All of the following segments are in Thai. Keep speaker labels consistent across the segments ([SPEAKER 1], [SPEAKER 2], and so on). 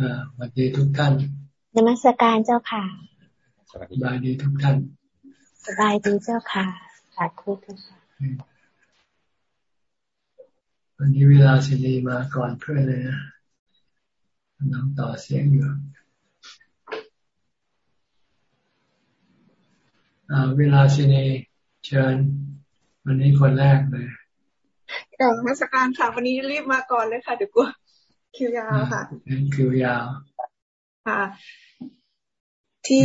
[SPEAKER 1] อ่าสวัสดีทุกท่าน
[SPEAKER 2] นมัสการเจ้าค่ะ
[SPEAKER 1] สบายดีทุกท่าน
[SPEAKER 2] สบายดีเจ้าค่ะสาธุทุกท่าน
[SPEAKER 1] วันนี้เวลาสินีมาก่อนเพื่อนเลยนะน้องต่อเสียงอยู่เวลาสินีเชิญวันนี้คนแรกเลย
[SPEAKER 3] กลับมาสการค่ะ วันนี้รีบมาก่อนเลยค่ะเดี๋ยวกลัว คิวยาวค่ะ
[SPEAKER 1] คิวยาว
[SPEAKER 3] ค่ะ ที่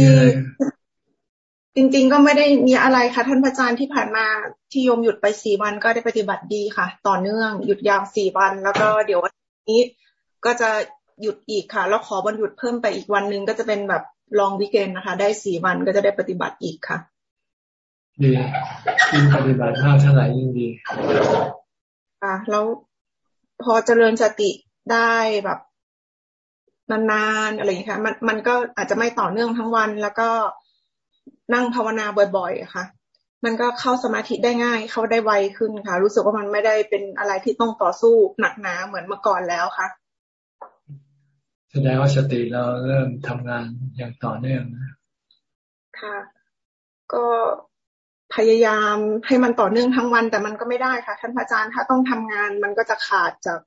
[SPEAKER 3] จริงๆก็ไม่ได้มีอะไรค่ะท่านพระอาจารย์ที่ผ่านมาที่โยมหยุดไปสี่วันก็ได้ปฏิบัติดีค่ะ ต่อเนื่องหยุดยาวสี่วัน แล้วก็เดี๋ยววันนี้ก็จะหยุดอีกค่ะ แล้วขอวันหยุดเพิ่มไปอีกวันหนึ่งก็จะเป็นแบบลองวิกเกนนะคะ ได้สี่วันก็จะได้ปฏิบัติอีกค่ะ
[SPEAKER 1] ดียิ่งปฏิบัติมากเท่าไหร่ยิ่งดี
[SPEAKER 3] ค่ะแล้วพอเจริญสติ ได้แบบนานๆอะไรอย่างนี้ค่ะมันมันก็อาจจะไม่ต่อเนื่องทั้งวัน แล้วก็นั่งภาวนาบ่อยๆค่ะ มันก็เข้าสมาธิได้ง่าย เข้าได้ไวขึ้นค่ะ รู้สึกว่ามันไม่ได้เป็นอะไรที่ต้องต่อสู้หนักหนาเหมือนเมื่อก่อนแล้วค่ะ
[SPEAKER 1] แสดงว่าสติเราเริ่มทำงานอย่างต่อเนื่องนะ
[SPEAKER 3] ค่ะ ก็พยายามให้มันต่อเนื่องทั้งวัน แต่มันก็ไม่ได้ค่ะ ท่านพระอาจารย์ถ้าต้องทำงานมันก็จะขาดจาก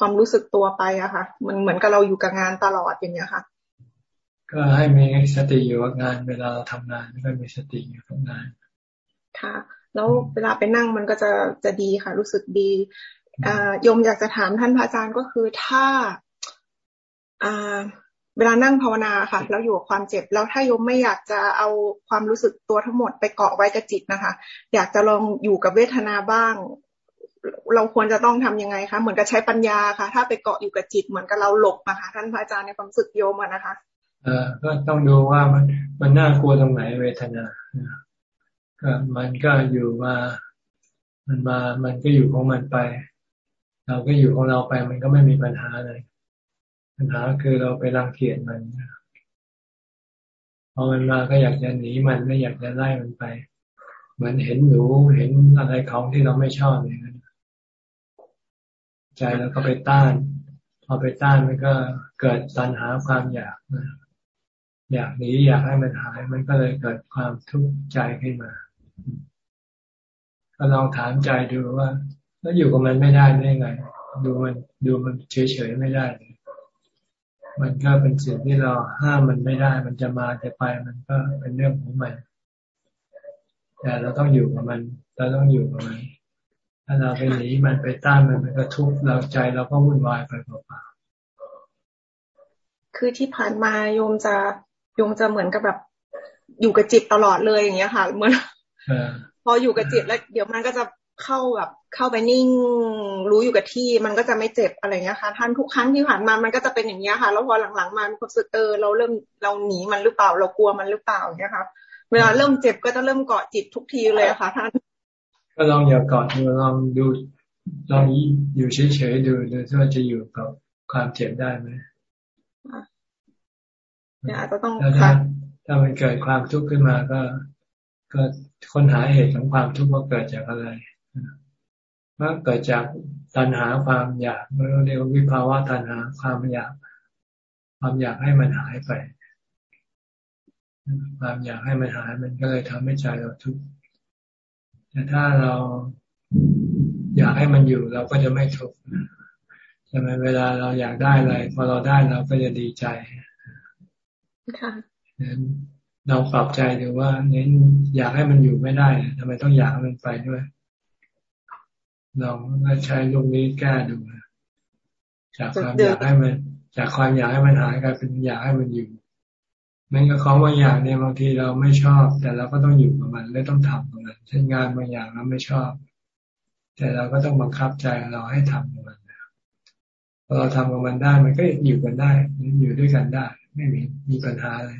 [SPEAKER 3] ความรู้สึกตัวไปอะค่ะ มันเหมือนกับเราอยู่กับงานตลอดอย่างเงี้ยค่ะ
[SPEAKER 1] ก็ให้มีสติอยู่กับงาน เวลาเราทำงานก็มีสติอยู่กับงาน
[SPEAKER 3] ค่ะ แล้วเวลาไปนั่งมันก็จะจะดีค่ะ รู้สึกดีอ่ายมอยากจะถามท่านพระอาจารย์ก็คือถ้าอ่าเวลานั่งภาวนาค่ะ แล้วอยู่กับความเจ็บ แล้วถ้าโยมไม่อยากจะเอาความรู้สึกตัวทั้งหมดไปเกาะไว้กับจิตนะคะ อยากจะลองอยู่กับเวทนาบ้าง เราควรจะต้องทํำยังไงคะ เหมือนกับใช้ปัญญาค่ะ ถ้าไปเกาะอยู่กับจิตเหมือนกับเราหลบนะคะท่านพระอาจารย์ในความสึกโยมนะคะ
[SPEAKER 1] เออก็ต้องดูว่ามันมันน่ากลัวตรงไหนเวทนาก็มันก็อยู่มา มันมา มันก็อยู่ของมันไป เราก็อยู่ของเราไป มันก็ไม่มีปัญหาเลยปัญหาคือเราไปรังเกียจมันพอมันมาก็อยากจะหนีมันไม่อยากจะไล่มันไป เหมือนเห็นหนูเห็นอะไรของที่เราไม่ชอบอย่างนั้น ใจแล้วก็ไปต้าน พอไปต้านมันก็เกิดตัณหาความอยากอยากหนีอยากให้มันหาย มันก็เลยเกิดความทุกข์ใจขึ้นมา ก็ลองถามใจดูว่า แล้วอยู่กับมันไม่ได้ได้ไง ดูมันดูมันเฉยๆไม่ได้ มันก็เป็นสิ่งที่เราห้ามมันไม่ได้ มันจะมาจะไปมันก็เป็นเรื่องของมันแต่เราต้องอยู่กับมัน เราต้องอยู่กับมัน ถ้าเราไปหนีมันไปต้านมันมันก็ทุกข์เราใจเราก็วุ่นวายไปเปล่า
[SPEAKER 3] ๆคือที่ผ่านมาโยมจะโยมจะเหมือนกับแบบอยู่กับจิตตลอดเลยอย่างเงี้ยค่ะเหมือนพออยู่กับจิตแล้ว เดี๋ยวมันก็จะเข้าแบบเข้าไปนิ่ง รู้อยู่กับที่มันก็จะไม่เจ็บอะไรเงี้ยค่ะท่านทุกครั้งที่ผ่านมามันก็จะเป็นอย่างเงี้ยค่ะ แล้วพอหลังๆมามีความสึกเออเราเริ่มเราหนีมันหรือเปล่าเรากลัวมันหรือเปล่าเงี้ยค่ะเวลาเริ่มเจ็บก็จะเริ่มเกาะจิตทุกทีเลยค่ะท่าน
[SPEAKER 1] ก็ลองอย่าเกาะดูลองดูลองอยู่เฉยๆดูดูว่าจะอยู่กับความเจ็บได้ไหม
[SPEAKER 3] เนี่ยอาจจะต้อง
[SPEAKER 1] ถ้าถ้ามันเกิดความทุกข์ขึ้นมาก็ ก็ค้นหาเหตุของความทุกข์ว่าเกิดจากอะไรว่าเกิดจากตัณหาความอยากเราเรียกวิภาวะตัณหาความอยาก ความอยากให้มันหายไป ความอยากให้มันหายมันก็เลยทำให้ใจเราทุกข์ แต่ถ้าเราอยากให้มันอยู่เราก็จะไม่ทุกข์ใช่ไหมเวลาเราอยากได้อะไรพอเราได้เราก็จะดีใจ
[SPEAKER 3] ค่ะ
[SPEAKER 1] เราปรับใจดูว่าเน้นอยากให้มันอยู่ไม่ได้ทำไมต้องอยากให้มันไปด้วยลองใช้ลูกนี้แก้ดูจากความอยากให้มัน จากความอยากให้มันหายกลายเป็นอยากให้มันอยู่ มันก็ของบางอย่างเนี่ยบางทีเราไม่ชอบ แต่เราก็ต้องอยู่กับมันและต้องทำกับมันเช่นงานบางอย่างเราไม่ชอบ แต่เราก็ต้องบังคับใจเราให้ทำกับมันพอเราทำกับมันได้มันก็อยู่กันได้ อยู่ด้วยกันได้ ไม่มีมีปัญหาอะไร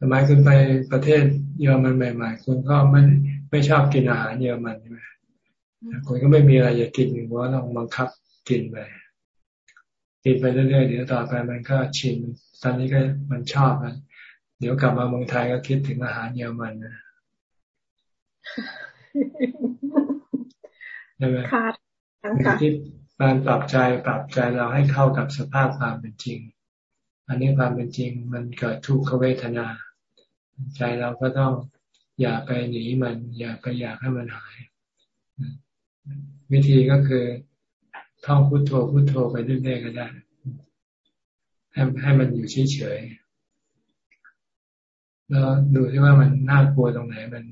[SPEAKER 1] สมัยคุณไปประเทศเยอรมันใหม่ ๆ คุณก็ไม่ไม่ชอบกินอาหารเยอรมันใช่ไหมคนก็ไม่มีอะไรอยากกินเพราะต้องบังคับกินไปกินไปเรื่อยๆเดี๋ยวต่อไปมันก็ชินตอนนี้ก็มันชอบมัน เดี๋ยวกลับมาเมืองไทยก็คิดถึงอาหารเยอรมันนะใช่ไหมค่ะที่การปรับใจปรับใจเราให้เข้ากับสภาพความเป็นจริง อันนี้ความเป็นจริงมันเกิดทุกขเวทนา ใจเราก็ต้องอย่าไปหนีมัน อย่าไปอยากให้มันหาย วิธีก็คือท่องพุโทโธพุโทโธไปเรื่อยๆก็ได้ให้ให้มันอยู่เฉยๆ แล้วดูที่ว่ามันน่ากลัวตรงไหนมัน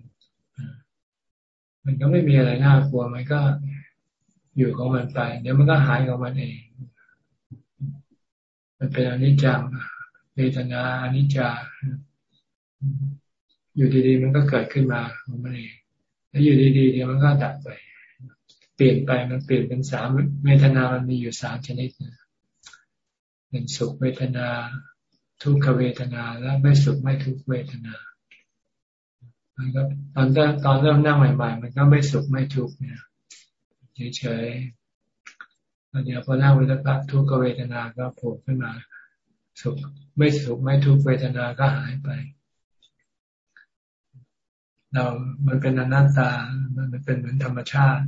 [SPEAKER 1] มันก็ไม่มีอะไรน่ากลัวมันก็อยู่ของมันไป เดี๋ยวมันก็หายของมันเอง มันเป็นอนิจจังเวทนาอนิจจา อยู่ดีๆ มันก็เกิดขึ้นมาของมันเอง แล้วอยู่ดีๆเดี๋ยวมันก็ดับไป เปลี่ยนไปมันเปลี่ยนเป็นสามเวทนามันมีอยู่สามชนิดเป็นสุขเวทนา ทุกขเวทนาและไม่สุขไม่ทุกเวทนา มันก็ตอนตอนเริ่มนั่งใหม่ๆ มันก็ไม่สุขไม่ทุกเนี่ยเฉยๆเดี๋ยวพอนั่งเวทนาทุกขเวทนาก็โผล่ขึ้นมา สุขไม่สุขไม่ทุกเวทนาก็หายไป เรา มันเป็นอนัตตา มันเป็นเหมือนธรรมชาติ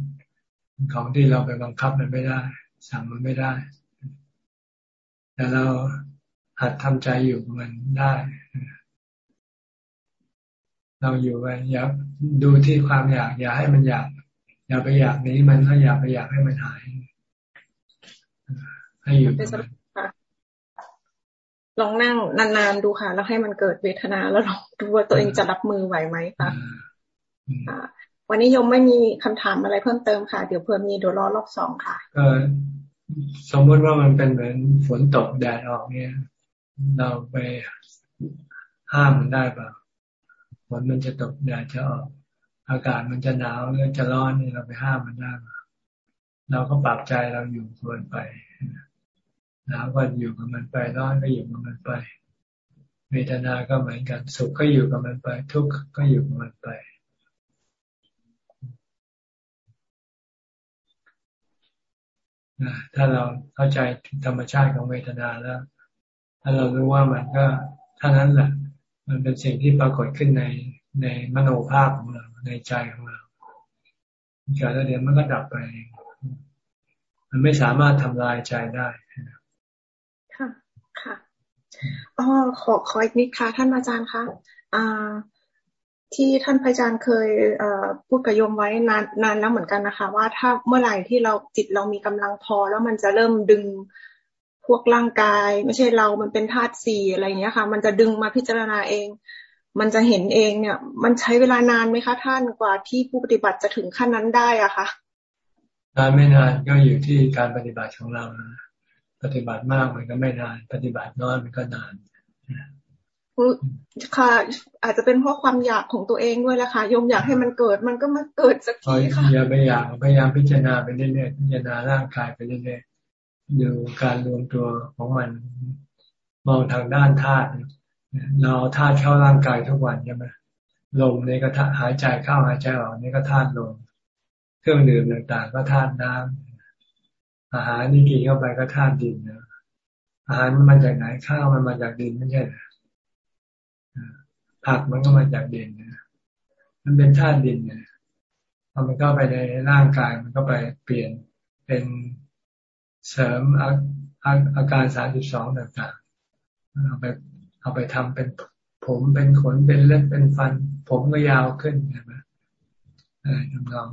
[SPEAKER 1] ของที่เราไปบังคับมันไม่ได้ สั่งมันไม่ได้ แต่เรา หัดทำใจอยู่มันได้ เราอยู่ไปอย่าดูที่ความอยาก อย่าให้มันอยาก อย่าไปอยากนี้มันถ้าอยากไปอยากให้มันหาย ให้อยู่กับมัน
[SPEAKER 3] ลองนั่งนานๆดูค่ะ แล้วให้มันเกิดเวทนาแล้วลองดูว่าตัวเองจะรับมือไหวไหมคะวันนี้ยมไม่มีคำถามอะไรเพิ่มเติมค่ะ เดี๋ยวเพื่อมีเดี๋ยวรอรอบสองค่ะ
[SPEAKER 1] ก็สมมติว่ามันเป็นเหมือนฝนตกแดดออกเนี่ย เราไปห้ามมันได้เปล่าฝนมันจะตกแดดจะออก อากาศมันจะหนาวหรือจะร้อนนี่เราไปห้ามมันได้เราก็ปรับใจเราอยู่ควรไปหนาวก็อยู่กับมันไปร้อนก็อยู่กับมันไปเวทนาก็เหมือนกัน สุขก็อยู่กับมันไป ทุกข์ก็อยู่กับมันไปนะถ้าเราเข้าใจธรรมชาติของเวทนาแล้ว ถ้าเรารู้ว่ามันก็ท่านั้นแหละ มันเป็นสิ่งที่ปรากฏขึ้นในในมโนภาพของเราในใจของเราเกิดแล้วเดี๋ยวมันก็ดับไป มันไม่สามารถทำลายใจได้
[SPEAKER 3] ค่ะค่ะอ๋อขอขออีกนิดค่ะ ท่านอาจารย์คะอ่าที่ท่านพระอาจารย์เคยอพูดกับโยมไว้นานนานแล้วเหมือนกันนะคะ ว่าถ้าเมื่อไหร่ที่เราจิตเรามีกำลังพอ แล้วมันจะเริ่มดึง พวกร่างกาย ไม่ใช่เรา มันเป็นธาตุสี่อะไรอย่างเงี้ยค่ะ มันจะดึงมาพิจารณาเอง มันจะเห็นเองเนี่ย มันใช้เวลานานไหมคะท่านกว่าที่ผู้ปฏิบัติจะถึงขั้นนั้นได้อะคะ
[SPEAKER 1] นานไม่นานก็อยู่ที่การปฏิบัติของเรานะปฏิบัติมากมันก็ไม่นาน ปฏิบัติน้อยมันก็นาน
[SPEAKER 3] ค่ะ อาจจะเป็นเพราะความอยากของตัวเองด้วยแหละค่ะยมอยากให้มันเกิด มันก็มาเกิดสักทีค่ะ
[SPEAKER 1] อย่าไปอยากพยายามพิจารณาไปเรื่อยๆพิจารณาร่างกายไปเรื่อยๆ ดูการรวมตัวของมันมองทางด้านธาตุเราธาตุเข้าร่างกายทุกวันใช่ไหมลมนี่ก็หายใจเข้าหายใจออกนี่ก็ธาตุลมเครื่องดื่มต่างๆ ก็ธาตุน้ำอาหารนี่กินเข้าไปก็ธาตุดินนะอาหารมันมาจากไหนข้าวมันมาจากดินไม่ใช่หรอผักมันก็มาจากดินนะมันเป็นธาตุดินเนี่ยพอมันก็ไปในร่างกายมันก็ไปเปลี่ยนเป็น เสริมอาการสามสิบสองต่างๆ เอาไปเอาไปทำเป็นผมเป็นขนเป็นเล็บเป็นฟัน ผมก็ยาวขึ้นใช่ไหมทำนอง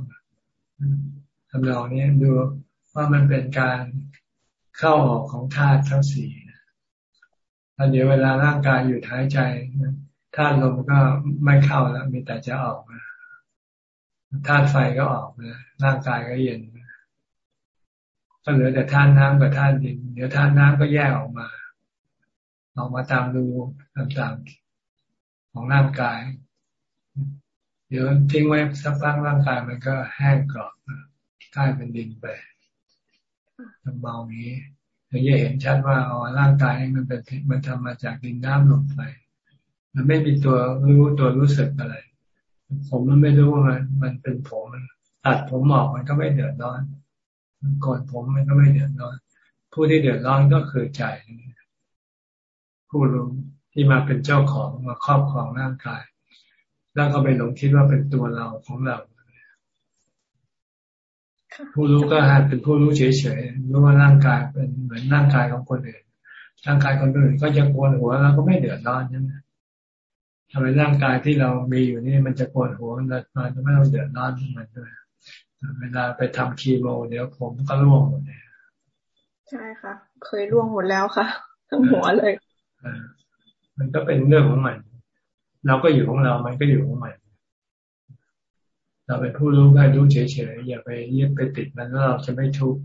[SPEAKER 1] ทำนองนี้ดูว่ามันเป็นการเข้าออกของธาตุทั้งสี่แล้วเดี๋ยวเวลาร่างกายอยู่ท้ายใจธาตุลมก็ไม่เข้าแล้ว มีแต่จะออกมาธาตุไฟก็ออกนะร่างกายก็เย็น ก็เหลือแต่ธาตุน้ำกับธาตุดิน เดี๋ยวธาตุน้ำก็แยกออกมา ออกมาตามรูต่างๆของร่างกาย เดี๋ยวทิ้งไว้สักพักร่างกายมันก็แห้งกรอบกลายเป็นดินไปทำเมานี้ถึงจะเห็นชัดว่าอ๋อร่างกายมันเป็นมันทำมาจากดินน้ำลมไฟมันไม่มีตัวรู้ตัวรู้สึกอะไร ผมมันไม่รู้ว่ามันมันเป็นผมมันตัดผมออกมันก็ไม่เดือดร้อน ก่อนผมมันก็ไม่เดือดร้อน ผู้ที่เดือดร้อนก็คือใจ ผู้รู้ที่มาเป็นเจ้าของมาครอบครองร่างกาย แล้วก็ไปหลงคิดว่าเป็นตัวเราของเรา ผู้รู้ก็ให้เป็นผู้รู้เฉยๆรู้ว่าร่างกายเป็นเหมือนร่างกายของคนอื่นร่างกายคนอื่นก็จะโกนหัวเราก็ไม่เดือดร้อนใช่ไหมทำไมร่างกายที่เรามีอยู่นี่มันจะโกนหัวมันจะไม่ต้องเดือดร้อนมันด้วย เวลาไปทำคีโมเดี๋ยวผมก็ร่วงหมดเลย
[SPEAKER 3] ใช่ค่ะ เคยร่วงหมดแล้วค่ะ ทั้งหัวเลย
[SPEAKER 1] มันก็เป็นเรื่องของมันเราก็อยู่ของเรา มันก็อยู่ของมันเราเป็นผู้รู้แค่รู้เฉยๆอย่าไปยึดไปติดมันแล้วเราจะไม่ทุกข์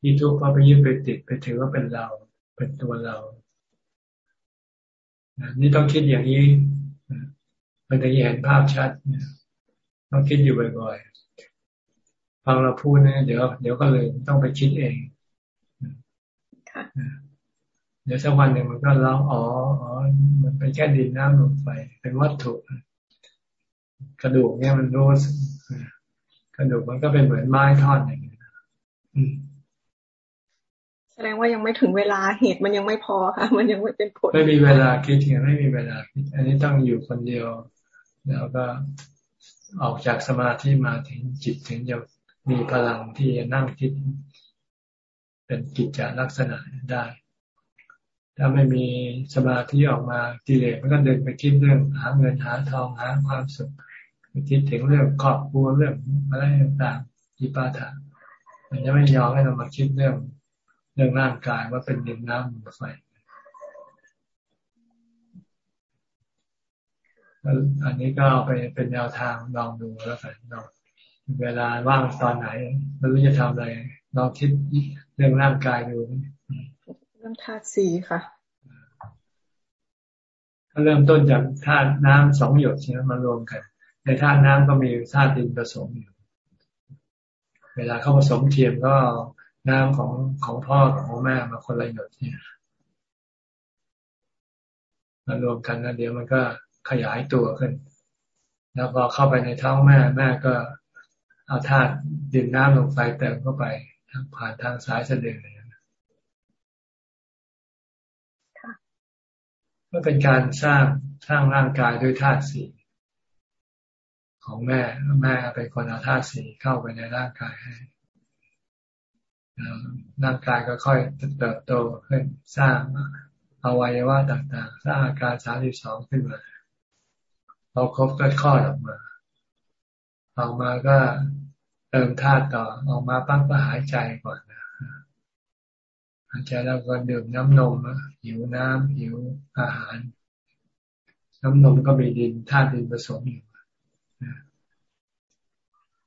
[SPEAKER 1] ที่ทุกข์เพราะไปยึดไปติดไปถือว่าเป็นเรา เป็นตัวเรานี่ต้องคิดอย่างนี้มันจะเห็นภาพชัดต้องคิดอยู่บ่อยๆ ฟังเราพูดนะเดี๋ยวเดี๋ยวก็เลยต้องไปคิดเองเดี๋ยวสักวันหนึ่งมันก็เล่าอ๋ออ๋อมันเป็นแค่ดินน้ำลมไฟเป็นวัตถุ กระดูกเนี่ยมันรู้กระดูกมันก็เป็นเหมือนไม้ทอดอย่างนี้
[SPEAKER 3] แสดงว่ายังไม่ถึงเวลาเหตุมันยังไม่พอค่ะ มันยังไม่เป็นผล
[SPEAKER 1] ไม่มีเวลาคิดถึงไม่มีเวลาคิด อันนี้ต้องอยู่คนเดียว แล้วก็ออกจากสมาธิมาถึงจิตถึงจะ มีพลังที่จะนั่งคิด เป็นกิจจลักษณะได้ ถ้าไม่มีสมาธิออกมากิเลสมันก็เดินไปคิดเรื่องหาเงินหาทองหาความสุขคิดถึงเรื่องครอบครัวเรื่องอะไรต่างๆที่ปาถะมันจะไม่ยอมให้เรามาคิดเรื่องเรื่องร่างกายว่าเป็นดินน้ำไฟอันนี้ก็เอาไปเป็นแนวทางลองดูแล้วกันเรา เวลาว่างตอนไหนไม่รู้จะทำอะไรลองคิดเรื่องร่างกายดู
[SPEAKER 3] เรื่องธาตุสี่ค่ะ
[SPEAKER 1] ก็เริ่มต้นจากธาตุน้ำสองหยดใช่ไหมมารวมกัน ในธาตุน้ำก็มีธาตุดินผสมอยู่ เวลาเข้าผสมเทียมก็น้ำของของพ่อของแม่มาคนละหยดเนี่ยมารวมกันแล้วเดี๋ยวมันก็ขยายตัวขึ้น แล้วพอเข้าไปในท้องแม่แม่ก็ เอาธาตุดินน้ำลงไปเติมเข้าไปทางผ่านทางสายเสด็จเลยก็เป็นการสร้างสร้างร่างกายด้วยธาตุสีของแม่แม่เป็นคนเอาธาตุสีเข้าไปในร่างกายให้ร่างกายก็ค่อยเติบโตขึ้นสร้างอวัยวะต่างๆ สร้างอาการสามสิบสองขึ้นมาพอครบก็คลอดออกมา ออกมาก็เติมธาตุต่อ ออกมาปั้งก็หายใจก่อนนะหายใจแล้วก็ดื่มน้ำนมหิวน้ำหิวอาหาร น้ำนมก็มีดินธาตุดินผสมอยู่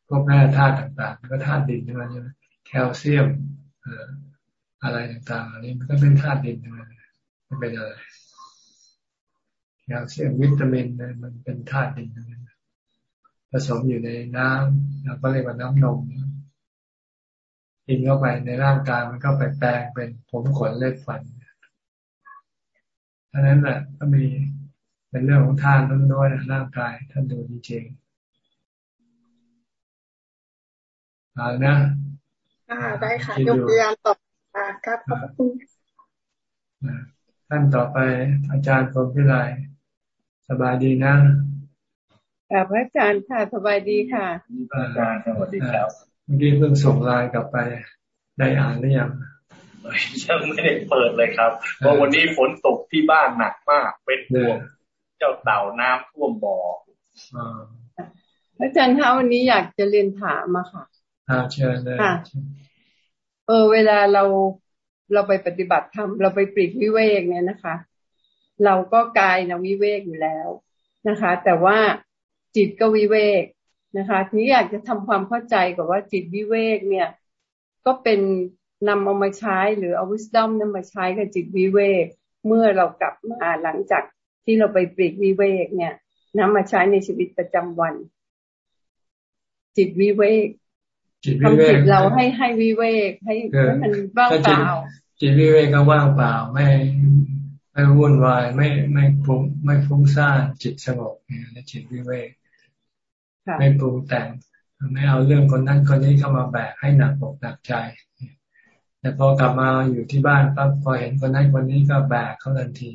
[SPEAKER 1] พวกแม่ธาตุต่างๆ ก็ธาตุดินใช่ไหมแคลเซียมอะไรต่างๆอันนี้มันก็เป็นธาตุดินนะมันเป็นอะไรแคลเซียมวิตามินนะมันเป็นธาตุดินนะ ผสมอยู่ในน้ำเราก็เรียกว่าน้ำนมกินเข้าไปในร่างกายมันก็ไปแปลงเป็นผมขนเล็บฟันท่านั้นแหละก็มีเป็นเรื่องของท่านน้อยๆในร่างกายท่านดูจริงๆเอานะ
[SPEAKER 3] อ่าได้ค่ะยกตัวอย่างต่อค่ะครับขอบคุณ
[SPEAKER 1] ท่านต่อไปอาจารย์พรมพิไลสบายดีนะ
[SPEAKER 4] ค่ะพระอาจารย์ค่ะสบายดีค่ะ
[SPEAKER 1] อาจารย์สวัสดีครับเมื่อกี้เพิ่งส่งไลน์กลับไปได้อ่านหรือยัง
[SPEAKER 5] ยังไม่ได้เปิดเลยครับเพราะวันนี้ฝนตกที่บ้านหนักมาก เป็นห่วงเจ้าเต่าน้ำท่วมบ่อ
[SPEAKER 4] อาจารย์คะวันนี้อยากจะเรียนถามมาค่ะ
[SPEAKER 1] เชิญเลย
[SPEAKER 4] เออ เวลาเราเราไปปฏิบัติธรรมเราไปปลีกวิเวกเนี่ยนะคะ เราก็กายนะวิเวกอยู่แล้วนะคะ แต่ว่า จิตก็วิเวกนะคะทีนี้อยากจะทำความเข้าใจกับว่าจิตวิเวกเนี่ย ก็เป็นนำเอามาใช้หรือเอาวิสตอมนั้นมาใช้กับจิตวิเวกเมื่อเรากลับมาหลังจากที่เราไปปลีกวิเวกเนี่ยนำมาใช้ในชีวิตประจำวัน จิตวิเวกทำจิตเราให้ให้วิเวกให้มันว่างเปล่า
[SPEAKER 1] จิตวิเวกก็ว่างเปล่าไม่ไม่วุ่นวายไม่ไม่ฟุ้งไม่ฟุ้งซ่านจิตสงบเนี่ยจิตวิเวก ไม่ปรุงแต่ง ไม่เอาเรื่องคนนั้นคนนี้เข้ามาแบกให้หนักอกหนักใจ แต่พอกลับมาอยู่ที่บ้านปั๊บพอเห็นคนนั้นคนนี้ก็แบกเขาทันที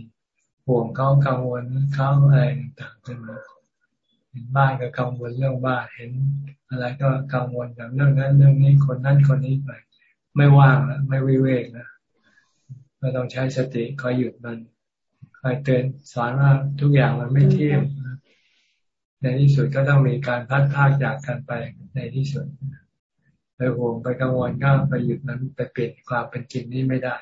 [SPEAKER 1] ห่วงเขากังวลเขาอะไรต่างๆขึ้นมาเห็นบ้านก็กังวลเรื่องบ้านเห็น อะไรก็กังวลกับเรื่องนั้นเรื่องนี้คนนั้นคนนี้ไป ไม่ว่างแล้วไม่วิเวกนะก็ต้องใช้สติคอยหยุดมันคอยเตือนสอนว่าทุกอย่างมันไม่เที่ยง ในที่สุดก็ต้องมีการพัดพากจากกันไปในที่สุดไปห่วงไปกังวลก็ไปหยุดนั้นไปเปลี่ยนความเป็นจริงนี้ไม่ได้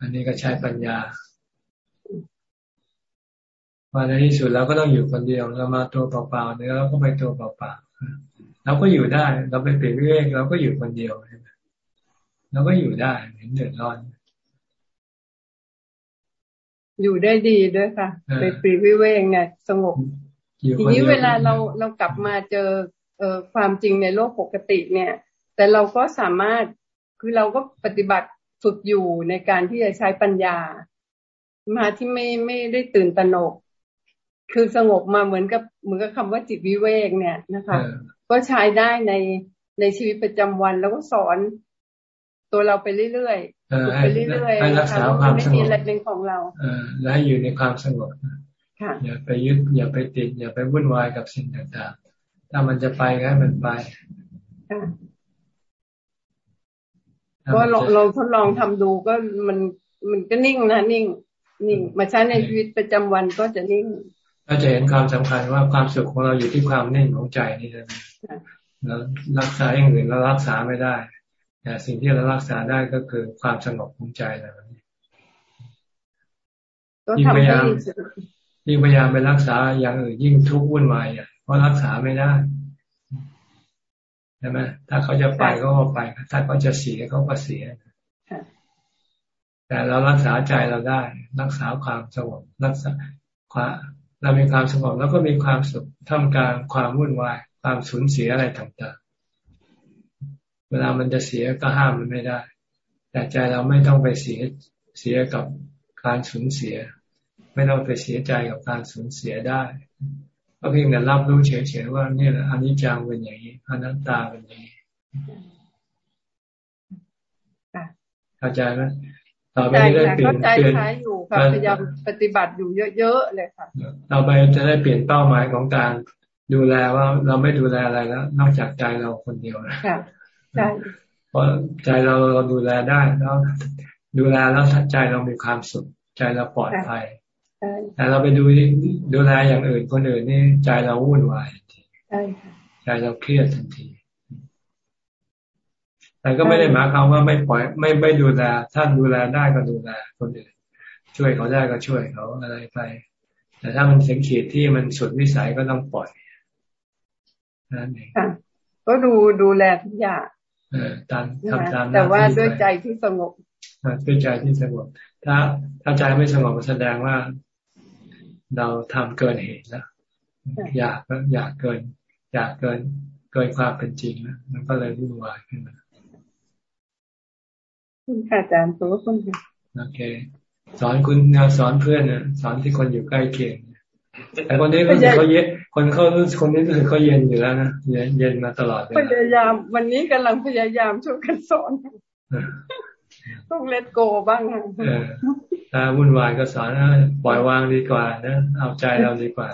[SPEAKER 1] อันนี้ก็ใช้ปัญญาว่าในที่สุดเราก็ต้องอยู่คนเดียวเรามาตัวเปล่าๆเนี่ยเราก็ไปตัวเปล่าๆเราก็อยู่ได้ เราไปเปลี่ยนเรื่องเราก็อยู่คนเดียวเราก็อยู่ได้เห็นเดือดร้อน
[SPEAKER 4] อยู่ได้ดีด้วยค่ะไปปรีวิเวงเนี่ยสงบทีนี้เวลาเราเรากลับมาเจอเอ่อความจริงในโลกปกติเนี่ย แต่เราก็สามารถคือเราก็ปฏิบัติฝึกอยู่ในการที่จะใช้ปัญญา มาที่ไม่ไม่ได้ตื่นตระหนก คือสงบมาเหมือนกับเหมือนกับคำว่าจิตวิเวกเนี่ยนะคะ ก็ใช้ได้ในในชีวิตประจำวันแล้วก็สอนตัวเราไปเรื่อย ๆไปเรื่อยๆ
[SPEAKER 1] ให้รักษาความสงบ
[SPEAKER 4] อะไรเป็นของเรา
[SPEAKER 1] และอยู่ในความสงบอย่าไปยึดอย่าไปติด อย่าไปวุ่นวายกับสิ่งต่างๆ ถ้ามันจะไปก็ให้มันไป
[SPEAKER 4] ก็ลองลองทดลองทำดูก็มันมันก็นิ่งนะนิ่ง นิ่ง มาใช้ในชีวิตประจำวันก็จะนิ่ง
[SPEAKER 1] ก็จะเห็นความสำคัญว่าความสุขของเราอยู่ที่ความนิ่งของใจนี่เองแล้วรักษาอย่างอื่นเรารักษาไม่ได้ แต่สิ่งที่เรารักษาได้ก็คือความสงบของใจเรายิ่งพยายามยิ่งพยายามไปรักษาอย่างอื่นยิ่งทุกข์วุ่นวายอะเพราะรักษาไม่ได้ใช่ไหมถ้าเขาจะไปก็ไป ถ้าเขาจะเสียเขาก็เสียแต่เรารักษาใจเราได้ รักษาความสงบรักษาความเรามีความสงบแล้วก็มีความสุขท่ามกลางความวุ่นวาย ความสูญเสียอะไรต่างๆเวลามันจะเสียก็ห้ามมันไม่ได้ แต่ใจเราไม่ต้องไปเสียเสียกับการสูญเสีย ไม่ต้องไปเสียใจกับการสูญเสียได้ก็เพียงแต่รับรู้เฉยๆว่านี่แหละอนิจจังเป็นอย่างนี้อนัตตาเป็นอย่างนี้เข้าใจไหมต่อไปได้เปลี่ยนเปลี่ยน
[SPEAKER 4] อยู่ค่ะพยายามปฏิบัติอยู่เยอะๆเลยค่ะ
[SPEAKER 1] ต่อไปจะได้เปลี่ยนเป้าหมายของการดูแลว่าเราไม่ดูแลอะไรแล้ว นอกจากใจเราคนเดียวนะ
[SPEAKER 4] ใช่
[SPEAKER 1] เพราะใจเราเราดูแลได้แล้วดูแลแล้วใจเรามีความสุข ใจเราปลอดภัยแต่เราไปดูดูแลอย่างอื่นคนอื่นนี่ใจเราวุ่นวายใจเราเครียดทันที แต่ก็ไม่ได้หมายความว่าไม่ปล่อย ไม่ไม่ดูแลถ้าดูแลได้ก็ดูแลคนอื่นช่วยเขาได้ก็ช่วยเขาอะไรไป แต่ถ้ามันถึงขีดที่มันสุดวิสัยก็ต้องปล่อยนั่นเอง
[SPEAKER 4] ก็ดูดูแลทุกอย่าง
[SPEAKER 1] เออ ตามทำตาม
[SPEAKER 4] แต่ว่าด้วยใจที่สงบ
[SPEAKER 1] ด้วยใจที่สงบ ถ้าถ้าใจไม่สงบแสดงว่า เราทำเกินเหตุแล้วอยากอยากเกิน อยากเกิน เกินความเป็นจริงแล้วมันก็เลยวุ่นวายขึ้นมา
[SPEAKER 4] คุณค่ะอาจารย์ตัวคุณค่ะ
[SPEAKER 1] โอเค สอนคุณงานสอนเพื่อนนะสอนที่คนอยู่ใกล้เคียงแต่คนนี้รู้สึกเขาเย็น คนเขาคนนี้รู้สึกเขาเย็นอยู่แล้วนะเย็นเย็นมาตลอดเลย
[SPEAKER 4] พยายาม วันนี้กำลังพยายามช่วยกันสอนต้องเลตโกบ้าง
[SPEAKER 1] นะถ้าวุ่นวายก็สอนปล่อยวางดีกว่านะเอาใจเราดีกว่า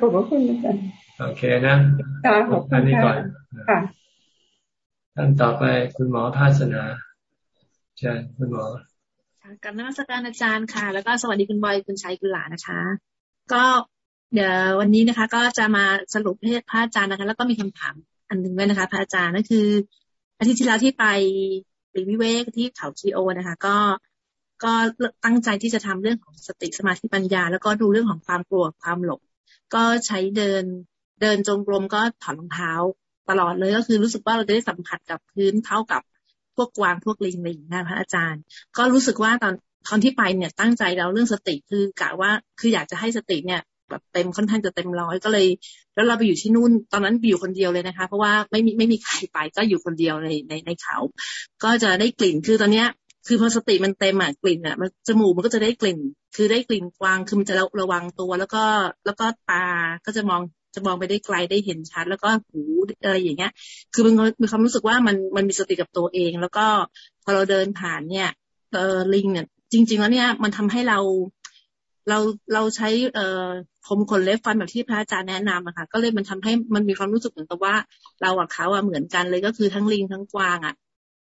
[SPEAKER 4] ขอบคุณอาจารย์
[SPEAKER 1] โอเคนะอันนี้ก่อนท่านต่อไปคุณหมอภาสนาเชิญคุณหมอ
[SPEAKER 6] กับนักสการอาจารย์ค่ะ แล้วก็สวัสดีคุณบอยคุณชัยคุณหลานะคะ ก็ เดี๋ยววันนี้นะคะ ก็จะมาสรุปให้พระอาจารย์นะคะ แล้วก็มีคำถามอันหนึ่งด้วยนะคะ พระอาจารย์นั่นคือ อาทิตย์ที่แล้วที่ไปปีวิเวกที่เขาชีโอนะคะ ก็ก็ตั้งใจที่จะทำเรื่องของสติสมาธิปัญญา แล้วก็ดูเรื่องของความกลัวความหลงก็ใช้เดินเดินจงกรมก็ถอดรองเท้าตลอดเลยก็คือรู้สึกว่าเราได้สัมผัสกับพื้นเท่ากับพวกกวางพวกลิงอะไรอย่างนี้นะพระอาจารย์ ก็รู้สึกว่าตอนตอนที่ไปเนี่ยตั้งใจเราเรื่องสติคือกะว่าคืออยากจะให้สติเนี่ย แบบเต็มค่อนข้างจะเต็มร้อยก็เลย แล้วเราไปอยู่ที่นู่น ตอนนั้นอยู่คนเดียวเลยนะคะ เพราะว่าไม่มีไม่มีใครไปก็อยู่คนเดียวในในในเขา ก็จะได้กลิ่นคือตอนเนี้ยคือพอสติมันเต็มอะกลิ่นอะมันจมูกมันก็จะได้กลิ่น คือได้กลิ่นกวางคือมันจะระวังตัว แล้วก็แล้วก็ตาก็จะมองจะมองไปได้ไกลได้เห็นชัด แล้วก็หูอะไรอย่างเงี้ย คือมันมีความรู้สึกว่ามันมันมีสติกับตัวเอง แล้วก็พอเราเดินผ่านเนี่ยเออลิงเนี่ยจริง ๆ แล้วเนี่ยมันทำให้เรา เราเราใช้เอ่อผมขนเล็บฟันแบบที่พระอาจารย์แนะนำอะค่ะ ก็เลยมันทำให้มันมีความรู้สึกเหมือนกับว่า เราอะเขาอะเหมือนกันเลยก็คือทั้งลิงทั้งกวางอะ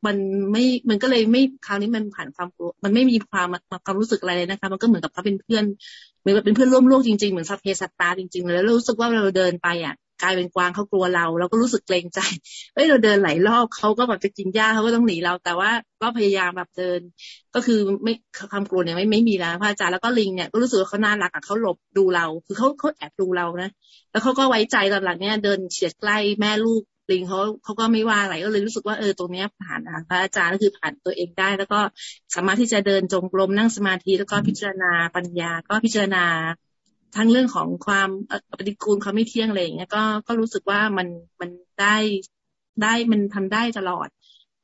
[SPEAKER 6] มันไม่มันก็เลยไม่คราวนี้มันผ่านความกลัวมันไม่มีความความรู้สึกอะไรเลยนะคะ มันก็เหมือนกับเขาเป็นเพื่อนเหมือนเป็นเพื่อนร่วมโลกจริงๆเหมือนสัพเพสัตตาจริงๆเลยแล้วรู้สึกว่าเราเดินไปอะ กลายเป็นกวางเขากลัวเรา เราก็รู้สึกเกรงใจเอ้ยเราเดินหลายรอบเขาก็แบบจะกินหญ้าเขาก็ต้องหนีเรา แต่ว่าก็พยายามแบบเดิน ก็คือไม่ความกลัวเนี่ยไม่ไม่มีแล้วพระอาจารย์แล้วก็ลิงเนี่ยก็รู้สึกว่าเขาน่ารักอะเขาหลบดูเรา คือเขาเขาแอบดูเรานะแล้วเขาก็ไว้ใจตอนหลังเนี่ยเดินเฉียดใกล้แม่ลูกลิงเขาเขาก็ไม่ว่าอะไรก็เลยรู้สึกว่าเออตรงเนี้ยผ่านพระอาจารย์ก็คือผ่านตัวเองได้ แล้วก็สามารถที่จะเดินจงกรมนั่งสมาธิแล้วก็พิจารณาปัญญา ก็พิจารณา ทั้งเรื่องของความปฏิกูลความไม่เที่ยงอะไรอย่างเงี้ยก็ก็รู้สึกว่ามันมันได้ได้มันทำได้ตลอด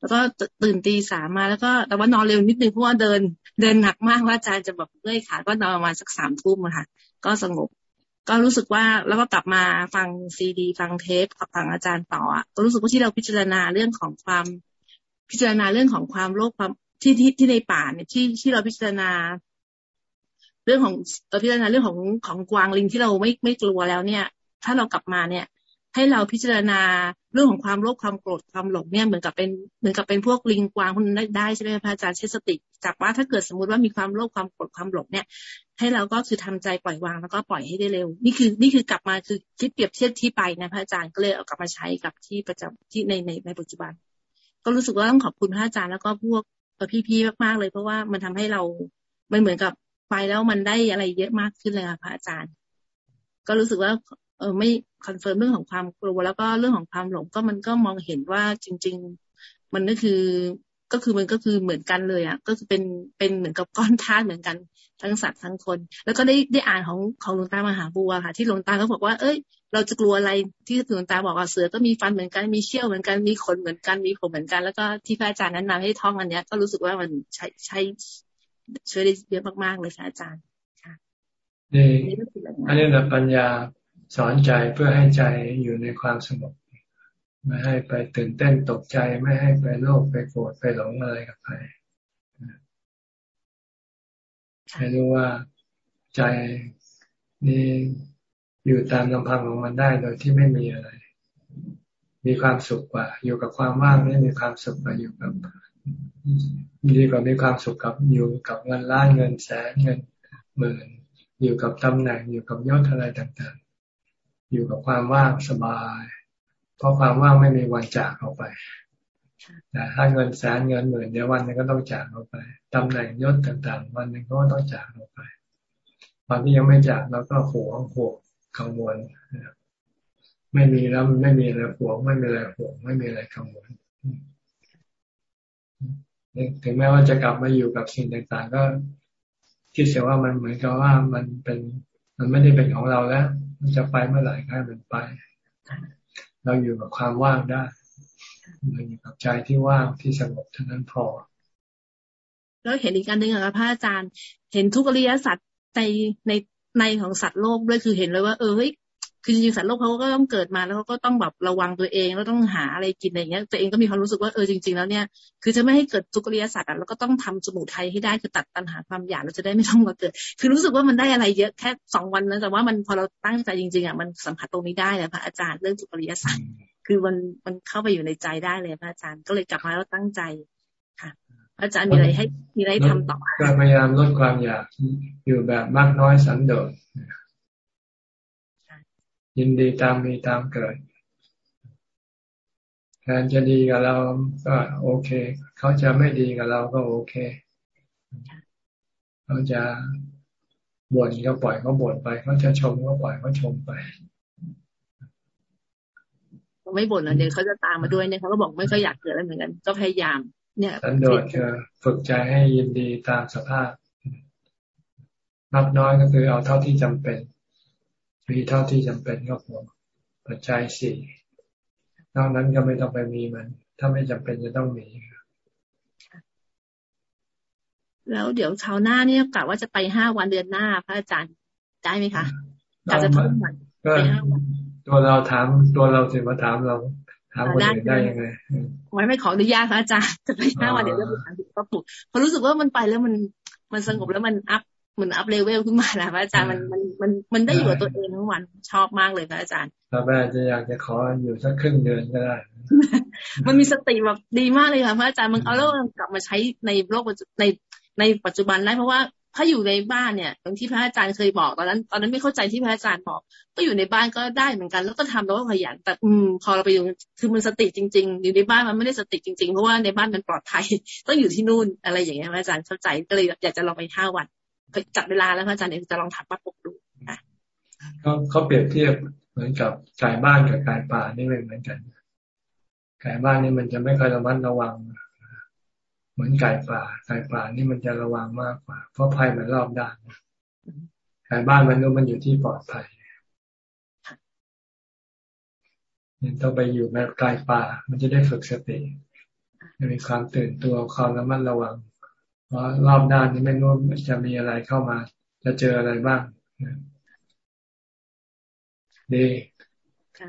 [SPEAKER 6] แล้วก็ตื่นตีสามมาแล้วก็แต่ว่านอนเร็วนิดนึงเพราะว่าเดิน เดินหนักมากว่าอาจารย์จะแบบเมื่อยขาก็นอนประมาณสักสามทุ่มค่ะ ก็สงบ ก็รู้สึกว่าแล้วก็กลับมาฟังซีดี ฟังเทปฟังอาจารย์ต่ออะก็รู้สึกว่าที่เราพิจารณาเรื่องของความพิจารณาเรื่องของความโลภความที่ที่ที่ในป่าเนี่ยที่ที่เราพิจารณา รื่องของพิจารณาเรื่องของของกวางลิงที่เราไม่ไม่กลัวแล้วเนี่ย ถ้าเรากลับมาเนี่ย ให้เราพิจารณาเรื่องของความโลภความโกรธความหลงเนี่ยเหมือนกับเป็นเหมือนกับเป็นพวกลิงกวางคนนั้นได้ใช่ไหมพระอาจารย์ใช้สติจากว่าถ้าเกิดสมมุติว่ามีความโลภความโกรธความหลงเนี่ย ให้เราก็คือทำใจปล่อยวางแล้วก็ปล่อยให้ได้เร็ว นี่คือนี่คือกลับมาคือคิดเปรียบเทียบที่ไปนะพระอาจารย์ก็เลยเอากลับมาใช้กับที่ประจำที่ในในในปัจจุบัน ก็รู้สึกว่าต้องขอบคุณพระอาจารย์แล้วก็พวกพี่ๆมากๆเลย เพราะว่ามันทำให้เรามันเหมือนกับ ไปแล้วมันได้อะไรเยอะมากขึ้นเลยค่ะพระอาจารย์ ก็รู้สึกว่า เออมัน confirm เรื่องของความกลัวแล้วก็เรื่องของความหลงก็มันก็มองเห็นว่าจริง ๆ มันก็คือก็คือมันก็คือเหมือนกันเลยอะก็คือเป็นเป็นเหมือนกับก้อนธาตุเหมือนกันทั้งสัตว์ทั้งคน แล้วก็ได้ได้อ่านของของหลวงตามหาบัวค่ะ ที่หลวงตาเขาบอกว่า เอ้ย เราจะกลัวอะไรที่หลวงตาบอกว่าเสือก็มีฟันเหมือนกันมีเชี่ยวเหมือนกันมีขนเหมือนกันมีผมเหมือนกันแล้วก็ที่พระอาจารย์แนนำให้ท่องอันเนี้ยก็รู้สึกว่ามันใช้ใช้ ช่วยได้เยอะมากๆเลยค่ะอาจารย์ค่ะ
[SPEAKER 1] นี่อันนี้เราปัญญาสอนใจเพื่อให้ใจอยู่ในความสงบไม่ให้ไปตื่นเต้นตกใจไม่ให้ไปโลภไปโกรธไปหลงอะไรกับใครให้รู้ว่าใจนี่อยู่ตามลำพังของมันได้โดยที่ไม่มีอะไร มีความสุขกว่า อยู่กับความว่างนี่มีความสุขกว่าอยู่กับ ดีกว่ามีความสุขกับอยู่กับเงินล้านเงินแสนเงินหมื่นอยู่กับตำแหน่งอยู่กับยศอะไรต่างๆ อยู่กับความว่างสบาย เพราะความว่างไม่มีวันจากออกไปแต่ถ้าเงินแสนเงินหมื่นเดี๋ยววันนึงก็ต้องจากออกไปตำแหน่งยศต่างๆ วันหนึ่งก็ต้องจากออกไปวันที่ยังไม่จากเราก็หวงหวงกังวลไม่มีแล้วมันไม่มีอะไรหวงไม่มีอะไรหวงไม่มีอะไรกังวล ถึงแม้ว่าจะกลับมาอยู่กับสิ่งต่างๆ ก็คิดเสียว่ามันเหมือนกับว่ามันเป็นมันไม่ได้เป็นของเราแล้ว มันจะไปเมื่อไหร่ก็ให้มันไป เราอยู่กับความว่างได้เราอยู่กับใจที่ว่างที่สงบเท่านั้นพอ
[SPEAKER 6] แล้วเห็นอีกการหนึ่งอะพระอาจารย์ เห็นทุกอริยสัจในในในของสัตว์โลกด้วยคือเห็นเลยว่าเออเฮ้ย คือจริงๆสัตว์โลกเขาก็ต้องเกิดมาแล้วเขาก็ต้องแบบระวังตัวเองแล้วต้องหาอะไรกินอะไรเงี้ยตัวเองก็มีความรู้สึกว่าเออจริง ๆ แล้วเนี่ยคือจะไม่ให้เกิดทุกข์ริยสัตว์แล้วก็ต้องทำสมุทัยให้ได้คือตัดตัณหาความอยากเราจะได้ไม่ต้องมาเกิด คือรู้สึกว่ามันได้อะไรเยอะแค่สองวันนะแต่ว่ามันพอเราตั้งใจจริงๆอะมันสัมผัสตรงนี้ได้เลยพระอาจารย์เรื่องทุกข์ริยสัตว์คือมันมันเข้าไปอยู่ในใจได้เลยพระอาจารย์ก็เลยกลับมาแล้วตั้งใจค่ะอาจารย์มีอะไรให้มีอะไรทำต่อ
[SPEAKER 1] ก็พยายามลดความอยากอยู่แบบมากน้อยสันโดษ ยินดีตามมีตามเกิดแทนจะดีกับเราก็โอเค เขาจะไม่ดีกับเราก็โอเค เขาจะบ่นก็ปล่อยเขาบ่นไป เขาจะชมก็ปล่อยเขาชมไป
[SPEAKER 6] ไม่บ่นเดี๋ยวเขาจะตามมาด้วยเนี่ยเขาก็บอกไม่ค่อยอยากเกิดอะไรเหมือนกัน ก็พยายาม เนี่ย
[SPEAKER 1] สันโดษคือฝึกใจให้ยินดีตามสภาพมากน้อยก็คือเอาเท่าที่จำเป็น มีเท่าที่จำเป็นก็พอปัจจัยสี่นอกนั้นก็ไม่ต้องไปมีมัน ถ้าไม่จำเป็นจะต้องมี
[SPEAKER 6] แล้วเดี๋ยวชาวหน้าเนี่ยกะว่าจะไปห้าวันเดือนหน้าพระอาจารย์ได้ไหมคะกะจะทุ่มวันไปห้าวัน
[SPEAKER 1] ตัวเราถามตัวเราถึงมาถามเราถามคนอื่นได้ยังไง
[SPEAKER 6] ไม่ไม่ขออนุญาตพระอาจารย์จะไปห้าวันเดี๋ยวเรื่องถามก็ปลุกพอรู้สึกว่ามันไปแล้วมันมันสงบแล้วมัน up เหมือน up level ขึ้นมานะพระอาจารย์มันมันมันมันได้อยู่กับตัวเองทั้งวันชอบมากเลยพระอาจารย์
[SPEAKER 1] ถ้าแม่จะอยากจะขออยู่สักครึ่งเดือนก็ได้
[SPEAKER 6] มันมีสติแบบดีมากเลยค่ะพระอาจารย์มึงเอาแล้วกลับมาใช้ในโลกในในปัจจุบันได้เพราะว่าถ้าอยู่ในบ้านเนี่ยอย่างที่พระอาจารย์เคยบอกตอนนั้น ตอนนั้นไม่เข้าใจที่พระอาจารย์บอก ก็อยู่ในบ้านก็ได้เหมือนกัน แล้วก็ทำแล้วก็ขยันแต่อืมพอเราไปอยู่คือมันสติจริง ๆ อยู่ในบ้านมันไม่ได้สติจริงๆเพราะว่าในบ้านมันปลอดภัยต้องอยู่ที่นู่นอะไรอย่างเงี้ยพระอาจารย์เข้าใจก็เลยอยากจะลองไปห้าวัน จับเวลาแล้วพระอาจารย์เดี๋ยวจะลองถักปักปกดูค่ะ
[SPEAKER 1] เขาเขาเปรียบเทียบเหมือนกับไก่บ้านกับไก่ป่านี่ไม่เหมือนกันไก่บ้านนี่มันจะไม่ค่อยระมัดระวัง เหมือนไก่ป่าไก่ป่านี่มันจะระวังมากกว่า เพราะภัยมันรอบด้านไก่บ้านมันรู้มันอยู่ที่ปลอดภัยเนี่ยต้องไปอยู่แบบไก่ป่า มันจะได้ฝึกสติจะมีความตื่นตัวความระมัดระวัง เพราะรอบด้านนี้ไม่รู้จะมีอะไรเข้ามา จะเจออะไรบ้างดี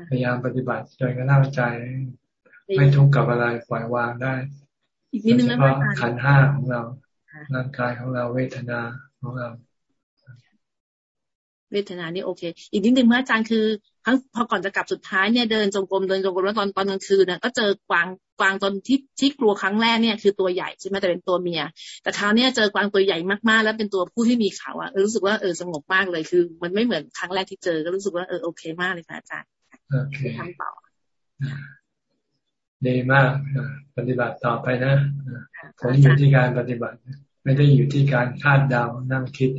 [SPEAKER 1] พยายามปฏิบัติจนกระทั่งใจ ไม่ทุกข์กับอะไรปล่อยวางได้
[SPEAKER 6] อีกนิดนึงนะพระอาจารย์
[SPEAKER 1] ขันห้าของเรา ร่างกายของเราเวทนาของเรา
[SPEAKER 6] เวทนานี่โอเค อีกนิดนึงพระอาจารย์คือทั้งพอก่อนจะกลับสุดท้ายเนี่ยเดินจงกรมเดินจงกรมแล้วตอนตอนกลางคืนน่ะก็เจอกวางก วางตอนที่ที่กลัวครั้งแรกเนี่ยคือตัวใหญ่ใช่ไหมแต่เป็นตัวเมีย แต่คราวนี้เจอกวางตัวใหญ่มากๆ แล้วเป็นตัวผู้ที่มีเขาอะรู้สึกว่าเออสงบมากเลยคือ มันไม่เหมือนครั้งแรกที่เจอก็รู้สึกว่าเออโอเคมากเลยค่ะอาจารย์ทำต่อ
[SPEAKER 1] ดีมากปฏิบัติต่อไปนะผลอยู่ที่การปฏิบัติ ไม่ได้อยู่ที่การคาดเดานั่งคิด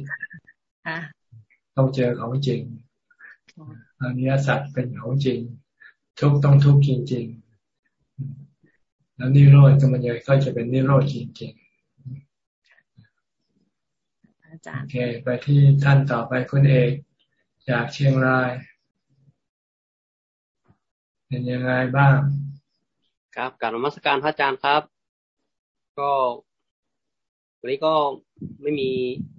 [SPEAKER 1] ต้องเจอของจริงอันนี้สัตว์เป็นของจริง ทุกต้องทุกจริง ๆ แล้วนิโรธก็มันจะก็จะเป็นนิโรธจริงๆโอเค ไปที่ท่านต่อไปคุณเอกจากเชียงราย เป็นยังไงบ้าง
[SPEAKER 7] ครับการนมัสการพระอาจารย์ครับ ก็วันนี้ก็ไม่มี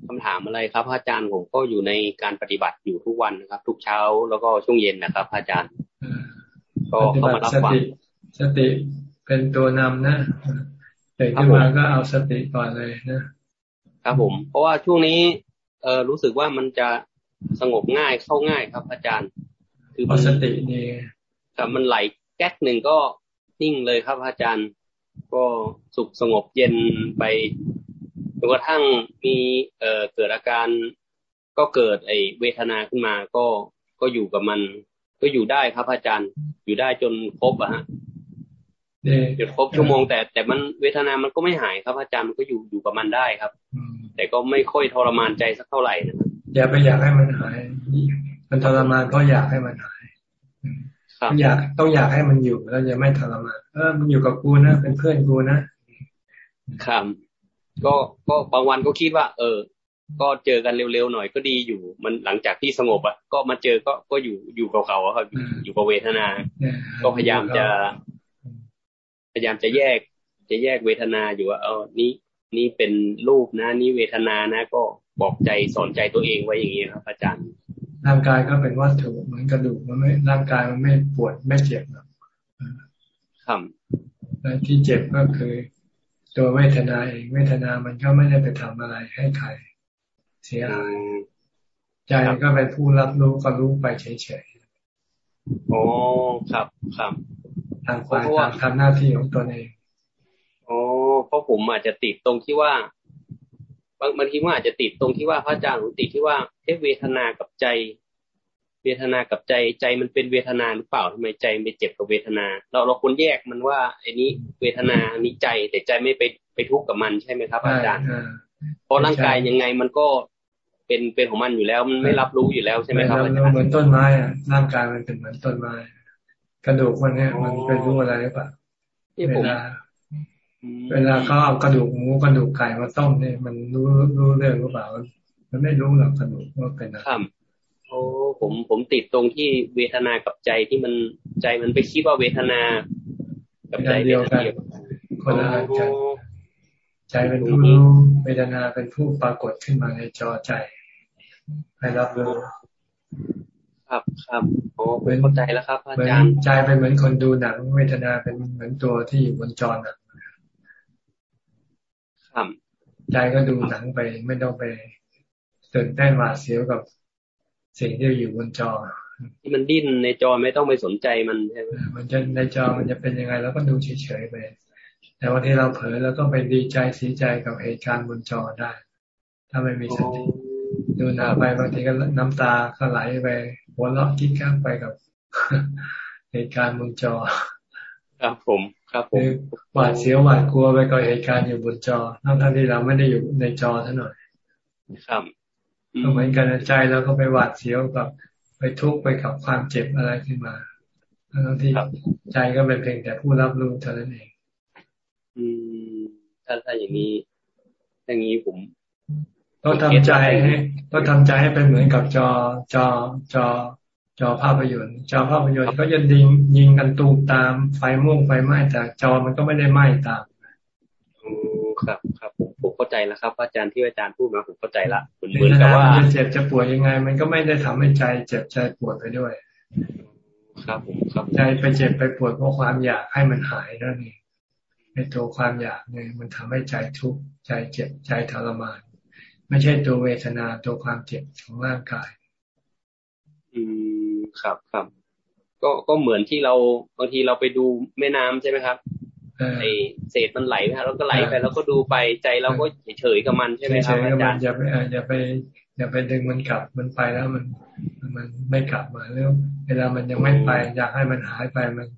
[SPEAKER 7] คำถามอะไรครับพระอาจารย์ผมก็อยู่ในการปฏิบัติอยู่ทุกวันนะครับ ทุกเช้าแล้วก็ช่วงเย็นนะครับพระอาจารย์
[SPEAKER 1] ก็เข้ามารับฟังสติ เป็นตัวนำนะตื่นขึ้นมาก็เอาสติก่อนเลยนะครับ
[SPEAKER 7] ผม เพราะว่าช่วงนี้ เออรู้สึกว่ามันจะสงบง่ายเข้าง่ายครับ อาจารย์
[SPEAKER 1] คือสตินี่
[SPEAKER 7] ครับมันไหลแก๊กหนึ่งก็นิ่งเลยครับ อาจารย์ ก็สุขสงบเย็นไปจนกระทั่งมีเอ่อเกิดอาการก็เกิดไอเวทนาขึ้นมาก็ก็อยู่กับมัน ก็อยู่ได้ครับ อาจารย์อยู่ได้จนครบอะฮะ จนครบชั่วโมงแต่แต่มันเวทนามันก็ไม่หายครับอาจารย์มันก็อยู่อยู่กับมันได้ครับแต่ก็ไม่ค่อยทรมานใจสักเท่าไหร่นะครับ
[SPEAKER 1] อย่าไปอยากให้มันหาย มันทรมานเพราะอยากให้มันหายต้องอยากต้องอยากให้มันอยู่แล้วจะไม่ทรมานเออมันอยู่กับกูนะเป็นเพื่อนกูนะครับ
[SPEAKER 7] ก็ก็บางวันก็คิดว่า เออ ก็เจอกันเร็วๆหน่อยก็ดีอยู่ มันหลังจากที่สงบอะก็มาเจอก็ก็อยู่อยู่กับเขาครับอยู่กับเวทนา ก็พยายามจะ พยายามจะแยก จะแยกเวทนาอยู่ว่าเออนี่นี่เป็นรูปนะนี่เวทนานะ ก็บอกใจสอนใจตัวเองไว้อย่างนี้ครับอาจารย์
[SPEAKER 1] ร่างกายก็เป็นวัตถุเหมือนกระดูกมันไม่ร่างกายมันไม่ปวดไม่เจ็บหรอก
[SPEAKER 7] ครับ
[SPEAKER 1] และที่เจ็บก็คือ ตัวเวทนาเองเวทนามันก็ไม่ได้ไปทำอะไรให้ใครเสียหายใจก็เป็นผู้รับรู้ก็รู้ไปเฉย
[SPEAKER 7] ๆโอ้ครับครับ
[SPEAKER 1] ทางฝ่ายทางทำหน้าที่ของตนเอง
[SPEAKER 7] โอ้เพราะผมอาจจะติดตรงที่ว่าบางบางทีว่าอาจจะติดตรงที่ว่าพระอาจารย์ติดที่ว่าเอ๊ะเวทนากับใจ เวทนากับใจใจมันเป็นเวทนาหรือเปล่าทำไมใจไม่เจ็บกับเวทนา เราเราควรแยกมันว่าไอ้นี้เวทนาอันนี้ใจ แต่ใจไม่ไปไปทุกข์กับมันใช่ไหมครับ อาจารย์เพราะร่างกายยังไงมันก็เป็นเป็นของมันอยู่แล้ว มันไม่รับรู้อยู่แล้วใช่ไหมครับอาจารย์
[SPEAKER 1] เหมือนต้นไม้อะร่างกายมันเป็นเหมือนต้นไม้ กระดูกมันเนี่ยมันเป็นรู้อะไรหรือเปล่าเวลาเวลาเขาเอากระดูกหมูกระดูกไก่มาต้มเนี่ยมันรู้รู้เรื่องหรือเปล่า มันไม่รู้หรอกกระดูกว่าเป็นอะไร
[SPEAKER 7] ครับโอ้ผมผมติดตรงที่เวทนากับใจที่มันใจมันไปคิดว่าเวทนา
[SPEAKER 1] กับใจเดียวกันคนละอันกันใจเป็นผู้รู้เวทนาเป็นผู้ปรากฏขึ้นมาในจอใจให้รับรู้
[SPEAKER 7] ครับครับโอ้เข้าใจแล้วครับ อาจารย์
[SPEAKER 1] ใจเป็นเหมือนคนดูหนังเวทนาเป็นเหมือนตัวที่อยู่บนจอหนังใจก็ดูหนังไปไม่ต้องไปตื่นเต้นหวาดเสียวกับสิ่งที่อยู่บนจอ
[SPEAKER 7] ที่มันดิ้นในจอไม่ต้องไปสนใจมันใช่ไหม
[SPEAKER 1] มันจะในจอมันจะเป็นยังไงเราก็ดูเฉยๆไปแต่วันที่เราเผลอเราก็ไปดีใจเสียใจกับเหตุการณ์บนจอได้ ถ้าไม่มีสติดูหนาไปบางทีก็น้ำตาก็ไหลไป หัวเราะคิดข้างไปกับเหตุการณ์บนจอ
[SPEAKER 7] ครับผม ครับผม
[SPEAKER 1] หวาดเสียวหวาดกลัวไปกับเหตุการณ์อยู่บนจอทั้งที่เราไม่ได้อยู่ในจอเท่าหน่อย
[SPEAKER 7] ครับ
[SPEAKER 1] เหมือนกันใจเราก็ไปหวาดเสียวกับไปทุกข์ไปกับความเจ็บอะไรขึ้นมาทั้งที่ใจก็เป็นเพียงแต่ผู้รับรู้เท่านั้นเอง
[SPEAKER 7] อืมถ้าถ้าอย่างนี้อย่างนี้ผม
[SPEAKER 1] ต้องทำใจให้ต้องทำใจให้เป็นเหมือนกับจอจอจอ จอภาพยนตร์ จอภาพยนตร์ก็จะยิงยิงกันตูมตามไฟม่วงไฟไหม้แต่จอมันก็ไม่ได้ไหม้ตาม
[SPEAKER 7] ครับครับผมผมเข้าใจแล้วครับ อาจารย์ที่อาจารย์พูดมาผมเข้าใจละเหมือนกับว่า
[SPEAKER 1] จะเจ็บจะปวดยังไง มันก็ไม่ได้ทำให้ใจ เจ็บใจปวดไปด้วย
[SPEAKER 7] ครับผมครับ
[SPEAKER 1] ใจไปเจ็บไปปวดเพราะความอยากให้มันหายนั่นเองในตัวความอยากเนี่ยมันทำให้ใจทุกข์ใจเจ็บใจทรมาน ไม่ใช่ตัวเวทนาตัวความเจ็บของร่างกาย
[SPEAKER 7] อืมครับครับก็ก็เหมือนที่เราบางทีเราไปดูแม่น้ำใช่ไหมครับไอเศษมันไหลไปแล้วก็ไหลไปแล้วก็ดูไปใจเราก็เฉยๆกับมันใช่ไหมครับอาจารย์
[SPEAKER 1] อย่าไปอย่าไปอย่าไปดึงมันกลับมันไปแล้วมัน มันไม่กลับมาแล้วเวลามันยังไม่ไป อยากให้มันหายไปมัน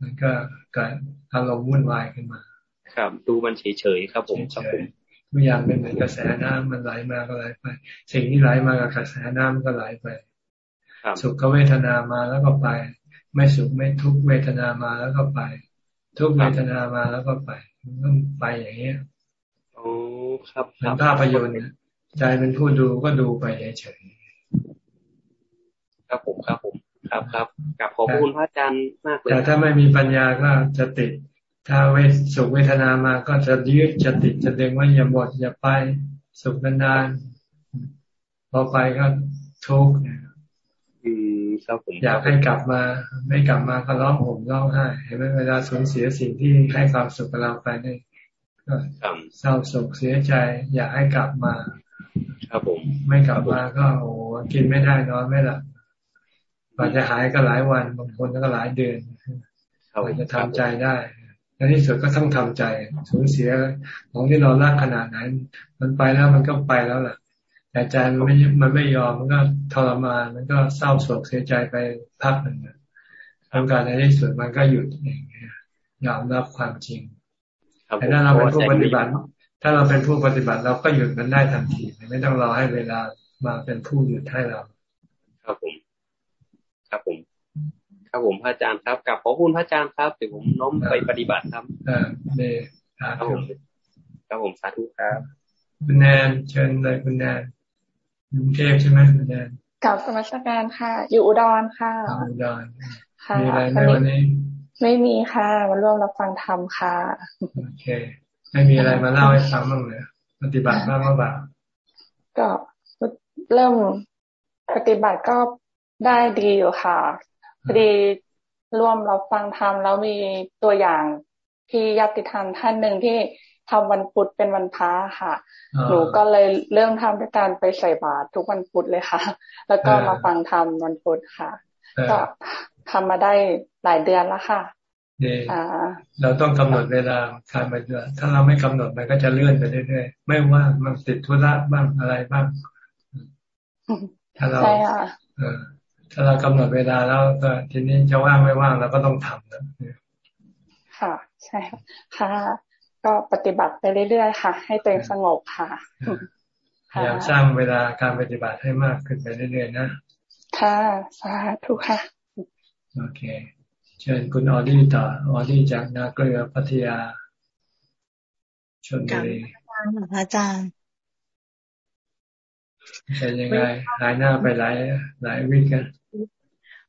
[SPEAKER 1] มันก็เกิดอารมณ์วุ่นวายขึ้นมา
[SPEAKER 7] ครับ ดูมันเฉยๆครับผมครับผม
[SPEAKER 1] ทุกอย่างเป็นเหมือนกระแสน้ำมันไหลมาก็ไหลไป สิ่งที่ไหลมากับกระแสน้ำก็ไหลไปสุขเวทนามาแล้วก็ไป ไม่สุขไม่ทุกเวทนามาแล้วก็ไป ทุกเวทนามาแล้วก็ไปมันไปอย่างเงี้ย
[SPEAKER 7] โอ้ครับ
[SPEAKER 1] เหมือนภาพยนตร์ใจเป็นผู้ดูก็ดูไปเฉย
[SPEAKER 7] ๆครับผมครับผมครับครับกับขอบคุณพระอาจารย์มากเลย
[SPEAKER 1] แต่ถ้าไม่มีปัญญาก็จะติด ถ้าเวสุขเวทนามาก็จะยึดจะติดจะเด้งว่าอย่าหมดอย่าไปสุขนานๆพอไปก็ทุกข์อยากให้กลับมา ไม่กลับมาก็ร้องห่มร้องไห้เห็นไหมเวลาสูญเสียสิ่งที่ให้ความสุขกับเราไปนี่ก็เศร้าโศกเสียใจ อยากให้กลับมา
[SPEAKER 7] ครับผม
[SPEAKER 1] ไม่กลับมาก็โอ้กินไม่ได้นอนไม่หลับกว่าจะหายก็หลายวันบางคนก็หลายเดือนกว่าจะทำใจได้ ในที่สุดก็ต้องทำใจสูญเสียของที่เรารักขนาดนั้น มันไปแล้วมันก็ไปแล้วแหละแต่ใจมันไม่มันไม่ยอมมันก็ทรมานมันก็เศร้าโศกเสียใจไปพักหนึ่งทำการในที่สุดมันก็หยุดเองยอมรับความจริงแต่ถ้าเราเป็นผู้ปฏิบัติ ถ้าเราเป็นผู้ปฏิบัติเราก็หยุดมันได้ทันที ไม่ต้องรอให้เวลามาเป็นผู้หยุดให้เรา
[SPEAKER 7] ครับผม ครับผม ครับผมพระอาจารย์ครับกับขอบคุณพระอาจารย์ครับเดี๋ยวผมน้อมไปปฏิบัติครับ
[SPEAKER 1] อ่าเน
[SPEAKER 7] ครับผมครับผมสาธุครับ
[SPEAKER 1] คุณแนนเชิญเลยคุณแนนกรุงเทพใช่ไหมคุณแนน
[SPEAKER 8] กับสมัชการค่ะ อยู่อุดรค่ะ
[SPEAKER 1] อุดรค่ะมีอะไรในวันนี้
[SPEAKER 8] ไม่มีค่ะมาร่วมรับฟังธรรมค่ะ
[SPEAKER 1] โอเค ไม่มีอะไรมาเล่าให้ฟังบ้างเลยปฏิบัติบ้างหรือเปล่า
[SPEAKER 8] ก็เริ่มปฏิบัติก็ได้ดีอยู่ค่ะ พอดีร่วมรับฟังธรรมแล้วมีตัวอย่างที่ยัติธรรมท่านหนึ่งที่ทำวันพุธเป็นวันพระค่ะ หนูก็เลยเริ่มทำด้วยการไปใส่บาตรทุกวันพุธเลยค่ะ แล้วก็มาฟังธรรมวันพุธค่ะ ก็ทำมาได้หลายเดือนแล้วค่ะ
[SPEAKER 1] เราต้องกำหนดเวลาการไปเดือนถ้าเราไม่กำหนดมันก็จะเลื่อนไปเรื่อยๆ ไม่ว่ามันติดธุระบ้างอะไรบ้าง ถ้าเรา ถ้าเรากำหนดเวลาแล้วก็ทีนี้จะว่างไม่ว่างเราก็ต้องทำนะ
[SPEAKER 8] ค่ะ ใช่ค่ะ ก็ปฏิบัติไปเรื่อยๆค่ะ ให้ตัวเองสงบค่ะ
[SPEAKER 1] พยายามสร้างเวลาการปฏิบัติให้มากขึ้นไปเรื่อยๆนะ
[SPEAKER 8] ค่ะสาธุค่ะ
[SPEAKER 1] โอเค เชิญคุณออดี้ต่อออดี้จากนาเกลือพัทยาชนบุรี
[SPEAKER 9] อาจารย์
[SPEAKER 1] เป็นยังไงหายหน้าไปหลายหลายวิกัน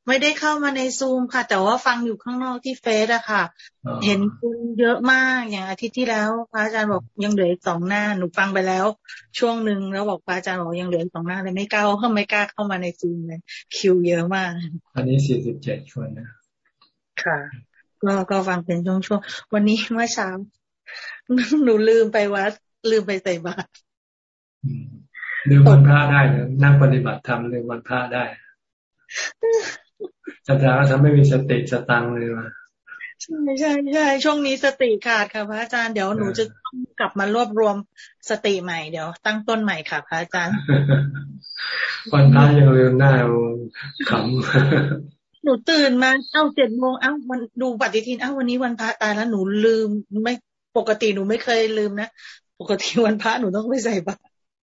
[SPEAKER 9] ไม่ได้เข้ามาในซูมค่ะ แต่ว่าฟังอยู่ข้างนอกที่เฟซอะค่ะ เห็นคุณเยอะมากอย่างอาทิตย์ที่แล้วพระอาจารย์บอกยังเหลืออีกสองหน้าหนูฟังไปแล้ว ช่วงหนึ่งแล้วบอกพระอาจารย์บอกยังเหลืออีกสองหน้าเลยไม่กล้าเข้าไม่กล้าเข้ามาในซูมเลยคิวเยอะมาก
[SPEAKER 1] อันนี้สี่สิบเจ็ดคนนะ
[SPEAKER 9] ค่ะ ก็ก็ฟังเป็นช่วงๆวันนี้เมื่อเช้าหนูลืมไปวัด ลืมไปใส่บาตร
[SPEAKER 1] ลืมวันพระได้หรือนั่งปฏิบัติธรรมลืมวันพระได้ อาจารย์ทำไม่มีสติสตังเลยมา
[SPEAKER 9] ใช่ใช่ใช่ช่วงนี้สติขาดค่ะพระอาจารย์เดี๋ยวหนูจะกลับมารวบรวมสติใหม่เดี๋ยว ตั้งต้นใหม่ค่ะพระอาจารย์
[SPEAKER 1] วันพระยังลืมหน้าขำ
[SPEAKER 9] หนูตื่นมาเอ้าเจ็ดโมงเอ้าวันดูปฏิทินเอ้าวันนี้วันพระตายแล้วหนูลืมไม่ปกติหนูไม่เคยลืมนะปกติวันพระหนูต้องไปใส่บาตร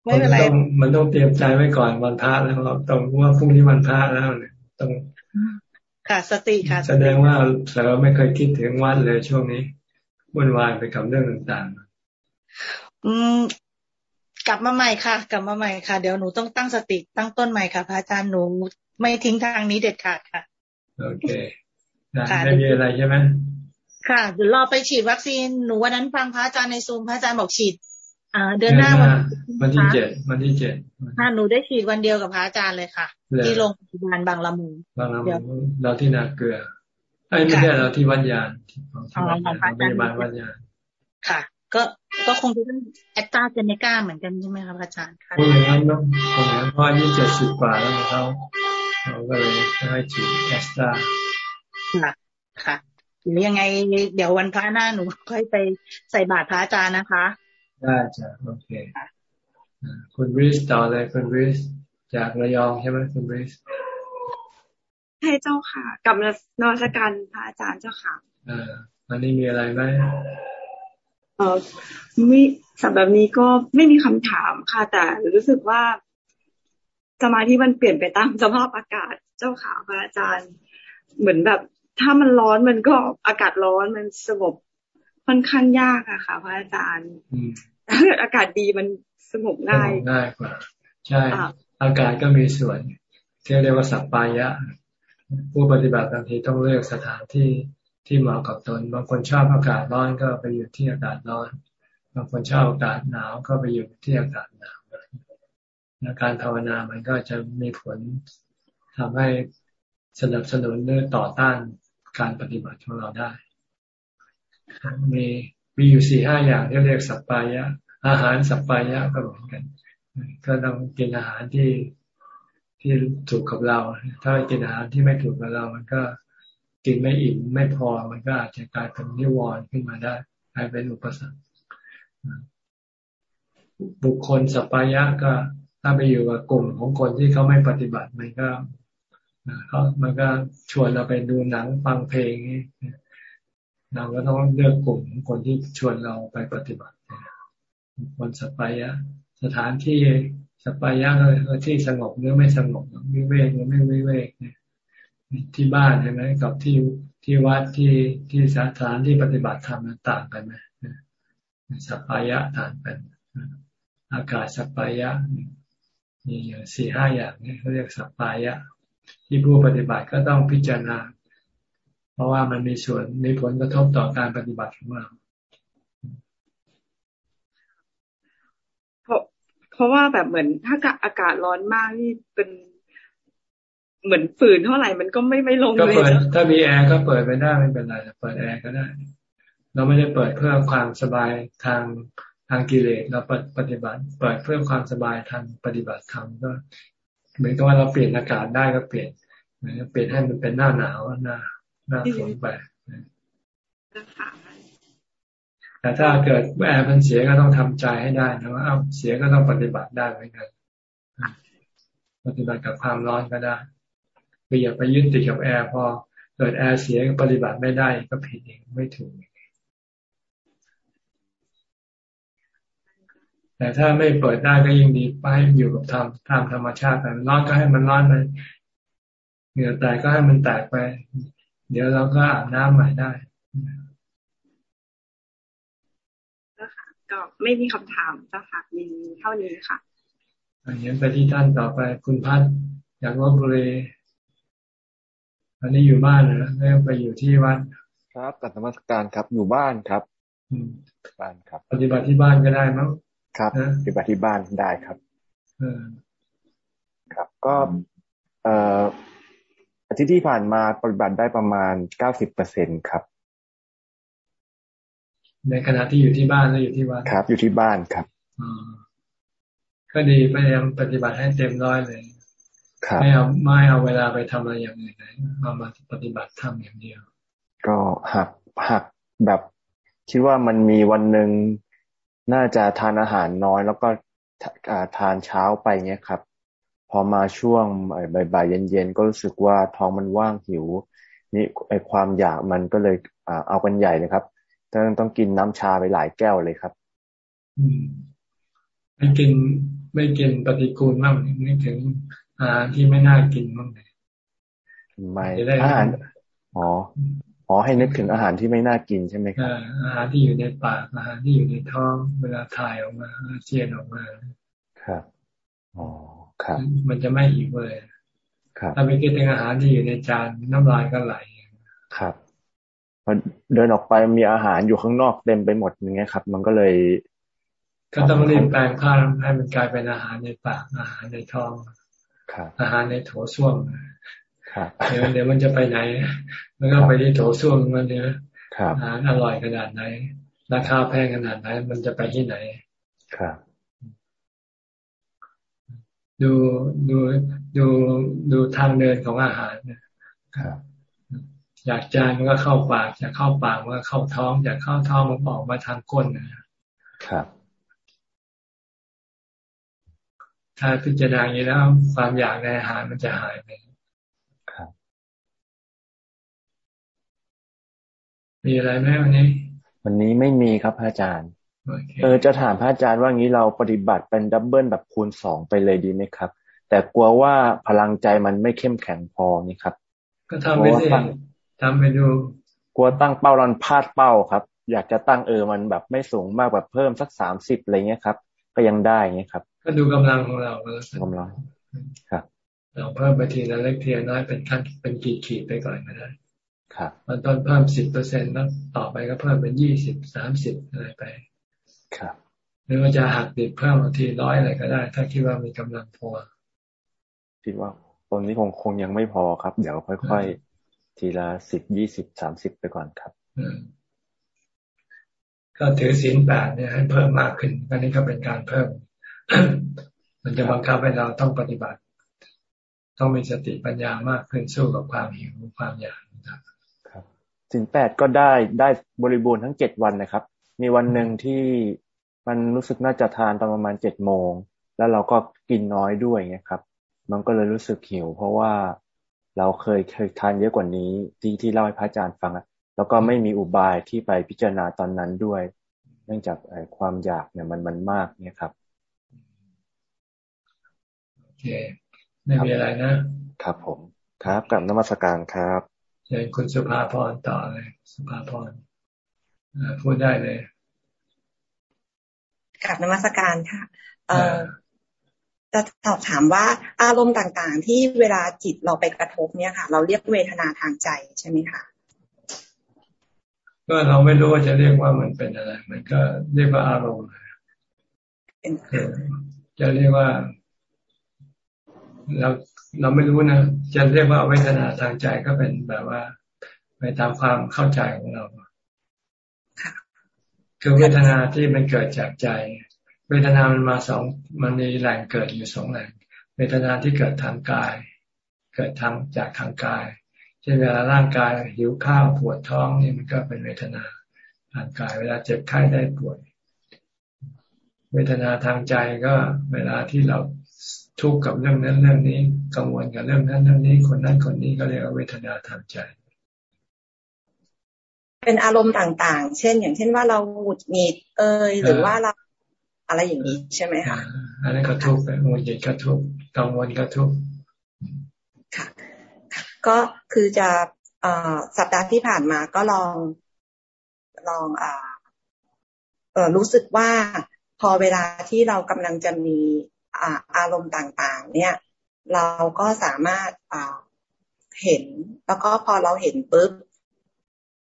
[SPEAKER 9] ไม่เป็นไร
[SPEAKER 1] มันต้องเตรียมใจไว้ก่อนวันพระแล้วต้องว่าพรุ่งนี้วันพระแล้วเนี่ยต้อง
[SPEAKER 9] ค่ะสติค่ะ
[SPEAKER 1] แสดงว่าเราไม่เคยคิดถึงวัดเลยช่วงนี้วุ่นวายไปกับเรื่องต่าง
[SPEAKER 9] ๆ อืม กลับมาใหม่ค่ะ กลับมาใหม่ค่ะ เดี๋ยวหนูต้องตั้งสติตั้งต้นใหม่ค่ะ พระอาจารย์หนูไม่ทิ้งทางนี้เด็ดขาดค่ะ
[SPEAKER 1] โอเคไม่มีอะไรใช่ไหม
[SPEAKER 9] ค่ะเดี๋ยวรอไปฉีดวัคซีนหนูวันนั้นฟังพระอาจารย์ในซูมพระอาจารย์บอกฉีด อ่า เดือนหน้า
[SPEAKER 1] วันวันที่เจ็ดวันที่เจ็ด
[SPEAKER 9] ถ้าหนูได้ฉีดวันเดียวกับพระอาจารย์เลยค่ะ ที่โรงพยาบาลบางละมุง
[SPEAKER 1] บางละมุงเราที่นาเกลือไอ้ไม่ใช่เราที่วัดยาน
[SPEAKER 9] ของโรงพยาบาลวัดยานค่ะ ก็ก็คงจะต้องแอตตาเซเนกาเหมือนกันใช่ไหมครับอาจารย์ค่ะ
[SPEAKER 1] คงอย่างนั้นเนาะคงอย่างนั้นเพราะอายุเจ็ดสิบกว่าแล้วเขาเขาก็เลยให้ฉีดแอสตรา
[SPEAKER 9] ค่ะค่ะหรือยังไงเดี๋ยววันพระหน้าหนูค่อยไปใส่บาตรพระอาจารย์นะคะ
[SPEAKER 1] ได้จ้ะโอเคคุณบริสต่อเลยคุณบริสจากระยองใช่ไหมคุณบริส
[SPEAKER 10] ใช่เจ้าค่ะ กับนวัตการพระอาจารย์เจ้าค่ะ
[SPEAKER 1] อ่าอันนี้มีอะไรไหม
[SPEAKER 10] เออไม่สำหรับนี้ก็ไม่มีคำถามค่ะ แต่รู้สึกว่าสมาธิมันเปลี่ยนไปตามสภาพอากาศเจ้าค่ะพระอาจารย์ เหมือนแบบ ถ้ามันร้อนมันก็อากาศร้อนมันสงบ ค่อนข้างยากอะค่ะพระอาจารย์ถ้าเกิดอากาศดีมันสงบง่าย
[SPEAKER 1] ง่ายกว่า ใช่ อากาศก็มีส่วนที่เรียกว่าสัปปายะ ผู้ปฏิบัติบางทีต้องเลือกสถานที่ที่เหมาะกับตนบางคนชอบอากาศร้อนก็ไปอยู่ที่อากาศร้อน บางคนชอบอากาศหนาวก็ไปอยู่ที่อากาศหนาวการภาวนามันก็จะมีผลทำให้สนับสนุนหรือต่อต้านการปฏิบัติของเราได้ มีมีอยู่สี่ห้าอย่างที่เรียกสัปปายะ อาหารสัปปายะก็เหมือนกัน ก็ต้องกินอาหารที่ที่ถูกกับเรา ถ้ากินอาหารที่ไม่ถูกกับเรา มันก็กินไม่อิ่มไม่พอ มันก็อาจจะกลายเป็นนิวรณ์ขึ้นมาได้กลายเป็นอุปสรรค บุคคลสัปปายะก็ถ้าไปอยู่กับกลุ่มของคนที่เขาไม่ปฏิบัติมันก็เขามันก็ชวนเราไปดูหนังฟังเพลง เราก็ต้องเลือกกลุ่มคนที่ชวนเราไปปฏิบัติคนสปายะ สถานที่สปายะก็ที่สงบหรือไม่สงบวิเวกหรือไม่วิเวกเนี่ยที่บ้านใช่ไหมกับที่ที่วัดที่ที่สถานที่ปฏิบัติธรรมต่างกันไหมสปายะต่างกันอากาศสปายะมีอย่างสี่ห้าอย่างนี้เขาเรียกสปายะ ที่ผู้ปฏิบัติก็ต้องพิจารณา เพราะว่ามันมีส่วนมีผลกระทบต่อการปฏิบัติของเรา
[SPEAKER 10] เพราะเพราะว่าแบบเหมือนถ้าอากาศร้อนมากนี่เป็นเหมือนฝืนเท่าไหร่มันก็ไม่ไม่ลงเลยก็เปิ
[SPEAKER 1] ดถ้ามีแอร์ก็เปิดไปได้ไม่เป็นไรเปิดแอร์ก็ได้ เราไม่ได้เปิดเพื่อความสบายทางทางกิเลสเราปฏิบัติ เปิดเพื่อความสบายทางปฏิบัติธรรมก็เหมือนกับว่าเราเปลี่ยนอากาศได้ก็เปลี่ยนเปลี่ยนให้มันเป็นหน้าหนาวหน้า หน้าฝนไปแต่ถ้าเกิดแอร์มันเสียก็ต้องทำใจให้ได้นะว่าเอ้าเสียก็ต้องปฏิบัติได้เหมือนกันปฏิบัติกับความร้อนก็ได้ไปอย่าไปยึดติดกับแอร์พอเกิดแอร์เสียก็ปฏิบัติไม่ได้ก็ผิดเองไม่ถูกแต่ถ้าไม่เปิดได้ก็ยิ่งดีไปอยู่กับธรรมตามธรรมชาติแต่ร้อนก็ให้มันร้อนไปเหงื่อแตกก็ให้มันแตกไป เดี๋ยวเราก็อาบน้ำใหม่ได้
[SPEAKER 10] ก็ไม่มีคำถามเจ้าค่ะมีเท่านี้ค่ะ
[SPEAKER 1] อันนี้ไปที่ท่านต่อไปคุณพัฒอยากลบบุรีอันนี้อยู่บ้านเหรอไม่ไปอยู่ที่วัด
[SPEAKER 11] ครับกับธรรมสการครับอยู่บ้านครับบ้านครับ
[SPEAKER 1] ปฏิบัติที่บ้านก็ได้มั้ง
[SPEAKER 11] ครับปฏิบัติที่บ้านได้ครับครับ ก็ เอ่อ อาทิตย์ที่ผ่านมาปฏิบัติได้ประมาณเก้าสิบเปอร์เซ็นครับ
[SPEAKER 1] ในขณะที่อยู่ที่บ้านแล้วอยู่ที่วัด
[SPEAKER 11] ครับ อยู่ที่บ้านครับ
[SPEAKER 1] ก็ดีพยายามปฏิบัติให้เต็มร้อยเลยไม่เอาไม่เอาเวลาไปทำอะไรอย่างอื่นเลยเอามาปฏิบัติทำอย่างเดียว
[SPEAKER 11] ก็หักหักแบบคิดว่ามันมีวันหนึ่งน่าจะทานอาหารน้อย แล้วก็ทานเช้าไปเงี้ยครับ พอมาช่วงบ่ายๆเย็นๆก็รู้สึกว่าท้องมันว่างหิว นี่ไอความอยากมันก็เลยเอากันใหญ่เลยครับต้องต้องกินน้ำชาไปหลายแก้วเลยครับ
[SPEAKER 1] อืมไม่กินไม่กินปฏิกูลมากนึกถึงอาหารที่ไม่น่ากินบ้างเลย
[SPEAKER 11] ไม่อาหารอ๋ออ๋อให้นึกถึงอาหารที่ไม่น่ากินใช่ไหมครับ
[SPEAKER 1] อาหารที่อยู่ในปากอาหารที่อยู่ในท้องเวลาถ่ายออกมาเจียนออกมา
[SPEAKER 11] ครับอ๋อครับ
[SPEAKER 1] มันจะไม่หิวเลยครับถ้าไปกินถึงอาหารที่อยู่ในจานน้ำลายก็ไหล
[SPEAKER 11] ครับพอเดินออกไปมีอาหารอยู่ข้างนอกเต็มไปหมดอย่างเงี้ยครับ มันก็เลย
[SPEAKER 1] ก็ต้องรีบแปลงผ้าให้มันกลายเป็นอาหารในปากอาหารในท้องอาหารในโถส้วมเดี๋ยวเดี๋ยวมันจะไปไหน มันก็ไปที่โถส้วมมันเนี่ยอาหารอร่อยขนาดไหน ราคาแพงขนาดไหน มันจะไปที่ไหน
[SPEAKER 11] ครับ
[SPEAKER 1] ดูดูดูดูทางเดินของอาหาร
[SPEAKER 11] ครับ
[SPEAKER 1] อยากจานมันก็เข้าปากอยากเข้าปากมันก็เข้าท้อง อยากเข้าท้องมันออกมาทางก้น
[SPEAKER 11] นะครับ
[SPEAKER 1] ถ้าพิจารณาอย่างนี้แล้วความอยากในอาหารมันจะหายไป
[SPEAKER 11] ครับ
[SPEAKER 1] มีอะไรไหมวันนี้
[SPEAKER 11] วันนี้ไม่มีครับพระอาจารย์ เออจะถามพระอาจารย์ว่างี้เราปฏิบัติเป็นดับเบิลแบบคูณสองไปเลยดีไหมครับ แต่กลัวว่าพลังใจมันไม่เข้มแข็งพอนี่ครับ
[SPEAKER 1] ก็ทำไปสิทำไปดู
[SPEAKER 11] กลัวตั้งเป้ารันพลาดเป้าครับ อยากจะตั้งเออมันแบบไม่สูงมากแบบเพิ่มสักสามสิบอะไรเงี้ยครับ ก็ยังได้เงี้ยครับ
[SPEAKER 1] ก็ดูกำลังของเรา
[SPEAKER 11] กำลังครับ
[SPEAKER 1] เราเพิ่มไปทีละเล็กทีละน้อยเป็นขั้นเป็นขีดขีดไปก่อนก็ได้
[SPEAKER 11] ครับ
[SPEAKER 1] มันตอนเพิ่มสิบเปอร์เซ็นต์แล้วต่อไปก็เพิ่มเป็นยี่สิบสามสิบอะไรไป
[SPEAKER 11] ครับ
[SPEAKER 1] หรือว่าจะหักดิบเพิ่มบางทีร้อยอะไรก็ได้ ถ้าคิดว่ามีกำลังพอ
[SPEAKER 11] คิดว่าตอนนี้คงคงยังไม่พอครับ เดี๋ยวค่อยๆ ทีละสิบยี่สิบสามสิบไปก่อนครับ
[SPEAKER 1] ก็ถือศีลแปดเนี่ยให้เพิ่มมากขึ้นอันนี้ก็เป็นการเพิ่ม มันจะบังคับให้เราต้องปฏิบัติ ต้องมีสติปัญญามากขึ้นสู้กับความหิวความอยากครับ
[SPEAKER 11] ครับศีลแปดก็ได้ได้บริบูรณ์ทั้งเจ็ดวันนะครับ มีวันหนึ่งที่มันรู้สึกน่าจะทานตอนประมาณเจ็ดโมง แล้วเราก็กินน้อยด้วยเงี้ยครับ มันก็เลยรู้สึกหิว เพราะว่าเราเคยเคยทานเยอะกว่านี้ที่ที่เล่าให้พระอาจารย์ฟังแล้วก็ไม่มีอุบายที่ไปพิจารณาตอนนั้นด้วย เนื่องจากความอยากเนี่ยมันมันมากเนี่ยครับ
[SPEAKER 1] โอเคไม่มีอะไรนะ
[SPEAKER 11] ครับผม ครับกับนมัสการครับ
[SPEAKER 1] เชิญคุณสุภาพรต่อเลยสุภาพร พูดได้เลย
[SPEAKER 12] กับนมัสการค่ะ เอ่อจะสอบถามว่าอารมณ์ต่างๆ ที่เวลาจิตเราไปกระทบเนี่ยค่ะ เราเรียกเวทนาทางใจใช่ไหมคะ
[SPEAKER 1] ก็เราไม่รู้ว่าจะเรียกว่ามันเป็นอะไร มันก็เรียกว่าอารมณ์จะเรียกว่าเราเราไม่รู้นะจะเรียกว่าเวทนาทางใจก็เป็นแบบว่า ไปตามความเข้าใจของเรา คือเวทนาที่มันเกิดจากใจ เวทนามันมาสองมันมีแหล่งเกิดอยู่สองแหล่ง เวทนาที่เกิดทางกาย เกิดทางจากทางกายเช่นเวลาร่างกายหิวข้าวปวดท้องนี่มันก็เป็นเวทนาทางกาย เวลาเจ็บไข้ได้ป่วย เวทนาทางใจก็เวลาที่เราทุกข์กับเรื่องนั้นเรื่องนี้ กังวลกับเรื่องนั้นเรื่องนี้คนนั้นคนนี้ก็เรียกว่าเวทนาทางใจ
[SPEAKER 12] เป็นอารมณ์ต่างๆ เช่น อย่างเช่นว่าเราหงุดหงิดเอยหรือว่าเราอะไรอย่างนี้ใช่ไหมคะ
[SPEAKER 1] อันนั้นก็ทุกข์หงุดหงิดก็ทุกข์กังวลก็ทุกข์
[SPEAKER 12] ค่ะ ก็คือจะสัปดาห์ที่ผ่านมาก็ลองลองอเออรู้สึกว่าพอเวลาที่เรากำลังจะมีอารมณ์ต่างๆ เนี่ย เราก็สามารถเห็น แล้วก็พอเราเห็นปุ๊บ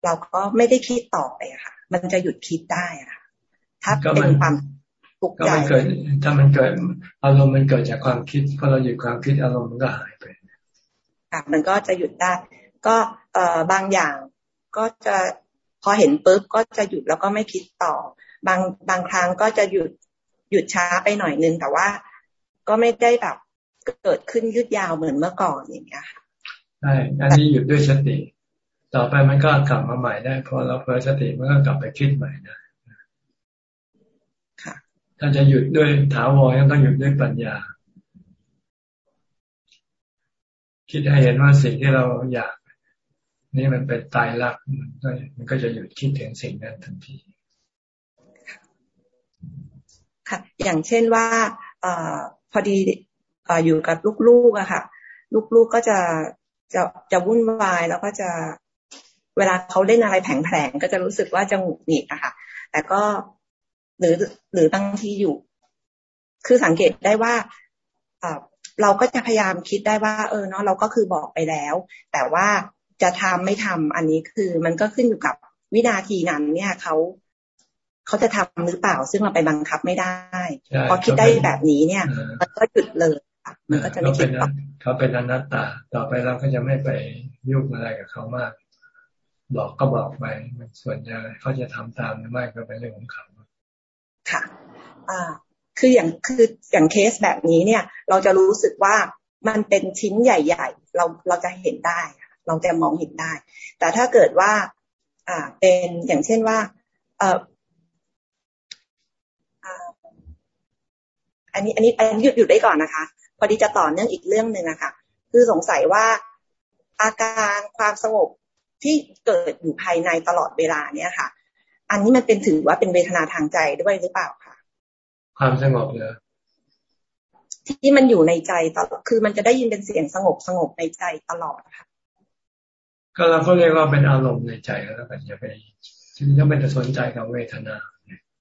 [SPEAKER 12] เราก็ไม่ได้คิดต่อไปค่ะ มันจะหยุดคิดได้ค่ะ ถ้าเป็นความ
[SPEAKER 1] ทุกข์ใจถ้ามันเกิดอารมณ์มันเกิดจากความคิดพอเราหยุดความคิดอารมณ์มันก็หายไป
[SPEAKER 12] ค่ะมันก็จะหยุดได้ ก็เอ่อบางอย่างก็จะพอเห็นปุ๊บก็จะหยุดแล้วก็ไม่คิดต่อ บางบางครั้งก็จะหยุดหยุดช้าไปหน่อยนึงแต่ว่าก็ไม่ได้แบบเกิดขึ้นยืดยาวเหมือนเมื่อก่อนอย่างเงี้ย
[SPEAKER 1] ใช่อันนี้หยุดด้วยสติ ต่อไปมันก็กลับมาใหม่ได้พอเราเพิ่สติมันก็กลับไปคิดใหม่ได้ถ้าจะหยุดด้วยถาวรต้องหยุดด้วยปัญญา คิดให้เห็นว่าสิ่งที่เราอยาก นี่มันเป็นตายรักมันก็จะหยุดคิดถึงสิ่งนั้นทันที
[SPEAKER 12] ค่ะ อย่างเช่นว่าอพอดีออยู่กับลูกๆอะค่ะ ลูกๆก็จะจะจะวุ่นวายแล้วก็จะ เวลาเขาเล่นอะไรแผลงๆก็จะรู้สึกว่าจะหงุดหงิดอะค่ะ แต่ก็หรือหรือบางทีอยู่ คือสังเกตได้ว่าเราก็จะพยายามคิดได้ว่า เออเนาะเราก็คือบอกไปแล้ว แต่ว่าจะทำไม่ทำอันนี้คือมันก็ขึ้นอยู่กับวินาทีนั้น เนี่ยเขาเขาจะทำหรือเปล่า ซึ่งเราไปบังคับไม่ได้ พอคิดได้แบบนี้เนี่ย มันก็หยุดเลยมันก็จะไม่คิด
[SPEAKER 1] เขาเป็นอนัตตา ต่อไปเราก็จะไม่ไปยุ่งอะไรกับเขามาก บอกก็บอกไปส่วนใหญ่เขาจะทำตามหรือไม่ก็เป็นเรื่องของเขา
[SPEAKER 12] ค่ะ อ่า คืออย่างคืออย่างเคสแบบนี้เนี่ย เราจะรู้สึกว่ามันเป็นชิ้นใหญ่ ๆ เราเราจะเห็นได้ เราจะมองเห็นได้ แต่ถ้าเกิดว่า อ่า เป็นอย่างเช่นว่า เอ่ออันนี้อันนี้อันนี้หยุดหยุดได้ก่อนนะคะ พอดีจะต่อเนื่องอีกเรื่องหนึ่งอะค่ะ คือสงสัยว่าอาการความสงบ ที่เกิดอยู่ภายในตลอดเวลาเนี่ยค่ะ อันนี้มันเป็นถือว่าเป็นเวทนาทางใจด้วยหรือเปล่าคะ
[SPEAKER 1] ความสงบเลย
[SPEAKER 12] ที่มันอยู่ในใจตลอดคือมันจะได้ยินเป็นเสียงสงบสงบในใจตลอดค่ะ
[SPEAKER 1] ก็เราก็เรียกว่าเป็นอารมณ์ในใจแล้วกันอย่าไปอย่าไปสนใจกับเวทนา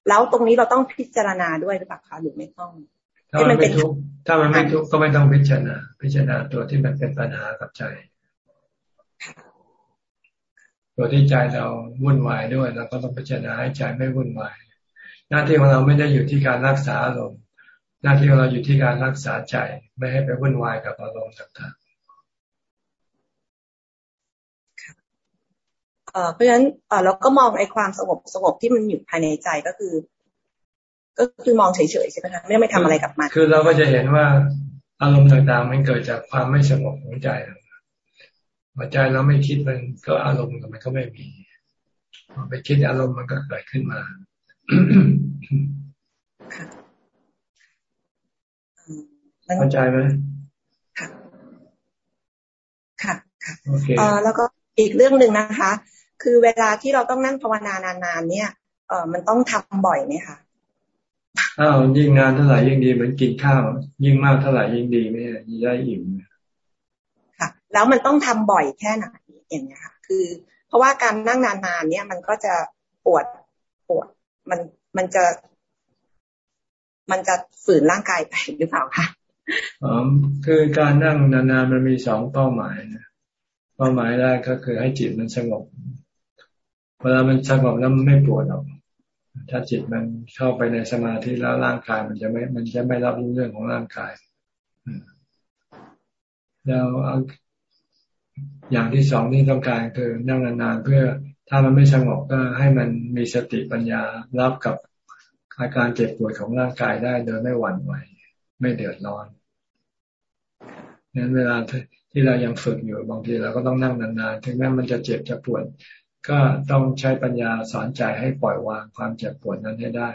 [SPEAKER 12] แล้วตรงนี้เราต้องพิจารณาด้วยหรือเปล่าคะหรือไม่ต้อง
[SPEAKER 1] ถ้ามันไม่ทุกถ้ามันไม่ทุกก็ไม่ต้องพิจารณาพิจารณาตัวที่มันเป็นปัญหากับใจ ตัวที่ใจเราวุ่นวายด้วยเราก็ต้องพิจารณาให้ใจไม่วุ่นวาย หน้าที่ของเราไม่ได้อยู่ที่การรักษาอารมณ์หน้าที่ของเราอยู่ที่การรักษาใจไม่ให้ไปวุ่นวายกับอารมณ์ต่าง
[SPEAKER 12] ๆเพราะฉะนั้นเราก็มองไอ้ความสงบสงบที่มันอยู่ภายในใจก็คือ ก็คือมองเฉยๆใช่ไหมคะไม่ไม่ทำอะไรกับมัน
[SPEAKER 1] คือเราก็จะเห็นว่าอารมณ์ต่างๆ มันเกิดจากความไม่สงบของใจเรา พอใจเราไม่คิดมันก็อารมณ์มันก็ไม่มีพอไปคิดอารมณ์มันก็เกิดขึ้นมาเข้าใจไหม
[SPEAKER 12] ค่ะ ค่ะค่ะโอเคแล้วก็อีกเรื่องหนึ่งนะคะ คือเวลาที่เราต้องนั่งภาวนานานๆเนี่ยเออมันต้องทำบ่อยไหมคะ
[SPEAKER 1] อ้าวยิ่งงานเท่าไหร่ยิ่งดีเหมือนกินข้าว ยิ่งมากเท่าไหร่ยิ่งดีไม่ยิ่งได้อิ่ม
[SPEAKER 12] แล้วมันต้องทำบ่อยแค่ไหนอย่างเงี้ยค่ะ คือ เพราะว่าการนั่งนานๆเนี่ยมันก็จะปวดปวดมันมันจะ มันจะฝืนร่างกายไปหรือเปล่าคะ
[SPEAKER 1] อ๋อคือการนั่งนานๆมันมีสองเป้าหมายนะเป้าหมายแรกก็คือให้จิตมันสงบเวลามันสงบแล้วมันไม่ปวดหรอกถ้าจิตมันเข้าไปในสมาธิแล้วร่างกายมันจะไม่ มันจะไม่รับรู้เรื่องของร่างกายแล้ว อย่างที่สองที่ต้องการคือนั่งนานๆเพื่อถ้ามันไม่สงบก็ให้มันมีสติปัญญารับกับอาการเจ็บปวดของร่างกายได้โดยไม่หวั่นไหวไม่เดือดร้อนนั้นเวลาที่เรายังฝึกอยู่บางทีเราก็ต้องนั่งนานๆ ถึงแม้มันจะเจ็บจะปวด ก็ต้องใช้ปัญญาสอนใจให้ปล่อยวางความเจ็บปวดนั้นให้ได้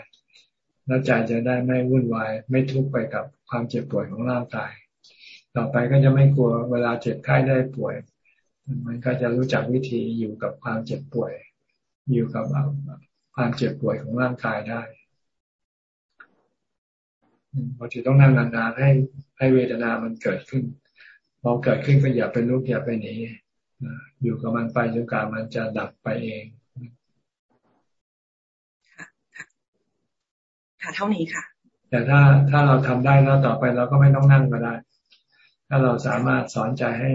[SPEAKER 1] แล้วใจจะได้ไม่วุ่นวาย ไม่ทุกข์ไปกับความเจ็บปวดของร่างกาย ต่อไปก็จะไม่กลัวเวลาเจ็บไข้ได้ป่วย มันก็จะรู้จักวิธีอยู่กับความเจ็บป่วย อยู่กับความเจ็บป่วยของร่างกายได้บางทีต้องนั่งนานๆให้ให้เวทนามันเกิดขึ้นพอเกิดขึ้นก็อย่าไปลุกอย่าไปหนีอยู่กับมันไปจนกว่ามันจะดับไปเอง
[SPEAKER 12] ค่ะเท่านี้ค่ะ
[SPEAKER 1] แต่ถ้าถ้าเราทำได้แล้วต่อไปเราก็ไม่ต้องนั่งก็ได้ ถ้าเราสามารถสอนใจให้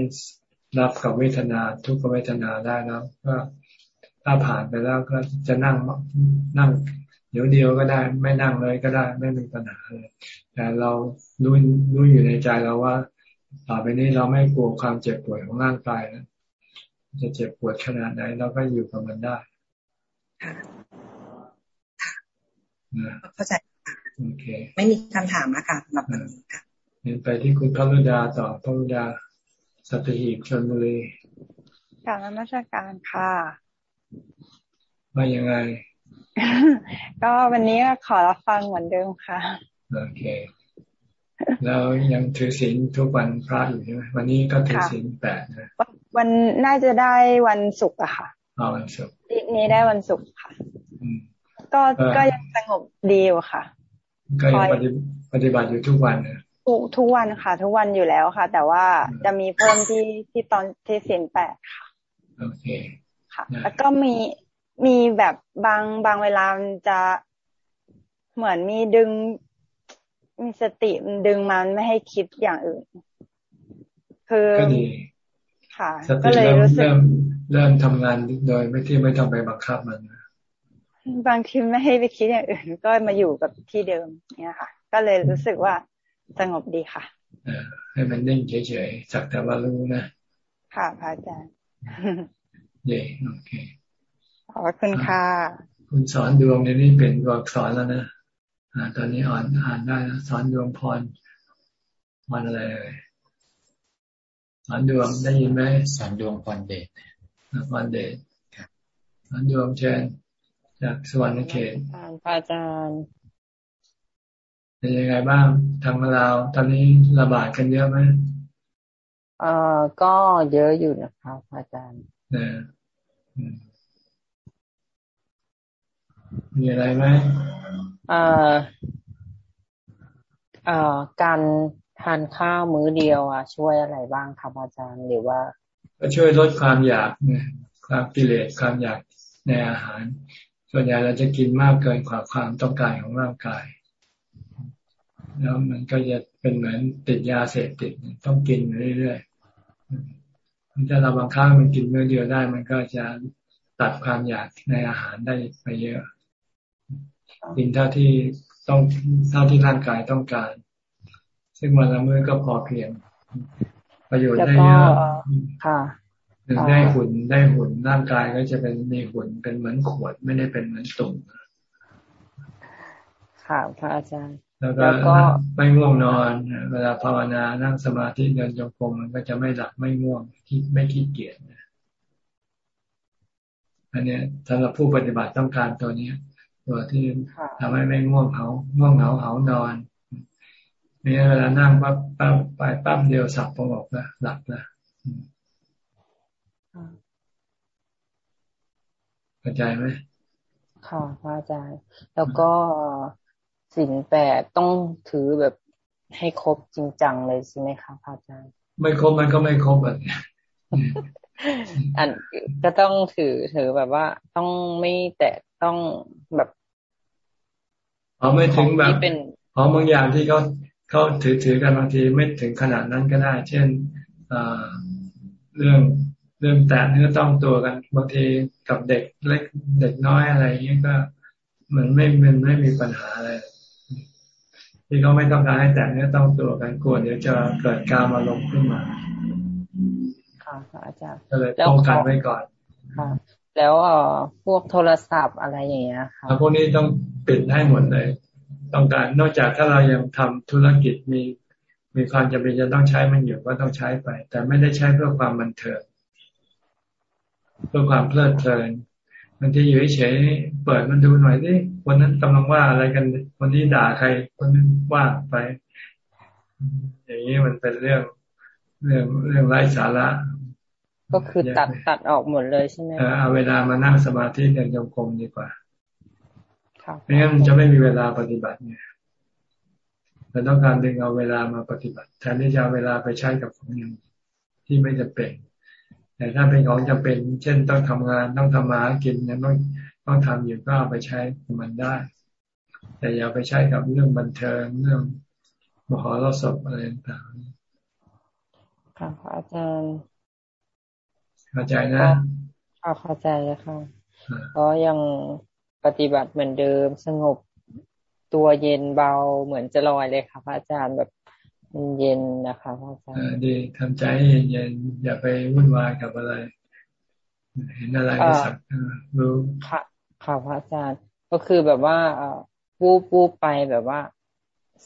[SPEAKER 1] รับกับเวทนาทุกเวทนาได้แล้วก็ถ้าผ่านไปแล้วก็จะนั่งนั่ง เดี๋ยวเดียวก็ได้ ไม่นั่งเลยก็ได้ ไม่มีปัญหาเลยแต่เราดูดูอยู่ในใจเราว่าต่อไปนี้เราไม่กลัวความเจ็บปวดของร่างกายนะจะเจ็บปวดขนาดไหนเราก็อยู่กับมันได้
[SPEAKER 12] เข้าใจ
[SPEAKER 1] โอเค
[SPEAKER 12] ไม่มีคำถามนะคะสำหรับวันนี้ค่ะ
[SPEAKER 1] เห็นไปที่คุณพระรุดาต่อพระรุดา สัตหีบชนบุรี
[SPEAKER 13] กาบนมัสการค่ะ
[SPEAKER 1] ว่ายังไง
[SPEAKER 13] ก็วันนี้ขอรับฟังเหมือนเดิมค่ะ
[SPEAKER 1] โอเค แล้วยังถือศีลทุกวันพระอยู่ใช่ไหมวันนี้ก็ถือศีลแปดนะ
[SPEAKER 13] วันน่าจะได้วันศุกร์อะค่ะ
[SPEAKER 1] อ๋อวันศุกร์
[SPEAKER 13] นี้ได้วันศุกร์ค่ะก็ก็ยังสงบดีอยู่ค่ะ
[SPEAKER 1] ก็ยังปฏิบัติอยู่ทุกวันนะ
[SPEAKER 13] ทุกทุกวันค่ะ ทุกวันอยู่แล้วค่ะ แต่ว่าจะมีเพิ่มที่ที่ตอนที่ศีลแปดค่ะ
[SPEAKER 1] โอเค
[SPEAKER 13] ค่ะ แล้วก็มีมีแบบบางบางเวลามันจะเหมือนมีดึง มีสติดึงมันไม่ให้คิดอย่างอื่น คือค่ะ
[SPEAKER 1] ก็เลยรู้สึกเริ่มเริ่มทำงานโดยไม่ที่ไม่ต้องไปบังคับมัน
[SPEAKER 13] บางทีไม่ให้ไปคิดอย่างอื่น ก็มาอยู่กับที่เดิมเนี่ยค่ะ ก็เลยรู้สึกว่า สงบดีค่ะ
[SPEAKER 1] ให้มันนิ่งเฉยๆสักแต่ว่ารู้นะ
[SPEAKER 13] ค่ะพระอาจารย์
[SPEAKER 1] เย่โอเค
[SPEAKER 13] ขอบคุณค่ะ
[SPEAKER 1] คุณสอนดวงในนี้เป็นตัวอักษรแล้วนะอ่า ตอนนี้อ่านอ่านได้นะสอนดวงพรพรอะไรเลยสอนดวงได้ยินไหม
[SPEAKER 14] สอนดวงพรเดช
[SPEAKER 1] พรเดชสอนดวงเชนจากสวรรค์เขต
[SPEAKER 13] พระอาจารย์
[SPEAKER 1] เป็นยังไงบ้างทางเราตอนนี้ระบาดกันเยอะไหม
[SPEAKER 15] เอ่อก็เยอะอยู่นะครับอาจารย์
[SPEAKER 1] เนี่ยมีอะไรไหม
[SPEAKER 15] เอ่อเอ่อการทานข้าวมื้อเดียวอะ ช่วยอะไรบ้างครับอาจารย์หรือว่า
[SPEAKER 1] ก็ช่วยลดความอยากเนี่ยความกิเลสความอยากในอาหาร ส่วนใหญ่เราจะกินมากเกินกว่าความต้องการของร่างกาย แล้วมันก็จะเป็นเหมือนติดยาเสพติดต้องกินเรื่อยๆมันจะเราบางครั้งมันกินเมื่อเดียวได้ มันก็จะตัดความอยากในอาหารได้ไปเยอะกินเท่าที่ต้องเท่าที่ร่างกายต้องการ ซึ่งวันละมื้อก็พอเพียง ประโยชน์ได้เยอะ
[SPEAKER 15] ค่ะ
[SPEAKER 1] หนึ่งได้หุ่นได้หุ่นร่างกายก็จะเป็นมีหุ่นเป็นเหมือนขวดไม่ได้เป็นเหมือนตุ่ม
[SPEAKER 15] ค่ะพระอาจารย์
[SPEAKER 1] แล้วก็ไม่ง่วงนอน เวลาภาวนานั่งสมาธิเดินจงกรมมันก็จะไม่หลับไม่ง่วงคิดไม่ขี้เกียจอันนี้สำหรับผู้ปฏิบัติต้องการตัวนี้ตัวที่ทำให้ไม่ง่วงเหาง่วงเหงาเหานอนมีเวลานั่งปั๊บปั๊บไปปั๊บเดียวสับประงกนะหลับนะเข้าใจไหม
[SPEAKER 15] ค่ะพระอาจารย์ แล้วก็ สินแปดต้องถือแบบให้ครบจริงจังเลยใช่ไหมคะพระอาจารย์
[SPEAKER 1] ไม่ครบมันก็ไม่ครบแบบนี้
[SPEAKER 15] อันก็ต้องถือถือแบบว่าต้องไม่แตะต้องแบบ
[SPEAKER 1] อ๋อไม่ถึงแบบเป็นอ๋อบางอย่างที่เขาเขาถือถือกันบางทีไม่ถึงขนาดนั้นก็ได้ เช่นเรื่องเรื่องแตะเนื้อต้องตัวกันบางทีกับเด็กเล็กเด็กน้อยอะไรอย่างนี้ก็มันไม่มันไม่มีปัญหาอะไร ที่เขาไม่ต้องการให้แตะเนื้อต้องตัวกันกลัวเดี๋ยวจะเกิดการมาลงขึ้นมา
[SPEAKER 15] ค่ะอาจารย์
[SPEAKER 1] ก็เลยป้องกันไว้ก่อน
[SPEAKER 15] ค่ะแล้วเอ่อพวกโทรศัพท์อะไรอย่างเงี้ยค่ะ
[SPEAKER 1] พวกนี้ต้องปิดให้หมดเลย ต้องการนอกจากถ้าเรายังทำธุรกิจมีมีความจำเป็นจะต้องใช้มันอยู่ก็ต้องใช้ไป แต่ไม่ได้ใช้เพื่อความบันเทิงเพื่อความเพลิดเพลิน บางทีอยู่เฉยเปิดมันดูหน่อยดิวันนั้นกำลังว่าอะไรกันวันนี้ด่าใคร คนนั้นว่าไป อย่างนี้มันเป็นเรื่องเรื่องเรื่องไร้สาระ
[SPEAKER 15] ก็คือตัดตัดออกหมดเลยใช่ไหม
[SPEAKER 1] เอาเวลามานั่งสมาธิเดินจงกรมดีกว่าไม่งั้นมันจะไม่มีเวลาปฏิบัติเนี่ยเราต้องการดึงเอาเวลามาปฏิบัติแทนที่จะเอาเวลาไปใช้กับของอย่างที่ไม่จะเป็น แต่ถ้าเป็นของจำเป็น เช่นต้องทำงานต้องทำมากินเนี่ยต้องต้องทำอยู่ก็เอาไปใช้มันได้ แต่อย่าไปใช้กับเรื่องบันเทิงเรื่องมหรสพอะไรต่าง
[SPEAKER 15] ๆค่ะอาจารย์
[SPEAKER 1] เข้าใจนะ
[SPEAKER 15] เข้าใจแล้วค่ะเพราะยังปฏิบัติเหมือนเดิมสงบตัวเย็นเบาเหมือนจะลอยเลยค่ะพระอาจารย์แบบ เย็นนะคะพระอาจารย์
[SPEAKER 1] ดีทำใจเย็นอย่าไปวุ่นวายกับอะไร เห็นอะไรก็สักรู้
[SPEAKER 15] ค่ะค่ะพระอาจารย์ ก็คือแบบว่าวูบวูบไปแบบว่า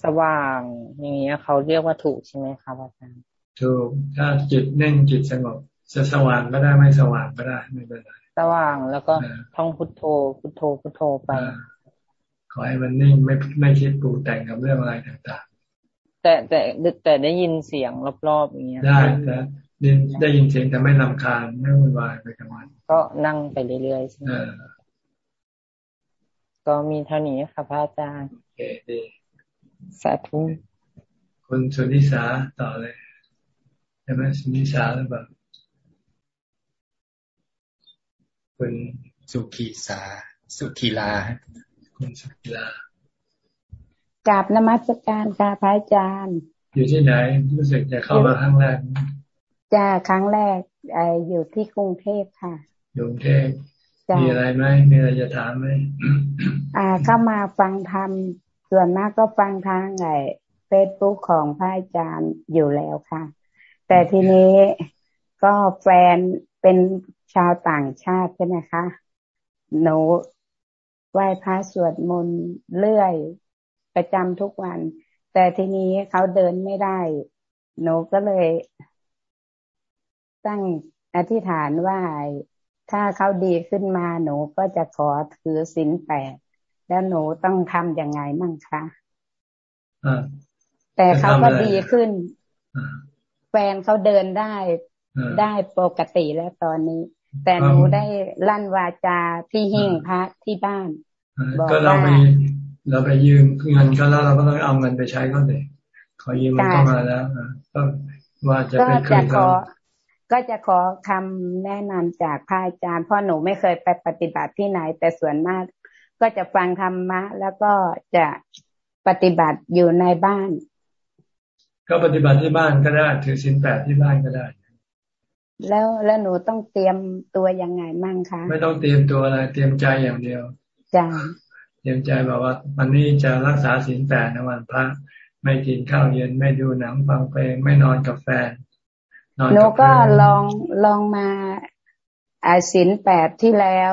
[SPEAKER 15] สว่าง อย่างเงี้ยเขาเรียกว่าถูกใช่ไหมครับอาจารย์
[SPEAKER 1] ถูกถ้าจิตนิ่งจิตสงบจะสว่างก็ได้ไม่สว่างก็ได้ไม่เป็นไร
[SPEAKER 15] สว่างแล้วก็ท่องพุทโธ พุทโธพุทโธไป
[SPEAKER 1] ขอให้มันนิ่งไม่ไม่คิดปรุงแต่งกับเรื่องอะไรต่าง
[SPEAKER 15] ๆ แต่แต่แต่ได้ยินเสียงรอบๆอย่างเงี้ย
[SPEAKER 1] ได้แต่ได้ยินเสียงแต่ไม่ลำคาญไม่วุ่นวายไปกับมัน
[SPEAKER 15] ก็นั่งไปเรื่อยๆใช่ไหมก็มีเท่านี้ค่ะพระอาจารย์
[SPEAKER 1] โอเคดี
[SPEAKER 15] สาธุ
[SPEAKER 1] คุณสุนิสาต่อเลยใช่ไหมสุนิสาหรือเปล่าคุณ
[SPEAKER 14] สุขีสา สุขีลา
[SPEAKER 1] คุณสุขีลา
[SPEAKER 16] กราบนมัสการค่ะพระอาจารย์
[SPEAKER 1] อยู่ที่ไหนรู้สึกจะเข้ามาครั้งแรก
[SPEAKER 16] จะครั้งแรกไออยู่ที่กรุงเทพค่ะ
[SPEAKER 1] อยู่กรุงเทพมีอะไรไหมมีอะไรจะถามไหม
[SPEAKER 16] อ่าเข้ามาฟังธรรมส่วนมากก็ฟังทางไอเฟซบุ๊กของพระอาจารย์อยู่แล้วค่ะ แต่ทีนี้ก็แฟนเป็นชาวต่างชาติใช่ไหมคะหนูไหว้พระสวดมนต์เรื่อย ประจำทุกวัน แต่ทีนี้เขาเดินไม่ได้ หนูก็เลย ตั้งอธิษฐานว่าถ้าเขาดีขึ้นมาหนูก็จะขอถือศีลแปดแล้วหนูต้องทำยังไงมั่งคะแต่เขาก็ดีขึ้น แฟนเขาเดินได้ได้ปกติแล้วตอนนี้ แต่หนูได้ลั่นวาจาที่หิ้งพระที่บ้าน
[SPEAKER 1] ก็เราไป เราไปยืมเงินเขาแล้วเราก็ต้องเอาเงินไปใช้เขาเลยขอยืมมันเข้ามาแล้วก็ว่าจะไปคืนเขา
[SPEAKER 16] ก็จะขอคำแนะนำจากพระอาจารย์เพราะหนูไม่เคยไปปฏิบัติที่ไหน แต่ส่วนมาก ก็จะฟังธรรมะ แล้วก็จะปฏิบัติอยู่ในบ้าน
[SPEAKER 1] ก็ปฏิบัติที่บ้านก็ได้ถือศีลแปดที่บ้านก็ได้
[SPEAKER 16] แล้วแล้วหนูต้องเตรียมตัวยังไงมั่งคะ
[SPEAKER 1] ไม่ต้องเตรียมตัวอะไรเตรียมใจอย่างเดียว
[SPEAKER 16] จ้า
[SPEAKER 1] เตรียมใจบอกว่าวันนี้จะรักษาศีลแปดในวันพระไม่กินข้าวเย็นไม่ดูหนังฟังเพลงไม่นอนกับแฟน
[SPEAKER 16] หนูก็ลองลองมาอาศินแปดที่แล้ว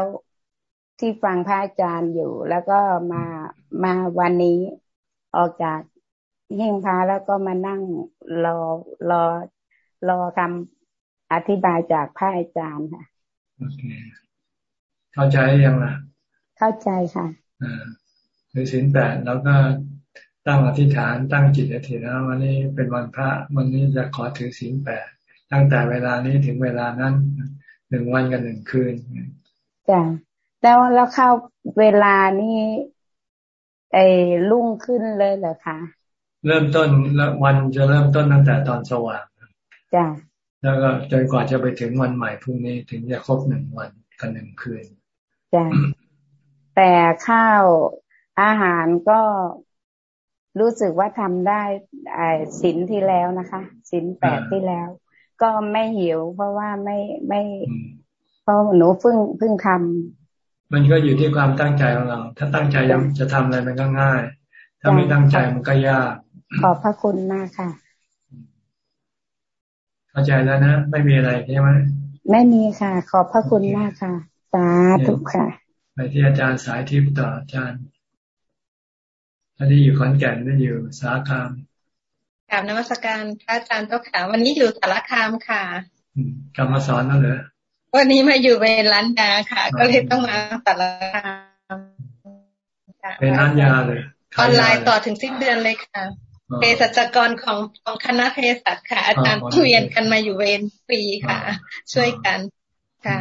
[SPEAKER 16] ที่ฟังพระอาจารย์อยู่ แล้วก็มามาวันนี้ออกจากหิ้งพระแล้วก็มานั่งรอรอรอคำอธิบายจากพระอาจารย์ค่ะ
[SPEAKER 1] โอเค เข้าใจยังล่ะ
[SPEAKER 16] เข้าใจค่ะ
[SPEAKER 1] อ่าคือสินแปดแล้วก็ตั้งอธิษฐานตั้งจิตอธิษฐานวันนี้เป็นวันพระวันนี้จะขอถือสินแปดตั้งแต่เวลานี้ถึงเวลานั้นหนึ่งวันกับหนึ่งคืน
[SPEAKER 16] จ้ะแล้วแล้วเข้าเวลานี้ไอ้รุ่งขึ้นเลยเหรอคะ
[SPEAKER 1] เริ่มต้นแล้ววันจะเริ่มต้นตั้งแต่ตอนสว่าง
[SPEAKER 16] จ้ะ
[SPEAKER 1] แล้วก็จนกว่าจะไปถึงวันใหม่พรุ่งนี้ถึงจะครบหนึ่งวันกับหนึ่งคืน
[SPEAKER 16] จ้ะ แต่ข้าวอาหารก็รู้สึกว่าทำได้ไอ้สินที่แล้วนะคะสินแปดที่แล้ว ก็ไม่หิว เพราะว่าไม่ไม่เพราะหนูเพิ่งเพิ่งทำ
[SPEAKER 1] มันก็อยู่ที่ความตั้งใจของเรา ถ้าตั้งใจจะทำอะไรมันก็ง่าย ถ้าไม่ตั้งใจมันก็ยาก
[SPEAKER 16] ขอบพระคุณมากค่ะ
[SPEAKER 1] เข้าใจแล้วนะ ไม่มีอะไรใช่ไหม
[SPEAKER 16] ไม่มีค่ะ ขอบพระคุณมากค่ะ สาธุค่ะ
[SPEAKER 1] ไปที่อาจารย์สายทิพย์ต่ออาจารย์อันนี้อยู่ขอนแก่นนี่อยู่สาคาม
[SPEAKER 17] กราบนมัสการพระอาจารย์เจ้าค่ะวันนี้อยู่สารคามค่ะ
[SPEAKER 1] กรรมสอนนั่นเหรอ
[SPEAKER 17] วันนี้มาอยู่เวรร้านยาค่ะ ก็เลยต้องมาสารคาม
[SPEAKER 1] เป็นร้านยาเลย
[SPEAKER 17] ออนไลน์ต่อถึงสิ้นเดือนเลยค่ะเภสัชกรของของคณะเภสัชค่ะ อาจารย์เวียนกันมาอยู่เวรฟรีค่ะ ช่วยกันค่ะ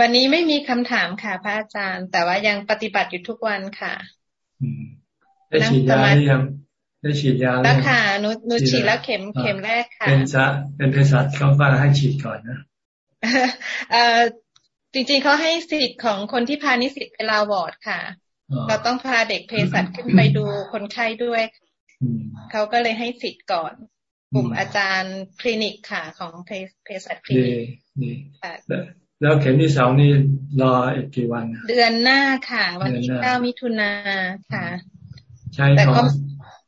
[SPEAKER 17] วันนี้ไม่มีคำถามค่ะพระอาจารย์ แต่ว่ายังปฏิบัติอยู่ทุกวันค่ะ
[SPEAKER 1] ได้ฉีดยาหรือยังได้ฉีดยา
[SPEAKER 17] แล้วค่ะหนูหนูฉีดแล้วเข็มเข็มแรกค่ะ
[SPEAKER 1] เป็นซะเป็นเภสัชเขาก็ให้ฉีดก่อนนะ
[SPEAKER 17] เอ่อจริงๆเขาให้สิทธิ์ของคนที่พานิสิตไปลาวอร์ดค่ะ เราต้องพาเด็กเภสัชขึ้นไปดูคนไข้ด้วยเขาก็เลยให้สิทธิ์ก่อน กลุ่มอาจารย์คลินิกค่ะ ของเภสัชคลินิก
[SPEAKER 1] แล้วเข็มที่สองนี่รออีกกี่วัน
[SPEAKER 17] เดือนหน้าค่ะ วันที่เก้ามิถุนาค่ะ
[SPEAKER 1] ใช่ของ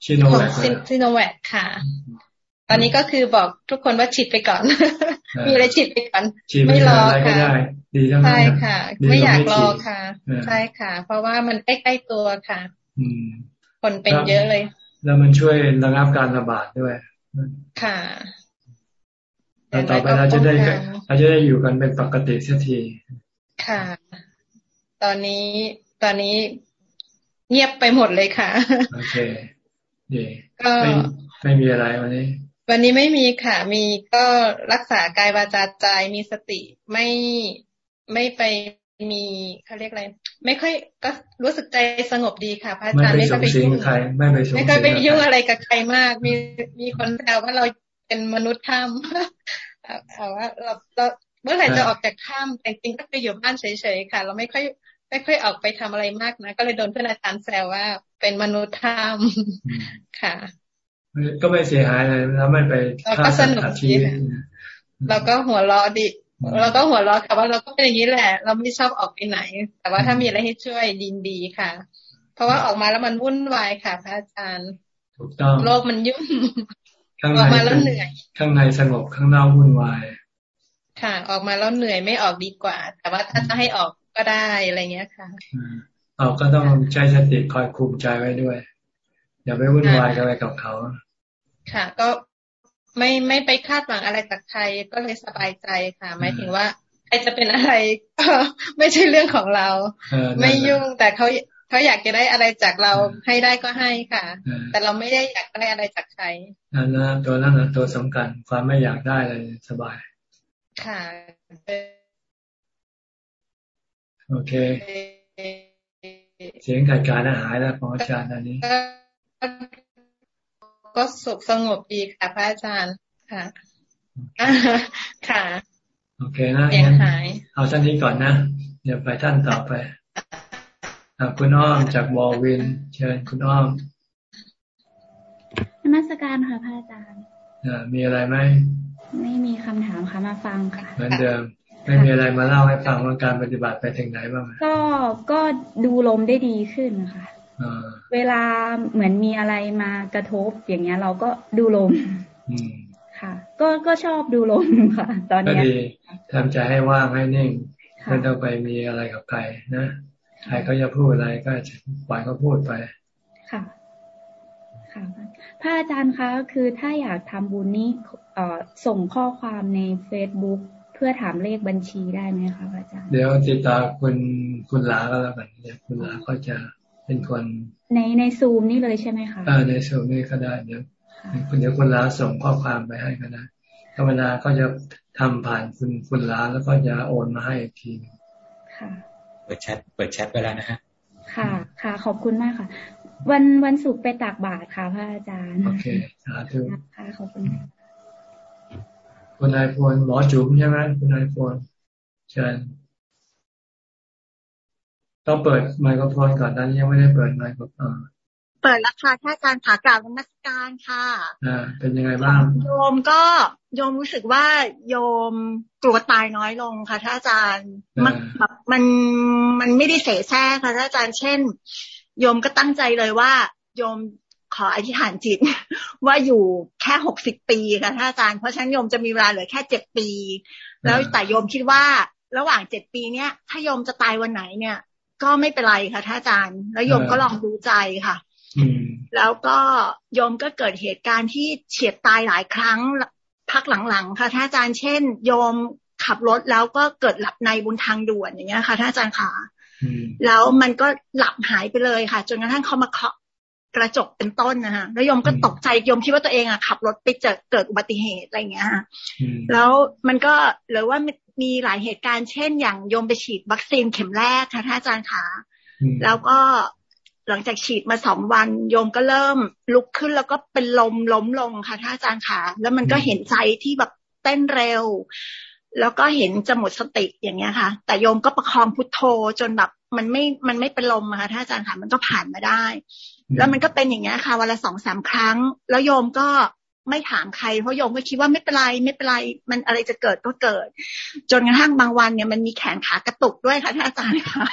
[SPEAKER 1] ชิโนแวค
[SPEAKER 17] ซิโนแวคค่ะ ตอนนี้ก็คือบอกทุกคนว่าฉีดไปก่อน มีอะไรฉีดไปก่อน
[SPEAKER 1] ไม่รอค่ะ
[SPEAKER 17] ใช่ค่ะ ไม่อยากรอค่ะ ใช่ค่ะ เพราะว่ามันใกล้ๆตัวค่ะคนเป็นเยอะเลย
[SPEAKER 1] แล้วมันช่วยระงับการระบาดด้วย
[SPEAKER 17] ค่ะ
[SPEAKER 1] ต่อไปเราจะได้เราจะได้อยู่กันเป็นปกติเสียที
[SPEAKER 17] ค่ะ ตอนนี้ตอนนี้เงียบไปหมดเลยค่ะ
[SPEAKER 1] โอเคดีก็ไม่มีอะไรวันนี้
[SPEAKER 17] วันนี้ไม่มีค่ะ มีก็รักษากายวาจาใจมีสติไม่ไม่ไปมีเขาเรียกอะไร ไม่ค่อยก็รู้สึกใจสงบดีค่ะพระอาจารย์ไม่ค่อยไปยุ่ง
[SPEAKER 1] ใครไม่ไป
[SPEAKER 17] ไม่ค่อยไปยุ่งอะไรกับใครมาก มีมีคนแซวว่าเรา เป็นมนุษย์ถ้ำเอาว่าเราเราเมื่อไหร่จะออกจากถ้ำแต่จริงก็คืออยู่บ้านเฉยๆค่ะ เราไม่ค่อยไม่ค่อยออกไปทำอะไรมากนะ ก็เลยโดนเพื่อนอาจารย์แซวว่า เป็นมนุษย์ถ้ำค่ะ
[SPEAKER 1] ก็ไม่เสียหายเลยแล้วไม่ไป
[SPEAKER 17] ฆ่าสัตว์ชีวิตเราก็หัวเราะดิเราก็หัวเราะค่ะว่าเราก็เป็นอย่างนี้แหละ เราไม่ชอบออกไปไหน แต่ว่าถ้ามีอะไรให้ช่วยดินดีค่ะ เพราะว่าออกมาแล้วมันวุ่นวายค่ะพระอาจารย์
[SPEAKER 1] ถูกต้อง
[SPEAKER 17] โลกมันยุ่ง
[SPEAKER 1] ข้างในมาแล้วเหนื่อยข้างในสงบข้างนอกวุ่นวาย
[SPEAKER 17] ค่ะ ออกมาแล้วเหนื่อยไม่ออกดีกว่า แต่ว่าถ้าจะให้ออกก็ได้อะไรเงี้ยค่ะ
[SPEAKER 1] ออกก็ต้องใช้สติคอยคุมใจไว้ด้วย อย่าไปวุ่นวายกันไปกับเขา
[SPEAKER 17] ค่ะ ก็ไม่ไม่ไปคาดหวังอะไรจากใครก็เลยสบายใจค่ะ หมายถึงว่าใครจะเป็นอะไรก็ไม่ใช่เรื่องของเรา ไม่ยุ่งแต่เขา เขาอยากจะได้อะไรจากเราให้ได้ก็ให้ค่ะ แต่เราไม่ได้อยากได้อะไรจากใคร
[SPEAKER 1] นั่นนะตัวนั้นนะตัวสำคัญความไม่อยากได้เลยสบาย
[SPEAKER 17] ค่ะ
[SPEAKER 1] โอเค เสียงการการหายแล้วของอาจารย์อันนี้
[SPEAKER 17] ก็สุขสงบดีค่ะพระอาจารย์ค่ะ ค่ะ
[SPEAKER 1] โอเคนะงั้นเอาท่านนี้ก่อนนะ เดี๋ยวไปท่านต่อไป คุณอ้อมจากวอลวิน เชิญคุณอ้อม
[SPEAKER 18] นมัสการค่ะพระอาจารย์
[SPEAKER 1] มีอะไรไหม
[SPEAKER 18] ไม่มีคำถามค่ะมาฟังค่ะ
[SPEAKER 1] เหมือนเดิม ไม่มีอะไรมาเล่าให้ฟังว่าการปฏิบัติไปถึงไหนบ้าง
[SPEAKER 18] ก็ ก็ดูลมได้ดีขึ้นค่ะเวลาเหมือนมีอะไรมากระทบอย่างเงี้ย เราก็ดูลมค่ะ ก็ ก็ชอบดูลมค่ะ ตอนนี้ก็ดี
[SPEAKER 1] ทำใจให้ว่างให้นิ่ง ไม่ต้องไปมีอะไรกับใครนะ ใครเขาจะพูดอะไรก็ปล่อยเขาพูดไป
[SPEAKER 18] ค่ะ ค่ะ พระอาจารย์คะ คือถ้าอยากทำบุญนี้ส่งข้อความในเฟซบุ๊กเพื่อถามเลขบัญชีได้ไหมคะอาจารย์
[SPEAKER 1] เดี๋ยวติดตามคุณคุณลาก็แล้วกันเนี่ยคุณลาก็จะเป็นคน
[SPEAKER 18] ในในซูมนี่เลยใช่ไหมคะ
[SPEAKER 1] อ่าในซูมนี่ก็ได้เดี๋ยวคุณเดี๋ยวคุณลาส่งข้อความไปให้ก็ได้ธรรมดาก็จะทำผ่านคุณคุณลาแล้วก็จะโอนมาให้อีกที
[SPEAKER 18] ค่ะ
[SPEAKER 14] ปิดแชทเปิดแชทไปแล้วนะฮะ
[SPEAKER 18] ค่ะ ค่ะ ขอบคุณมากค่ะ วันวันศุกร์ไปตากบาตรค่ะพระอาจารย์
[SPEAKER 1] โอเคสาธุ
[SPEAKER 18] ค่ะขอบคุณ
[SPEAKER 1] คุณนายพลหมอจุ๋มใช่ไหมคุณนายพลเชิญต้องเปิดไมโครโฟนก่อนตอนนี้ยังไม่ได้เปิดไมโครโฟน
[SPEAKER 19] เปิดราคาท่าการขากล่าวนักการค่ะ
[SPEAKER 1] อ่าเป็นยังไงบ้าง
[SPEAKER 19] โยมก็โยมรู้สึกว่าโยมกลัวตายน้อยลงค่ะท่านอาจารย์มันแบบมันมันไม่ได้เสแสร้งค่ะท่านอาจารย์เช่น โยมก็ตั้งใจเลยว่า โยมขออธิษฐานจิต ว่าอยู่แค่หกสิบปีค่ะท่านอาจารย์เพราะฉะนั้นโยมจะมีเวลาเหลือแค่เจ็ดปี แล้วแต่โยมคิดว่าระหว่างเจ็ดปีเนี้ยถ้าโยมจะตายวันไหนเนี่ย ก็ไม่เป็นไรค่ะท่านอาจารย์ แล้วโยมก็ลองดูใจค่ะ แล้วก็โยมก็เกิดเหตุการณ์ที่เฉียดตายหลายครั้งพักหลังๆ ค่ะท่านอาจารย์เช่น โยมขับรถแล้วก็เกิดหลับในบนทางด่วนอย่างเงี้ยค่ะท่านอาจารย์ค่ะแล้วมันก็หลับหายไปเลยค่ะ จนกระทั่งเขามาเคาะกระจกเป็นต้นนะคะแล้วโยมก็ตกใจโยมคิดว่าตัวเองอะขับรถไปเจอเกิดอุบัติเหตุอะไรเงี้ยแล้วมันก็หรือว่ามีหลายเหตุการณ์เช่น อย่างโยมไปฉีดวัคซีนเข็มแรกค่ะท่านอาจารย์ค่ะแล้วก็ หลังจากฉีดมาสองวันโยมก็เริ่มลุกขึ้นแล้วก็เป็นลมล้มลงค่ะท่านอาจารย์ค่ะ แล้วมันก็เห็นใจที่แบบเต้นเร็ว แล้วก็เห็นจะหมดสติอย่างเงี้ยค่ะ แต่โยมก็ประคองพุทโธจนแบบมันไม่มันไม่เป็นลมค่ะท่านอาจารย์ค่ะ มันก็ผ่านมาได้ แล้วมันก็เป็นอย่างเงี้ยค่ะวันละสองสามครั้ง แล้วโยมก็ไม่ถามใครเพราะโยมก็คิดว่าไม่เป็นไรไม่เป็นไร มันอะไรจะเกิดก็เกิด จนกระทั่งบางวันเนี่ยมันมีแขนขากระตุกด้วยค่ะท่านอาจารย์ค่ะ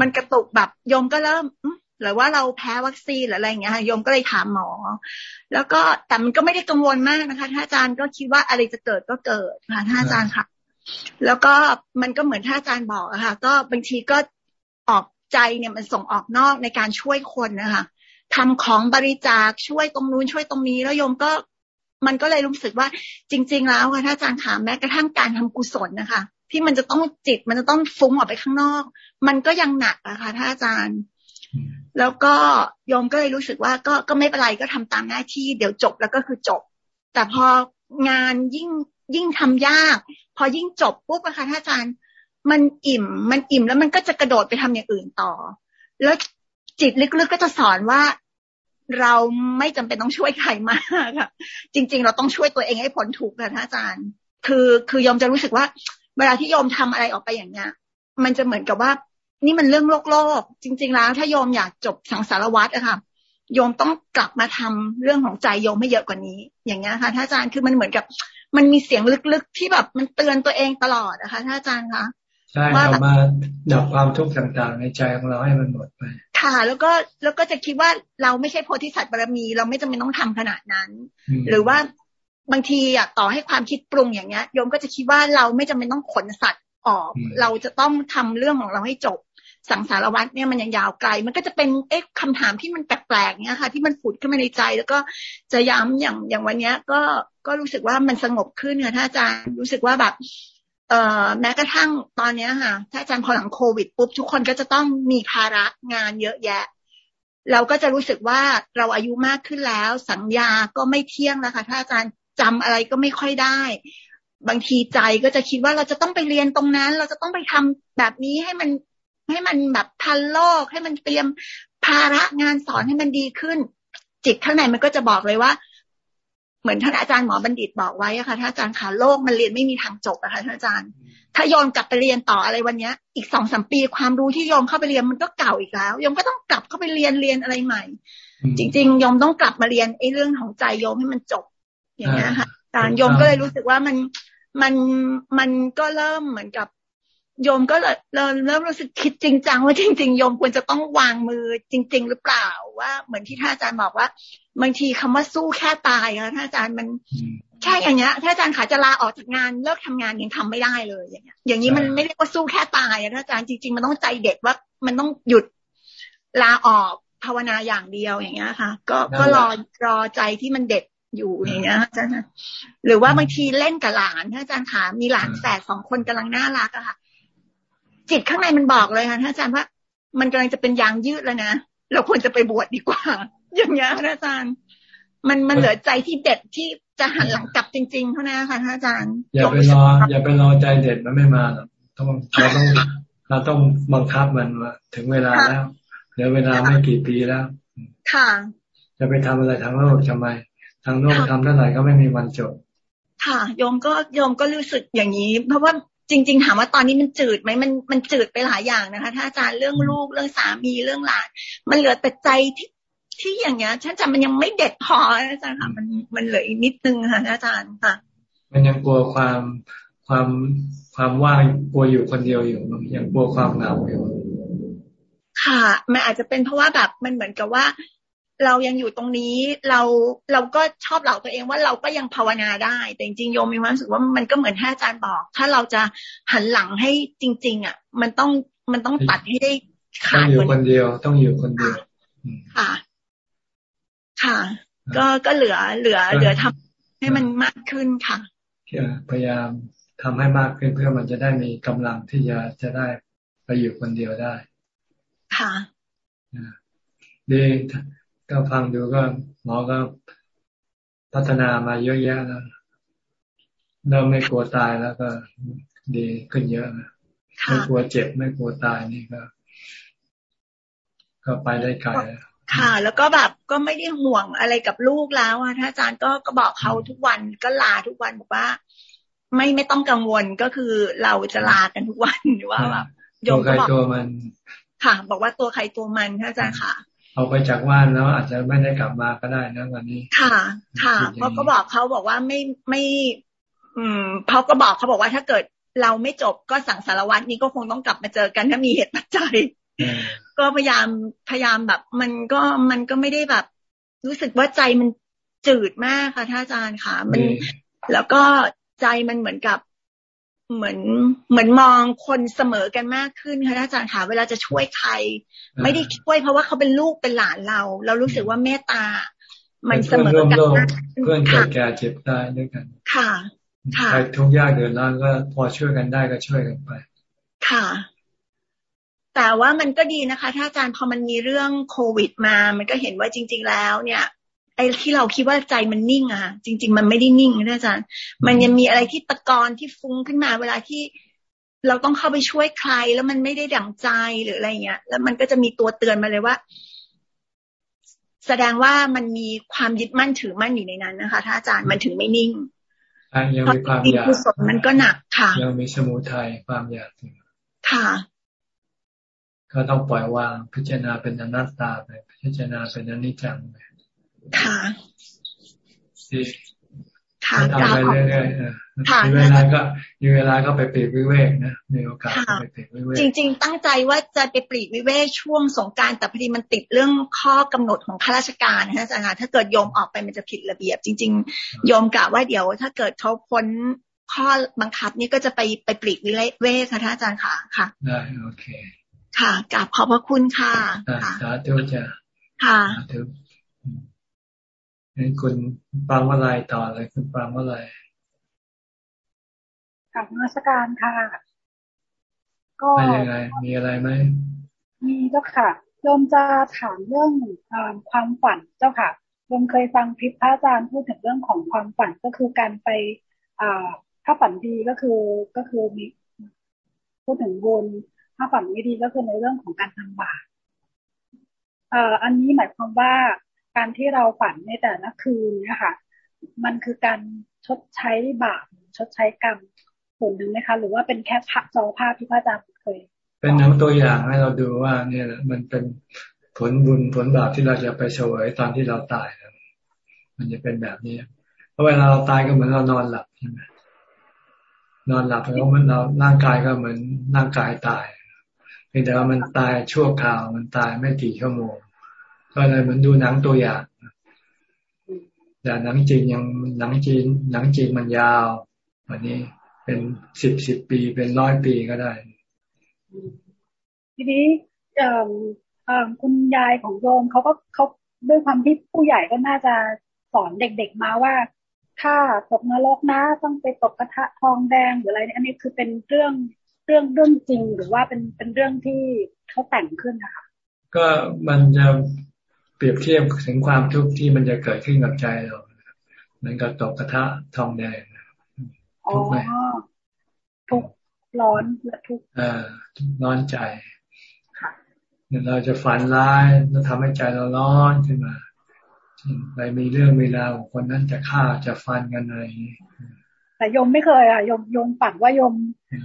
[SPEAKER 19] มันกระตุกแบบโยมก็เริ่ม หรือว่าเราแพ้วัคซีนหรืออะไรอย่างเงี้ยโยมก็เลยถามหมอ แล้วก็แต่มันก็ไม่ได้กังวลมากนะคะท่านอาจารย์ก็คิดว่าอะไรจะเกิดก็เกิดค่ะท่านอาจารย์ค่ะ แล้วก็มันก็เหมือนท่านอาจารย์บอกอะค่ะ ก็บางทีก็ออกใจเนี่ยมันส่งออกนอกในการช่วยคนนะคะทำของบริจาคช่วยตรงนู้นช่วยตรงนี้แล้วโยมก็มันก็เลยรู้สึกว่าจริง ๆ แล้วค่ะถ้านอาจารย์ถามแม้กระทั่งการทำกุศลนะคะ ที่มันจะต้องจิตมันจะต้องฟุ้งออกไปข้างนอก มันก็ยังหนักอะค่ะท่านอาจารย์ แล้วก็โยมก็เลยรู้สึกว่าก็ก็ไม่เป็นไรก็ทำตามหน้าที่เดี๋ยวจบแล้วก็คือจบ แต่พองานยิ่งยิ่งทำยาก พอยิ่งจบปุ๊บนะคะท่านอาจารย์มันอิ่ม มันอิ่มแล้วมันก็จะกระโดดไปทำอย่างอื่นต่อ แล้วจิตลึกๆก็จะสอนว่าเราไม่จำเป็นต้องช่วยใครมากค่ะ จริง ๆ เราต้องช่วยตัวเองให้พ้นทุกค่ะท่านอาจารย์ คือคือยอมจะรู้สึกว่า เวลาที่โยมทำอะไรออกไปอย่างเนี้ยมันจะเหมือนกับว่า นี่มันเรื่องโลกโลก จริง ๆ แล้ว ถ้าโยมอยากจบสังสารวัตรอะค่ะโยมต้องกลับมาทำเรื่องของใจโยมไม่เยอะกว่านี้ อย่างเงี้ยค่ะท่านอาจารย์คือมันเหมือนกับ มันมีเสียงลึกๆที่แบบมันเตือนตัวเองตลอดนะคะท่านอาจารย์คะ
[SPEAKER 1] ใช่เรามาดับความทุกข์ต่างๆ ในใจของเราให้มันหมดไป
[SPEAKER 19] ค่ะ แล้วก็แล้วก็จะคิดว่าเราไม่ใช่โพธิสัตว์บารมี เราไม่จำเป็นต้องทำขนาดนั้น หรือว่าบางทีอะต่อให้ความคิดปรุงอย่างเงี้ยโยมก็จะคิดว่าเราไม่จำเป็นต้องขนสัตว์ออก เราจะต้องทำเรื่องของเราให้จบ สังสารวัตรเนี่ยมันยังยาวไกล มันก็จะเป็นเอ๊ะคำถามที่มันแปลกๆเนี่ยค่ะ ที่มันฝุดขึ้นมาในใจ แล้วก็จะย้ำอย่างอย่างวันเนี้ย ก็ก็รู้สึกว่ามันสงบขึ้นค่ะท่านอาจารย์รู้สึกว่าแบบเอ่อแม้กระทั่งตอนนี้ค่ะถ้าอาจารย์พอหลังโควิดปุ๊บทุกคนก็จะต้องมีภาระงานเยอะแยะ เราก็จะรู้สึกว่าเราอายุมากขึ้นแล้ว สัญญาก็ไม่เที่ยงแล้วค่ะถ้าอาจารย์จำอะไรก็ไม่ค่อยได้ บางทีใจก็จะคิดว่าเราจะต้องไปเรียนตรงนั้น เราจะต้องไปทำแบบนี้ให้มัน ให้มันแบบทันโลก ให้มันเตรียมภาระงานสอนให้มันดีขึ้น จิตข้างในมันก็จะบอกเลยว่า เหมือนท่านอาจารย์หมอบัณฑิตบอกไว้อะค่ะท่านอาจารย์ค่ะโลกมันเรียนไม่มีทางจบอะค่ะท่านอาจารย์ ถ้าโยมกลับไปเรียนต่ออะไรวันเนี้ย อีกสองสามปีความรู้ที่โยมเข้าไปเรียนมันก็เก่าอีกแล้วโยมก็ต้องกลับเข้าไปเรียนเรียนอะไรใหม่ จริงๆโยมต้องกลับมาเรียนไอ้เรื่องของใจโยมให้มันจบ อย่างเงี้ยค่ะอาจารย์โยมก็เลยรู้สึกว่ามันมันมันก็เริ่มเหมือนกับ โยมก็เลยเริ่มเริ่มรู้สึกคิดจริงจังว่าจริง ๆ โยมควรจะต้องวางมือจริง ๆ หรือเปล่าว่า เหมือนที่ท่านอาจารย์บอกว่าบางทีคำว่าสู้แค่ตายค่ะท่านอาจารย์มันแค่อย่างเงี้ยท่านอาจารย์ขาจะลาออกจากงานเลิกทำงานยังทำไม่ได้เลย อย่างเงี้ย อย่างนี้มันไม่เรียกว่าสู้แค่ตายท่านอาจารย์จริง ๆ มันต้องใจเด็ดว่ามันต้องหยุดลาออกภาวนาอย่างเดียวอย่างเงี้ยค่ะ ก็ก็รอรอใจที่มันเด็ดอยู่อย่างเงี้ยอาจารย์หรือว่าบางทีเล่นกับหลานท่านอาจารย์ขามีหลานแฝดสองคนกำลังน่ารักอะค่ะ จิตข้างในมันบอกเลยค่ะท่านอาจารย์ว่า มันกำลังจะเป็นยางยืดแล้วนะเราควรจะไปบวชดดีกว่า อย่างเงี้ยท่านอาจารย์ มันมันเหลือใจที่เด็ดที่จะหันหลังกลับจริง ๆ เท่านั้นค่ะท่านอาจารย์
[SPEAKER 1] อย่าไปรออย่าไปรอใจเด็ดมันไม่มาหรอกต้องเราต้องเราต้องบังคับมันว่าถึงเวลาแล้วเหลือเวลาไม่กี่ปีแล้ว
[SPEAKER 19] ค่ะ
[SPEAKER 1] จะไปทำอะไรทางโลกทำไม ทางโลกทำเท่าไหร่ก็ไม่มีวันจบ
[SPEAKER 19] ค่ะโยมก็โยมก็รู้สึกอย่างนี้ เพราะว่า จริง ๆ ถามว่าตอนนี้มันจืดไหมมันมันจืดไปหลายอย่างนะคะถ้าอาจารย์เรื่องลูกเรื่องสามีเรื่องหลาน มันเหลือแต่ใจที่ที่อย่างเงี้ยฉันจำมันยังไม่เด็ดพออาจารย์ค่ะมันมันเหลืออีกนิดนึงค่ะอาจารย์ค่ะ
[SPEAKER 1] มันยังกลัวความความความว่างกลัวอยู่คนเดียวอยู่ยังกลัวความเหงาอยู่
[SPEAKER 19] ค่ะ มันอาจจะเป็นเพราะว่าแบบมันเหมือนกับว่า เรายังอยู่ตรงนี้เราเราก็ชอบเหล่าตัวเองว่าเราก็ยังภาวนาได้ แต่จริงๆโยมมีความรู้สึกว่ามันก็เหมือนท่านอาจารย์บอก ถ้าเราจะหันหลังให้จริง ๆ อะ มันต้องมันต้องตัดให้ได้
[SPEAKER 1] ขาดต้องอยู่คนเดียว ต้องอยู่คนเดียว
[SPEAKER 19] ค่ะ ค่ะ ก็ก็เหลือเหลือ เหลือทำให้มันมากขึ้นค่ะ
[SPEAKER 1] พยายามทำให้มากขึ้นเพื่อมันจะได้มีกำลังที่จะจะได้ไปอยู่คนเดียวได้
[SPEAKER 19] ค่ะ
[SPEAKER 1] ดี ก็ฟังดูก็หมอก็พัฒนามาเยอะแยะแล้วเริ่มไม่กลัวตายแล้วก็ดีขึ้นเยอะนะไม่กลัวเจ็บไม่กลัวตายนี่ก็ ก็ไปได้ไกล
[SPEAKER 19] ค่ะ แล้วก็แบบก็ไม่ได้ห่วงอะไรกับลูกแล้วอะท่านอาจารย์ก็ก็บอกเขาทุกวันก็ลาทุกวันบอกว่า ไม่ไม่ต้องกังวลก็คือเราจะลากันทุกวันหรือว่าแบบ
[SPEAKER 1] โยมก็บอกตัวมัน
[SPEAKER 19] ค่ะ บอกว่าตัวใครตัวมันท่านอาจารย์ค่ะ
[SPEAKER 1] เอาไปจากว่านแล้วอาจจะไม่ได้กลับมาก็ได้นะวันนี้
[SPEAKER 19] ค่ะ ค่ะเพราะก็บอกเขาบอกว่าไม่ไม่ อืมเขาก็บอกเขาบอกว่าถ้าเกิดเราไม่จบก็สั่งสารวัตรนี้ก็คงต้องกลับมาเจอกันถ้ามีเหตุปัจจัย ก็พยายามพยายามแบบ มันก็มันก็ไม่ได้แบบ รู้สึกว่าใจมันจืดมากค่ะท่านอาจารย์ค่ะ มันแล้วก็ใจมันเหมือนกับ เหมือนเหมือนมองคนเสมอกันมากขึ้นค่ะอาจารย์ค่ะเวลาจะช่วยใคร ไม่ได้ช่วยเพราะว่าเขาเป็นลูกเป็นหลานเรา เรารู้สึกว่าเมตตา มันเสมอกัน
[SPEAKER 1] เพื่อนเกิดแก่เจ็บตายด้วยกัน
[SPEAKER 19] ค่ะค่ะใคร
[SPEAKER 1] ทุกข์ยากเดือดร้อนก็พอช่วยกันได้ก็ช่วยกันไป
[SPEAKER 19] ค่ะ แต่ว่ามันก็ดีนะคะถ้าอาจารย์พอมันมีเรื่องโควิดมา มันก็เห็นว่าจริง ๆ แล้ว เนี่ย ไอ้ที่เราคิดว่าใจมันนิ่งอะจริง ๆ มันไม่ได้นิ่งนะอาจารย์ มันยังมีอะไรที่ตะกอนที่ฟุ้งขึ้นมา เวลาที่เราต้องเข้าไปช่วยใคร แล้วมันไม่ได้ดั่งใจหรืออะไรเงี้ย แล้วมันก็จะมีตัวเตือนมาเลยว่า แสดงว่ามันมีความยึดมั่นถือมั่นอยู่ในนั้นนะคะถ้าอาจารย์มันถึงไม่นิ่ง
[SPEAKER 1] ยังมีความอยาก
[SPEAKER 19] มันก็หนักค่ะ
[SPEAKER 1] ยังมีสมุทัยความอยาก
[SPEAKER 19] ค่ะ
[SPEAKER 1] ก็ต้องปล่อยวางพิจารณาเป็นอนัตตาไปพิจารณาเป็นอนิจจังไป
[SPEAKER 19] ค่ะ
[SPEAKER 1] ดีค่ะทำไปเรื่อยๆมีเวลาก็มีเวลาก็ไปปีกวิเวกนะมีโอกาสไปปีกวิเวก
[SPEAKER 19] จริง ๆ ตั้งใจว่าจะไปปลีกวิเวกช่วงสงการแต่พอดีมันติดเรื่องข้อกำหนดของข้าราชการนะอาจารย์ถ้าเกิดโยมออกไปมันจะผิดระเบียบ จริง ๆ โยมกะว่าเดี๋ยว ถ้าเกิดเขาพ้นข้อบังคับนี่ก็จะไปไปปลีกวิเวกค่ะท่านอาจารย์ค่ะค่ะ
[SPEAKER 1] ได้โอเค
[SPEAKER 19] ค่ะกราบขอบพระคุณค่ะ
[SPEAKER 1] สาธุจ้ะ
[SPEAKER 19] ค่ะ
[SPEAKER 1] สาธุ งั้นคุณฟังว่าอะไรต่อเลยคุณฟังว่าอะไร
[SPEAKER 20] กับมาสการค่ะ
[SPEAKER 1] ก็ยังไงมีอะไรไหม
[SPEAKER 20] มีเจ้าค่ะโยมจะถามเรื่องอความฝันเจ้าค่ะโยมเคยฟังคลิปพระอาจารย์พูดถึงเรื่องของความฝันก็คือการไปอ่าถ้าฝันดีก็คือก็คือมีพูดถึงบุญถ้าฝันไม่ดีก็คือในเรื่องของการทำบาปเอ่ออันนี้หมายความว่า การที่เราฝันในแต่ละคืนนี่ยค่ะมันคือการชดใช้บาปชดใช้กรรมส่วนหนึ่งไหมคะ หรือว่าเป็นแค่ภาพจอภาพที่พระอาจารย์เคย
[SPEAKER 1] เป็นหนังตัวอย่างให้เราดูว่า เนี่ยมันเป็นผลบุญผลบาปที่เราจะไปเฉวยตอนที่เราตายมันจะเป็นแบบนี้เพราะเวลาเราตายก็เหมือนเรานอนหลับใช่ไหมนอนหลับแล้วมันเราร่างกายก็เหมือนร่างกายตายเพียงแต่ว่ามันตายชั่วคราวมันตายไม่กี่ชั่วโมง ก็เลยเหมือนดูหนังตัวอย่างแต่หนังจริงยังหนังจีน หนังจีนมันยาววันนี้เป็นสิบสิบปีเป็นร้อยปีก็ได้
[SPEAKER 20] ทีนี้คุณยายของโยมเขาก็เขาด้วยความที่ผู้ใหญ่ก็น่าจะสอนเด็กๆมาว่า ถ้าตกนรกนะต้องไปตกกระทะทองแดงหรืออะไรอันนี้คือเป็นเรื่องเรื่องเรื่องจริงหรือว่าเป็นเป็นเรื่องที่เขาแต่งขึ้นนะคะ
[SPEAKER 1] ก็มันจะ เปรียบเทียบถึงความทุกข์ที่มันจะเกิดขึ้นกับใจเราเหมือนกับตกกระทะทองแดง
[SPEAKER 20] ทุกข์ไหมทุกร้อนและทุกข์
[SPEAKER 1] อ่าร้อนใจเราจะฝันร้ายแล้วทำให้ใจเราร้อนขึ้นมาไปมีเรื่องมีราวคนนั้นจะฆ่าจะฟันกันอะไร
[SPEAKER 20] แต่ยมไม่เคยอะยมยมฝันว่ายม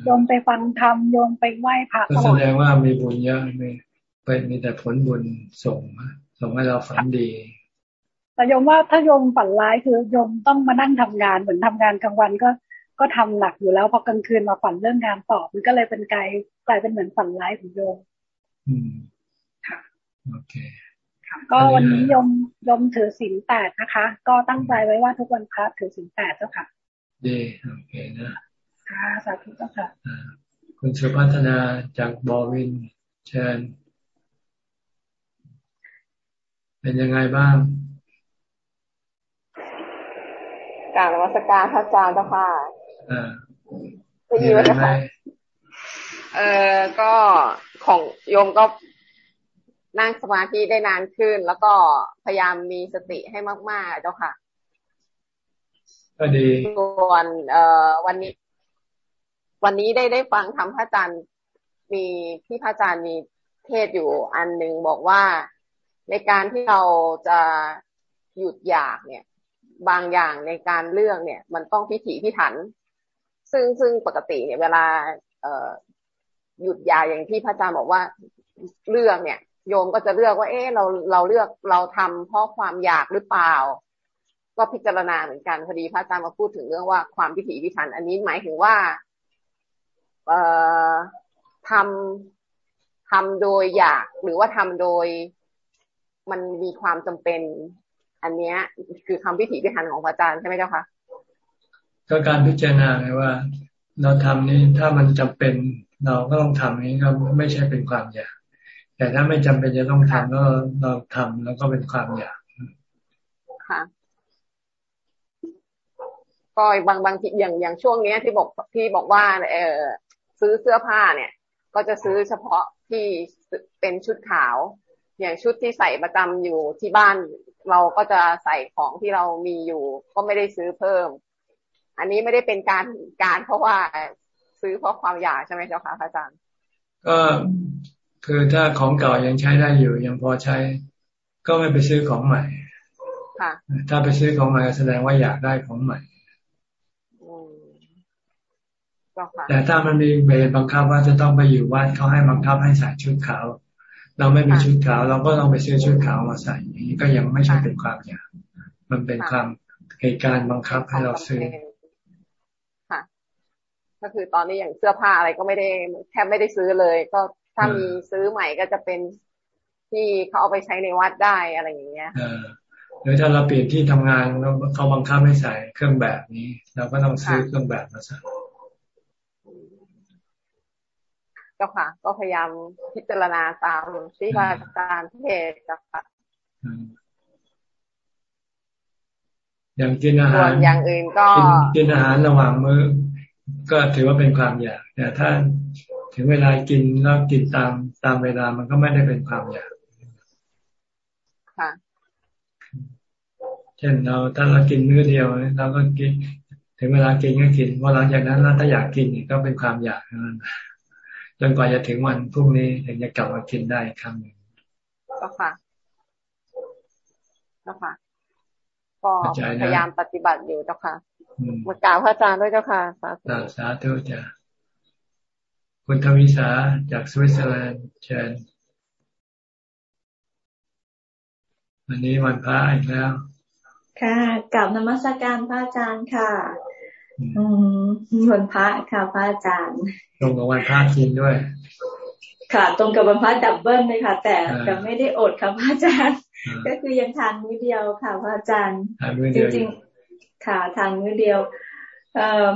[SPEAKER 20] ยมไปฟังธรรมยมไปไหว้พระ
[SPEAKER 1] ตลอดแสดงว่ามีบุญเยอะไม่ไปมีแต่ผลบุญส่ง ส่งให้เราฝันดี
[SPEAKER 20] แต่ยมว่าถ้ายมฝันร้ายคือยมต้องมานั่งทำงานเหมือนทำงานกลางวันก็ก็ทำหนักอยู่แล้วพอกลางคืนมาฝันเรื่องงานต่อมันก็เลยเป็นกลายกลายเป็นเหมือนฝันร้ายของโยม
[SPEAKER 1] อืมค่ะโอเค
[SPEAKER 20] ก็วันนี้ยมยมถือศีลแปดนะคะ ก็ตั้งใจไว้ว่าทุกวันพระถือศีลแปดเจ้าค่ะ
[SPEAKER 1] ดีโอเคนะ
[SPEAKER 20] ค่ะสาธุเจ้าค่ะ
[SPEAKER 1] คุณสุพัฒนาจากบอวินเชิญ เป็นยังไงบ้าง
[SPEAKER 21] กาบนวัตการพระอาจารย์เจ้าค่ะ
[SPEAKER 1] ได้ยินไหม
[SPEAKER 21] เออก็ของโยมก็นั่งสมาธิได้นานขึ้น แล้วก็พยายามมีสติให้มาก ๆ เจ้าค่ะ
[SPEAKER 1] ก็ดี
[SPEAKER 21] ส่วนเอ่อวันนี้ วันนี้ได้ได้ฟังทำพระอาจารย์มีที่พระอาจารย์มีเทศอยู่อันหนึ่งบอกว่า ในการที่เราจะหยุดอยากเนี่ย บางอย่างในการเลือกเนี่ย มันต้องพิถีพิถัน ซึ่งซึ่งปกติเนี่ย เวลา เอ่อหยุดยาอย่างที่พระอาจารย์บอกว่าเลือกเนี่ย โยมก็จะเลือกว่า เอ๊ะเราเราเลือกเราทำเพราะความอยากหรือเปล่า ก็พิจารณาเหมือนกันพอดีพระอาจารย์มาพูดถึงเรื่องว่าความพิถีพิถัน อันนี้หมายถึงว่า เอ่อทำทำโดยอยากหรือว่าทำโดย มันมีความจำเป็น อันเนี้ย คือคำพิถีพิถันของพระอาจารย์ใช่ไหมเจ้าคะ
[SPEAKER 1] ก็การพิจารณาไงว่า เราทำนี้ถ้ามันจำเป็นเราก็ต้องทำนี้ก็ไม่ใช่เป็นความอยากแต่ถ้าไม่จำเป็นจะต้องทำแล้วเราทำแล้วก็เป็นความอยาก
[SPEAKER 21] ค่ะก็บางบางทีอย่างอย่างช่วงเนี้ยที่บอกที่บอกว่า เออซื้อเสื้อผ้าเนี่ย ก็จะซื้อเฉพาะที่เป็นชุดขาว อย่างชุดที่ใส่ประจำอยู่ที่บ้าน เราก็จะใส่ของที่เรามีอยู่ ก็ไม่ได้ซื้อเพิ่ม อันนี้ไม่ได้เป็นการการเพราะว่าซื้อเพราะความอยากใช่ไหมเจ้าค่ะพระอาจารย์
[SPEAKER 1] ก็คือถ้าของเก่ายังใช้ได้อยู่ยังพอใช้ ก็ไม่ไปซื้อของใหม่
[SPEAKER 21] ค่ะ
[SPEAKER 1] ถ้าไปซื้อของใหม่แสดงว่าอยากได้ของใหม่แต่ถ้ามันมีเบรบังคับว่าจะต้องไปอยู่วัดเขาให้บังคับให้ใส่ชุดขาว เราไม่มีชุดขาว เราก็ต้องไปซื้อชุดขาวมาใส่อย่างนี้ก็ยังไม่ใช่เป็นความอยากมันเป็นความเหตุการณ์บังคับให้เราซื้อ
[SPEAKER 21] ค่ะ ก็คือตอนนี้อย่างเสื้อผ้าอะไรก็ไม่ได้แทบไม่ได้ซื้อเลย ก็ถ้ามีซื้อใหม่ก็จะเป็นที่เขาเอาไปใช้ในวัดได้อะไรอย่างเงี้ย
[SPEAKER 1] หรือถ้าเราเปลี่ยนที่ทำงานเขาบังคับให้ใส่เครื่องแบบนี้ เราก็ต้องซื้อเครื่องแบบมาใส่
[SPEAKER 21] จ้าค่ะ ก็พยายามพิจารณาตามที่พระอาจารย์เทศจ้าค่ะ
[SPEAKER 1] อย่างกินอาหาร
[SPEAKER 21] อย่างอื่นก็
[SPEAKER 1] กินอาหารระหว่างมื้อ ก็ถือว่าเป็นความอยากแต่ถ้าถึงเวลากินแล้วกินตามตามเวลามันก็ไม่ได้เป็นความอยาก
[SPEAKER 21] ค่ะ
[SPEAKER 1] เช่นเราถ้าเรากินมื้อเดียวเราก็กิน ถึงเวลากินก็กินพอหลังจากนั้นถ้าอยากกินก็เป็นความอยากนั้น จนกว่าจะถึงวันพรุ่งนี้ถึงจะกลับมากินได้ครั้งหนึ่ง
[SPEAKER 21] ก็ค่ะก็ค่ะก็พยายามปฏิบัติอยู่เจ้าค่ะมากล่าวพระอาจารย์ด้วยเจ้าค่ะสาธุ
[SPEAKER 1] สาธุจ้ะคุณทวิสาจากสวิตเซอร์แลนด์เชิญวันนี้วันพระอีกแล้ว
[SPEAKER 22] ค่ะกลับนมัสการพระอาจารย์ค่ะอืม วันพระค่ะพระอาจารย์
[SPEAKER 1] ตรงกับวันพระจริงด้วย
[SPEAKER 22] ค่ะ ตรงกับวันพระดับเบิลเลยค่ะ แต่แต่ไม่ได้อดค่ะพระอาจารย์ ก็คือยังทานมื้อเดียวค่ะพระอาจารย์จริงๆค่ะทานมื้อเดียว เอ่อ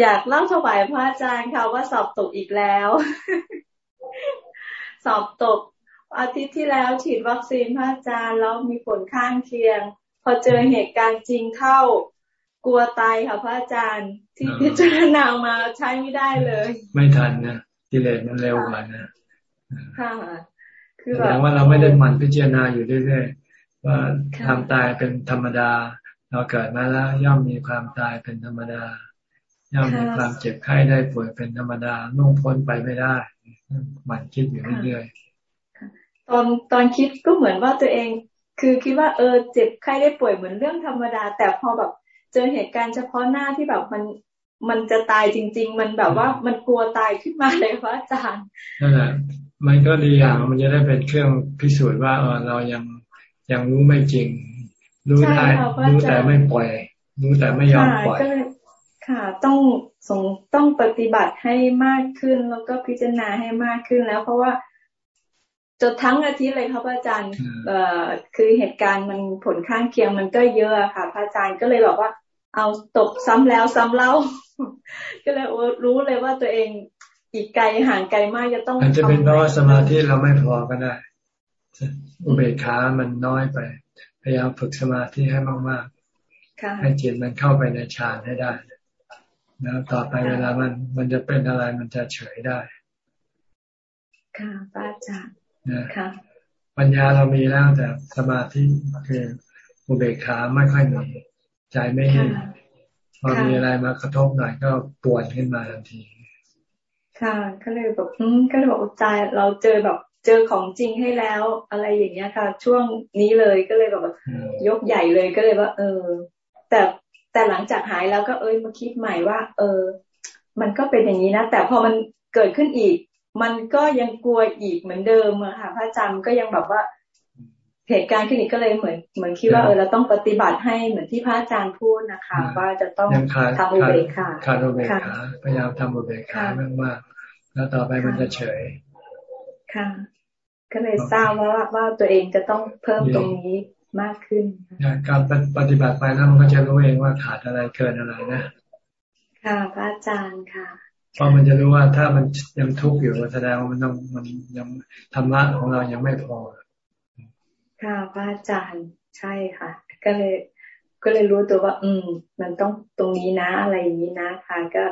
[SPEAKER 22] อยากเล่าถวายพระอาจารย์ค่ะว่าสอบตกอีกแล้ว สอบตก อาทิตย์ที่แล้วฉีดวัคซีนพระอาจารย์แล้วมีผลข้างเคียง พอเจอเหตุการณ์จริงเข้า กลัวตายค่ะพระอาจารย์ ที่พิจารณามาใช้ไม่ได้เลย
[SPEAKER 1] ไม่ทันนะกิเลสมันเร็วกว่านะ
[SPEAKER 22] ค่ะ
[SPEAKER 1] คือแบบว่าเราไม่ได้มันพิจารณาอยู่เรื่อยๆว่าความตายเป็นธรรมดา เราเกิดมาแล้วย่อมมีความตายเป็นธรรมดา ย่อมมีความเจ็บไข้ได้ป่วยเป็นธรรมดาล่วงพ้นไปไม่ได้ มันคิดอยู่เรื่อย
[SPEAKER 22] ๆตอนตอนคิดก็เหมือนว่าตัวเอง คือคิดว่าเออเจ็บไข้ได้ป่วยเหมือนเรื่องธรรมดา แต่พอแบบ เจอเหตุการณ์เฉพาะหน้าที่แบบมันมันจะตายจริง ๆ มันแบบว่ามันกลัวตายขึ้นมาเลยพระอาจารย์
[SPEAKER 1] นั่นแหละมันก็ดีอย่างมันจะได้เป็นเครื่องพิสูจน์ว่าเออเรายังยังรู้ไม่จริง รู้ได้รู้แต่ไม่ปล่อย รู้แต่ไม่ยอมปล่อย
[SPEAKER 22] ค่ะ ต้องสงต้องปฏิบัติให้มากขึ้นแล้วก็พิจารณาให้มากขึ้นแล้ว เพราะว่าจนทั้งอาทิตย์เลยครับอาจารย์ เอ่อคือเหตุการณ์มันผลข้างเคียงมันก็เยอะค่ะพระอาจารย์ก็เลยบอกว่า เอาตกซ้ำแล้วซ้ำเล่า ก็เลยรู้เลยว่าตัวเองอีกไกลห่างไกลมากจะต้อง
[SPEAKER 1] อาจจะเป็นเพราะว่าสมาธิเราไม่พอก็ได้อุเบกขามันน้อยไป พยายามฝึกสมาธิให้มากๆให้จิตมันเข้าไปในฌานให้ได้ แล้วต่อไปเวลามันมันจะเป็นอะไรมันจะเฉยได้
[SPEAKER 22] ค่ะพระอาจารย์ค่ะ
[SPEAKER 1] ปัญญาเรามีแล้วแต่สมาธิคืออุเบกขาไม่ค่อยมี ใจไม่นิ่งพอมีอะไรมากระทบหน่อยก็ปวดขึ้นมาทันที
[SPEAKER 22] ค่ะก็เลยแบบก็เลยบอกใจเราเจอแบบเจอของจริงให้แล้วอะไรอย่างเงี้ยค่ะ ช่วงนี้เลยก็เลยแบบยกใหญ่เลยก็เลยว่า เออ แต่แต่หลังจากหายแล้วก็เอ้ยมาคิดใหม่ว่า เออ มันก็เป็นอย่างนี้นะ แต่พอมันเกิดขึ้นอีก มันก็ยังกลัวอีกเหมือนเดิมอะค่ะ พระอาจารย์ก็ยังแบบว่า เหตุการณ์ขึ้นอีกก็เลยเหมือนเหมือนคิดว่าเออเราต้องปฏิบัติให้เหมือนที่พระอาจารย์พูดนะคะ ว่าจะต้องทำอุเบกขา
[SPEAKER 1] ขาดอุเบกขาพยายามทำอุเบกขามากมากแล้วต่อไปมันจะเฉย
[SPEAKER 22] ค่ะ ก็เลยทราบว่าว่าตัวเองจะต้องเพิ่มตรงนี้มากขึ้น
[SPEAKER 1] การปฏิบัติไปแล้วมันก็จะรู้เองว่าขาดอะไรเกินอะไรนะ
[SPEAKER 22] ค่ะพระอาจารย์ค่ะ
[SPEAKER 1] เพราะมันจะรู้ว่าถ้ามันยังทุกข์อยู่แสดงว่ามันต้องมันยังธรรมะของเรายังไม่พอ
[SPEAKER 22] ค่ะพระอาจารย์ใช่ค่ะ ก็เลย ก็เลยรู้ตัวว่า อืม มันต้องตรงนี้นะอะไรอย่างนี้นะค่ะ ก็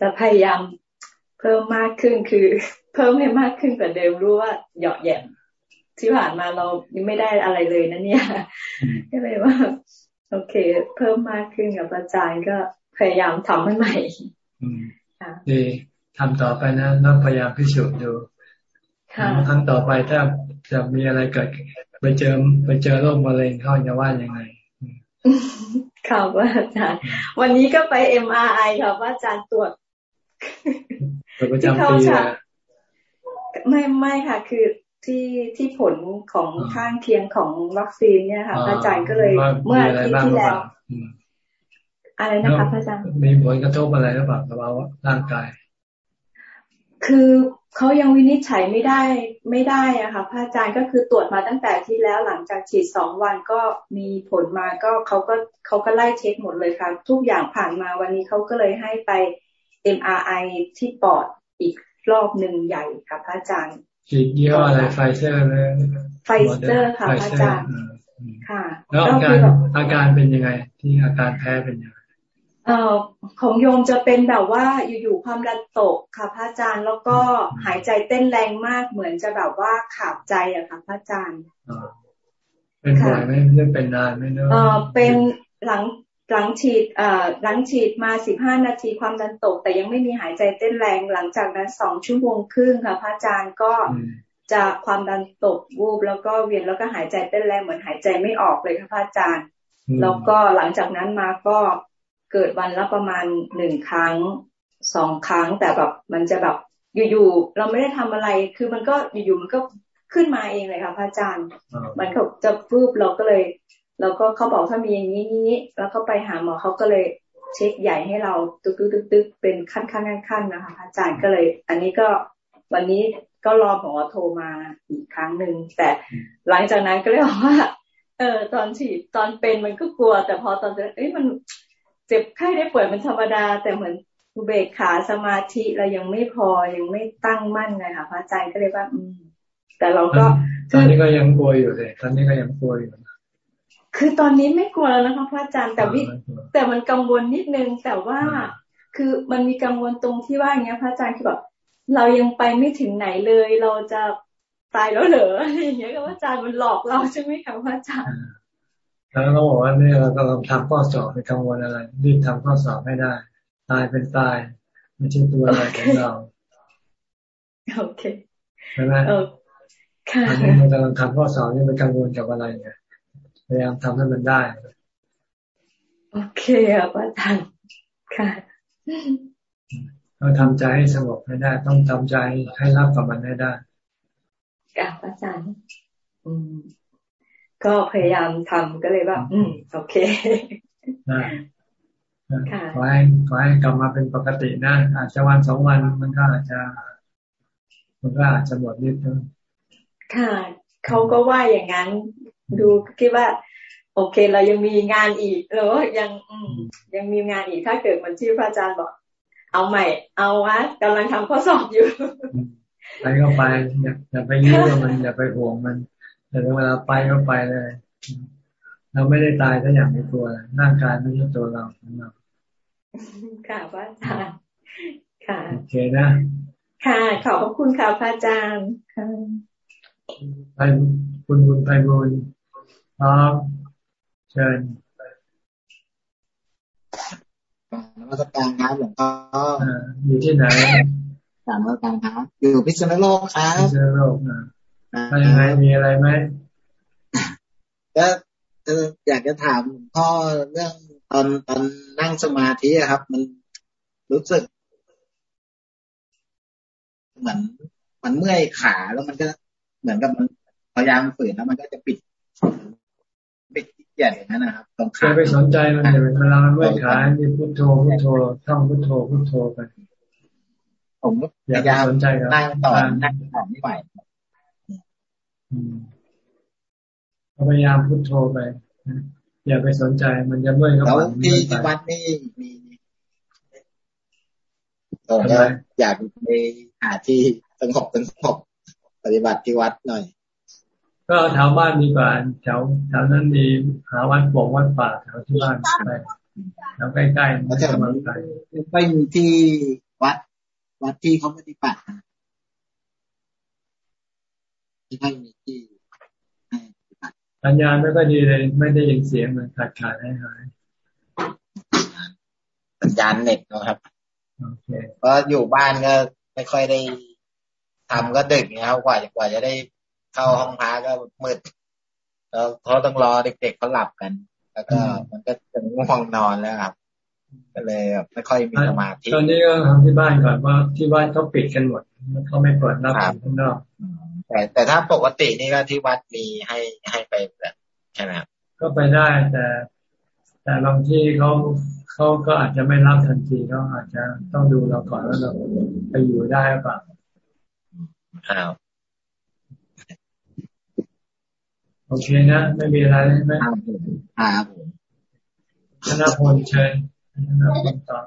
[SPEAKER 22] จะพยายามเพิ่มมากขึ้นคือ เพิ่มให้มากขึ้นกว่าเดิมรู้ว่าเหยาะแย่ที่ผ่านมาเรายังไม่ได้อะไรเลยนะเนี่ยก็เลยว่า โอเค เพิ่มมากขึ้นกับอาจารย์ก็พยายามทำให้ใหม่
[SPEAKER 1] ดีทำต่อไปนะต้องพยายามพิสูจน์ดูครั้งต่อไปถ้าจะมีอะไรเกิด ไปเจอไปเจอโรคมะเร็งเข้าจะว่ายังไง
[SPEAKER 22] ค่ะว่าอาจารย์ วันนี้ก็ไปเอ็มอาร์ไอค่ะว่าอาจารย์ตรวจ
[SPEAKER 1] ประจำปี
[SPEAKER 22] ไม่ไม่ค่ะ คือที่ที่ผลของข้างเคียงของวัคซีนเนี่ยค่ะอาจารย์ก็เลยเมื่ออาทิตย์ที่แล้วอะไรนะคะพระอาจารย์
[SPEAKER 1] มีผลกระทบอะไรหรือเปล่ากับเราร่างกาย
[SPEAKER 22] คือ เขายังวินิจฉัยไม่ได้ไม่ได้อะค่ะพระอาจารย์ก็คือตรวจมาตั้งแต่ที่แล้วหลังจากฉีดสองวันก็มีผลมาก็เขาก็เขาก็ไล่เช็คหมดเลยค่ะ ทุกอย่างผ่านมาวันนี้เขาก็เลยให้ไป MRI ที่ปอดอีกรอบหนึ่งใหญ่ค่ะพระอาจารย์
[SPEAKER 1] ฉีดยี่ห้ออะไรไฟเซอร์เลย
[SPEAKER 22] ไฟเซอร์ค่ะพระอาจารย์ค่ะ
[SPEAKER 1] แล้วอาการอาการเป็นยังไง ที่อาการแพ้เป็นยังไง
[SPEAKER 22] เอ่อของโยมจะเป็นแบบว่าอยู่ๆความดันตกค่ะพระอาจารย์แล้วก็หัวใจเต้นแรงมากเหมือนจะแบบว่าขาดใจอะค่ะพระอาจารย์
[SPEAKER 1] เป็นบ่อยไหมไม่เป็นนานไหมเนอะ
[SPEAKER 22] เออเป็นหลังหลังฉีดเอ่อหลังฉีดมาสิบห้านาทีความดันตก แต่ยังไม่มีหายใจเต้นแรงหลังจากนั้นสองชั่วโมงครึ่งค่ะพระอาจารย์ก็จะความดันตกวูบแล้วก็เวียนแล้วก็หายใจเต้นแรงเหมือนหายใจไม่ออกเลยค่ะพระอาจารย์ แล้วก็หลังจากนั้นมาก็ เกิดวันละประมาณหนึ่งครั้งสองครั้ง แต่แบบมันจะแบบอยู่ๆเราไม่ได้ทำอะไร คือมันก็อยู่ๆมันก็ขึ้นมาเองเลยค่ะพระอาจารย์ มันก็จะฟูบเราก็เลยแล้วก็เขาบอกถ้ามีอย่างนี้นี้แล้วก็ไปหาหมอเขาก็เลยเช็คใหญ่ให้เราตึกตึกตึกตึกเป็นขั้นขั้นขั้นนะคะอาจารย์ก็เลย อันนี้ก็วันนี้ก็รอหมอโทรมาอีกครั้งหนึ่งแต่หลังจากนั้นก็เลยบอกว่า เออตอนฉีดตอนเป็นมันก็กลัว แต่พอตอนเอ้ยมัน เจ็บไข้ได้ป่วยมันธรรมดา แต่เหมือนอุเบกขาสมาธิเรายังไม่พอยังไม่ตั้งมั่นไงค่ะพระอาจารย์ก็เลยว่า อืม แต่เราก็
[SPEAKER 1] ตอนนี้ก็ยังกลัวอยู่เลยตอนนี้ก็ยังกลัวอยู่
[SPEAKER 22] คือตอนนี้ไม่กลัวแล้วนะคะพระอาจารย์แต่วิแต่มันกังวลนิดนึงแต่ว่าคือมันมีกังวลตรงที่ว่าอย่างเงี้ย พระอาจารย์คือแบบเรายังไปไม่ถึงไหนเลย เราจะตายแล้วเหรออะไรอย่างเงี้ยพระอาจารย์มันหลอกเราใช่ไหมคะพระอาจารย์
[SPEAKER 1] แล้วเราบอกว่าเนี่ยเรากำลังทำข้อสอบไปกังวลอะไรรีบทำข้อสอบให้ได้ ตายเป็นตาย ไม่ใช่ตัวอะไรของเรา
[SPEAKER 22] โอเค
[SPEAKER 1] ใช่ไหมค่ะอันนี้มันกำลังทำข้อสอบนี่มันกังวลกับอะไรเนี่ยพยายามทำให้มันได้
[SPEAKER 22] โอเคครับอาจารย์ค่ะ
[SPEAKER 1] เราทำใจให้สงบให้ได้ ต้องทำใจให้รับกับมันให้ได้
[SPEAKER 22] กับอาจารย์อืม ก็พยายามทำก็เลยว่า อืม โอเค
[SPEAKER 1] ขอให้ขอให้กลับมาเป็นปกตินะอาจจะวันสองวันมันก็อาจจะ มันก็อาจจะหมดนิดนึง
[SPEAKER 22] ค่ะเขาก็ว่าอย่างนั้น ดูคิดว่า โอเค เรายังมีงานอีกหรือว่ายังยังมีงานอีกถ้าเกิดเหมือนที่พระอาจารย์บอก เอาใหม่ เอาวะกำลังทำข้อสอบอยู่
[SPEAKER 1] ไปก็ไปอย่าอย่าไปยืดมันอย่าไปห่วงมัน แต่เวลาไปก็ไปเลย เราไม่ได้ตายถ้าอย่างไม่กลัวร่างกายไม่ใช่ตัวเราของเรา
[SPEAKER 22] ค่ะพระอาจารย์ค่ะ
[SPEAKER 1] โอเคนะ
[SPEAKER 22] ค่ะ ขอบพระคุณค่ะพระอาจารย์ค่ะ
[SPEAKER 1] ไปคุณบุญไปบุญครับเชิญ
[SPEAKER 23] นมัสการครับหลวงพ่อ
[SPEAKER 1] อยู่ที่ไหน
[SPEAKER 23] สามวัการครับ อยู่พิษณุโลกครับ
[SPEAKER 1] พิษณุโลกนะ ยังไงมีอะไรไหม
[SPEAKER 23] ก็อยากจะถามหลวงพ่อเรื่องตอนตอนนั่งสมาธิครับ มันรู้สึก เหมือนมันเมื่อยขาแล้วมันก็เหมือนกับมันพยายามฝืนแล้วมันก็จะปิดปิดใหญ่นั้นนะครับตรงขา
[SPEAKER 1] ไปสนใจมันอย่าเวลามันเมื่อยขาที่พุทโธพุทโธท่องพุทโธพุทโธไป
[SPEAKER 23] ผมก็พยายามนั่งต่อนั่งต่อไม่ไหว
[SPEAKER 1] พยายามพุทโธไปอย่าไปสนใจมันจะเมื่อยก็
[SPEAKER 23] แล้วที่วัดนี่มีก็อยากไปหาที่สงบสงบปฏิบัติที่วัดหน่อย
[SPEAKER 1] ก็แถวบ้านดีกว่าแถวแถวนั้นมีหาวัดบอกวัดป่าแถวที่บ้านไปแถวใกล้ๆไม่ใช่มาไกล
[SPEAKER 23] ไม่มีที่วัด วัดที่เขาปฏิบัติ ที่ไม่มีที่
[SPEAKER 1] สัญญาณไม่ก็ดีเลย ไม่ได้ยินเสียงมันขาดขาดหายหาย
[SPEAKER 23] สัญญาณเน็ตนะครับเพราะอยู่บ้านก็ไม่ค่อยได้ทำก็ดึกนะครับกว่ากว่าจะได้เข้าห้องพักก็มืดแล้วเขาต้องรอเด็กๆเขาหลับกัน แล้วก็มันก็จะง่วงนอนแล้วครับ ก็เลยไม่ค่อยมีสมาธิ
[SPEAKER 1] ตอนนี้ก็ทำที่บ้านก่อนว่าที่บ้านเขาปิดกันหมดเขาไม่เปิดรับข้างนอก
[SPEAKER 23] แต่แต่ถ้าปกตินี่ก็ที่วัดมีให้ให้ไปแบบใช่ไหมครับ
[SPEAKER 1] ก็ไปได้แต่ แต่บางที่เขาเขาก็อาจจะไม่รับทันทีเขาอาจจะต้องดูเราก่อนว่าเราไปอยู่ได้หรือเปล่าครับโอเคนะ ไม่มีอะไรใช่ไหมครับธนพลเชิญธนพลต่อ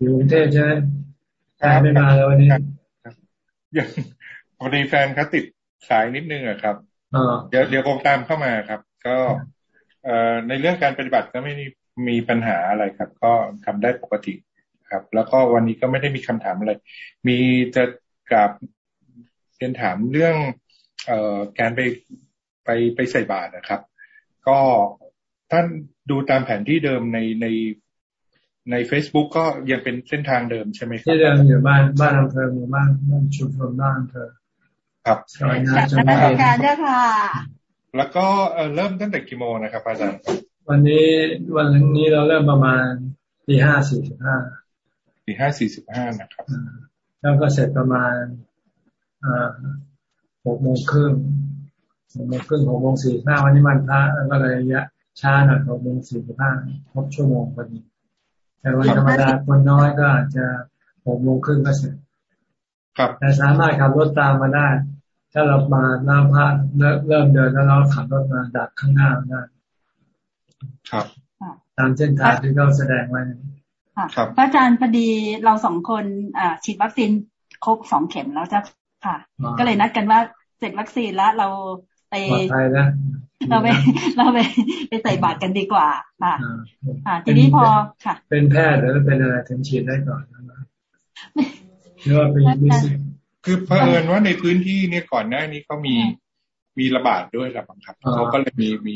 [SPEAKER 1] อยู่กรุงเทพใช่ไหมแฟนไม่มาแล้ววันนี้
[SPEAKER 24] ยัง พอดีแฟนเขาติดสายนิดนึงอะครับเดี๋ยวเดี๋ยวคงตามเข้ามาครับ ก็เอ่อในเรื่องการปฏิบัติก็ไม่มีปัญหาอะไรครับ ก็ทำได้ปกติครับ แล้วก็วันนี้ก็ไม่ได้มีคำถามอะไร มีจะกับเรียนถามเรื่องเอ่อการไปไปไปใส่บาตรนะครับ ก็ท่านดูตามแผนที่เดิมในในใน Facebook ก็ยังเป็นเส้นทางเดิมใช่ไหมครับ
[SPEAKER 1] ที่เดิมอยู่บ้านบ้านอำเภอหมู่บ้านบ้านชุมชนบ้านอำเภอ
[SPEAKER 24] ครับ
[SPEAKER 1] ซอยนา
[SPEAKER 19] จังหวัดการเจ้าค่ะ
[SPEAKER 24] แล้วก็เริ่มตั้งแต่กี่โมงนะครับอาจารย์
[SPEAKER 1] วันนี้วันนี้เราเริ่มประมาณตีห้าสี่สิบห้า
[SPEAKER 24] ตีห้าสี่สิบห้านะครับ
[SPEAKER 1] แล้วก็เสร็จประมาณหกโมงครึ่งหกโมงครึ่งหกโมงสี่ห้าวันนี้มันพระก็เลยยะช้าหน่อยหกโมงสี่สิบห้าครบชั่วโมงพอดีแต่วันธรรมดาคนน้อยก็อาจจะหกโมงครึ่งก็เสร็จ
[SPEAKER 24] ครับ
[SPEAKER 1] แต่สามารถขับรถตามมาได้ ถ้าเรามาหน้าพระเริ่มเดินแล้วเราขับรถมาดักข้างหน้าได้
[SPEAKER 24] ครับ
[SPEAKER 1] ตามเส้นทางที่เขาแสดงไว้
[SPEAKER 24] ครับ
[SPEAKER 19] พระอาจารย์พอดีเราสองคนอ่าฉีดวัคซีนครบสองเข็มแล้วจ้ะค่ะ ก็เลยนัดกันว่าเสร็จวัคซีนแล้วเราไปเราไปเราไปไปใส่บาตรกันดีกว่า ค่ะ อ่า ทีนี้พอค่ะ
[SPEAKER 1] เป็นแพทย์หรือเป็นอะไรถึงฉีดได้ก่อนหรือว่าเป็น
[SPEAKER 24] คือเผอิญว่าในพื้นที่เนี่ยก่อนหน้านี้เขามีมีระบาดด้วยระบังครับเขาก็เลยมีมี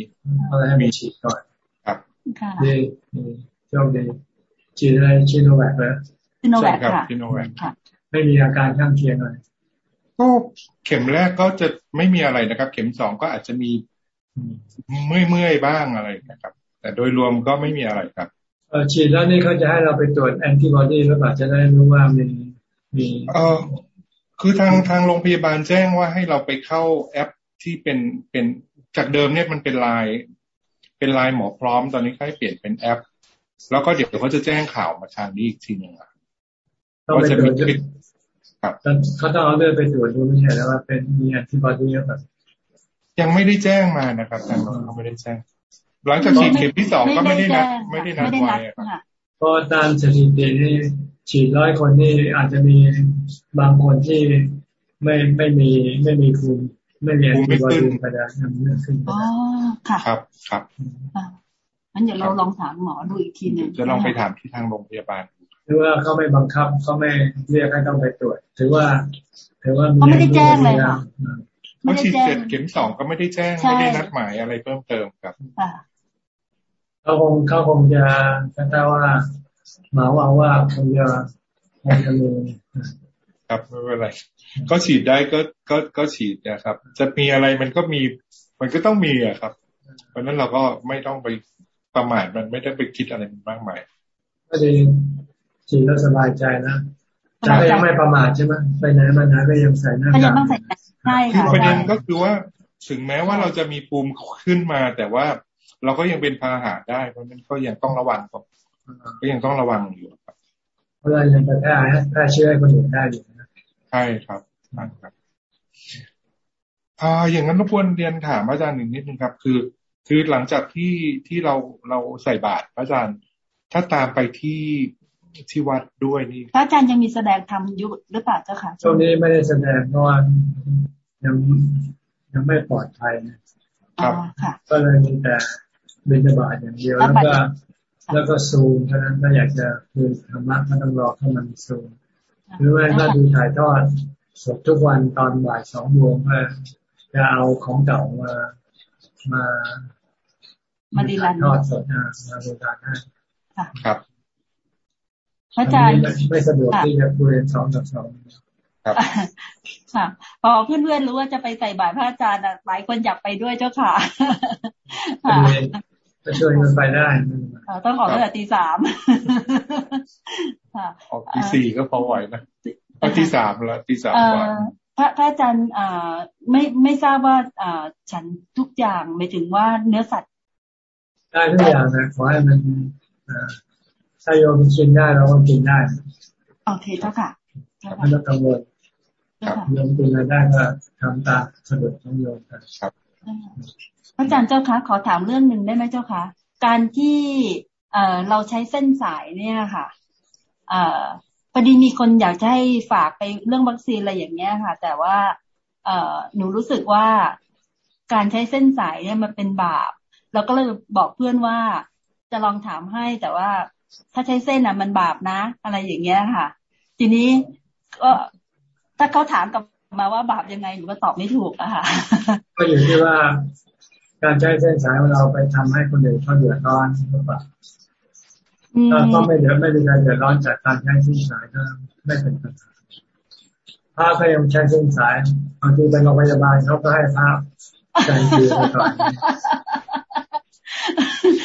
[SPEAKER 1] มีฉีดก่อน
[SPEAKER 24] ครับ
[SPEAKER 1] ดีช่วงดีฉีดอะไรฉีดโนแวคเลย
[SPEAKER 19] ชิโนแวค
[SPEAKER 24] ค่ะชิโนแวค
[SPEAKER 1] ไม่มีอาการข้างเคียงอะไร
[SPEAKER 24] ก็เข็มแรกก็จะไม่มีอะไรนะครับ เข็มสองก็อาจจะมีเมื่อยเมื่อยบ้างอะไรนะครับ แต่โดยรวมก็ไม่มีอะไรครับ
[SPEAKER 1] เออฉีดแล้วนี่เขาจะให้เราไปตรวจแอนติบอดีหรือเปล่าจะได้รู้ว่ามีมี
[SPEAKER 24] เออ คือทางทางโรงพยาบาลแจ้งว่าให้เราไปเข้าแอปที่เป็นเป็นจากเดิมเนี่ยมันเป็นไลน์เป็นไลน์หมอพร้อมตอนนี้เขาให้เปลี่ยนเป็นแอป แล้วก็เดี๋ยวเขาจะแจ้งข่าวมาทางนี้อีกทีหนึ่งอะ
[SPEAKER 1] ว่าจะมีครับเขาต้องเอาเลือดไปตรวจดูไม่ใช่แล้วว่าเป็นมีแอนติบอดีหรือเปล่า
[SPEAKER 24] ยังไม่ได้แจ้งมานะครับทางเราเขาไม่ได้แจ้ง หลังจากฉีดเข็มที่สองก็ไม่ได้นัดไม่ได้นัดไว้ครับ
[SPEAKER 1] เพราะตามสถิตินี่ ฉีดร้อยคนนี่อาจจะมีบางคนที่ไม่ไม่มีไม่มีภูมิไม่มีภูมิขึ้นก็ได้ยังไม่ขึ้น
[SPEAKER 19] อ๋อค่ะ
[SPEAKER 24] ครับครับ
[SPEAKER 19] งั้นเดี๋ยวเราลองถามหมอดูอีกทีหนึ่ง
[SPEAKER 24] จะลองไปถามที่ทางโรงพยาบาล
[SPEAKER 1] หรือว่าเขาไม่บังคับเขาไม่เรียกให้ต้องไปตรวจ ถือว่า ถือว่า
[SPEAKER 19] เขาไม่ได้แจ้งเลยค่ะ
[SPEAKER 24] เขาฉีดเสร็จเข็มสองก็ไม่ได้แจ้งไม่ได้นัดหมายอะไรเพิ่มเติมครับ
[SPEAKER 1] เขาคงเขาคงจะถ้าว่า หมาว่าว่าคงจะคงจะมี
[SPEAKER 24] ครับไม่เป็นไรก็ฉีดได้ก็ก็ก็ฉีดนะครับ จะมีอะไรมันก็มี มันก็ต้องมีอะครับ เพราะนั้นเราก็ไม่ต้องไปประมาทมันไม่ได้ไปคิดอะไรมากมาย
[SPEAKER 1] ก็ดีฉีดแล้วสบายใจนะแต่ก็ยังไม่ประมาทใช่ไหมไปไหนมาไหนก็ยังใส่หน้ากาก
[SPEAKER 19] ใช่
[SPEAKER 24] ค่ะประเด็นก็คือว่าถึงแม้ว่าเราจะมีภูมิขึ้นมา แต่ว่าเราก็ยังเป็นพาหะได้ เพราะนั้นก็ยังต้องระวังก็ ยังต้องระวังอยู่ครับ
[SPEAKER 1] เพราะเรายังจะแพร่แพร่เชื้อให้คนอื่นได้อยู่นะ
[SPEAKER 24] ใช่ครับครับอ่าอย่างนั้นรบกวนเรียนถามอาจารย์หนึ่งนิดนึงครับ คือ คือหลังจากที่ที่เราเราใส่บาตรอาจารย์ ถ้าตามไปที่ที่วัดด้วยนี่
[SPEAKER 6] พระอาจารย์ยังมีแสดงธรรมยุหรือเปล่าเจ้าค่ะ
[SPEAKER 1] ช่วงนี้ไม่ได้แสดงเพราะว่ายังยังไม่ปลอดภัยนะครับ ก็เลยมีแต่บินบาตอย่างเดียวแล้วก็ แล้วก็ซูมเท่านั้นถ้าอยากจะคือธรรมะก็ต้องรอเข้ามันซูมหรือว่าถ้าดูถ่ายทอดสดทุกวันตอนบ่ายสองโมงก็จะเอาของเก่ามามา
[SPEAKER 6] มาดีลัน
[SPEAKER 1] ทอดสดมาดูถ่ายให้
[SPEAKER 24] ครับ
[SPEAKER 6] พระอาจารย์
[SPEAKER 1] ไม่สะดวกที่จะคุยสองต่อสอง
[SPEAKER 24] ครับ
[SPEAKER 6] ค่ะพอเพื่อนๆรู้ว่าจะไปใส่บาตรพระอาจารย์หลายคนอยากไปด้วยเจ้าค่ะ
[SPEAKER 1] ค่ะ ก็ช่วยกันไปได้
[SPEAKER 6] ต้องออกตั้งแต่ตีสาม
[SPEAKER 24] ออกตีสี่ก็พอไหวนะก็ตีสามแล้วตีสามกว่า
[SPEAKER 6] พระพระอาจารย์อ่าไม่ไม่ทราบว่าอ่าฉันทุกอย่างไม่ถึงว่าเนื้อสัตว์
[SPEAKER 1] ได้ทุกอย่างนะขอให้มันอ่าถ้าโยมกินได้เราก็กินได้
[SPEAKER 6] โอเคเจ้าค่ะ
[SPEAKER 1] ไม่ต้องกังวลโยมกินอะไรได้ก็ทำตามสะดวกของโยม
[SPEAKER 24] ครับ
[SPEAKER 6] อาจารย์เจ้าคะขอถามเรื่องหนึ่งได้ไหมเจ้าคะการที่เออเราใช้เส้นสายเนี่ยค่ะเออพอดีมีคนอยากจะให้ฝากไปเรื่องวัคซีนอะไรอย่างเงี้ยค่ะ แต่ว่าเออหนูรู้สึกว่าการใช้เส้นสายเนี่ยมันเป็นบาป เราก็เลยบอกเพื่อนว่าจะลองถามให้แต่ว่าถ้าใช้เส้นอะมันบาปนะ อะไรอย่างเงี้ยค่ะ ทีนี้ก็ถ้าเขาถามกับ มาว่าบาปยังไงหนูก็ตอบไม่ถูกอะค่ะ
[SPEAKER 1] ก็อยู่ที่ว่าการใช้เส้นสายของเราไปทำให้คนอื่นเขาเดือดร้อนหรือเปล่าถ้าก็ไม่เดือดไม่มีการเดือดร้อนจากการใช้เส้นสายก็ไม่เป็นปัญหาพระก็ยังใช้เส้นสายบางทีไปโรงพยาบาลเขาก็ให้พระใจดีไปก่อน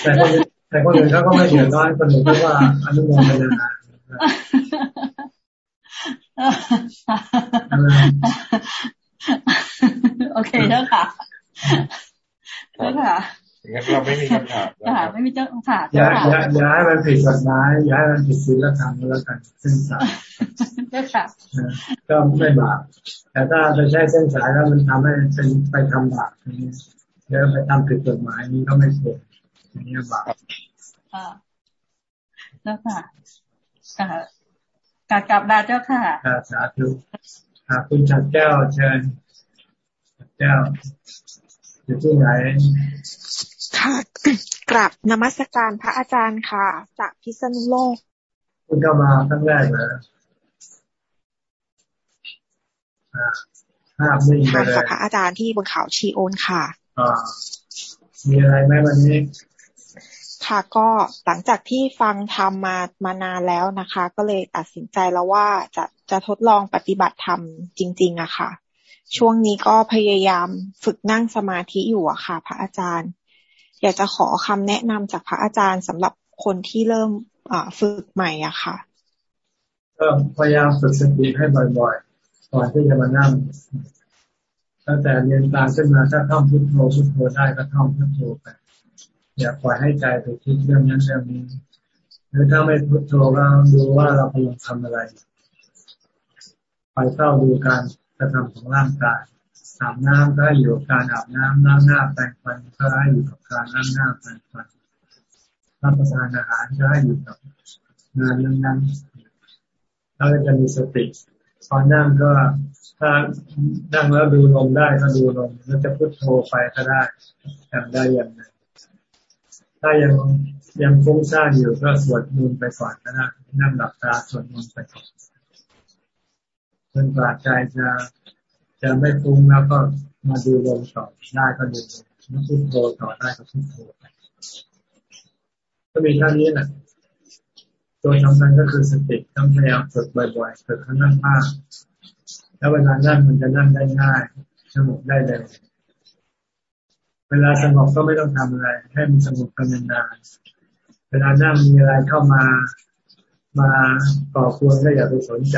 [SPEAKER 1] แต่คนแต่คนอื่นเขาก็ไม่เดือดร้อนคนอื่นก็ว่าอนุโมทนา
[SPEAKER 6] โอเคแล้วค่ะแล้วค่ะ
[SPEAKER 24] งั้นเราไม่มีคำถาม
[SPEAKER 6] ค่ะไม่มีเจ้าค่ะ
[SPEAKER 1] อย่าอย่าอย่าให้มันผิดกฎหมายอย่าให้มันผิดศีลธรรมแล้วกันเส้นสาย
[SPEAKER 6] ค่ะ
[SPEAKER 1] ก็ไม่บาปแต่ถ้าไปใช้เส้นสายแล้วมันทำให้เป็นไปทำบาปอย่างนี้แล้วไปทำผิดกฎหมายนี้ก็ไม่ควรอย่างนี้บาป
[SPEAKER 6] ค่ะแล้วค่ะค่ะ กราบกราบลาเจ้าค่ะ
[SPEAKER 1] สาธุคุณจัดแก้วเชิญจัดแก้วอยู่ที่ไหน
[SPEAKER 25] ค่ะกราบนมัสการพระอาจารย์ค่ะ จากพิษณุโลก
[SPEAKER 1] คุณเข้ามาครั้งแรกเลยภาพนิ่งไปเลย
[SPEAKER 25] พระอาจารย์ที่บนเขาชีโอนค่ะ
[SPEAKER 1] มีอะไรไหมวันนี้
[SPEAKER 25] ค่ะก็หลังจากที่ฟังธรรมมามานานแล้วนะคะ ก็เลยตัดสินใจแล้วว่าจะจะทดลองปฏิบัติธรรมจริง ๆอะค่ะ ช่วงนี้ก็พยายามฝึกนั่งสมาธิอยู่อะค่ะ พระอาจารย์ อยากจะขอคำแนะนำจากพระอาจารย์สำหรับคนที่เริ่มฝึกใหม่อะค่ะ
[SPEAKER 1] ก็พยายามฝึกสติให้บ่อยๆก่อนที่จะมานั่งตั้งแต่เรียนตามขึ้นมาถ้าท่องพุทโธพุทโธได้ก็ท่องพุทโธไป อย่าปล่อยให้ใจไปคิดเรื่องนั้นเรื่องนี้ หรือถ้าไม่พุทโธก็ดูว่าเรากำลังทำอะไรไปเฝ้าดูการกระทำของร่างกายอาบน้ำก็อยู่การอาบน้ำล้างหน้าแปรงฟันก็ให้อยู่กับการล้างหน้าแปรงฟันรับประทานอาหารก็ให้อยู่กับงานนั้นนั้นเราจะมีสติตอนนั่งก็ถ้านั่งแล้วดูลมได้ก็ดูลมแล้วจะพุทโธไปก็ได้อย่างได้อย่างหนึ่ง ถ้ายังยังฟุ้งซ่านอยู่ก็สวดมนต์ไปก่อนนะนั่งหลับตาสวดมนต์ไปก่อนจนกว่าใจจะจะไม่ฟุ้งแล้วก็มาดูลมต่อได้ก็ดูลมพุทโธต่อได้ก็พุทโธไปก็มีเท่านี้แหละตัวสำคัญก็คือสติต้องพยายามฝึกบ่อยๆฝึกขั้นนั่งมากแล้วเวลานั่งมันจะนั่งได้ง่ายสงบได้เร็ว เวลาสงบก็ไม่ต้องทำอะไร ให้มันสงบกันนานๆเวลานั่งมีอะไรเข้ามามาก่อควรก็อย่าไปสนใจ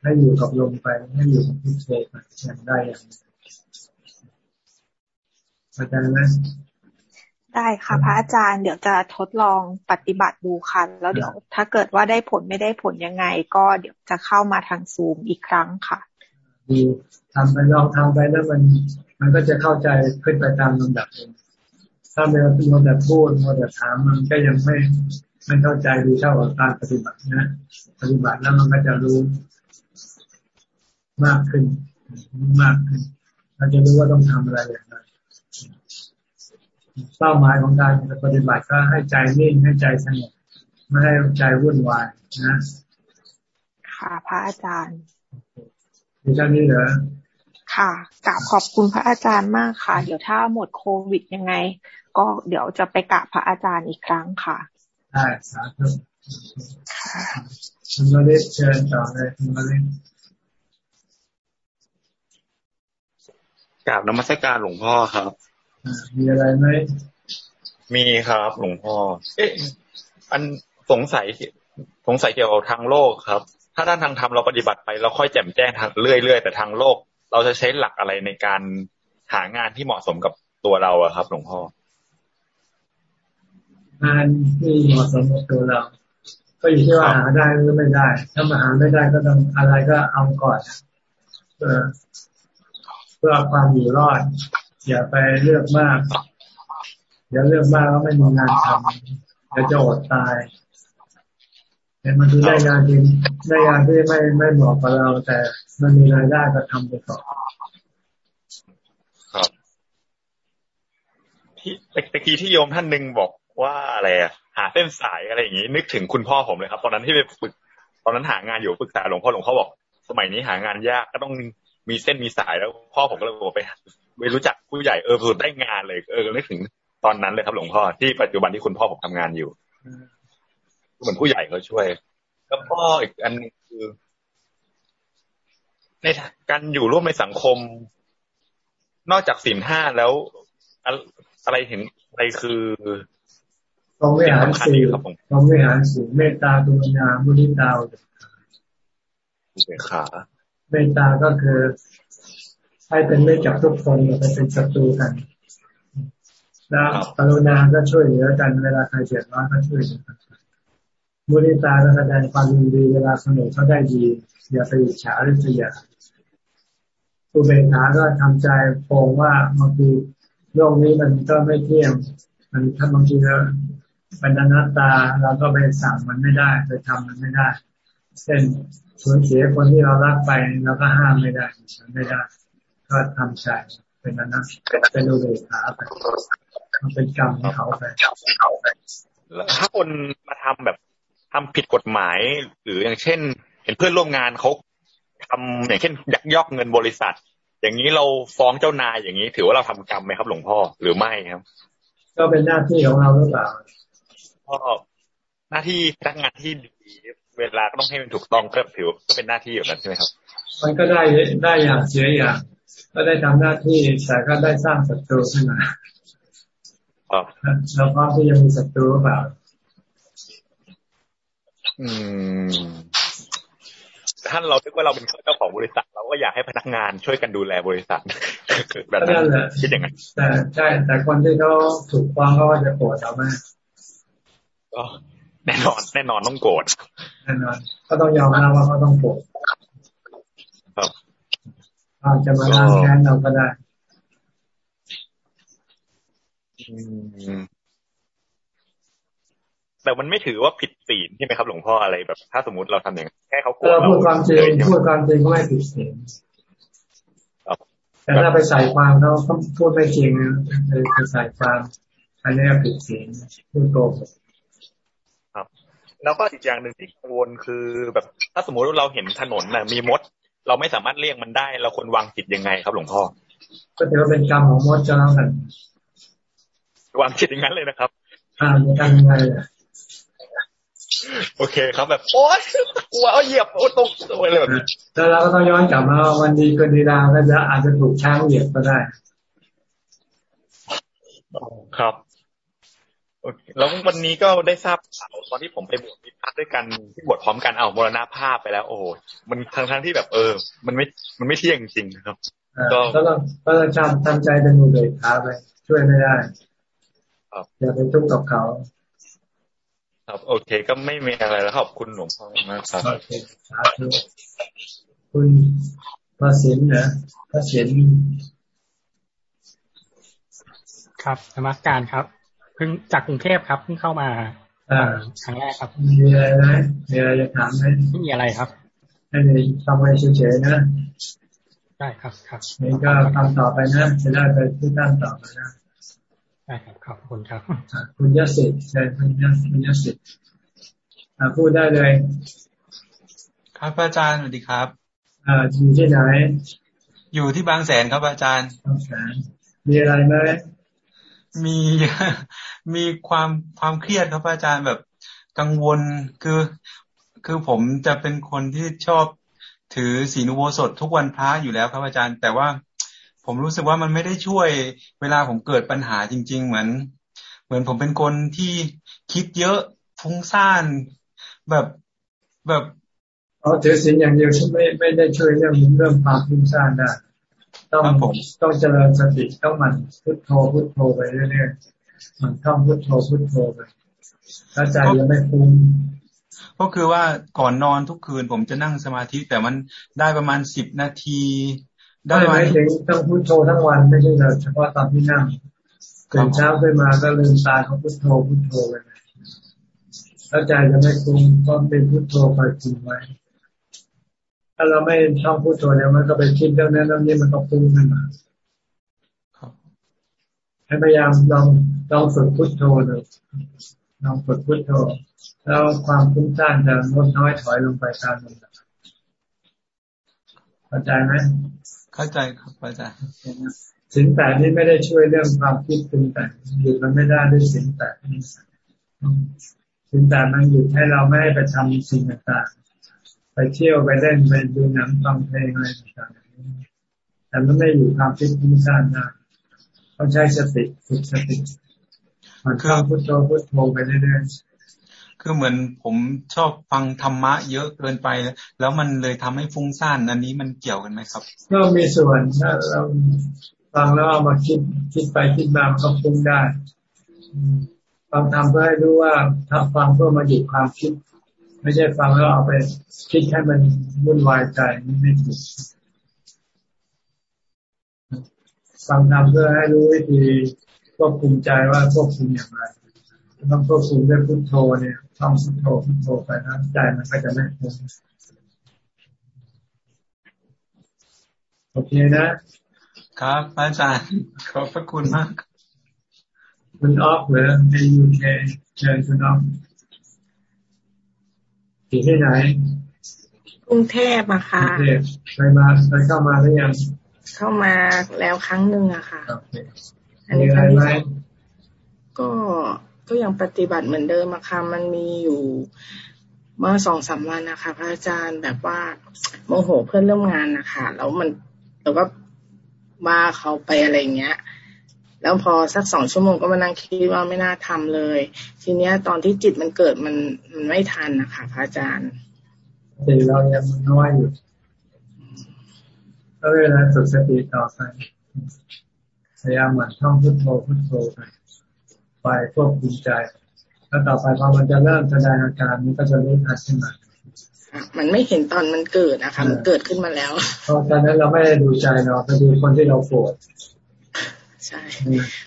[SPEAKER 1] ให้อยู่กับลมไป ให้อยู่กับพุทโธไปอย่างได้อย่างเข้าใจไหม
[SPEAKER 25] ได้ค่ะพระอาจารย์เดี๋ยวจะทดลองปฏิบัติดูค่ะแล้วเดี๋ยว ถ้าเกิดว่าได้ผลไม่ได้ผลยังไง ก็เดี๋ยวจะเข้ามาทางซูมอีกครั้งค่ะ
[SPEAKER 1] ดีทำไปลองทำไปแล้วมัน มันก็จะเข้าใจขึ้นไปตามลำดับเองถ้าเมื่อเราแต่พูดเราแต่ถามมันก็ยังไม่ไม่เข้าใจดูเท่ากับการปฏิบัตินะปฏิบัติแล้วมันก็จะรู้มากขึ้นมากขึ้นเราจะรู้ว่าต้องทำอะไรอย่างไรเป้าหมายของการปฏิบัติก็ให้ใจนิ่งให้ใจสงบไม่ให้ใจวุ่นวายนะ
[SPEAKER 25] ค่ะพระอาจารย์
[SPEAKER 1] มีเท่านี้เหรอ
[SPEAKER 25] ค่ะกราบขอบคุณพระอาจารย์มากค่ะ เดี๋ยวถ้าหมดโควิดยังไง ก็เดี๋ยวจะไปกราบพระอาจารย์อีกครั้งค่ะ
[SPEAKER 1] ได้สาธุค่ะคุณมาเล่เชิญต่อเลยคุณมาเล่
[SPEAKER 26] กราบนมัสการหลวงพ่อครับ
[SPEAKER 1] มีอะไรไหม
[SPEAKER 26] มีครับ หลวงพ่อ เอ๊ะ อันสงสัยสงสัยเกี่ยวกับทางโลกครับ ถ้าด้านทางธรรมเราปฏิบัติไปเราค่อยแจ่มแจ้งทางเรื่อยๆแต่ทางโลก เราจะใช้หลักอะไรในการหางานที่เหมาะสมกับตัวเราอะครับ หลวงพ่อ
[SPEAKER 1] งานที่เหมาะสมกับตัวเรา ก็อยู่ที่ว่าหาได้หรือไม่ได้ ถ้ามาหาไม่ได้ก็ต้องอะไรก็เอาก่อนเพื่อเพื่อความอยู่รอด อย่าไปเลือกมาก อย่าเลือกมากแล้วไม่มีงานทำเดี๋ยวจะอดตาย แต่มันที่ได้งานที่ได้งานที่ไม่ไม่เหมาะกับเรา แต่มันมีรายได้ก็ทำไปก่อน
[SPEAKER 26] ครับที่ตะกี้ที่โยมท่านหนึ่งบอกว่าอะไรอะหาเส้นสายอะไรอย่างนี้ นึกถึงคุณพ่อผมเลยครับ ตอนนั้นที่ไปฝึกตอนนั้นหางานอยู่ปรึกษาหลวงพ่อหลวงพ่อบอก สมัยนี้หางานยากก็ต้องมีเส้นมีสายแล้ว พ่อผมก็เลยบอกไปไม่รู้จักผู้ใหญ่เออสุดได้งานเลย เออนึกถึงตอนนั้นเลยครับหลวงพ่อที่ปัจจุบันที่คุณพ่อผมทำงานอยู่ เหมือนผู้ใหญ่เขาช่วย แล้วพ่ออีกอันคือ ในการอยู่ร่วมในสังคม นอกจากสินห้าแล้วอะไรเห็นอะไรคือ
[SPEAKER 1] ต้องไม่หารสี่ต้องไม่หารสี่เมตตากรุณามุทิตา
[SPEAKER 26] อุเบกขา
[SPEAKER 1] เมตตาก็คือให้เป็นไม่จับทุกคนอย่าไปเป็นศัตรูกันแล้วกรุณาก็ช่วยเหลือกันเวลาใครเจ็บร้อนก็ช่วยเหลือกัน มุทิตาแสดงความยินดีเวลาสนุกเขาได้ดีอย่าไปอิจฉาหรือเสียอุเบกขาก็ทำใจโปร่งว่าบางทีโลกนี้มันก็ไม่เที่ยง มันถ้าบางทีแล้วเป็นอนัตตาเราก็ไปสั่งมันไม่ได้ไปทำมันไม่ได้ เช่นสูญเสียคนที่เรารักไปเราก็ห้ามไม่ได้ไม่ได้ ก็ทำใจเป็นอนัตเป็นอุเบกขาไปมันเป็นกรรมของเขาไปแล้ว
[SPEAKER 26] ถ้าคนมาทำแบบ ทำผิดกฎหมาย หรืออย่างเช่น เห็นเพื่อนร่วมงานเขาทำอย่างเช่น ยักยอกเงินบริษัท อย่างนี้เราฟ้องเจ้านายอย่างนี้ ถือว่าเราทำกรรมไหมครับ หลวงพ่อหรือไม่ครับ
[SPEAKER 1] ก็เป็นหน้าที่ของเราหรือเปล่า
[SPEAKER 26] ก็หน้าที่พนักงานที่ดีเวลาก็ต้องให้มันถูกต้องก็ถือก็เป็นหน้าที่อยู่นั้นใช่ไหมครับ
[SPEAKER 1] มันก็ได้ได้อย่างเสียอย่าง ก็ได้ทำหน้าที่แต่ก็ได้สร้างศัตรูขึ้นมาเราพร้อมที่จะมีศัตรูหรือเปล่า
[SPEAKER 26] อืมท่านเราคิดว่าเราเป็นเจ้าของบริษัท เราก็อยากให้พนักงานช่วยกันดูแลบริษัท แบบนั้นคิดอย่างนั้น
[SPEAKER 1] แต่ใช่ แต่คนที่เขาถูกฟ้องเขาก็จะโกรธเรามาก
[SPEAKER 26] ก็แน่นอน แน่นอนต้องโกรธ
[SPEAKER 1] แน่นอนก็ต้องยอมรับว่าเขาต้องโกรธครับอาจจะมาล้างแค้นเราก็ได้
[SPEAKER 26] แต่มันไม่ถือว่าผิดศีลใช่ไหมครับ หลวงพ่ออะไรแบบ ถ้าสมมติเราทำอย่างแค่เขาโกร
[SPEAKER 1] ธเราพูดความจริงพูดความจริงก็ไม่ผิดศีลแต่ถ้าไปใส่ความเขาพูดไม่จริงไปใส่ความอันนี้ผิดศีลพูดโกหก
[SPEAKER 26] ครับ แล้วก็อีกอย่างหนึ่งที่กังวลคือแบบถ้าสมมติว่าเราเห็นถนนน่ะมีมด เราไม่สามารถเลี่ยงมันได้ เราควรวางจิตยังไงครับ หลวงพ่อ
[SPEAKER 1] ก็ถือว่าเป็นกรรมของมดจะแล้วกัน
[SPEAKER 26] วางคิดอย่างนั้นเลยนะครับ
[SPEAKER 1] อ่าจะทำยังไง
[SPEAKER 26] โอเคครับแบบโอ๊ยกลัวเอาเหยียบโอ้ตรงตัวเลยแบบนี้
[SPEAKER 1] แล้วเราก็ต้องย้อนกลับมาวันดีก็ดีดาก็จะอาจจะถูกช้างเหยียบก็ได้
[SPEAKER 26] ครับโอเคแล้ววันนี้ก็ได้ทราบข่าวตอนที่ผมไปบวชมีพักด้วยกันที่บวชพร้อมกันเอามรณภาพไปแล้ว โอ้มันทั้งทั้งที่แบบเออ มันไม่มันไม่เที่ยงจริงครับ
[SPEAKER 1] ก็ต้องก็ต้องจำทำใจเป็นมือเบรขาไปช่วยไม่ได้อย่าไปทุกข์กับเขา
[SPEAKER 26] ครับโอเค ก็ไม่มีอะไรแล้วขอบคุณหลวงพ่อมากครับโอเคสาธุ
[SPEAKER 1] คุณพระศิลป์นะพระศิลป์
[SPEAKER 27] ครับธรรมการครับเพิ่งจากกรุงเทพครับเพิ่งเข้ามา
[SPEAKER 1] อ
[SPEAKER 28] ครั้งแรกครับ
[SPEAKER 1] มีอะไรไหมมีอะไรจะถามไหม
[SPEAKER 28] ไม่มีอะไรครับ
[SPEAKER 1] ให้ในทำไว้เฉยๆนะ
[SPEAKER 28] ได้ครับครับ
[SPEAKER 1] นี่ก็ทำต่อไปนะจะได้ไปที่ด้านต่อไปนะ
[SPEAKER 28] ได้ครับขอบคุณครับ
[SPEAKER 1] คุณยศิษฐ์ใช่คุณยศิษฐ์คุณยศิษฐ์พูดได้เลย
[SPEAKER 27] ครับอาจารย์สวัสดีครับ
[SPEAKER 1] อ่าอยู่ที่ไหน
[SPEAKER 27] อยู่ที่บางแสนครับอาจารย์
[SPEAKER 1] บางแสนมีอะไรไหม
[SPEAKER 27] มีมีความความเครียดครับอาจารย์แบบกังวลคือ คือผมจะเป็นคนที่ชอบถือศีลอุโบสถทุกวันพระอยู่แล้วครับอาจารย์ แต่ว่า ผมรู้สึกว่ามันไม่ได้ช่วยเวลาผมเกิดปัญหาจริง ๆ เหมือน เหมือนผมเป็นคนที่คิดเยอะฟุ้งซ่านแบบแบบ
[SPEAKER 1] เอาถือศีลอย่างเดียวช่ไม่ไม่ได้ช่วยเรื่องเรื่องความฟุ้งซ่านได้ต้องต้องเจริญสติต้องมันพุทโธพุทโธไปเรื่อยๆมันท่องพุทโธพุทโธไปถ้าใจยังไม่ฟุ้ง
[SPEAKER 27] ก็คือว่าก่อนนอนทุกคืนผมจะนั่งสมาธิแต่มันได้ประมาณสิบนาที
[SPEAKER 1] ได้ไหมถึงต้องพุทโธทั้งวันไม่ใช่เฉพาะตอนที่นั่งตื่นเช้าขึ้นมาก็ลืมตาเขาพุทโธพุทโธไปแล้วใจจะไม่ฟุ้งก็เป็นพุทโธคอยคุมไว้ถ้าเราไม่ท่องพุทโธเนี่ยมันก็ไปคิดเรื่องนั้นเรื่องนี้มันก็ฟุ้งขึ้นมาให้พยายามลองลองฝึกพุทโธดูลองฝึกพุทโธ แล้วความฟุ้งซ่านจะลดน้อยถอยลงไปตามลำดับ เข้าใจไหม
[SPEAKER 27] เข้าใจครับอาจารย์
[SPEAKER 1] สิ่งแต่นี้ไม่ได้ช่วยเรื่องความคิดปรุงแต่งหยุดมันไม่ได้ด้วยสิ่งแต่นี้สิ่งแต่มันหยุดให้เราไม่ให้ไปทำสิ่งต่างๆ ไปเที่ยวไปเล่นไปดูหนังฟังเพลงอะไรต่างๆแต่มันไม่อยู่ความคิดปรุงแต่งนะเขาใช้สติฝึกสติมันเข้าพุทโธพุทโธไปเรื่อยๆ
[SPEAKER 27] คือเหมือนผมชอบฟังธรรมะเยอะเกินไป แล้วมันเลยทำให้ฟุ้งซ่านอันนี้มันเกี่ยวกันไหมครับ
[SPEAKER 1] ก็มีส่วนถ้าเราฟังแล้วเอามาคิดคิดไปคิดมาก็ฟุ้งได้ฟังทำเพื่อให้รู้ว่าถ้าฟังเพื่อมาหยุดความคิด ไม่ใช่ฟังแล้วเอาไปคิดให้มันวุ่นวายใจไม่ถูกฟังทำเพื่อให้รู้วิธีควบคุมใจว่าควบคุมอย่างไร ต้องควบคุมด้วยพุทโธเนี่ยท่องพุทโธพุทโธไปนะใจมันก็จะไม่ฟุ้งโอเคนะ
[SPEAKER 27] ครับอาจารย์ขอบพระคุณมาก
[SPEAKER 1] คุณออฟเหรอในยูเคเชิญคุณออฟอยู่ที่ไหน
[SPEAKER 29] กรุงเทพอะค่ะกรุงเทพ
[SPEAKER 1] ไปมาไปเข้ามาหรือยัง
[SPEAKER 29] เข้ามาแล้วครั้งหนึ่งอะค่ะ
[SPEAKER 1] อันนี้อะไรไหม
[SPEAKER 29] ก็ ก็ยังปฏิบัติเหมือนเดิมอะค่ะ มันมีอยู่เมื่อสองสามวันนะคะ พระอาจารย์แบบว่าโมโหเพื่อนร่วมงานนะคะแล้วมันเราก็ว่าเขาไปอะไรเงี้ย แล้วพอสักสองชั่วโมงก็มานั่งคิดว่าไม่น่าทำเลย ทีเนี้ยตอนที่จิตมันเกิดมันมันไม่ทันนะคะพระอาจารย์
[SPEAKER 1] ติเรายังน้อยอยู่ก็เวลาฝึกสติต่อไปพยายามหมั่นท่องพุทโธพุทโธไป ไปควบคุมใจแล้วต่อไปพอมันจะเริ่มแสดงอาการมันก็จะรู้ทันขึ้นมา
[SPEAKER 29] มันไม่เห็นตอนมันเกิดนะคะมันเกิดขึ้นมาแล้ว
[SPEAKER 1] เพราะตอนนั้นเราไม่ได้ดูใจเราไปดูคนที่เราโกรธ
[SPEAKER 29] ใช่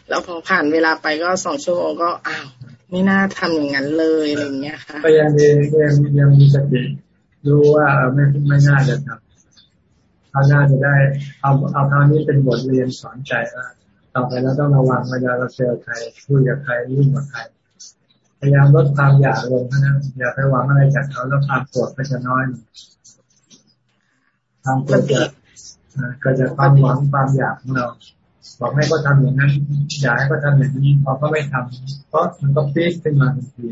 [SPEAKER 29] แล้วพอผ่านเวลาไปก็สองชั่วโมงก็อ้าวไม่น่าทำอย่างนั้นเลยอะไรเงี้ยค่ะ
[SPEAKER 1] ก็ยังมียังยังมีสติรู้ว่าไม่ไม่น่าจะทำเขาน่าจะได้เอาเอาคราวนี้เป็นบทเรียนสอนใจว่า ต่อไปเราต้องระวังเวลาเราเจอใครพูดกับใครยุ่งกับใครพยายามลดความอยากลงนะอย่าไปหวังอะไรจากเขาแล้วความโกรธก็จะน้อยความโกรธจะก็จะความหวังความอยากของเราบอกให้เขาทาอย่างนั้นอยากให้เขาทาอย่างนี้พอเขาไม่ทำเพราะมันก็ปี๊ดขึ้นมาทันที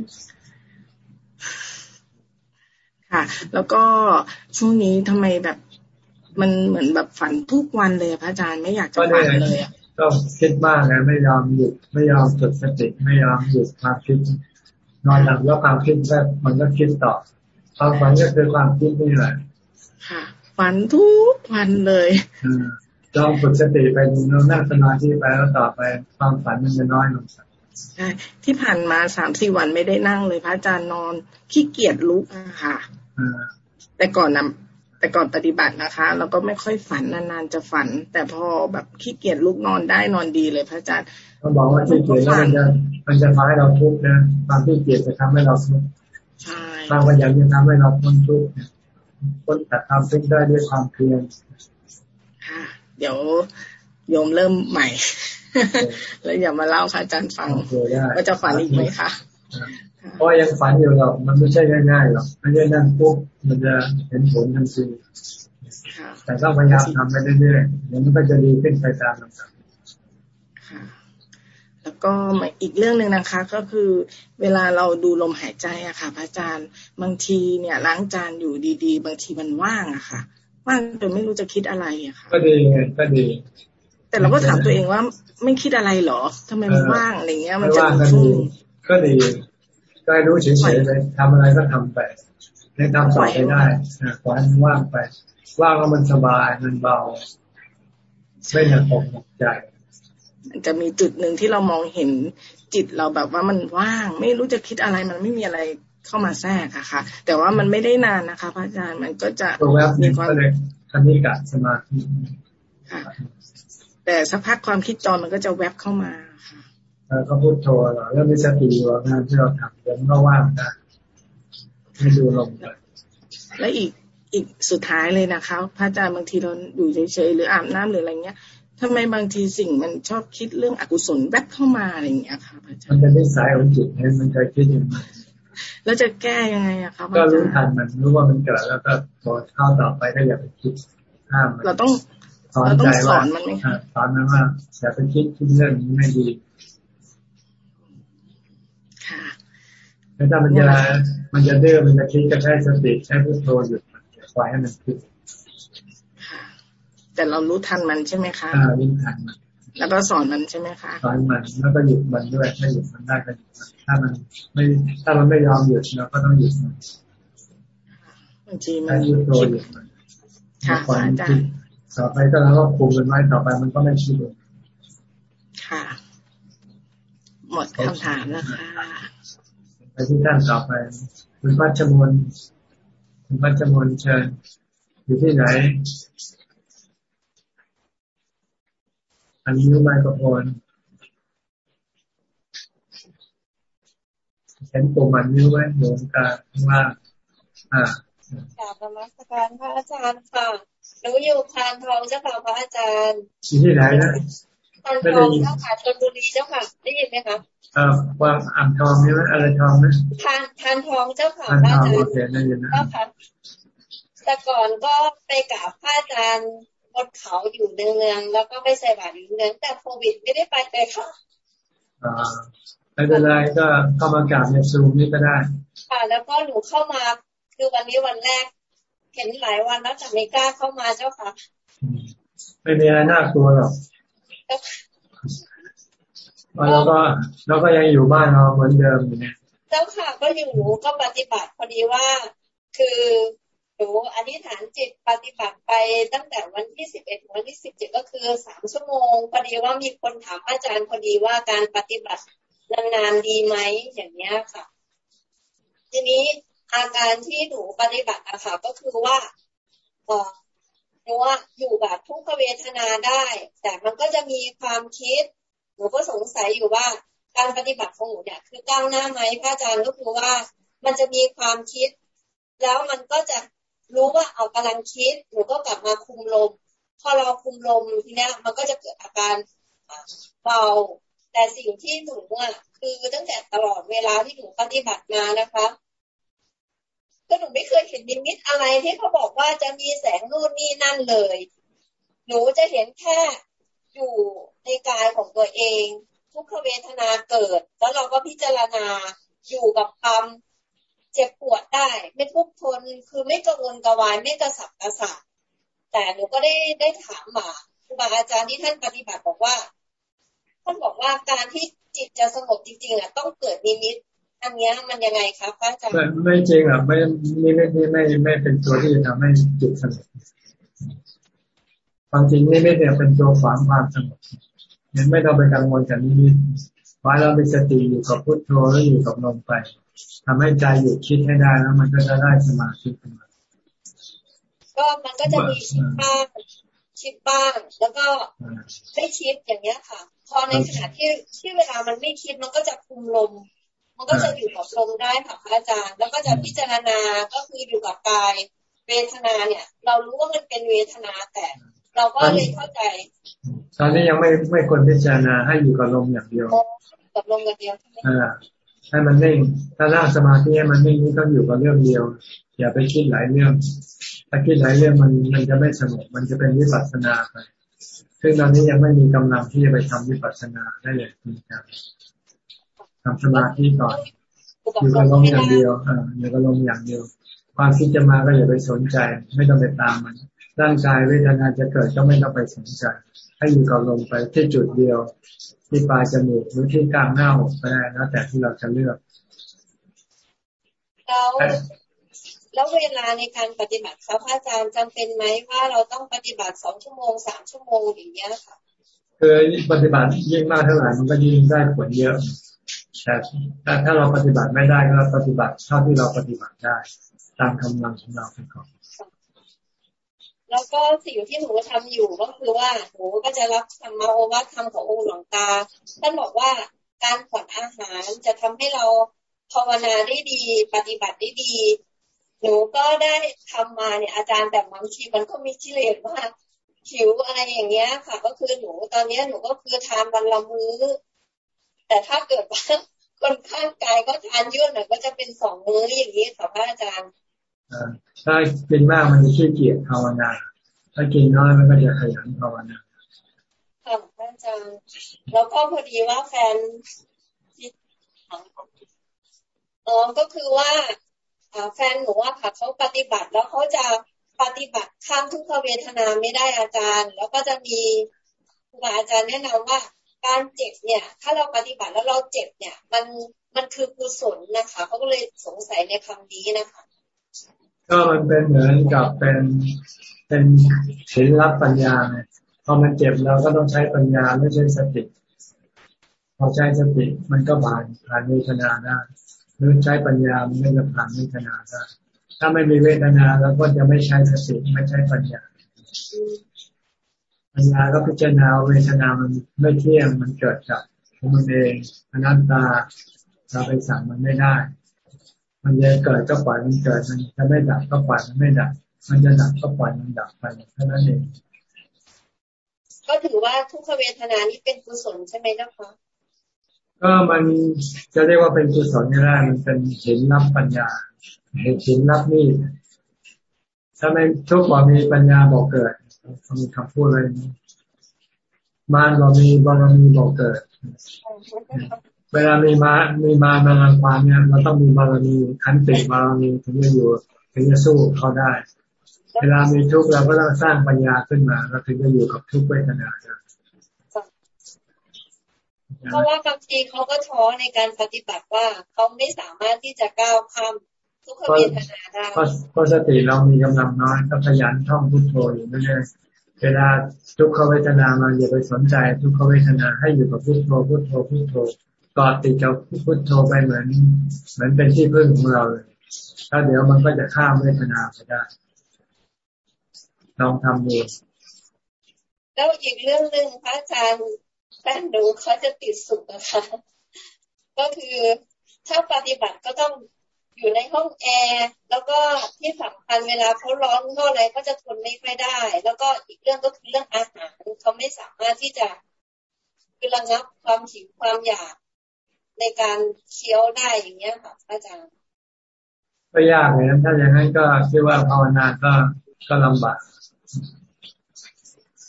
[SPEAKER 29] ค่ะ แล้วก็ช่วงนี้ทำไมแบบ มันเหมือนแบบฝันทุกวันเลยพระอาจารย์ไม่อยากจะฝันเลยอะ
[SPEAKER 1] ก็คิดมากนะไม่ยอมหยุดไม่ยอมจดสติไม่ยอมหยุดความคิดนอนหลับแล้วความคิดแบบมันก็คิดต่อความฝันก็คือความคิดนี่แหละ
[SPEAKER 29] ค่ะฝันทุกวันเลย
[SPEAKER 1] ลองฝึกสติไปเรานั่งสมาธิไปแล้วต่อไปความฝันมันจะน้อยลง
[SPEAKER 29] ใช่ที่ผ่านมาสามสี่วันไม่ได้นั่งเลยพระอาจารย์นอนขี้เกียจลุกอะค่ะแต่ก่อนนะ แต่ก่อนปฏิบัตินะคะ เราก็ไม่ค่อยฝันนานๆจะฝัน แต่พอแบบขี้เกียจลุกนอนได้นอนดีเลยพระอาจารย์
[SPEAKER 1] เขาบอกว่าขี้เกียจแล้วมันจะมันจะทำให้เราทุกข์นะความที่เกียดจะทำให้เราทุกข์ความพยายามจะทำให้เราพ้นทุกข์พ้นแต่ความทุกข์ได้ด้วยความเพียร
[SPEAKER 29] ค่ะเดี๋ยวโยมเริ่มใหม่ แล้วอย่ามาเล่าค่ะอาจารย์ฟังว่าจะฝันอีกไหมคะ
[SPEAKER 1] เพราะยังฝันอยู่หรอกมันไม่ใช่ง่ายๆหรอกไม่ใช่นั่งปุ๊บมันจะเห็นผลทันทีแต่ต้องพยายามทำไปเรื่อยๆเดี๋ยวมันก็จะดีขึ้นไปตามลำดับ
[SPEAKER 29] แล้วก็อีกเรื่องหนึ่งนะคะก็คือเวลาเราดูลมหายใจอะค่ะ พระอาจารย์บางทีเนี่ยล้างจานอยู่ดี ๆ บางทีมันว่างอะค่ะ ว่างจนไม่รู้จะคิดอะไรอะค่ะ
[SPEAKER 1] ก็ดีไงก็ดี
[SPEAKER 29] แต่เราก็ถามตัวเองว่าไม่คิดอะไรหรอทำไมมันว่างอะไรเงี้ย มันจะมีช่วง
[SPEAKER 1] ก็ดี ก็รู้เฉยๆเลยทำอะไรก็ทำไปให้ทำต่อไปได้ปล่อยมันว่างไป ว่างแล้วมันสบายมันเบาไม่หนักอกหนักใจ
[SPEAKER 29] จะมีจุดหนึ่งที่เรามองเห็นจิตเราแบบว่ามันว่าง ไม่รู้จะคิดอะไรมันไม่มีอะไรเข้ามาแทรกอะค่ะ แต่ว่ามันไม่ได้นานนะคะพระอาจารย์มันก็จะ
[SPEAKER 1] มีความเลยคณิกะสมาธิ
[SPEAKER 29] ค่ะ แต่สักพักความคิดจอมันก็จะแวบเข้ามาค่ะ
[SPEAKER 1] ก็พูดโทรเราเรื่องมีสติอยู่งานที่เราทำเดี๋ยวมันก็ว่างนะไม่ดูลมเลย
[SPEAKER 29] และอีกอีกสุดท้ายเลยนะคะพระอาจารย์บางทีเราอยู่เฉยๆหรืออาบน้ำหรืออะไรเงี้ยทำไมบางทีสิ่งมันชอบคิดเรื่องอกุศลแวบเข้ามาอะไรอย่างเงี้ยค่ะพระอาจารย์
[SPEAKER 1] มันเป็นนิสัยของจิตให้มันเคยคิดอย่างนั้น
[SPEAKER 29] แล้วจะแก้ยังไงอะคะ
[SPEAKER 1] ก็รู้ทันมันรู้ว่ามันเกิดแล้วก็พอเข้าต่อไปก็อย่าไปคิดห้าม
[SPEAKER 29] เราต้องเราต้องสอนมันไหม
[SPEAKER 1] สอนมันว่าอย่าไปคิดคิดเรื่องนี้ไม่ดี
[SPEAKER 29] ค่ะ
[SPEAKER 1] แล้วถ้ามันจะมันจะเดื้อมันจะคิดก็ใช้สติใช้พุทโธหยุดมันปล่อยให้มันคิด
[SPEAKER 29] แต่เรารู้ทันมันใช่ไหมคะ
[SPEAKER 1] อ่ารู้ทันมัน
[SPEAKER 29] แล้วก็สอนมันใช่ไหมคะ
[SPEAKER 1] สอนมันแล้วก็หยุดมันด้วยถ้าหยุดมันได้ก็หยุดมันถ้ามันไม่ถ้ามันไม่ยอมหยุดเราก็ต้องหยุดมัน
[SPEAKER 29] บางทีมัน
[SPEAKER 1] หยุดตัวหยุดมันค่ะอาจารย์ต่อไปถ้าเราก็คุมมันไว้ต่อไปมันก็ไม่คิด
[SPEAKER 29] ค่ะ หมดคำถามแล้วค่ะ
[SPEAKER 1] ไปที่ท่านต่อไป คุณพัชมนคุณพัชมนเชิญ อยู่ที่ไหน อันนี้ไมโครโฟนเห็นปุ่มอันนิ้วไว้หนุนกลางข้างล่างอ่ากราบ
[SPEAKER 30] นมัสการพระอาจารย์ค่ะหนูอยู่พานทองเจ้าค่ะพระอาจารย์
[SPEAKER 1] ที่ไหนนะ
[SPEAKER 30] พานทองเจ้าค่ะชลบุรีเจ้าค่ะได้ยินไหมคะ
[SPEAKER 1] อ่าความอ่างทองนี่ไหมอะไรทองนะ
[SPEAKER 30] พานพานทองเจ้าค่ะ
[SPEAKER 1] พานทองโอเคได้ยินนะก็ค่ะ
[SPEAKER 30] แต่ก่อนก็ไปกราบพระอาจารย์บนเขาอยู่เนืองแล้วก็ไม่ใส่บาตรอยู่เนืองแต่โควิดไม่ได้ไปเลยค่ะ
[SPEAKER 1] อ่าไม่เป็นไรก็เข้ามากราบในซูมนี่ก็ได้
[SPEAKER 30] ค่ะแล้วก็หนูเข้ามาคือวันนี้วันแรก เห็นหลายวันแล้วแต่ไม่กล้าเข้ามาเจ้าค่ะ
[SPEAKER 1] ไม่มีอะไรน่ากลัวหรอก เราก็เราก็ยังอยู่บ้านเราเหมือนเดิมอยู่เนี่ย
[SPEAKER 30] เจ้าค่ะก็อยู่ก็ปฏิบัติพอดีว่า คือหนูอธิษฐานจิตปฏิบัติไปตั้งแต่วันที่สิบเอ็ดวันที่สิบเจ็ดก็คือสามชั่วโมงพอดีว่ามีคนถามอาจารย์พอดีว่าการปฏิบัตินานๆดีไหมอย่างเนี้ยค่ะ ทีนี้อาการที่หนูปฏิบัติอะค่ะก็คือว่า เออหนูว่าอยู่แบบทุกขเวทนาได้ แต่มันก็จะมีความคิดหนูก็สงสัยอยู่ว่าการปฏิบัติของหนูเนี่ยคือก้าวหน้าไหมพระอาจารย์ก็คือว่ามันจะมีความคิด แล้วมันก็จะรู้ว่าเอากำลังคิดหนูก็กลับมาคุมลม พอเราคุมลมทีนี้มันก็จะเกิดอาการเบาแต่สิ่งที่หนูอะคือตั้งแต่ตลอดเวลาที่หนูปฏิบัติมานะคะ ก็หนูไม่เคยเห็นนิมิตอะไรที่เขาบอกว่าจะมีแสงนู่นนี่นั่นเลย หนูจะเห็นแค่อยู่ในกายของตัวเอง ทุกขเวทนาเกิด แล้วเราก็พิจารณาอยู่กับความเจ็บปวดได้ ไม่ทุกทนคือไม่กังวลกวายไม่กระสับกระส่ายแต่หนูก็ได้ได้ถามมาครูบาอาจารย์ที่ท่านปฏิบัติบอกว่าท่านบอกว่าการที่จิตจะสงบจริงๆอะต้องเกิดนิมิต อันนี้มันยังไงครับพระอาจารย์
[SPEAKER 1] ไม่จริงอะไม่ไม่ไม่ไม่ไม่ไม่เป็นตัวที่จะทำให้จิตสงบความจริงนี่ไม่เนี่ยเป็นตัวขวางความสงบยังไม่ต้องไปกังวลกับนิมิตไว้เราเป็นสติอยู่กับพุทโธแล้วอยู่กับลมไปทำให้ใจหยุดคิดให้ได้แล้ว มันก็จะได้สมาธิขึ้นมา
[SPEAKER 30] ก็มันก็จะมีคิดบ้างคคิดบ้าง แล้วก็ได้คิดอย่างเงี้ยค่ะ พอในขณะที่ที่เวลามันไม่คิดมันก็จะคุมลม มันก็จะอยู่กับลมได้ค่ะพระอาจารย์ แล้วก็จะพิจารณาก็คืออยู่กับกายเวทนาเนี่ย เรารู้ว่ามันเป็นเวทนาแต่ เราก็เลยเข้าใจ
[SPEAKER 1] ตอนนี้ยังไม่ไม่ควรพิจารณาให้อยู่กับลมอย่างเดียว
[SPEAKER 30] กับลมอย่างเดียว
[SPEAKER 1] อ่าให้มันนิ่งถ้านั่งสมาธิให้มันนิ่งนี่ต้องอยู่กับเรื่องเดียว อย่าไปคิดหลายเรื่อง ถ้าคิดหลายเรื่องมันมันจะไม่สงบมันจะเป็นวิปัสสนาไปซึ่งตอนนี้ยังไม่มีกำลังที่จะไปทำวิปัสสนาได้เลยจริงจัง ทำสมาธิก่อนอยู่กับลมอย่างเดียวอ่าอยู่กับลมอย่างเดียว ความคิดจะมาก็อย่าไปสนใจ ไม่ต้องไปตามมันร่างกายเวทนาจะเกิดก็ไม่ต้องไปสนใจ ให้อยู่กับลมไปที่จุดเดียว ที่ปลายจมูกหรือที่กลางหน้าอกก็ได้แล้วแต่ที่เราจะเลือก
[SPEAKER 30] แล้วแล้วเวลาในการปฏิบัติครับอาจารย์จำเป็นไหมว่าเราต้องปฏิบัติสองชั่วโมงสามชั่วโมงอย่างเงี้ยค่ะ
[SPEAKER 1] คือปฏิบัติยิ่งมากเท่าไหร่มันก็ยิ่งได้ผลเยอะ แต่ถ้าเราปฏิบัติไม่ได้ก็ปฏิบัติเท่าที่เราปฏิบัติได้ ตามกำลังของเราไปก่อน
[SPEAKER 30] แล้วก็สิ่งที่หนูทำอยู่ก็คือว่าหนูก็จะรับธรรมโอวาทธรรมขององค์หลวงตาท่านบอกว่าการผ่อนอาหารจะทำให้เราภาวนาได้ดี ปฏิบัติได้ดี หนูก็ได้ทำมาเนี่ยอาจารย์แต่บางทีมันก็มีชิเลสว่าหิวอะไรอย่างเงี้ยค่ะ ก็คือหนูตอนนี้หนูก็คือทานวันละมื้อ แต่ถ้าเกิดว่า คนข้างกายก็ทานเยอะหน่อยก็จะเป็นสองมื้ออย่างนี้ค่ะพระอาจารย์
[SPEAKER 1] ถ้ากินมากมันจะขี้เกียจภาวนา ถ้ากินน้อยมันก็จะขยันภาวนา
[SPEAKER 30] ค่ะอาจารย์แล้วก็พอดีว่าแฟนอ๋อก็คือว่าแฟนหนูว่าค่ะเขาปฏิบัติแล้วเขาจะปฏิบัติข้ามทุกขเวทนาไม่ได้อาจารย์ แล้วก็จะมีครูบาอาจารย์แนะนำว่า การเจ็บเนี่ย ถ้าเราปฏิบัติแล้วเราเจ็บเนี่ย มันมันคือกุศลนะคะเขาก็เลยสงสัยในคำนี้นะคะ
[SPEAKER 1] ก็มันเป็นเหมือนกับเป็นเป็นศิลปปัญญาเนี่ยพอมันเจ็บเราก็ต้องใช้ปัญญาไม่ใช่สติพอใช้สติมันก็ผ่านผ่านเวทนาได้หรือใช้ปัญญาไม่จะผ่านเวทนาได้ถ้าไม่มีเวทนาเราก็จะไม่ใช้สติไม่ใช้ปัญญา ปัญญาก็พิจารณาเวทนามันไม่เที่ยงมันเกิดจากของมันเองอนัตตาเราไปสั่งมันไม่ได้ มันจะเกิดก็ปล่อยมันเกิดมันจะไม่ดับก็ปล่อยมันไม่ดับ มันจะดับก็ปล่อยมันดับไปเท่านั้นเอง
[SPEAKER 30] ก็ถือว่าทุกขเวทนานี้เป็นกุศลใช่ไหมเจ้าคะ
[SPEAKER 1] ก็มันจะเรียกว่าเป็นกุศลก็ได้มันเป็นเห็นรับปัญญา เห็นเห็นรับนี่ถ้าไม่ทุกบอกมีปัญญาบอกเกิด มีคำพูดอะไรนี้มารบอกมีบารมีบอกเกิด เวลามีมา มีมามาลังความเนี่ยเราต้องมีบารมีขันติบารมีถึงจะอยู่ถึงจะสู้เขาได้ เวลามีทุกข์เราก็ต้องสร้างปัญญาขึ้นมาเราถึงจะอยู่กับทุกข์เวทนาได้
[SPEAKER 30] เพราะว่าบางทีเขาก็ท้อในการปฏิบัติว่าเขาไม่สามารถที่จะก้าวข้ามทุกข เวทนาได้
[SPEAKER 1] เพราะสติเรามีกำลังน้อยก็พยายามท่องพุทโธอยู่เรื่อยๆเวลาทุกขเวทนามาอย่าไปสนใจ ทุกขเวทนาให้อยู่กับพุทโธพุทโธพุทโธกอดติดกับพุทโธไปเหมือนเหมือนเป็นที่พึ่งของเราเลยถ้าเดี๋ยวมันก็จะข้ามเวทนาไปได้ลองทำดู
[SPEAKER 30] แล้วอีกเรื่องหนึ่งพระอาจารย์แฟนดูเขาจะติดสุขนะคะก็คือถ้าปฏิบัติก็ต้อง อยู่ในห้องแอร์แล้วก็ที่สำคัญเวลาเขาร้อนก็อะไรก็จะทนไม่ค่อยได้ แล้วก็อีกเรื่องก็คือเรื่องอาหารเขาไม่สามารถที่จะคือระงับความหิวความอยากในการเคี้ยวได้อย่างเงี้ยค่ะอาจารย์
[SPEAKER 1] ก็ยากเลยนะถ้าอย่างนั้นก็คิดว่าภาวนาก็ก็ลำบาก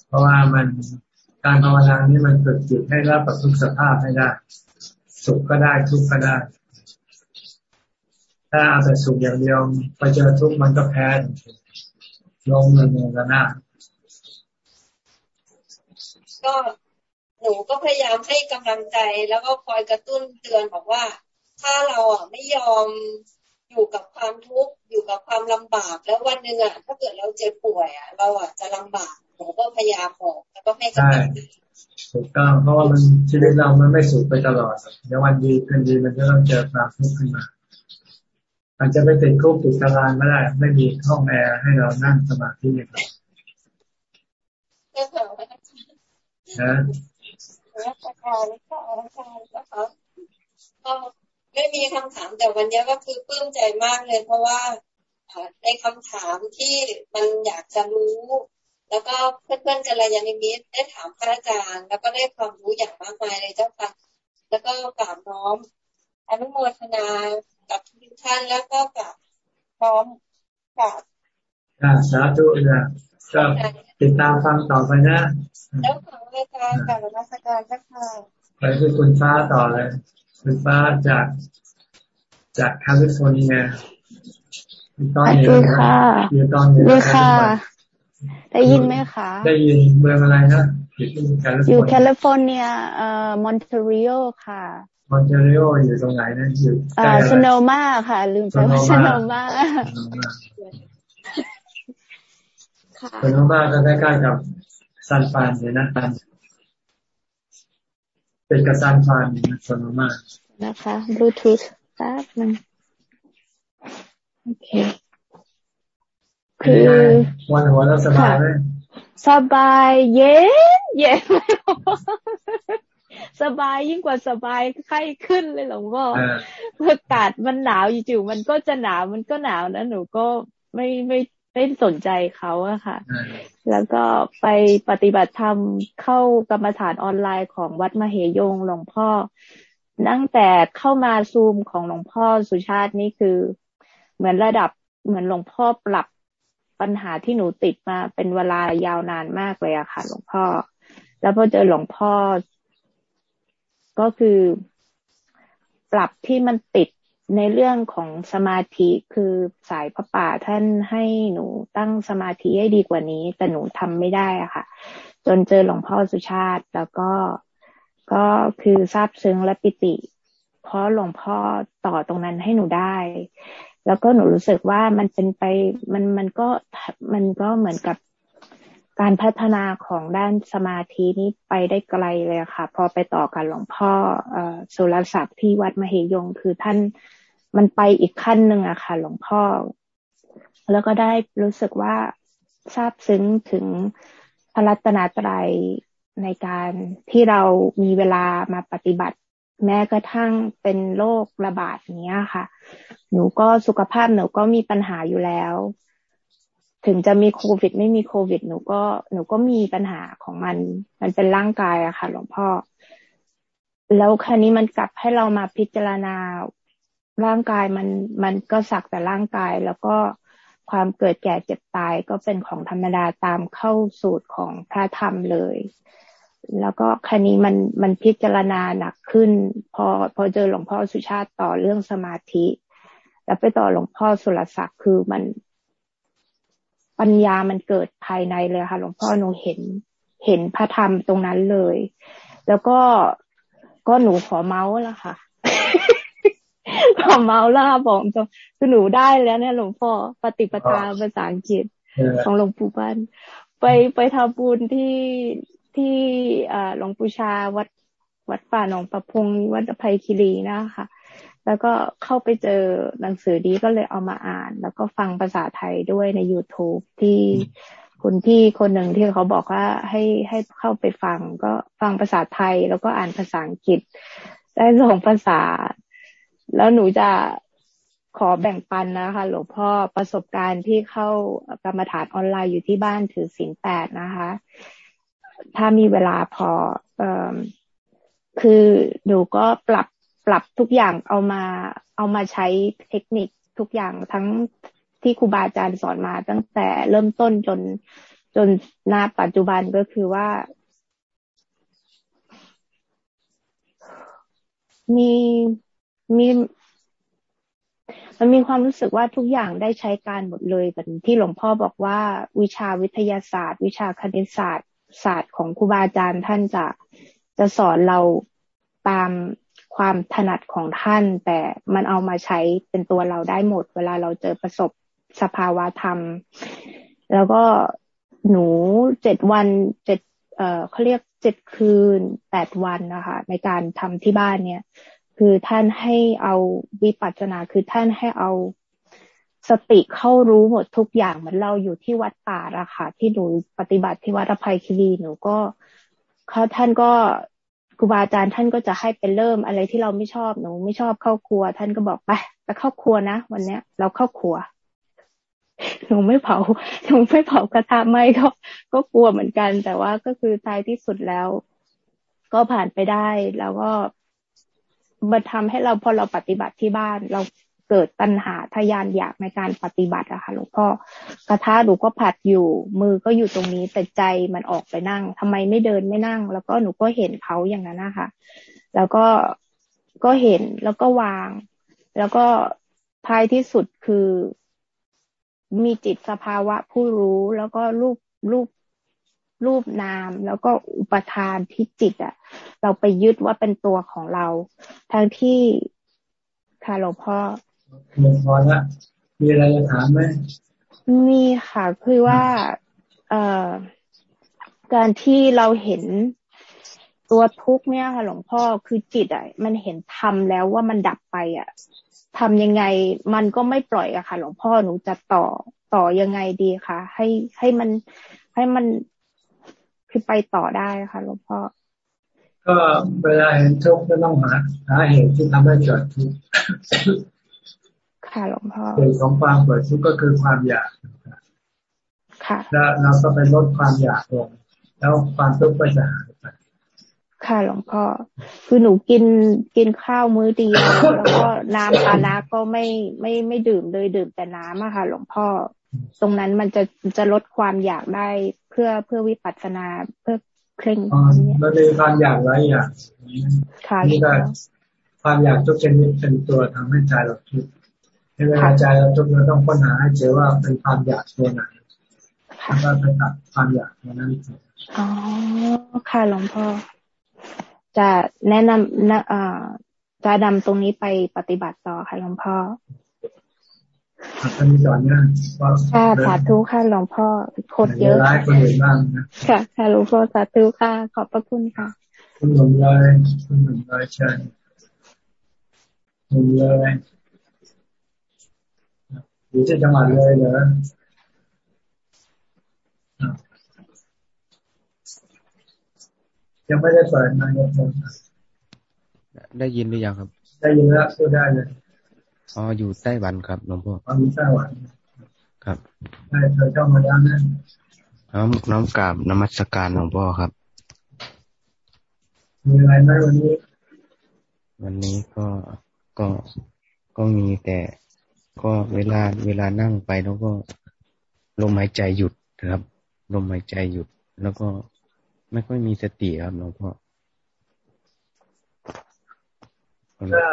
[SPEAKER 1] เพราะว่ามันการภาวนานี้มันฝึกจิตให้รับกับทุกสภาพให้ได้สุขก็ได้ทุกข์ก็ได้ ถ้าเอาแต่สุขอย่างเดียวไปเจอทุกข์มันก็แพ้ลงเงินเงินกันหน้า
[SPEAKER 30] ก็หนูก็พยายามให้กำลังใจแล้วก็คอยกระตุ้นเตือนบอกว่า ถ้าเราอะไม่ยอมอยู่กับความทุกข์อยู่กับความลำบาก แล้ววันหนึ่งอะถ้าเกิดเราเจ็บป่วยอะเราอะจะลำบากหนูก็พยายามบอกแล้วก็ให้กำลังใจ
[SPEAKER 1] ถูกต้องเพราะว่ามันชีวิตเรามันไม่สุขไปตลอดเดี๋ยววันดีคืนดีมันจะต้องเจอความทุกข์ขึ้นมา อาจจะไปติดคุกติดตารางไม่ได้ ไม่มีห้องแอร์ให้เรานั่งสมาธิอย่างไร
[SPEAKER 30] เรื่องของอาจารย์นะอาจารย์ก็อาจารย์นะคะก็ไม่มีคำถามแต่วันนี้ก็คือปลื้มใจมากเลย เพราะว่าในคำถามที่มันอยากจะรู้ แล้วก็เพื่อนๆกัลยาณมิตรได้ถามพระอาจารย์ แล้วก็ได้ความรู้อย่างมากมายเลยเจ้าค่ะ แล้วก็กราบน้อม อนุโมทนากับทุกท่านแล้วก็กับพร้อมกับ
[SPEAKER 1] สาธุนะก็ติดตามฟังต่อไปนะ
[SPEAKER 30] แล้วของรายการกับรัชการเจ้าค่ะ
[SPEAKER 1] ไปที่คุณฟ้าต่อเลย คุณฟ้าจากจากแคลิฟอร์เนีย
[SPEAKER 31] ตอนนี้ค่ะ
[SPEAKER 1] อยู่ตอนนี้
[SPEAKER 31] ค่ะ ได้ยินไหมคะ
[SPEAKER 1] ได้ยินเมืองอะไรนะ
[SPEAKER 31] อยู่แคลิฟอร์เนียเอ่อมอนทรีออลค่ะ
[SPEAKER 1] มอนทรีออลอยู่ตรงไหนนะอยู่
[SPEAKER 31] อ่าสโนมาค่ะ ลืมไปว่าสโนมา
[SPEAKER 1] สโนมาก็ใกล้ๆกับซันฟานเลยนะันเป็นกับซันฟานสโนมา
[SPEAKER 31] นะคะบลูทูธแป๊บนึงโอเค
[SPEAKER 1] คือวันหัวเราสบายไหม
[SPEAKER 31] สบายเย็นเย็น สบายยิ่งกว่าสบายไข้ขึ้นเลยหลวงพ่ออากาศมันหนาวอยู่ๆมันก็จะหนาวมันก็หนาวนะหนูก็ไม่ไม่ไม่สนใจเขาอะค่ะ แล้วก็ไปปฏิบัติธรรมเข้ากรรมฐานออนไลน์ของวัดมเหยงหลวงพ่อตั้งแต่เข้ามาซูมของหลวงพ่อสุชาตินี่คือ เหมือนระดับเหมือนหลวงพ่อปรับปัญหาที่หนูติดมาเป็นเวลายาวนานมากเลยอะค่ะ หลวงพ่อ แล้วพอเจอหลวงพ่อ ก็คือปรับที่มันติดในเรื่องของสมาธิคือสายพระป่าท่านให้หนูตั้งสมาธิให้ดีกว่านี้ แต่หนูทำไม่ได้อะค่ะ จนเจอหลวงพ่อสุชาติแล้วก็ก็คือซาบซึ้งและปิติ เพราะหลวงพ่อต่อตรงนั้นให้หนูได้ แล้วก็หนูรู้สึกว่ามันเป็นไปมันมันก็มันก็เหมือนกับ การพัฒนาของด้านสมาธินี้ไปได้ไกลเลยค่ะ พอไปต่อกันหลวงพ่ออสุรศักดิ์ที่วัดมเหยง คือท่านมันไปอีกขั้นหนึ่งอะค่ะ หลวงพ่อ แล้วก็ได้รู้สึกว่าทราบซึ้งถึงพระรัตนตรัยในการที่เรามีเวลามาปฏิบัติ แม้กระทั่งเป็นโรคระบาดเนี้ยค่ะ หนูก็สุขภาพหนูก็มีปัญหาอยู่แล้ว ถึงจะมีโควิด ไม่มีโควิด หนูก็หนูก็มีปัญหาของมัน มันเป็นร่างกายอะค่ะ หลวงพ่อ แล้วครั้นี้มันกลับให้เรามาพิจารณาร่างกายมันมันก็สักแต่ร่างกาย แล้วก็ความเกิดแก่เจ็บตายก็เป็นของธรรมดาตามเข้าสูตรของพระธรรมเลย แล้วก็คันนี้มันมันพิจารณาหนักขึ้น พอพอเจอหลวงพ่อสุชาติต่อเรื่องสมาธิ แล้วไปต่อหลวงพ่อสุรศักดิ์คือมัน ปัญญามันเกิดภายในเลยค่ะ หลวงพ่อหนูเห็นเห็นพระธรรมตรงนั้นเลย แล้วก็ก็หนูขอเมาส์แล้วค่ะขอเมาส์แล้วค่ะบอกตรงคือหนูได้แล้วเนี่ยหลวงพ่อปฏิปทาภาษาอังกฤษของหลวงปู่บ้านไปไปทำบุญที่ที่หลวงปู่ชาวัดวัดป่าหนองประพงวัดภัยคีรีนะคะ แล้วก็เข้าไปเจอหนังสือดีก็เลยเอามาอ่าน แล้วก็ฟังภาษาไทยด้วยใน youtube ที่คุณพี่คนหนึ่งที่เขาบอกว่าให้ให้เข้าไปฟัง ก็ฟังภาษาไทย แล้วก็อ่านภาษาอังกฤษ ได้สองภาษา แล้วหนูจะขอแบ่งปันนะคะหลวงพ่อประสบการณ์ที่เข้ากรรมฐานออนไลน์อยู่ที่บ้านถือศีลแปดนะคะ ถ้ามีเวลาพออคือหนูก็ปรับ ปรับทุกอย่างเอามาเอามาใช้เทคนิคทุกอย่างทั้งที่ครูบาอาจารย์สอนมาตั้งแต่เริ่มต้นจนจนหน้าปัจจุบันก็คือว่า มีมีมันมีความรู้สึกว่าทุกอย่างได้ใช้การหมดเลยแบบที่หลวงพ่อบอกว่า วิชาวิทยาศาสตร์ วิชาคณิตศาสตร์ศาสตร์ของครูบาอาจารย์ท่านจะจะสอนเราตาม ความถนัดของท่าน แต่มันเอามาใช้เป็นตัวเราได้หมด เวลาเราเจอประสบสภาวะธรรม แล้วก็หนูเจ็ดวันเจ็ดเอ่อเขาเรียกเจ็ดคืนแปดวันนะคะ ในการทำที่บ้านเนี่ย คือท่านให้เอาวิปัสสนาคือท่านให้เอาสติเข้ารู้หมดทุกอย่างเหมือนเราอยู่ที่วัดป่าอะค่ะ ที่หนูปฏิบัติที่วัดอภัยคีรีหนูก็เขาท่านก็ ครูบาอาจารย์ท่านก็จะให้เป็นเริ่มอะไรที่เราไม่ชอบหนูไม่ชอบเข้าครัว ท่านก็บอกไปไปเข้าครัวนะวันเนี้ย เราเข้าครัวหนูไม่เผาหนูไม่เผากระทะไม่ก็ก็กลัวเหมือนกัน แต่ว่าก็คือท้ายที่สุดแล้ว ก็ผ่านไปได้แล้วก็มาทำให้เราพอเราปฏิบัติที่บ้าน เรา เกิดตัณหาทยานอยากในการปฏิบัติอะค่ะหลวงพ่อกระทะหนูก็ผัดอยู่ มือก็อยู่ตรงนี้แต่ใจมันออกไปนั่งทำไมไม่เดินไม่นั่ง แล้วก็หนูก็เห็นเขาอย่างนั้นนะคะแล้วก็ก็เห็นแล้วก็วาง แล้วก็ท้ายที่สุดคือมีจิตสภาวะผู้รู้ แล้วก็รูปรูปรูปนาม แล้วก็อุปทานที่จิตอะ่ะ เราไปยึดว่าเป็นตัวของเรา ทั้งที่ค่ะหลวงพ่อ
[SPEAKER 1] หลวงพ่อละมีอะไรจะถามไหม
[SPEAKER 31] มีค่ะคือว่า เอ่อ การที่เราเห็นตัวทุกเนี่ยค่ะ หลวงพ่อคือจิตอะมันเห็นทำแล้วว่ามันดับไปอะทำยังไงมันก็ไม่ปล่อยอะค่ะ หลวงพ่อหนูจะต่อต่อยังไงดีคะให้ให้มันให้มันคือไปต่อได้ค่ะ หลวงพ่อ
[SPEAKER 1] ก็เวลาเห็นทุกข์ก็ต้องหาหาเหตุที่ทำให้เกิดทุกข์
[SPEAKER 31] ค่ะหลวงพ่อ
[SPEAKER 1] เหตุของความเกิดทุกข์ก็คือความอยาก
[SPEAKER 31] ค่ะ
[SPEAKER 1] แล้วเราก็ไปลดความอยากลงแล้วความทุกข์ก็จะหายไป
[SPEAKER 31] ค่ะหลวงพ่อ คือหนูกินกินข้าวมื้อเดียวแล้วก็น้ำปานะก็ไม่ไม่ไม่ดื่มเลยดื่มแต่น้ำอะค่ะ หลวงพ่อ ตรงนั้นมันจะจะลดความอยากได้เพื่อเพื่อวิปัสสนาเพื่อเคร่ง
[SPEAKER 1] มันมีความอยากหลายอย่างนี่ก็ความอยากทุกชนิดเป็นตัวทำให้ใจเราทุกข์ ในเวลาใจเราทุกข์เราต้องค้นหาให้เจอว่าเป็นความอยากตัวไหนแล้วก็ไปตัดความอยากตัวนั้น
[SPEAKER 31] อ๋อค่ะหลวงพ่อจะแนะนำนะจะนำตรงนี้ไปปฏิบัติต่อค่ะหลวงพ่อ
[SPEAKER 1] ท่านก่อนนะ
[SPEAKER 31] ค่ะสาธุค่ะหลวงพ่อโคตรเยอะ
[SPEAKER 1] ร้ายคนอื่นบ้างนะ
[SPEAKER 31] ค่ะค่ะหลวงพ่อสาธุค่ะ ขอบพระคุณค่ะ
[SPEAKER 1] คุณหนุ่มเลยคุณหนุ่มเลยเชิญหนุ่มเลย อยู่ที่จังหวัดเลยเหรอยังไม่ได้เปิดนายก
[SPEAKER 32] ได้ยินหรือยังครับ
[SPEAKER 1] ได้ยินแล้วพูดได้เลย
[SPEAKER 32] อ๋ออยู่ไต้หวันครับหลวงพ่อ
[SPEAKER 1] อ๋ออยู่ไต้หวัน
[SPEAKER 32] ครับ
[SPEAKER 1] ได้เธอเข้ามาแล้วนะ
[SPEAKER 32] น้องน้องกราบนมัสการหลวงพ่อครับ
[SPEAKER 1] มีอะไรไหมวันนี้
[SPEAKER 32] วันนี้ก็ก็ก็มีแต่ ก็เวลาเวลานั่งไปแล้วก็ลมหายใจหยุดครับ ลมหายใจหยุด แล้วก็ไม่ค่อยมีสติครับหลวงพ่อ
[SPEAKER 1] ถ้า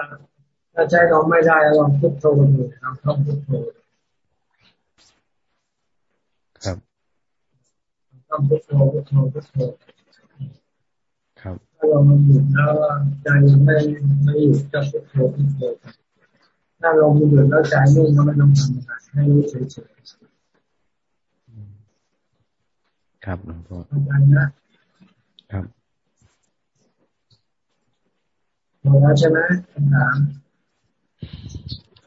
[SPEAKER 1] ถ้าใจเราไม่ได้ลองพุทโธดูลองท่องพุทโธ
[SPEAKER 32] ครับ
[SPEAKER 1] ท่องพุทโธพุทโธพุทโธ
[SPEAKER 32] ครับ
[SPEAKER 1] ถ้าเรามันหยุดแล้วใจยังไม่ไม่หยุดก็พุทโธพุทโธ ถ้าเราไม่หยุดแล้วใจนิ่งก็ไม่ต้องทำอะไรให้รู้เฉย
[SPEAKER 32] ๆครับหลวงพ่อ
[SPEAKER 1] เข้าใจนะครับหมดแล้วใช่ไหมคำถาม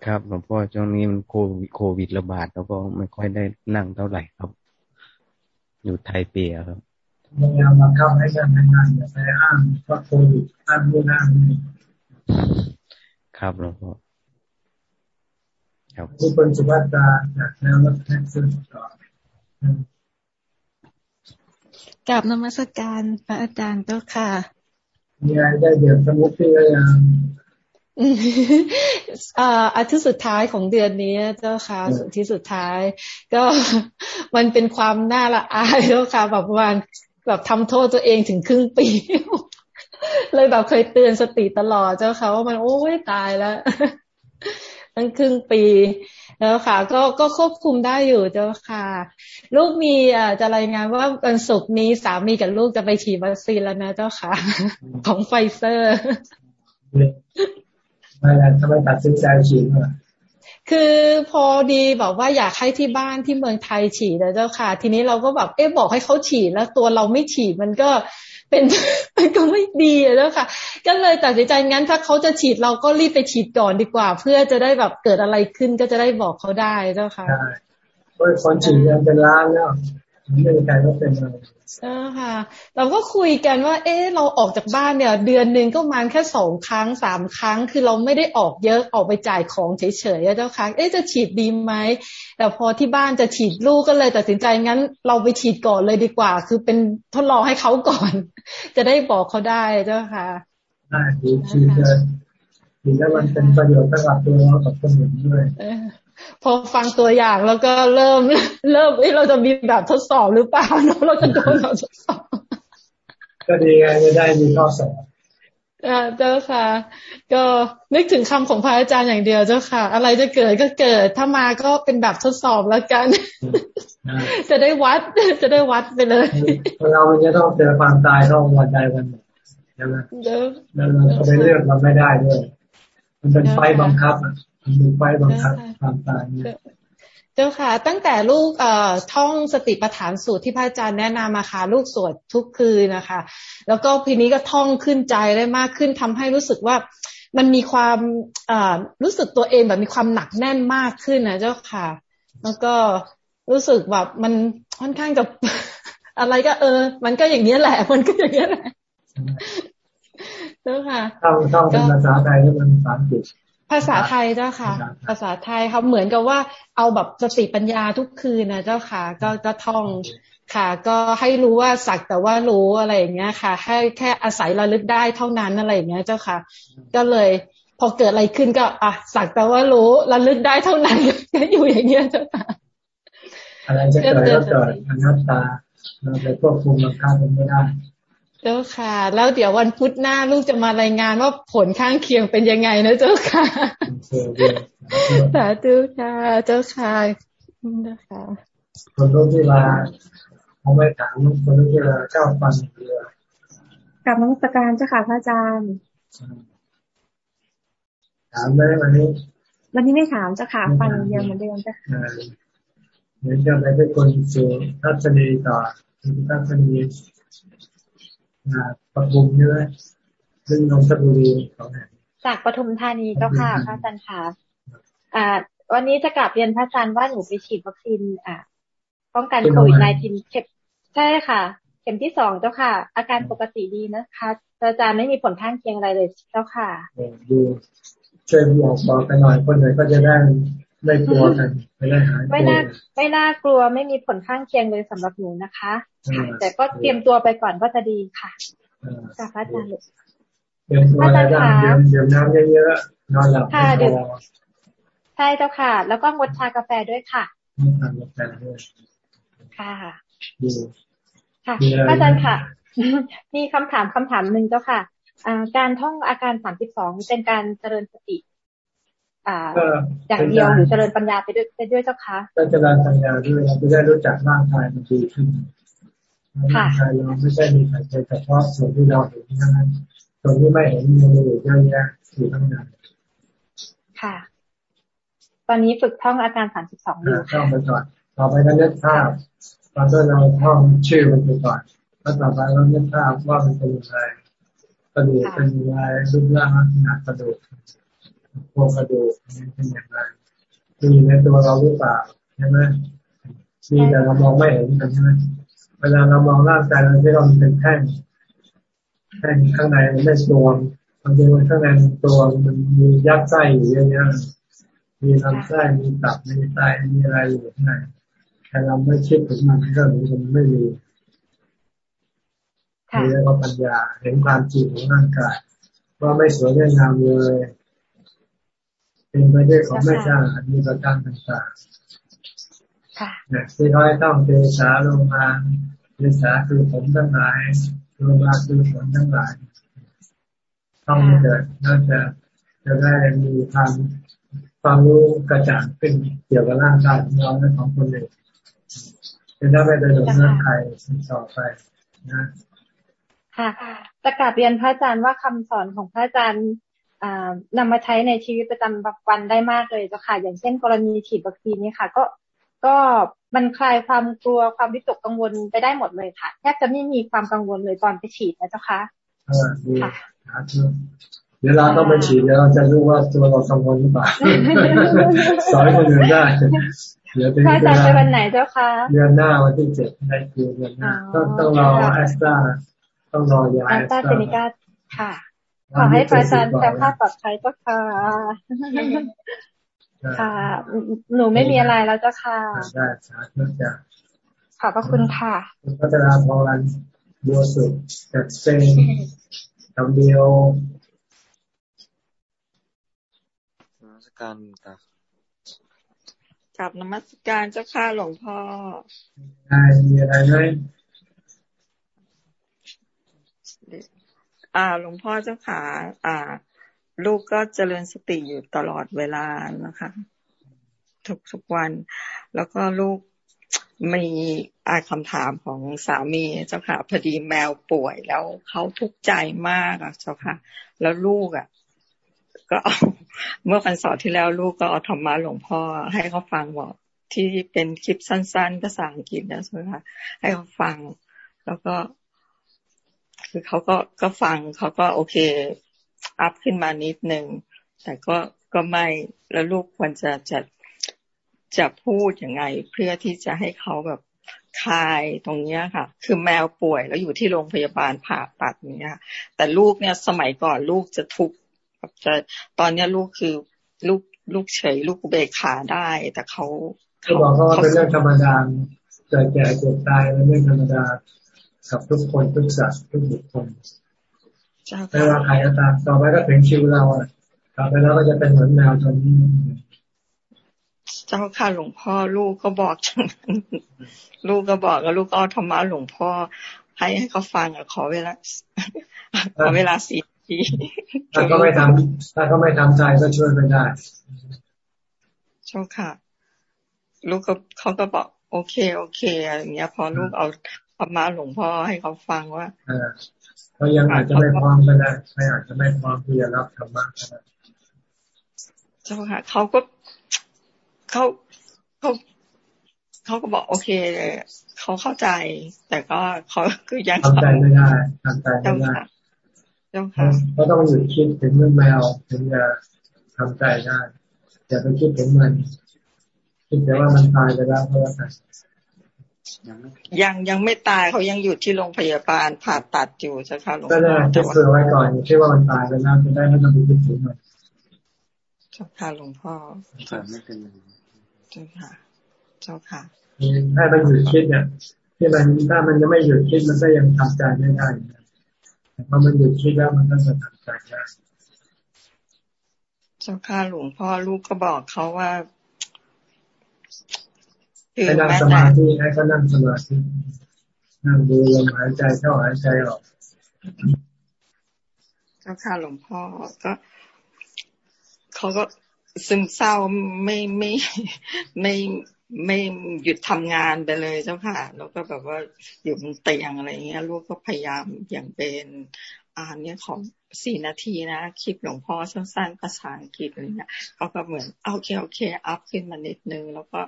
[SPEAKER 32] ครับหลวงพ่อช่วงนี้มันโควิดโควิดระบาดแล้วก็ไม่ค่อยได้นั่งเท่าไหร่ครับ อยู่ไทเปครับ
[SPEAKER 1] พยายามมาเข้าให้กันงานอย่าไปอ้างว่าโควิดอ้างนู่นอ้างนี่
[SPEAKER 32] ครับหลวงพ่อ
[SPEAKER 1] ครับที่เป็นสุภัตตาจากแนวรับแท็กซี่ต่อ
[SPEAKER 33] กับนมัสการพระอาจารย์เจ้าค่ะ
[SPEAKER 1] มีอะไรได้เดี๋ยวสมุติอะไรอย่าง
[SPEAKER 33] อาทิตย์สุดท้ายของเดือนนี้เจ้าค่ะที่สุดท้าย ก็มันเป็นความน่าละอายเจ้าค่ะแบบว่าแบบทำโทษตัวเองถึงครึ่งปี เลยแบบเคยเตือนสติตลอดเจ้าค่ะว่ามันโอ้ยตายแล้ว ตั้งครึ่งปีแล้วค่ะ ก็ก็ควบคุมได้อยู่เจ้าค่ะ ลูกมีอ่าจะรายงานว่าวันศุกร์นี้สามีกับลูกจะไปฉีดวัคซีนแล้วนะเจ้าค่ะ ของไฟเซอร์
[SPEAKER 1] ไม่แล้วทำไมตัดสินใจฉีดอะ
[SPEAKER 33] คือพอดีบอกว่าอยากให้ที่บ้านที่เมืองไทยฉีดนะเจ้าค่ะ ทีนี้เราก็แบบเอ๊ะบอกให้เขาฉีดแล้วตัวเราไม่ฉีดมันก็ เป็นมันก็ไม่ดีแล้วค่ะ ก็เลยตัดสินใจงั้นถ้าเขาจะฉีดเราก็รีบไปฉีดก่อนดีกว่า เพื่อจะได้แบบเกิดอะไรขึ้นก็จะได้บอกเขาได้เจ้าค่ะใช่
[SPEAKER 1] คนฉีดยังเป็นล้านแล้ว ไม่มีใครก็เป็นเลย
[SPEAKER 33] ใช่ค่ะ เราก็คุยกันว่า เอ๊ะเราออกจากบ้านเนี่ย เดือนหนึ่งก็มาแค่สองครั้งสามครั้ง คือเราไม่ได้ออกเยอะออกไปจ่ายของเฉยๆเจ้าค่ะเอ๊ะจะฉีดดีไหมแต่พอที่บ้านจะฉีดลูกก็เลยตัดสินใจงั้น เราไปฉีดก่อนเลยดีกว่า คือเป็นทดลองให้เขาก่อน จะได้บอกเขาได้เจ้าค่ะ
[SPEAKER 1] ได้ฉีดฉีดเลยฉีดแล้วมันเป็นประโยชน์สำหรับตัวเรากับคนอื่นด้วย
[SPEAKER 33] พอฟังตัวอย่างแล้วก็เริ่ม เริ่มเราจะมีแบบทดสอบหรือเปล่าเนาะเราจะโดนเราทดสอบ
[SPEAKER 1] ก็ดีไงจะได้มีข้อสอบ
[SPEAKER 33] เจ้าค่ะ ก็นึกถึงคำของพระอาจารย์อย่างเดียวเจ้าค่ะ อะไรจะเกิดก็เกิด ถ้ามาก็เป็นแบบทดสอบแล้วกัน จะได้วัดจะได้วัดไปเลย
[SPEAKER 1] เรามันจะต้องเจอความตายต้องวันใดวันหนึ่งใช่ไหมแล้วเราไปเลือกเราไม่ได้ด้วย มันเป็นไฟบังคับ อะมีไฟบังคับความตายเนี่ย
[SPEAKER 33] เจ้าค่ะ ตั้งแต่ลูกเอ่อท่องสติปัฏฐานสูตรที่พระอาจารย์แนะนำมาค่ะลูกสวดทุกคืนนะคะ แล้วก็พีนี้ก็ท่องขึ้นใจได้มากขึ้นทำให้รู้สึกว่ามันมีความอ่ารู้สึกตัวเองแบบมีความหนักแน่นมากขึ้นนะเจ้าค่ะ แล้วก็รู้สึกแบบมันค่อนข้างกับอะไรก็เออ มันก็อย่างนี้แหละ มันก็อย่างนี้แหละเจ้าค่ะ
[SPEAKER 1] ต้องต้องเป็นภาษาไทยแล้วมันภาษาอังกฤษ
[SPEAKER 33] ภาษาไทยเจ้าค่ะ ภาษาไทยเขาเหมือนกับว่าเอาแบบสติปัญญาทุกคืนนะเจ้าค่ะ ก็ก็ท่องค่ะ ก็ให้รู้ว่าสักแต่ว่ารู้อะไรอย่างเงี้ยค่ะ ให้แค่อาศัยระลึกได้เท่านั้นอะไรอย่างเงี้ยเจ้าค่ะ ก็เลยพอเกิดอะไรขึ้นก็ อะสักแต่ว่ารู้ระลึกได้เท่านั้นก็อยู่อย่างเงี้ยเจ้าค่ะ
[SPEAKER 1] อะไรจะเกิดก็เกิดอนัตตาเราไปควบคุมมันข้ามมันไม่ได้
[SPEAKER 33] เจ้าค่ะ แล้วเดี๋ยววันพุธหน้าลูกจะมารายงานว่าผลข้างเคียงเป็นยังไงนะเจ้าค่ะสาธุค่ะเจ้าค่ะนะคะ
[SPEAKER 1] คนรู้ที่ลาเขาไม่ถามคนรู้ที่ลาเจ้าฟันเรือ
[SPEAKER 18] กับนักสการเจ้าค่ะพระอาจารย์
[SPEAKER 1] ถามได้วันนี้
[SPEAKER 18] วันนี้ไม่ถามเจ้าค่ะฟันเดียวเหมือนเดิมจ้ะ
[SPEAKER 1] เดี๋ยวจะไปเป็นคนสู่ทัศนีต่อทัศนี ปทุมใช่ไหมซึ่งนนทบุรีของไหน
[SPEAKER 18] จากปทุมธานีเจ้าค่ะพระอาจารย์ค่ะอ่า วันนี้จะกลับเรียนพระอาจารย์ว่าหนูไปฉีดวัคซีนอ่าป้องกันโควิด -19 เข็มใช่ค่ะ เข็มที่สองเจ้าค่ะ อาการปกติดีนะคะอาจารย์ไม่มีผลข้างเคียงอะไรเลยเจ้าค่ะ
[SPEAKER 1] ดูช่วยบอกบอกไปหน่อยคนไหนก็จะได้ ไม่กลัวกันไม่ได้หาย
[SPEAKER 18] ไม่น่าไม่น่ากลัวไม่มีผลข้างเคียงเลยสำหรับหนูนะคะแต่ก็เตรียมตัวไปก่อนก็จะดีค่ะจากพระอาจารย์
[SPEAKER 1] เตรียมตัวอะไรบ้างเตรียมเตรียมน้ำเยอะๆนอนหลับ
[SPEAKER 18] ค่ะเดี๋ยวใช่เจ้าค่ะ แล้วก็งดชากาแฟด้วยค่ะ
[SPEAKER 1] งดกาแฟด้วย
[SPEAKER 18] ค่ะค่ะพระอาจารย์ค่ะ มีคำถามคำถามหนึ่งเจ้าค่ะการท่องอาการสามสิบสองเป็นการเจริญสติ อ่าอย่างเดียวหรือเจริญปัญญาไปด้วยไปด้วยเจ้าคะ
[SPEAKER 1] ก็เจริญปัญญาด้วยเราจะได้รู้จักร่างกายมันดีขึ้นร่างกายเราไม่ใช่มีแต่เฉพาะส่วนที่เราเห็นเท่านั้นส่วนที่ไม่เห็นมันมีอยู่เยอะแยะอยู่ทั้งนั้น
[SPEAKER 18] ค่ะ ตอนนี้ฝึกท่องอาการสามสิบสองอยู่
[SPEAKER 1] ท่องไปก่อนต่อไปก็เลือกภาพตอนต้นเราท่องชื่อมันไปก่อนแล้วต่อไปเราเลือกภาพว่ามันเป็นยังไงกระดูกเป็นยังไงรูปร่างลักษณะกระดูก โครงกระดูกเป็นอย่างไรมีในตัวเราหรือเปล่าใช่ไหมมีแต่เรามองไม่เห็นกันใช่ไหมเวลาเรามองร่างกายเราที่เราเป็นแท่งแท่งข้างในมันไม่รวมมันเป็นข้างในตัวมันมียัดไส้อยู่เยอะๆมีลำไส้มีตับมีไตมีอะไรอยู่ข้างในแต่เราไม่คิดถึงมันก็มันไม่มีมีแล้วก็ปัญญาเห็นความจริงของร่างกายว่าไม่สวยไม่งามเลย เป็นไปด้วยของไม่ช้ามีประการต่างๆเนี่ยที่เขาให้ต้องเจสาลงมาเจสาคือผมทั้งหลายลงมาคือผลทั้งหลาย ต้องเกิดน่าจะจะได้มีความความรู้กระจ่างขึ้นเกี่ยวกับร่างกายของเราและของคนอื่นจะได้ไม่ไปโดนเงื่อนไขต่อไปนะ
[SPEAKER 18] ค่ะจะกลับเรียนพระอาจารย์ว่าคำสอนของพระอาจารย์ นำมาใช้ในชีวิตประจำวันได้มากเลยเจ้าค่ะ อย่างเช่น กรณีฉีดวัคซีนนี่ค่ะ ก็
[SPEAKER 34] ก็มันคลายความกลัวความวิตกกังวลไปได้หมดเลยค่ะแทบจะไม่มีความกังวลเลยตอนไปฉีดนะเจ้าค่ะ
[SPEAKER 1] ค่ะเดี๋ยวเราต้องไปฉีดแล้วเราจะรู้ว่าตัวเรากังวลหรือเปล่าสอนคนอื่นได้
[SPEAKER 34] เดี๋ยวเป็นเดือนไปวันไหนเจ้าคะ
[SPEAKER 1] เดือนหน้าวันที่เจ็ดได้คือเดือนหน้าต้องต้องรอแอสตราต้องรอ ยา
[SPEAKER 34] แอสตราเซนิกาค่ะ ขอให้พระอาจารย์แคล้วคลาดปลอดภัยเจ้าค่ะ ค่ะ หนูไม่มีอะไรแล้วเจ้าค่ะ
[SPEAKER 1] ได้สาธุจ้ะ
[SPEAKER 34] ขอบพระคุณค่ะ
[SPEAKER 1] คุณพัฒนาพรบัวสุดจากเซนคำเดียว
[SPEAKER 35] นักการครับ
[SPEAKER 36] กับนมัสการเจ้าค่ะหลวงพ่อ
[SPEAKER 1] มีอะไรไหม
[SPEAKER 36] อ่าหลวงพ่อเจ้าขาอ่า ลูกก็เจริญสติอยู่ตลอดเวลานะคะ ทุกทุกวัน แล้วก็ลูกมีอาคำถามของสามีเจ้าค่ะพอดีแมวป่วยแล้วเขาทุกข์ใจมากอะเจ้าค่ะ แล้วลูกอะ ก็เอาเมื่อวันเสาร์ที่แล้วลูกก็เอาธรรมะหลวงพ่อให้เขาฟังบอกที่เป็นคลิปสั้นๆภาษาอังกฤษนะใช่ไหมคะให้เขาฟัง แล้วก็ คือเขาก็ก็ฟังเขาก็โอเค อัพขึ้นมานิดนึง แต่ก็ก็ไม่แล้วลูกควรจะจะจะพูดยังไง เพื่อที่จะให้เขาแบบคลายตรงเนี้ยค่ะ คือแมวป่วยแล้วอยู่ที่โรงพยาบาลผ่าตัดเนี้ย แต่ลูกเนี่ยสมัยก่อนลูกจะทุกข์จะตอนเนี้ยลูกคือลูกลูกเฉย ลูกเบกขาได้ แต่เขา
[SPEAKER 1] เขาบอกว่าเป็นเรื่องธรรมดาเกิดแก่เจ็บตายเป็นเรื่องธรรมดา กับทุกคนทุกสัตว์ทุกบุคคลไม่ว่าใครก็ตามต่อไปก็ถึงคิวเราต่อไปเราก็จะเป็นเหมือนแมวตัวนี้
[SPEAKER 36] เจ้าค่ะหลวงพ่อลูกก็บอกลูกก็บอกแล้วลูกก็ธรรมะหลวงพ่อให้ให้เขาฟังอะขอเวลาขอเวลาสี่ที
[SPEAKER 1] ถ้าก็ไม่ทำถ้าก็ไม่ทำใจก็ช่วยไม่ได้
[SPEAKER 36] เจ้าค่ะ ลูกก็เขาก็บอก โอเค โอเคอะไรเงี้ย พอลูกเอา ธรรมะหลวงพ่อให้เขาฟังว่า
[SPEAKER 1] เขายังอาจจะไม่พร้อมก็ได้ไม่อาจจะไม่พร้อมที่จะรับธรรมะก็ได้
[SPEAKER 36] เจ้าค่ะเขาก็เขาเขาเขาก็บอกโอเคเขาเข้าใจ แต่ก็เขาคือยัง
[SPEAKER 1] ทำใจไม่ได้ทำใจไม่ได้เขาต้องหยุดคิดถึงเรื่องแมวถึงจะทำใจได้อย่าไปคิดถึงมันคิดแต่ว่ามันตายไปแล้วเพราะว่า
[SPEAKER 36] ยังยังไม่ตายเขายังอยู่ที่โรงพยาบาลผ่าตัดอยู่ใช่ไหมหลวงพ่อก็
[SPEAKER 1] ได้คิดเผื่อไว้ก่อนคิดว่ามันตายไปแล้วจะได้ไม่ต้องไปคิดถึงมัน
[SPEAKER 36] เจ้าค่ะหลวงพ่อไม่เป็นเจ้าค่ะ เจ้าค่ะ
[SPEAKER 1] ให้มันหยุดคิดเนี่ยที่มันถ้ามันยังไม่หยุดคิดมันก็ยังทำใจไม่ได้แต่พอมันหยุดคิดแล้วมันก็จะทำใจได้
[SPEAKER 36] เจ้าค่ะหลวงพ่อลูกก็บอกเขาว่า
[SPEAKER 1] ให้นั่งสมาธิให้เขานั่งสมาธินั่งดูลมหายใจเข้าหายใจออก
[SPEAKER 36] เจ้าค่ะหลวงพ่อก็เขาก็ซึมเศร้าไม่ไม่ไม่ไม่หยุดทำงานไปเลยเจ้าค่ะ แล้วก็แบบว่าอยู่บนเตียงอะไรเงี้ย ลูกก็พยายามอย่างเป็นอ่านเนี่ยของสี่นาทีนะ คลิปหลวงพ่อสั้นๆภาษาอังกฤษอะไรเงี้ยเขาก็เหมือนโอเคโอเค อัพขึ้นมานิดนึง แล้วก็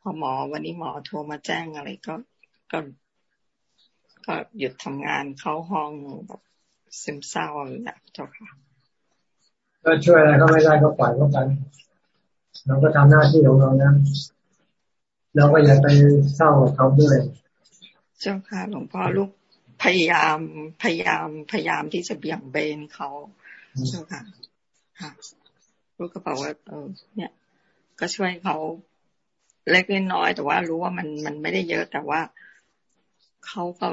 [SPEAKER 36] พอหมอวันนี้หมอโทรมาแจ้งอะไรก็ก็ก็หยุดทำงานเข้าห้องแบบซึมเศร้าอะไรอย่างเงี้ยเจ้าค่ะ
[SPEAKER 1] ก็ช่วยอะไรก็ไม่ได้ก็ปล่อยเขาไปเราก็ทำหน้าที่ของเรานะเราก็อย่าไปเศร้ากับเขาด้วย
[SPEAKER 36] เจ้าค่ะ หลวงพ่อลูกพยายามพยายามพยายามที่จะเบี่ยงเบนเขาเจ้าค่ะค่ะลูกก็บอกว่าเออเนี่ย ก็ช่วยเขา เล็กน้อยแต่ว่ารู้ว่ามันมันไม่ได้เยอะแต่ว่าเขาก็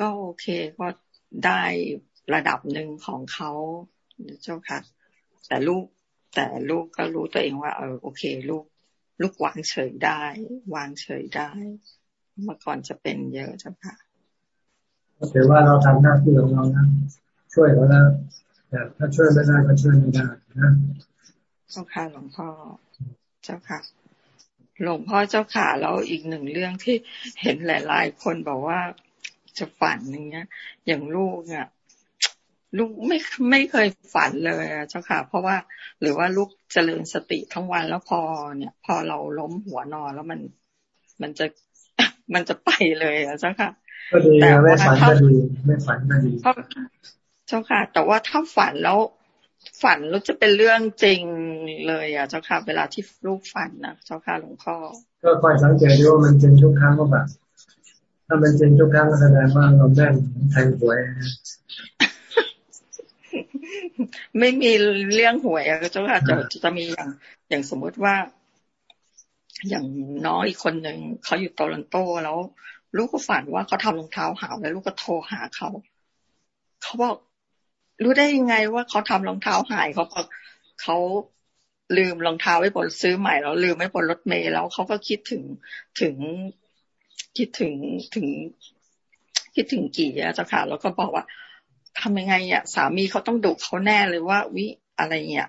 [SPEAKER 36] ก็โอเคก็ได้ระดับหนึ่งของเขาเจ้าค่ะ แต่ลูกแต่ลูกก็รู้ตัวเองว่าเออโอเค ลูก ลูกวางเฉยได้ วางเฉยได้ เมื่อก่อนจะเป็นเยอะจ้ะค่ะ
[SPEAKER 1] ก็ถือว่าเราทำหน้าที่ของเรานะช่วยเขาแล้วแต่ถ้าช่วยไม่ได้ก็ช่วยไม่ได้นะ
[SPEAKER 36] เจ้าค่ะหลวงพ่อเจ้าค่ะ หลวงพ่อเจ้าค่ะแล้วอีกหนึ่งเรื่องที่เห็นหลาย ๆ คนบอกว่าจะฝันอย่างเงี้ย อย่างลูกอะลูกไม่ไม่เคยฝันเลยอะเจ้าค่ะ เพราะว่า หรือว่าลูกเจริญสติทั้งวันแล้วพอเนี่ย พอเราล้มหัวนอนแล้วมัน มันจะมันจะไปเลยอะเจ้าค่ะ
[SPEAKER 1] ก็ดีไม่ฝันก็ดีไม่ฝันก็ดี
[SPEAKER 36] เจ้าค่ะ แต่ว่าถ้าฝันแล้ว ฝันแล้วจะเป็นเรื่องจริงเลยอะเจ้าค่ะ เวลาที่ลูกฝันนะเจ้าค่ะหลวงพ่อ
[SPEAKER 1] ก็คอยสังเกตดูว่ามันเป็นทุกครั้งก็แบบถ้ามันเป็นทุกครั้งก็แสดงว่าเราแม่นแทงหวย
[SPEAKER 36] ไม่มีเรื่องหวยอะเจ้าค่ะจะจะมีอย่าง อย่างสมมุติว่า อย่างน้องอีกคนหนึ่งเขาอยู่โตลันโตแล้ว ลูกก็ฝันว่าเขาทำรองเท้าหาวแล้วลูกก็โทรหาเขาเขาบอก รู้ได้ยังไงว่าเขาทำรองเท้าหายเขาบอกเขาลืมรองเท้าไว้บนซื้อใหม่แล้วลืมไว้บนรถเมล์แล้วเขาก็คิดถึงถึงคิดถึงถึง คิดถึงกี่อะเจ้าค่ะแล้วก็บอกว่าทำยังไงอะสามีเขาต้องดุเขาแน่เลยว่าวิอะไรเนี่ย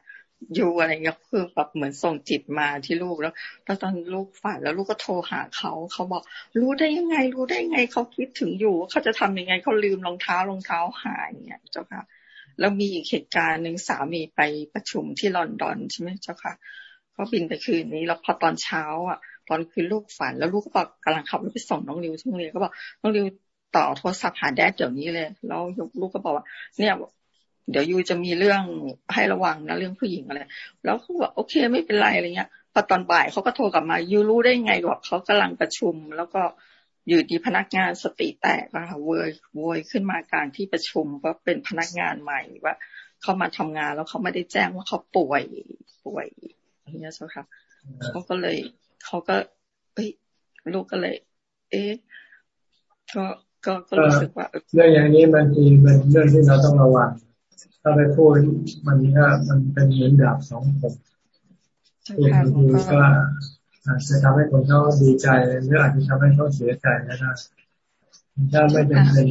[SPEAKER 36] อยู่อะไรเงี้ยคือแบบเหมือนส่งจิตมาที่ลูกแล้วแล้วตอนลูกฝันแล้วลูกก็โทรหาเขาเขาบอก รู้ได้ยังไง รู้ได้ยังไงเขาคิดถึงอยู่เขาจะทำยังไงเขาลืมรองเท้ารองเท้าหายเนี่ยเจ้าค่ะ แล้วมีอีกเหตุการณ์หนึ่งสามีไปประชุมที่ลอนดอนใช่ไหมเจ้าค่ะเขาบินไปคืนนี้แล้วพอตอนเช้า อะ ตอนคืนลูกฝัน แล้วลูกก็บอกกำลังขับรถไปส่งน้องริวที่โรงเรียนก็บอกน้องริวต่อโทรศัพท์หาแดดเดี๋ยวนี้เลยแล้วลูกก็บอกว่า เนี่ยเดี๋ยวยูจะมีเรื่องให้ระวังนะเรื่องผู้หญิงอะไร แล้วเขาบอกโอเคไม่เป็นไรอะไรเงี้ยพอตอนบ่ายเขาก็โทรกลับมายูรู้ได้ไงบอกเขากำลังประชุม แล้วก็ อยู่ดีพนักงานสติแตกอะค่ะเวยเวยขึ้นมาการที่ประชุมก็เป็นพนักงานใหม่ว่าเขามาทำงานแล้วเขาไม่ได้แจ้งว่าเขาป่วยป่วยอย่างเงี้ยใช่ไหมคะเขาก็เลยเขาก็ เอ้ยลูกก็เลย เอ๊ะก็ก็ก็รู้สึกว่า
[SPEAKER 1] เรื่องอย่างนี้บางทีเป็นเรื่องที่เราต้องระวังถ้าไปพูดมันก็มันเป็นเหมือนดาบสองคมพูดบางทีก็ อาจจะทำให้คนเขาดีใจหรืออาจจะทำให้เขาเสียใจก็ได้ถ้าไม่จำเป็น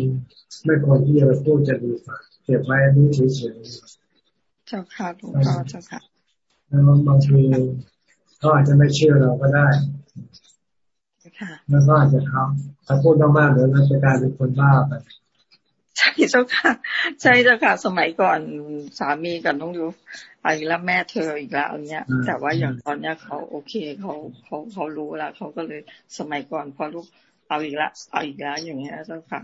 [SPEAKER 1] ไม่ควรที่จะไปพูดจะดีกว่าเก็บไว้รู้เฉย
[SPEAKER 36] ๆเจ้าค่ะหลวงพ่อเจ้าค่ะ
[SPEAKER 1] แล้วบางทีเขาอาจจะไม่เชื่อเราก็ได้แล้วก็อาจจะเขาถ้าพูดมากๆเดี๋ยวเราจะกลายเป็นคนบ้าไป
[SPEAKER 36] ใช่เจ้าค่ะ ใช่เจ้าค่ะ สมัยก่อนสามีกับน้องยูไปแล้วแม่เธออีกแล้วเนี้ย แต่ว่าอย่างตอนเนี้ยเขาโอเคเขาเขาเขารู้แล้วเขาก็เลยสมัยก่อนพอลูกเอาอีกละเอาอีกแล้วอย่างเงี้ยเจ้าค่ะ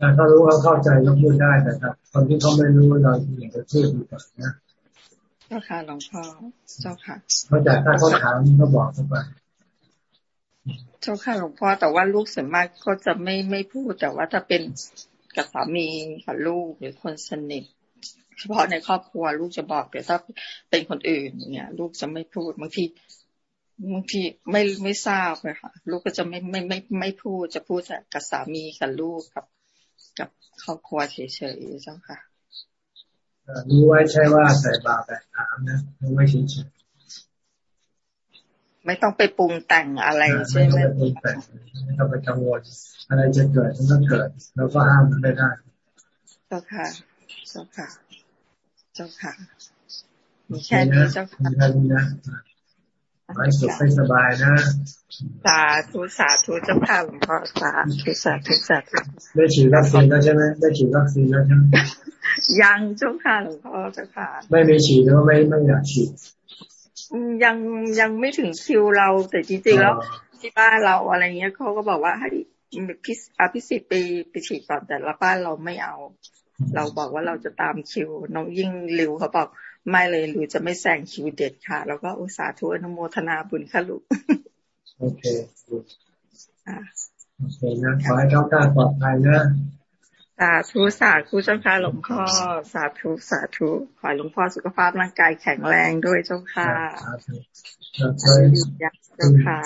[SPEAKER 1] ถ้าเขารู้เขาเข้าใจก็พูดได้แต่ครับคนที่เขาไม่รู้เราอย่าไปพูดดีกว่านะ
[SPEAKER 36] เจ้าค่ะหลวงพ่อเจ้าค่ะ
[SPEAKER 1] เขาจะถ้าเขาถามเขาบอกเขาไป
[SPEAKER 36] เจ้าค่ะหลวงพ่อแต่ว่าลูกส่วนมากก็จะไม่ไม่พูดแต่ว่าถ้าเป็น กับสามีกับลูกหรือคนสนิทเฉพาะในครอบครัวลูกจะบอกแต่ถ้าเป็นคนอื่นเนี่ยลูกจะไม่พูดบางทีบางทีไม่ไม่ทราบเลยค่ะ ลูกก็จะไม่ไม่ไม่ไม่พูดจะพูดแต่กับสามีกับลูกกับ กับครอบครัวเฉยๆเจ้าค่ะ
[SPEAKER 1] รู้ไว้ใช่ว่าใส่บาแบบถามนะรู้ไว้เฉย
[SPEAKER 36] ไม่ต้องไปปรุงแต่งอะไรใช่ไหม
[SPEAKER 1] ไม่ต้องไปปรุงแต่งไม่ต้องไปกังวลอะไรจะเกิดมันก็เกิด แล้วก็ห้ามมันไม่ได้
[SPEAKER 36] เจ้าค่ะเจ้าค่ะ เจ้าค่ะมีแค่นี้เจ้าค่ะมีแค่นี้นะ
[SPEAKER 1] ไว้สุขให้สบายนะ
[SPEAKER 36] สาธุสาธุเจ้าค่ะหลวงพ่อสาธุสาธุสาธุ
[SPEAKER 1] ได้ฉีดวัคซีนแล้วใช่ไหมได้ฉีดวัคซีนแล้วใช่ไหม
[SPEAKER 36] ยังเจ้าค่ะหลวงพ่อเจ้าค่ะ
[SPEAKER 1] ไม่มีฉีดหรือว่าไม่ไม่อยากฉีด
[SPEAKER 36] ยังยังไม่ถึงคิวเราแต่จริงๆแล้วที่บ้านเราอะไรเงี้ยเขาก็บอกว่าให้พิอภิสิทธิ์ไปไปฉีดก่อนแต่ละบ้านเราไม่เอา เราบอกว่าเราจะตามคิว น้องยิ่งริวเขาบอกไม่เลยหรือจะไม่แซงคิวเด็ดค่ะ แล้วก็อุตสาห์ทุอนโมทนาบุญค่ะลูก
[SPEAKER 1] โอเคโอเคนะขอให้เขาการปลอดภัยนะ
[SPEAKER 36] สาธุสาธุเจ้าค่ะหลวงพ่อสาธุสาธุขอหลวงพ่อสุขภาพร่างกายแข็งแรงด้วยเจ้าค่ะ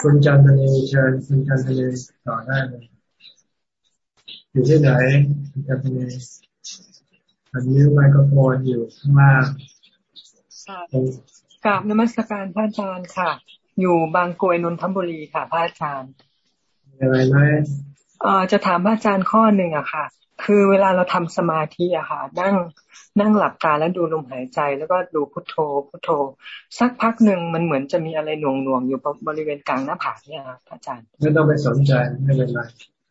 [SPEAKER 1] คุณจันทนีเชิญคุณจันทนีต่อได้เลยอยู่ที่ไหนคุณจันทนีอันนี้ไมโครโฟนอยู่ข้างล่าง
[SPEAKER 37] กราบนมัสการพระอาจารย์ค่ะ อยู่บางกรวยนนทบุรีค่ะพระอาจารย์
[SPEAKER 1] อะไรไหม
[SPEAKER 37] เอ่อจะถามพระอาจารย์ข้อหนึ่งอะค่ะ คือเวลาเราทำสมาธิอะค่ะ นั่งนั่งหลับตาแล้วดูลมหายใจแล้วก็ดูพุทโธพุทโธ สักพักหนึ่งมันเหมือนจะมีอะไรหน่วงหน่วงอยู่บริเวณกลางหน้าผากเนี่ยครับอาจารย์
[SPEAKER 1] ไม่ต้องไปสนใจไม่เป็นไร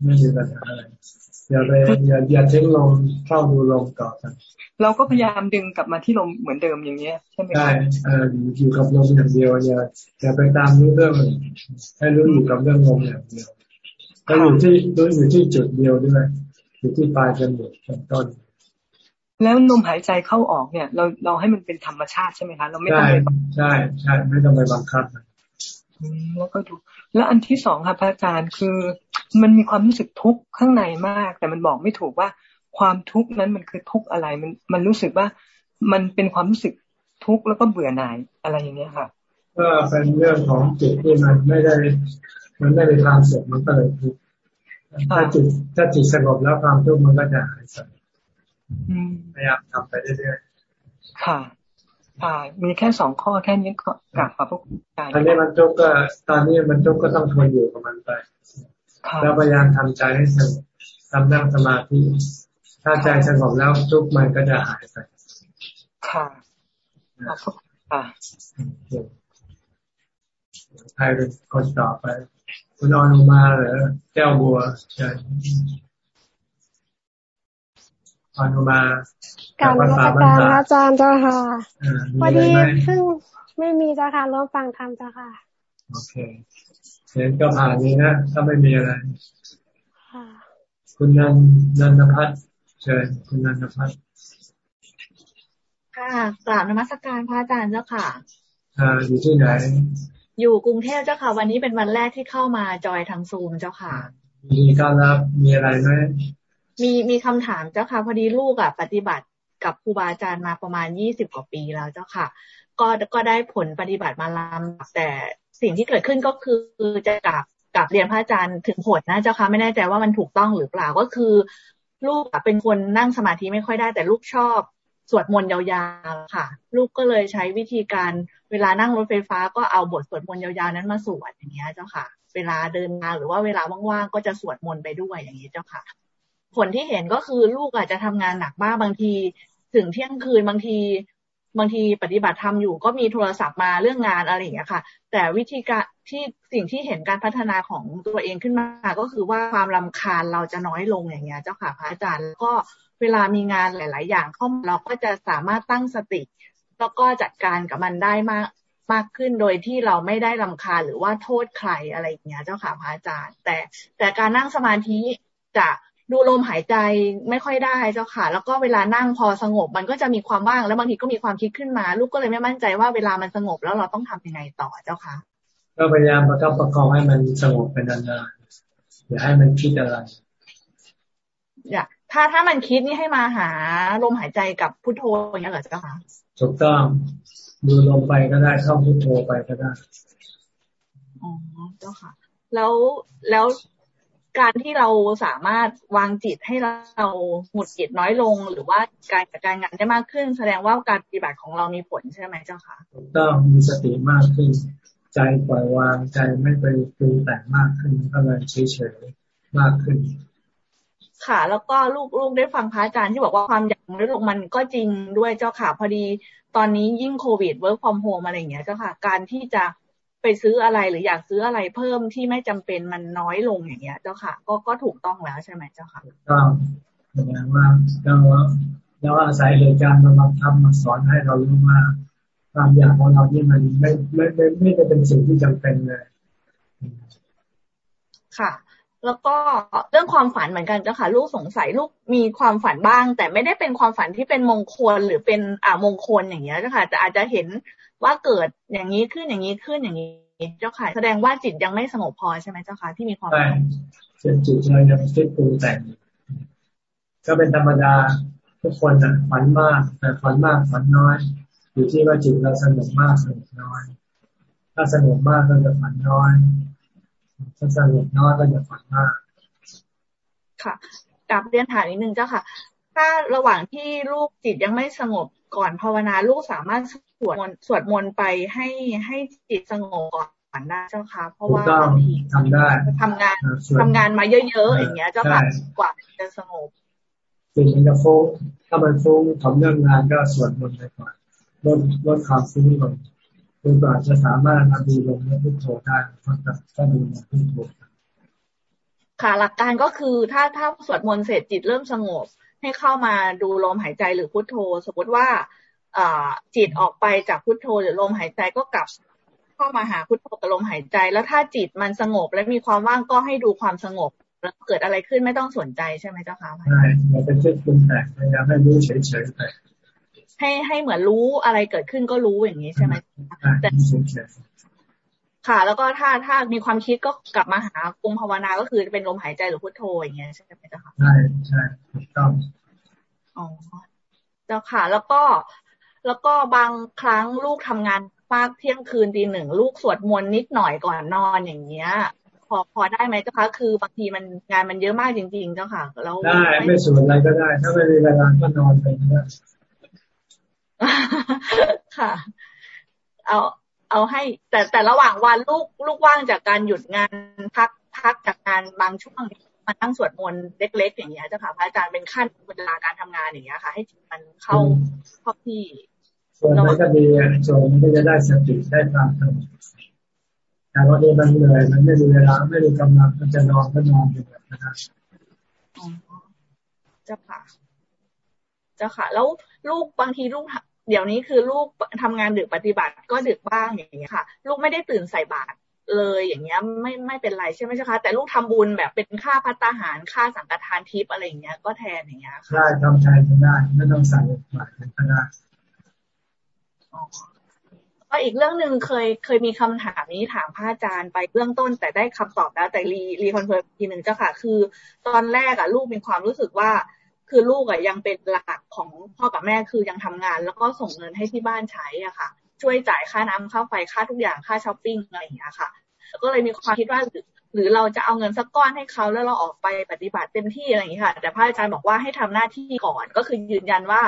[SPEAKER 1] ไม่มีปัญหาอะไรอย่าไปอย่าอย่าทิ้งลมเข้าดูลมต่อกัน
[SPEAKER 37] เราก็พยายามดึงกลับมาที่ลมเหมือนเดิมอย่างเงี้ยใช่ไหมใช่
[SPEAKER 1] อยู่กับลมอย่างเดียวอย่าอย่าไปตามรู้เรื่องให้รู้อยู่กับเรื่องลมอย่างเดียวก็อยู่ที่รู้อยู่ที่จุดเดียวด้วย อยู่ที่ปลายจมูกต้น
[SPEAKER 37] แล้วลมหายใจเข้าออกเนี่ย เราเราให้มันเป็นธรรมชาติใช่ไหมคะเราไม่ต้องไป
[SPEAKER 1] ใช่ใช่ไม่ต้องไปบังคับ
[SPEAKER 37] แล้วก็ดู แล้วอันที่สองค่ะพระอาจารย์คือมันมีความรู้สึกทุกข์ข้างในมาก แต่มันบอกไม่ถูกว่าความทุกข์นั้นมันคือทุกข์อะไรมันมันรู้สึกว่ามันเป็นความรู้สึกทุกข์แล้วก็เบื่อหน่ายอะไรอย่างเงี้ยค่ะ
[SPEAKER 1] ก็เป็นเรื่องของจิตที่มันไม่ได้ มันไม่ได้ทางสุขมันก็เลยทุกข์ ถ้าจิตถ้าจิตสงบแล้วความทุกข์มันก็จะหายไปพยายามทำไปเรื่อย
[SPEAKER 37] ๆค่ะอ่ามีแค่สองข้อแค่นี้ก็กลับขอบพระคุณ
[SPEAKER 1] อาจารย์ตอนนี้มันทุกข์ก็ ตอนนี้มันทุกข์ก็ต้องทนอยู่กับมันไปแล้วพยายามทำใจให้สงบทำนั่งสมาธิถ้าใจสงบแล้วทุกข์มันก็จะหายไป
[SPEAKER 37] ค่ะค่ะ
[SPEAKER 1] ใครเป็นคนต่อไป คุณนอนมาเหรอแก้วบัวใช่อนุมา
[SPEAKER 38] การรัชการอาจารย์เจ้าค่ะพอดีเพิ่งไม่มีเจ้าค่ะร่วมฟังธรรมเจ้าค่ะ
[SPEAKER 1] โอเคเห็นก็ผ่านนี้นะ ถ้าไม่มีอะไร คุณนันนันพัฒน์เชิญคุณนันพัฒน์
[SPEAKER 17] ค่ะกราบนมัสการพระอาจารย์เจ้าค่ะ
[SPEAKER 1] อ่าอยู่ที่ไหน
[SPEAKER 17] อยู่กรุงเทพเจ้าค่ะ วันนี้เป็นวันแรกที่เข้ามาจอยทางซูมเจ้าค่ะ
[SPEAKER 1] มีการรับมีอะไรไหม
[SPEAKER 17] มีมีคำถามเจ้าค่ะพอดีลูกอะ ปฏิบัติกับครูบาอาจารย์มาประมาณยี่สิบกว่าปีแล้วเจ้าค่ะ ก็ก็ได้ผลปฏิบัติมาลำแต่สิ่งที่เกิดขึ้นก็คือจะกลับกลับเรียนพระอาจารย์ถึงผลนะเจ้าค่ะไม่แน่ใจว่ามันถูกต้องหรือเปล่าก็คือ ลูกเป็นคนนั่งสมาธิไม่ค่อยได้ แต่ลูกชอบ สวดมนต์ยาวๆค่ะ ลูกก็เลยใช้วิธีการเวลานั่งรถไฟฟ้าก็เอาบทสวดมนต์ยาวๆนั้นมาสวดอย่างเงี้ยเจ้าค่ะ เวลาเดินมาหรือว่าเวลาว่างๆก็จะสวดมนต์ไปด้วยอย่างนี้เจ้าค่ะ ผลที่เห็นก็คือลูกอาจจะทำงานหนักมากบางที ถึงเที่ยงคืนบางทีบางทีปฏิบัติธรรมอยู่ก็มีโทรศัพท์มาเรื่องงานอะไรอย่างเงี้ยค่ะ แต่วิธีการที่สิ่งที่เห็นการพัฒนาของตัวเองขึ้นมา ก็คือว่าความลำคาญเราจะน้อยลงอย่างเงี้ย เจ้าค่ะพระอาจารย์แล้วก็ เวลามีงานหลาย ๆ อย่างเข้ามาเราก็จะสามารถตั้งสติ แล้วก็จัดการกับมันได้มากมากขึ้นโดยที่เราไม่ได้ลำคาญหรือว่าโทษใครอะไรอย่างเงี้ยเจ้าค่ะพระอาจารย์ แต่แต่การนั่งสมาธิจะดูลมหายใจไม่ค่อยได้เจ้าค่ะ แล้วก็เวลานั่งพอสงบมันก็จะมีความว่างแล้วบางทีก็มีความคิดขึ้นมา ลูกก็เลยไม่มั่นใจว่าเวลามันสงบแล้วเราต้องทำยังไงต่อเจ้าค่ะ
[SPEAKER 1] ก็พยายามประคับประคองให้มันสงบไปนานๆอย่าให้มันคิดอะไร
[SPEAKER 17] อย่า ถ้าถ้ามันคิดนี่ให้มาหาลมหายใจกับพุทโธอย่างนี้เหรอเจ้าค่ะ
[SPEAKER 1] ถูกต้องดูลมไปก็ได้เข้าพุทโธไปก็ได้
[SPEAKER 17] อ๋อเจ้าค่ะ แล้วแล้วการที่เราสามารถวางจิตให้เราหมุดจิตน้อยลง หรือว่าการจัดการงานได้มากขึ้น แสดงว่าการปฏิบัติของเรามีผลใช่ไหมเจ้าคะ
[SPEAKER 1] ถูกต้องมีสติมากขึ้น ใจปล่อยวางใจไม่ไปปรุงแต่งมากขึ้นก็เลยเฉยๆมากขึ้น
[SPEAKER 17] ค่ะ แล้วก็ลูกลูกได้ฟังพระอาจารย์ที่บอกว่าความอยากน้อยลงมันก็จริงด้วยเจ้าค่ะ พอดีตอนนี้ยิ่งโควิด work from home อะไรอย่างเงี้ยเจ้าค่ะ การที่จะไปซื้ออะไรหรืออยากซื้ออะไรเพิ่มที่ไม่จำเป็นมันน้อยลงอย่างเงี้ย เจ้าค่ะ ก็ก็ถูกต้องแล้วใช่ไหมเจ้าค่ะ
[SPEAKER 1] ต้องแสดงว่าเราเราอาศัยเหตุการณ์มาทำมาสอนให้เรารู้ว่าความอยากของเราที่มันไม่ไม่ไม่ไม่ได้เป็นสิ่งที่จำเป็นเลย
[SPEAKER 17] ค่ะ แล้วก็เรื่องความฝันเหมือนกันเจ้าค่ะ ลูกสงสัยลูกมีความฝันบ้าง แต่ไม่ได้เป็นความฝันที่เป็นมงคลหรือเป็นอ่ามงคลอย่างเงี้ยเจ้าค่ะแต่อาจจะเห็นว่าเกิดอย่างนี้ขึ้นอย่างนี้ขึ้นอย่างนี้เจ้าค่ะ แสดงว่าจิตยังไม่สงบพอใช่ไหมเจ้าค่ะที่มีความใช่
[SPEAKER 1] จิตเรายังคิดปรุงแต่งก็เป็นธรรมดาทุกคนอะฝันมากแต่ฝันมากฝันน้อย อยู่ที่ว่าจิตเราสงบมากสงบน้อย ถ้าสงบมากก็จะฝันน้อย ถ้าสงบน้อยก็จะฝันมาก
[SPEAKER 17] ค่ะกลับเรียนถามนิดนึงเจ้าค่ะ ถ้าระหว่างที่ลูกจิตยังไม่สงบก่อนภาวนาลูกสามารถสวดมนต์สวดมนต์ไปให้ให้จิตสงบก่อนได้เจ้าค่ะ เพราะว่าบางที
[SPEAKER 1] ทำได้
[SPEAKER 17] ทำงานทำงานมาเยอะๆอย่างเงี้ย เจ้าค่ะกว่าจะสงบ
[SPEAKER 1] จิตมันจะฟุ้งถ้ามันฟุ้งทำเรื่องงานก็สวดมนต์ไปก่อนลดลดความฟุ้งลง จนกว่าจะสามารถมาดูลมและพุทโธได้ก็จะก็ดูลมพุทโธ
[SPEAKER 17] ค่ะ หลักการก็คือถ้าถ้าสวดมนต์เสร็จจิตเริ่มสงบ ให้เข้ามาดูลมหายใจหรือพุทโธ สมมติว่าจิตออกไปจากพุทโธหรือลมหายใจก็กลับเข้ามาหาพุทโธกับลมหายใจ แล้วถ้าจิตมันสงบและมีความว่างก็ให้ดูความสงบ แล้วเกิดอะไรขึ้นไม่ต้องสนใจใช่ไหมเจ้าค่ะ
[SPEAKER 1] ใช่เราเป็นเช่นคุณแต่พยายามให้รู้เฉยๆไป
[SPEAKER 17] ให้ให้เหมือนรู้อะไรเกิดขึ้นก็รู้อย่างนี้ใช่ไหมแต่ค่ะ แล้วก็ถ้าถ้ามีความคิดก็กลับมาหากุมภาวนาก็คือเป็นลมหายใจหรือพุทโธอย่างเงี้ยใช่ไหมเจ้าค่ะ
[SPEAKER 1] ใช่ใช่ถูกต้อง
[SPEAKER 17] อ๋อเจ้าค่ะ แล้วก็แล้วก็บางครั้งลูกทำงานมากเที่ยงคืนตีหนึ่งลูกสวดมนต์นิดหน่อยก่อนนอนอย่างเงี้ย พอพอได้ไหมเจ้าคะคือบางทีมันงานมันเยอะมากจริง ๆ เจ้าค่ะ
[SPEAKER 1] เราได้ไม่สวดอะไรก็ได้ ถ้าไม่มีเวลาก็นอนไปได้
[SPEAKER 17] ค่ะ เอาเอาให้ แต่แต่ระหว่างวันลูกลูกว่างจากการหยุดงานพักพักจากงานบางช่วงมานั่งสวดมนต์เล็ก ๆ อย่างเงี้ยเจ้าค่ะพระอาจารย์เป็นขั้นเวลาการทำงานอย่างเงี้ยค่ะ ให้มันเข้าเข้าที่
[SPEAKER 1] ส่วนนั้นก็ดีส่วนมันก็จะได้สติได้ความสงบแต่ว่าดีมันเหนื่อยมันไม่มีเวลาไม่มีกำลังมันจะนอนก็นอนอยู่แบบนั้น
[SPEAKER 17] เจ้าค่ะ เจ้าค่ะ แล้วลูกบางทีลูกเดี๋ยวนี้คือลูกทำงานดึกปฏิบัติก็ดึกบ้างอย่างเงี้ยค่ะ ลูกไม่ได้ตื่นใส่บาตรเลยอย่างเงี้ยไม่ไม่เป็นไรใช่ไหมเจ้าคะแต่ลูกทำบุญแบบเป็นค่าพัตตาหารค่าสังฆทานทิพย์อะไรอย่างเงี้ย ก็แทนอย่างเงี้ย
[SPEAKER 1] ได้ทำใจก็ได้ไม่ต้องใส่บาตรก็ได้
[SPEAKER 17] ก็อีกเรื่องหนึ่งเคยเคยมีคำถามนี้ถามพระอาจารย์ไปเบื้องต้น แต่ได้คำตอบแล้วแต่ re reconfirm ทีหนึ่งเจ้าค่ะ คือ ตอนแรกอะลูกมีความรู้สึกว่า คือลูกอะยังเป็นหลักของพ่อกับแม่คือยังทำงาน แล้วก็ส่งเงินให้ที่บ้านใช้อะค่ะ ช่วยจ่ายค่าน้ำค่าไฟค่าทุกอย่างค่าช้อปปิ้งอะไรอย่างเงี้ยค่ะก็เลยมีความคิดว่าหรือเราจะเอาเงินสักก้อนให้เขาแล้วเราออกไปปฏิบัติเต็มที่อะไรอย่างนี้ค่ะ แต่พระอาจารย์บอกว่าให้ทำหน้าที่ก่อนก็คือยืนยันว่า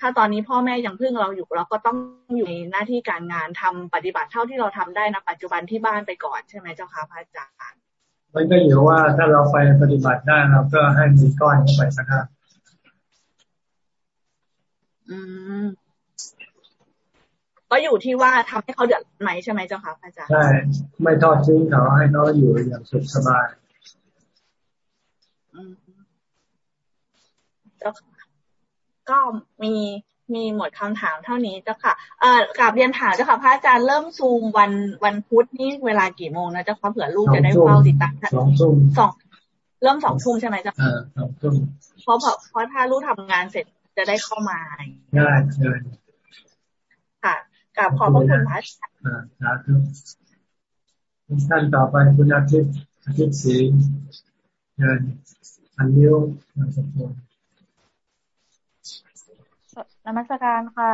[SPEAKER 17] ถ้าตอนนี้พ่อแม่ยังพึ่งเราอยู่เราก็ต้องอยู่ในหน้าที่การงานทำปฏิบัติเท่าที่เราทำได้นะปัจจุบันที่บ้านไปก่อนใช่ไหมเจ้าค่ะพระอาจารย์
[SPEAKER 1] มันก็อยู่ว่าถ้าเราไปปฏิบัติได้เราก็ให้มีก้อนเข้าไปสักครับ
[SPEAKER 17] อืม ก็อยู่ที่ว่าทำให้เขาเดือดไหมใช่ไหมเจ้าค่ะอาจารย์ใช่
[SPEAKER 1] ไม่ทอดทิ้งเขาให้เขาอยู่อย่างสุขสบาย
[SPEAKER 17] เจ้าค่ะก็มีมีหมดคำถามเท่านี้เจ้าค่ะเอ่อกลับเรียนถามเจ้าค่ะพระอาจารย์เริ่มซูมวันวันพุธนี่เวลากี่โมงนะเจ้าค่ะเผื่อลูกจะได้เฝ้าติดตาม
[SPEAKER 1] สองทุ่ม
[SPEAKER 17] สองเริ่มสองทุ่มใช่ไหมเจ้า
[SPEAKER 1] ค่ะสองทุ่ม
[SPEAKER 17] เพราะเพราะถ้าลูกทำงานเสร็จ จะได้เข้ามา
[SPEAKER 1] ได้ได้
[SPEAKER 17] ค่ะกลับขอบพระคุณพระอาจารย์
[SPEAKER 1] สาธุท่านต่อไปคุณอาทิตย์อาทิตย์ศรีเงินอันนิ้วนามสกุล
[SPEAKER 39] นมัสการค่ะ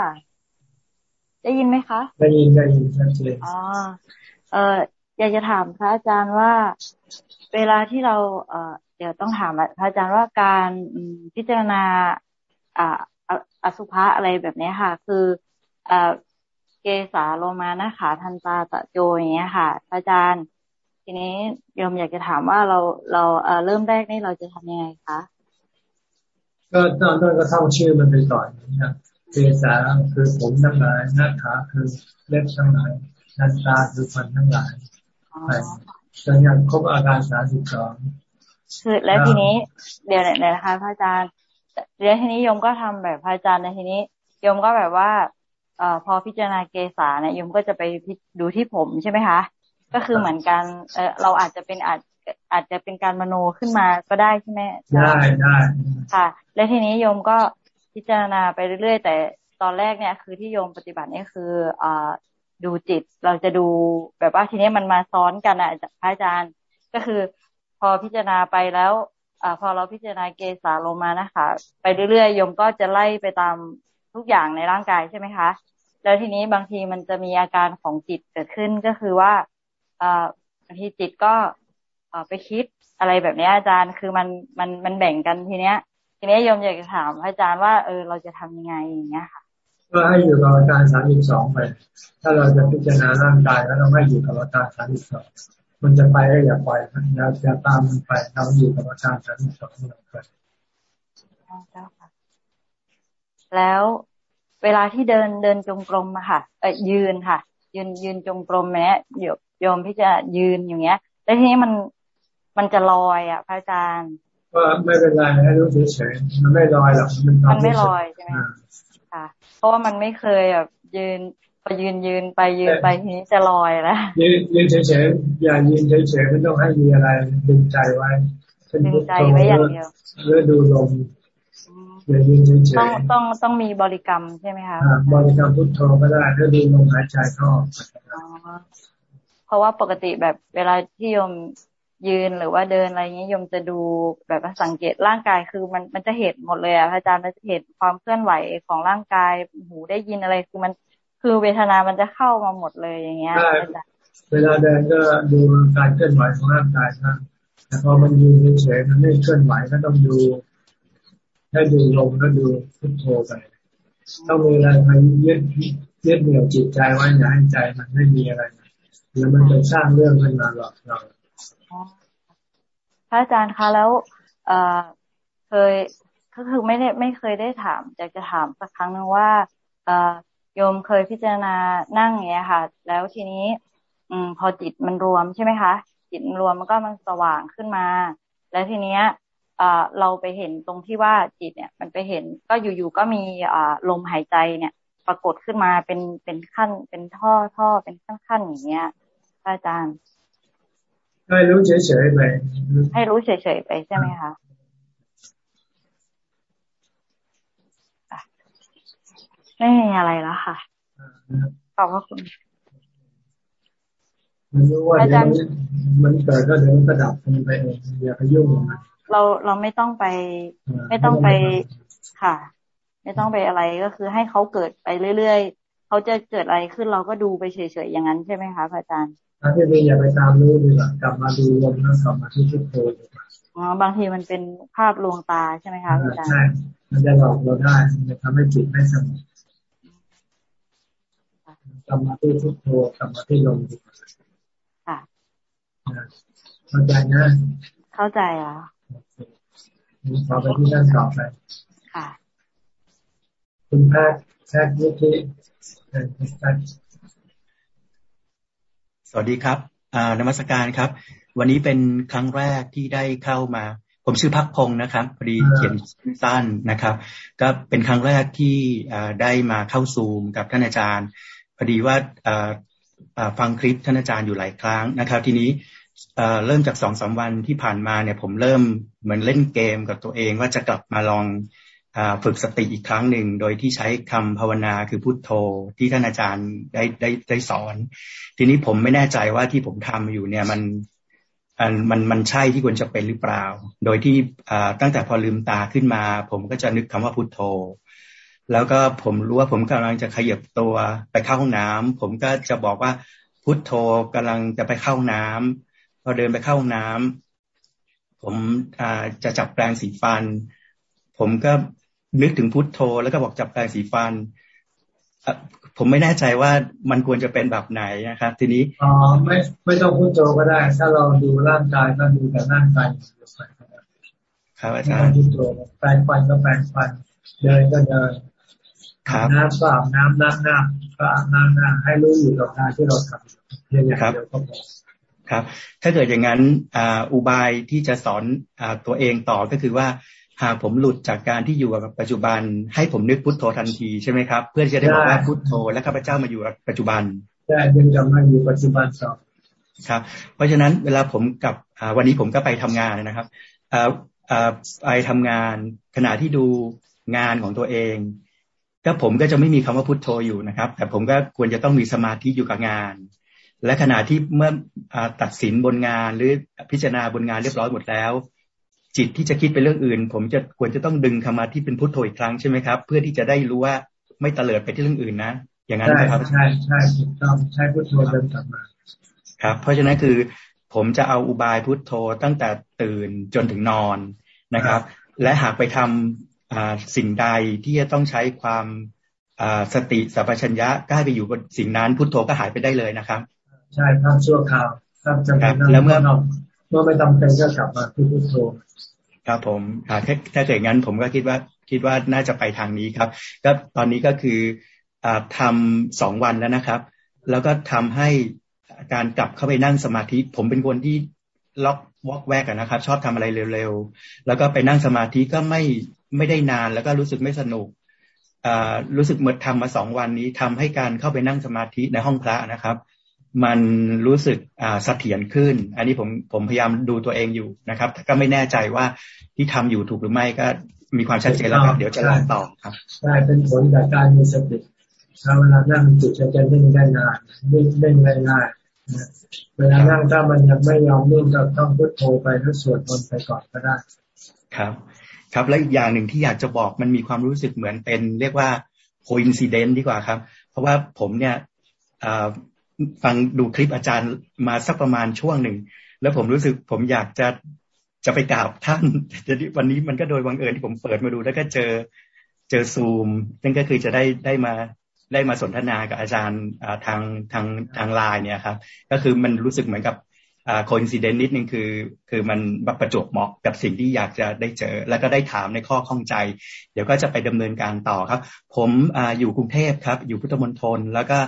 [SPEAKER 39] ได้ยินไหมคะ
[SPEAKER 1] ได้ยินได้ยินชัดเจน
[SPEAKER 39] อ๋อเอออยากจะถามพระอาจารย์ว่าเวลาที่เราเออเดี๋ยวต้องถามพระอาจารย์ว่าการพิจารณา อ่าอสุภะอะไรแบบนี้ค่ะ คือเออเกสาโลมานะขาทันตาตะโจอย่างเงี้ยค่ะพระอาจารย์ ทีนี้โยมอยากจะถามว่าเราเราเออเริ่มแรกนี่เราจะทำยังไงคะ
[SPEAKER 1] ก็ตอนต้นก็ท่องชื่อมันไปก่อนนะเกษาคือผมทั้งหลายหน้าขาคือเล็บทั้งหลายนันตาคือฟันทั้งหลายไปจนยังครบอาการสาสิบสอง
[SPEAKER 39] คือแล้วทีนี้เดี๋ยวเนี่ยนะคะพระอาจารย์ เดี๋ยวทีนี้โยมก็ทำแบบพระอาจารย์ในทีนี้โยมก็แบบว่าเอ่อพอพิจารณาเกษาเนี่ยโยมก็จะไปดูที่ผมใช่ไหมคะ ก็คือเหมือนกันเออเราอาจจะเป็นอาจอาจจะเป็นการมโนขึ้นมาก็ได้ใช่ไหม
[SPEAKER 1] ได้ได้
[SPEAKER 39] ค่ะ และทีนี้โยมก็พิจารณาไปเรื่อยๆ แต่ตอนแรกเนี่ยคือที่โยมปฏิบัติเนี่ยคืออ่าดูจิตเราจะดูแบบว่าทีนี้มันมาซ้อนกันอะพระอาจารย์ก็คือ พอพิจารณาไปแล้ว อพอเราพิจารณาเกสาลงมานะคะ ไปเรื่อยๆโยมก็จะไล่ไปตามทุกอย่างในร่างกายใช่ไหมคะ แล้วทีนี้บางทีมันจะมีอาการของจิตเกิดขึ้นก็คือว่าบางทีจิตก็ไปคิดอะไรแบบนี้อาจารย์คือมันมันมันแบ่งกันทีเนี้ย ทีนี้โยมอยากจะถามอาจารย์ว่าเออเราจะทำยังไงอย่างเงี้ยค่ะ
[SPEAKER 1] ก็ให้อยู่กับอาการสามสิบสองไป ถ้าเราจะพิจารณาร่างกายแล้วเราไม่อยู่กับอาการสามสิบสอง มันจะไปก็อย่าปล่อยมันอย่าอย่าตามมันไปเราอยู่กับอาการสามสิบสองไป
[SPEAKER 39] แล้วเวลาที่เดินเดินจงกรมอะค่ะ เออยืนค่ะ ยืนยืนจงกรมเนี้ยโยมพี่จะยืนอย่างเงี้ย แล้วทีนี้มันมันจะลอยอะพระอาจารย์
[SPEAKER 1] ก็ไม่เป็นไรให้รู้เฉยๆมันไม่ลอยหรอก
[SPEAKER 39] มันมันไม่ลอยใช่ไหมค่ะเพราะว่ามันไม่เคยแบบยืน ไปยืนยืนไปยืนไปทีนี้จะลอยแล้ว
[SPEAKER 1] ยืนยืนเฉยๆอย่ายืนเฉยๆไม่ต้องให้มีอะไรดึงใจไว้
[SPEAKER 39] ดึงใจไว้อย่างเดียว
[SPEAKER 1] เพื่อดูลมอย่ายืนเฉ
[SPEAKER 39] ยๆต้องต้องต้องมีบริกรรมใช่ไหมคะ
[SPEAKER 1] บริกรรมพุทโธก็ได้ถ้าดูลมหายใจเข้า
[SPEAKER 39] เพราะว่าปกติแบบเวลาที่โยมยืนหรือว่าเดินอะไรเงี้ยยมจะดูแบบสังเกตร่างกายคือมันมันจะเห็นหมดเลยอะพระอาจารย์มันจะเห็นความเคลื่อนไหวของร่างกายหูได้ยินอะไรคือมัน คือเวทนามันจะเข้ามาหมดเลยอย่างเงี้ย
[SPEAKER 1] เวลาเดินก็ดูการเคลื่อนไหวของร่างกายนะแต่พอมันยืนเฉยมันไม่เคลื่อนไหวก็ต้องดูให้ดูลมก็ดูพุทโธไปต้องมีอะไรมายึดยึดเหนี่ยวจิตใจไว้อย่าให้ใจมันไม่มีอะไรแล้วมันจะสร้างเรื่องขึ้นมาหลอกเรา
[SPEAKER 39] พระอาจารย์คะแล้วเออเคยก็คือไม่ได้ไม่เคยได้ถามอยากจะถามสักครั้งหนึ่งว่า เออ โยมเคยพิจารณานั่งอย่างเงี้ยค่ะ แล้วทีนี้ อืม พอจิตมันรวมใช่ไหมคะ จิตมันรวมมันก็มันสว่างขึ้นมา แล้วทีเนี้ยเออเราไปเห็นตรงที่ว่าจิตเนี่ยมันไปเห็นก็อยู่ๆก็มีอ่าลมหายใจเนี่ย ปรากฏขึ้นมาเป็นเป็นขั้น เป็นท่อท่อเป็นขั้นๆอย่างเงี้ยพระอาจารย์
[SPEAKER 1] ให้รู้เฉยๆไป
[SPEAKER 39] ให้รู้เฉยๆไปใช่ไหมคะ ไม่มีอะไรแล้วค่ะ ขอบพระคุณ
[SPEAKER 1] มันรู้ว่าเดี๋ยวมันเกิดก็เดี๋ยวมันก็ดับมันไปเองอย่าไปยุ่งมัน
[SPEAKER 39] เราเราไม่ต้องไป ไม่ต้องไปค่ะ ไม่ต้องไปอะไรก็คือให้เขาเกิดไปเรื่อยๆเขาจะเกิดอะไรขึ้นเราก็ดูไปเฉยๆอย่างนั้นใช่ไหมคะอาจารย์
[SPEAKER 1] ถ้าที่นี่อย่าไปตามรู้ดีกว่ากลับมาดูลมแล้วกลับมาที่ทุกโท
[SPEAKER 39] อ๋อบางทีมันเป็นภาพลวงตาใช่ไหมคะอาจารย์ใช่
[SPEAKER 1] มันจะหลอกเราได้มันจะทำให้จิตไม่สงบ กลับมาที่ทุกโทกลับมาที่ลมดีกว่าค่ะเข้าใจนะ
[SPEAKER 39] เข้าใจอะ
[SPEAKER 1] ต่อไปที่ด้านต่อไปค่ะ คุณแพทย์แพทย์วุฒิ
[SPEAKER 40] สวัสดีครับนมัสการครับ วันนี้เป็นครั้งแรกที่ได้เข้ามา ผมชื่อพักพงศ์นะครับพอดีเขียนสั้นนะครับ ก็เป็นครั้งแรกที่ได้มาเข้าซูมกับท่านอาจารย์ พอดีว่าฟังคลิปท่านอาจารย์อยู่หลายครั้งนะครับ ทีนี้เริ่มจากสองสาวันที่ผ่านมาเนี่ย ผมเริ่มเหมือนเล่นเกมกับตัวเองว่าจะกลับมาลองฝึกสติอีกครั้งหนึ่งโดยที่ใช้คำภาวนาคือพุทโธที่ท่านอาจารย์ได้ได้ได้สอน ทีนี้ผมไม่แน่ใจว่าที่ผมทำอยู่เนี่ยมันมันมันใช่ที่ควรจะเป็นหรือเปล่า โดยที่ตั้งแต่พอลืมตาขึ้นมา ผมก็จะนึกคำว่าพุทโธ แล้วก็ผมรู้ว่าผมกำลังจะขยับตัวไปเข้าห้องน้ำผมก็จะบอกว่าพุทโธกำลังจะไปเข้าน้ำพอเดินไปเข้าห้องน้ำผมจะจับแปรงสีฟัน ผมก็นึกถึงพุทโธ แล้วก็บอกจับแปรงสีฟันผมไม่แน่ใจว่ามันควรจะเป็นแบบไหนนะครับ ทีนี้
[SPEAKER 1] อ๋อไม่ไม่ต้องพุทโธก็ได้ ถ้าเราดูร่างกายก็ดูแต่ร่างกาย
[SPEAKER 40] ครับอาจารย์
[SPEAKER 1] พุทโธแปรงฟันก็แปรงฟัน เดินก็เดิน อาบน้ำก็อาบน้ำล้างหน้าก็อาบน้ำหน้าให้รู้อยู่กับการที่เราทำเพียงอย่างเดียวก็พอ
[SPEAKER 40] ครับ ถ้าเกิดอย่างนั้นอุบายที่จะสอนอตัวเองต่อก็คือว่า หากผมหลุดจากการที่อยู่กับปัจจุบัน ให้ผมนึกพุทโธทันทีใช่ไหมครับ เพื่อจะได้บอกว่าพุทโธและข้าพเจ้ามาอยู่กับปัจจุบัน
[SPEAKER 1] ใช่ยังจะมาอยู่ปัจจุบันสอง
[SPEAKER 40] ครับ เพราะฉะนั้นเวลาผมกับวันนี้ผมก็ไปทำงานนะครับไปทำงานขณะที่ดูงานของตัวเอง ก็ผมก็จะไม่มีคำว่าพุทโธอยู่นะครับ แต่ผมก็ควรจะต้องมีสมาธิอยู่กับงาน และขณะที่เมื่อตัดสินบนงานหรือพิจารณาบนงานเรียบร้อยหมดแล้ว จิตที่จะคิดไปเรื่องอื่น ผมจะควรจะต้องดึงคำมาที่เป็นพุทโธอีกครั้งใช่ไหมครับ เพื่อที่จะได้รู้ว่าไม่เตลิดไปที่เรื่องอื่นนะอย่างนั้นนะครับ
[SPEAKER 1] ใช่ใช่ถูกต้องใช่พุทโธเดินกลับมา
[SPEAKER 40] ครับ เพราะฉะนั้นคือผมจะเอาอุบายพุทโธตั้งแต่ตื่นจนถึงนอนนะครับ และหากไปทำ สิ่งใดที่จะต้องใช้ความสติสัพพัญญะกล้าไปอยู่บนสิ่งนั้นพุทโธก็หายไปได้เลยนะครับ
[SPEAKER 1] ใช่ครับชั่วคราวครับจำเป็นแล้วเมื่อเมื่อไม่ทำเป็นก็กลับมาที่พุทโธ
[SPEAKER 40] ครับผมถ้าถ้าเกิดงั้นผมก็คิดว่าคิดว่าน่าจะไปทางนี้ครับก็ตอนนี้ก็คืออทำสองวันแล้วนะครับ แล้วก็ทำให้การกลับเข้าไปนั่งสมาธิ ผมเป็นคนที่ล็อกวอกแวกนะครับ ชอบทำอะไรเร็วๆ แล้วก็ไปนั่งสมาธิก็ไม่ ไม่ได้นานแล้วก็รู้สึกไม่สนุกรู้สึกเหมือนทำมาสองวันนี้ทำให้การเข้าไปนั่งสมาธิในห้องพระนะครับ มันรู้สึกอ่าเสถียรขึ้น อันนี้ผมผมพยายามดูตัวเองอยู่นะครับแต่ก็ไม่แน่ใจว่าที่ทำอยู่ถูกหรือไม่ก็มีความชัดเจนแล้วครับ เดี๋ยวจะลองต่อครับ
[SPEAKER 1] ใช่เป็นผลจากการมีสติถ้าเวลานั่งจิตจะจะนิ่งได้นานนิ่งเด้งได้ง่ายเวลานั่งถ้ามันยังไม่ยอมนิ่งก็ต้องพุทโธไปหรือสวดมนต์ไปก่อนก็ได้
[SPEAKER 40] ครับ ครับ และอีกอย่างหนึ่งที่อยากจะบอกมันมีความรู้สึกเหมือนเป็น เรียกว่าโคอินซิเดนต์ดีกว่าครับ เพราะว่าผมเนี่ยฟังดูคลิปอาจารย์มาสักประมาณช่วงหนึ่ง แล้วผมรู้สึกผมอยากจะจะไปกราบท่านแต่วันนี้มันก็โดยบังเอิญที่ผมเปิดมาดู แล้วก็เจอเจอซูมนั่นก็คือจะได้ได้มาได้มาสนทนากับอาจารย์ทางทางทางไลน์เนี่ยครับ ก็คือมันรู้สึกเหมือนกับ coincident นิดนึงคือ คือมันประจวบเหมาะกับสิ่งที่อยากจะได้เจอ แล้วก็ได้ถามในข้อข้องใจ เดี๋ยวก็จะไปดำเนินการต่อครับ ผมอยู่กรุงเทพครับ อยู่พุทธมณฑลแล้วก็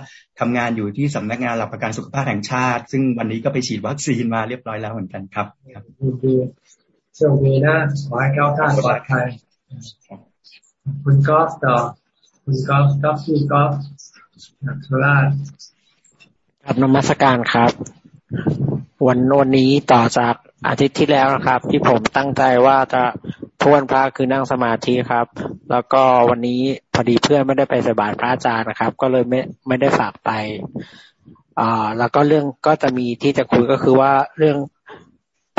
[SPEAKER 40] ทำงานอยู่ที่สำนักงานหลักประกันสุขภาพแห่งชาติ ซึ่งวันนี้ก็ไปฉีดวัคซีนมาเรียบร้อยแล้วเหมือนกันครับครับ
[SPEAKER 1] ดีโชคดีนะขอให้ก้าวข้ามปลอดภัยคุณกอล์ฟต่อคุณกอล์ฟกอล์ฟที่กอล์ฟโคราช
[SPEAKER 41] ครับนมัสการครับ วันวันนี้ต่อจากอาทิตย์ที่แล้วนะครับ ที่ผมตั้งใจว่าจะทวนพระคือนั่งสมาธิครับ แล้วก็วันนี้พอดีเพื่อนไม่ได้ไปสบายพระอาจารย์นะครับ ก็เลยไม่ไม่ได้ฝากไปอ่าแล้วก็เรื่องก็จะมีที่จะคุยก็คือว่าเรื่อง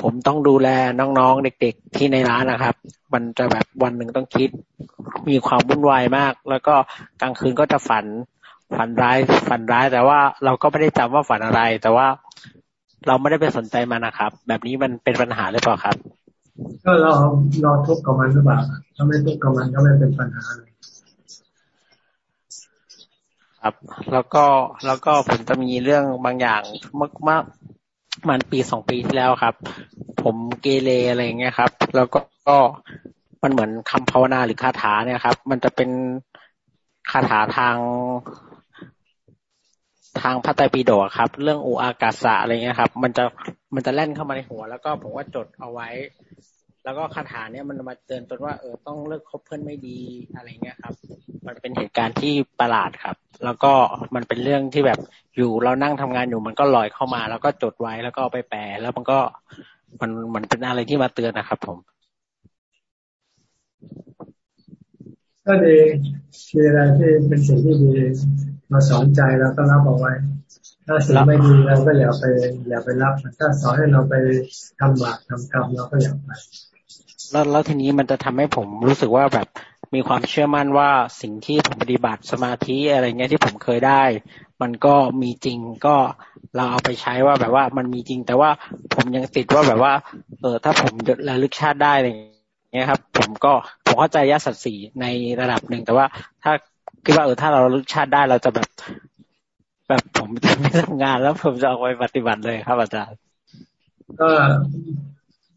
[SPEAKER 41] ผมต้องดูแลน้องๆ เด็ก ๆ ที่ในร้านนะครับ มันจะแบบวันหนึ่งต้องคิด มีความวุ่นวายมาก แล้วก็กลางคืนก็จะฝันฝันร้ายฝันร้าย แต่ว่าเราก็ไม่ได้จำว่าฝันอะไร แต่ว่า เราไม่ได้ไปสนใจมันนะครับ แบบนี้มันเป็นปัญหาหรือเปล่าครับ
[SPEAKER 1] ก็เราเราทุกข์กับมันหรือเปล่าถ้าไม่ทุกข์กับมันก็ไม่เป็นปัญหาเลย
[SPEAKER 41] ครับ แล้วก็แล้วก็ผมจะมีเรื่องบางอย่างมากมากมันปีสองปีที่แล้วครับ ผมเกเรอะไรอย่างเงี้ยครับ แล้วก็ก็มันเหมือนคำภาวนาหรือคาถาเนี่ยครับ มันจะเป็นคาถาทาง ทางพระไตรปิฎกครับ เรื่องอุอากาศะอะไรเงี้ยครับ มันจะมันจะแล่นเข้ามาในหัว แล้วก็ผมก็จดเอาไว้ แล้วก็คาถาเนี่ยมันมาเตือนตนว่าเออต้องเลิกคบเพื่อนไม่ดีอะไรเงี้ยครับ มันเป็นเหตุการณ์ที่ประหลาดครับ แล้วก็มันเป็นเรื่องที่แบบอยู่เรานั่งทำงานอยู่มันก็ลอยเข้ามา แล้วก็จดไว้แล้วก็ไปแปล แล้วมันก็มันมันเป็นอะไรที่มาเตือนนะครับ ผม
[SPEAKER 1] ก็ดีคืออะไรที่เป็นสิ่งที่ดีมาสอนใจแล้วก็รับเอาไว้ ถ้าสิ่งไม่ดีเราก็อย่าไป อย่าไปรับถ้าสอนให้เราไปทำบาปทำกรรมเราก็อย่าไป
[SPEAKER 41] แล้วแล้วทีนี้มันจะทำให้ผมรู้สึกว่าแบบมีความเชื่อมั่นว่าสิ่งที่ผมปฏิบัติสมาธิอะไรเงี้ยที่ผมเคยได้ มันก็มีจริงก็เราเอาไปใช้ว่าแบบว่ามันมีจริง แต่ว่าผมยังติดว่าแบบว่า เออถ้าผมระลึกชาติได้อะไร เงี้ยครับ ผมก็ผมเข้าใจยาสัตสีในระดับหนึ่งแต่ว่า ถ้าคิดว่าเออถ้าเราระลึกชาติได้เราจะแบบ แบบผมจะไม่ทำงานแล้วผมจะเอาไปปฏิบัติเลยครับอาจารย์
[SPEAKER 1] ก็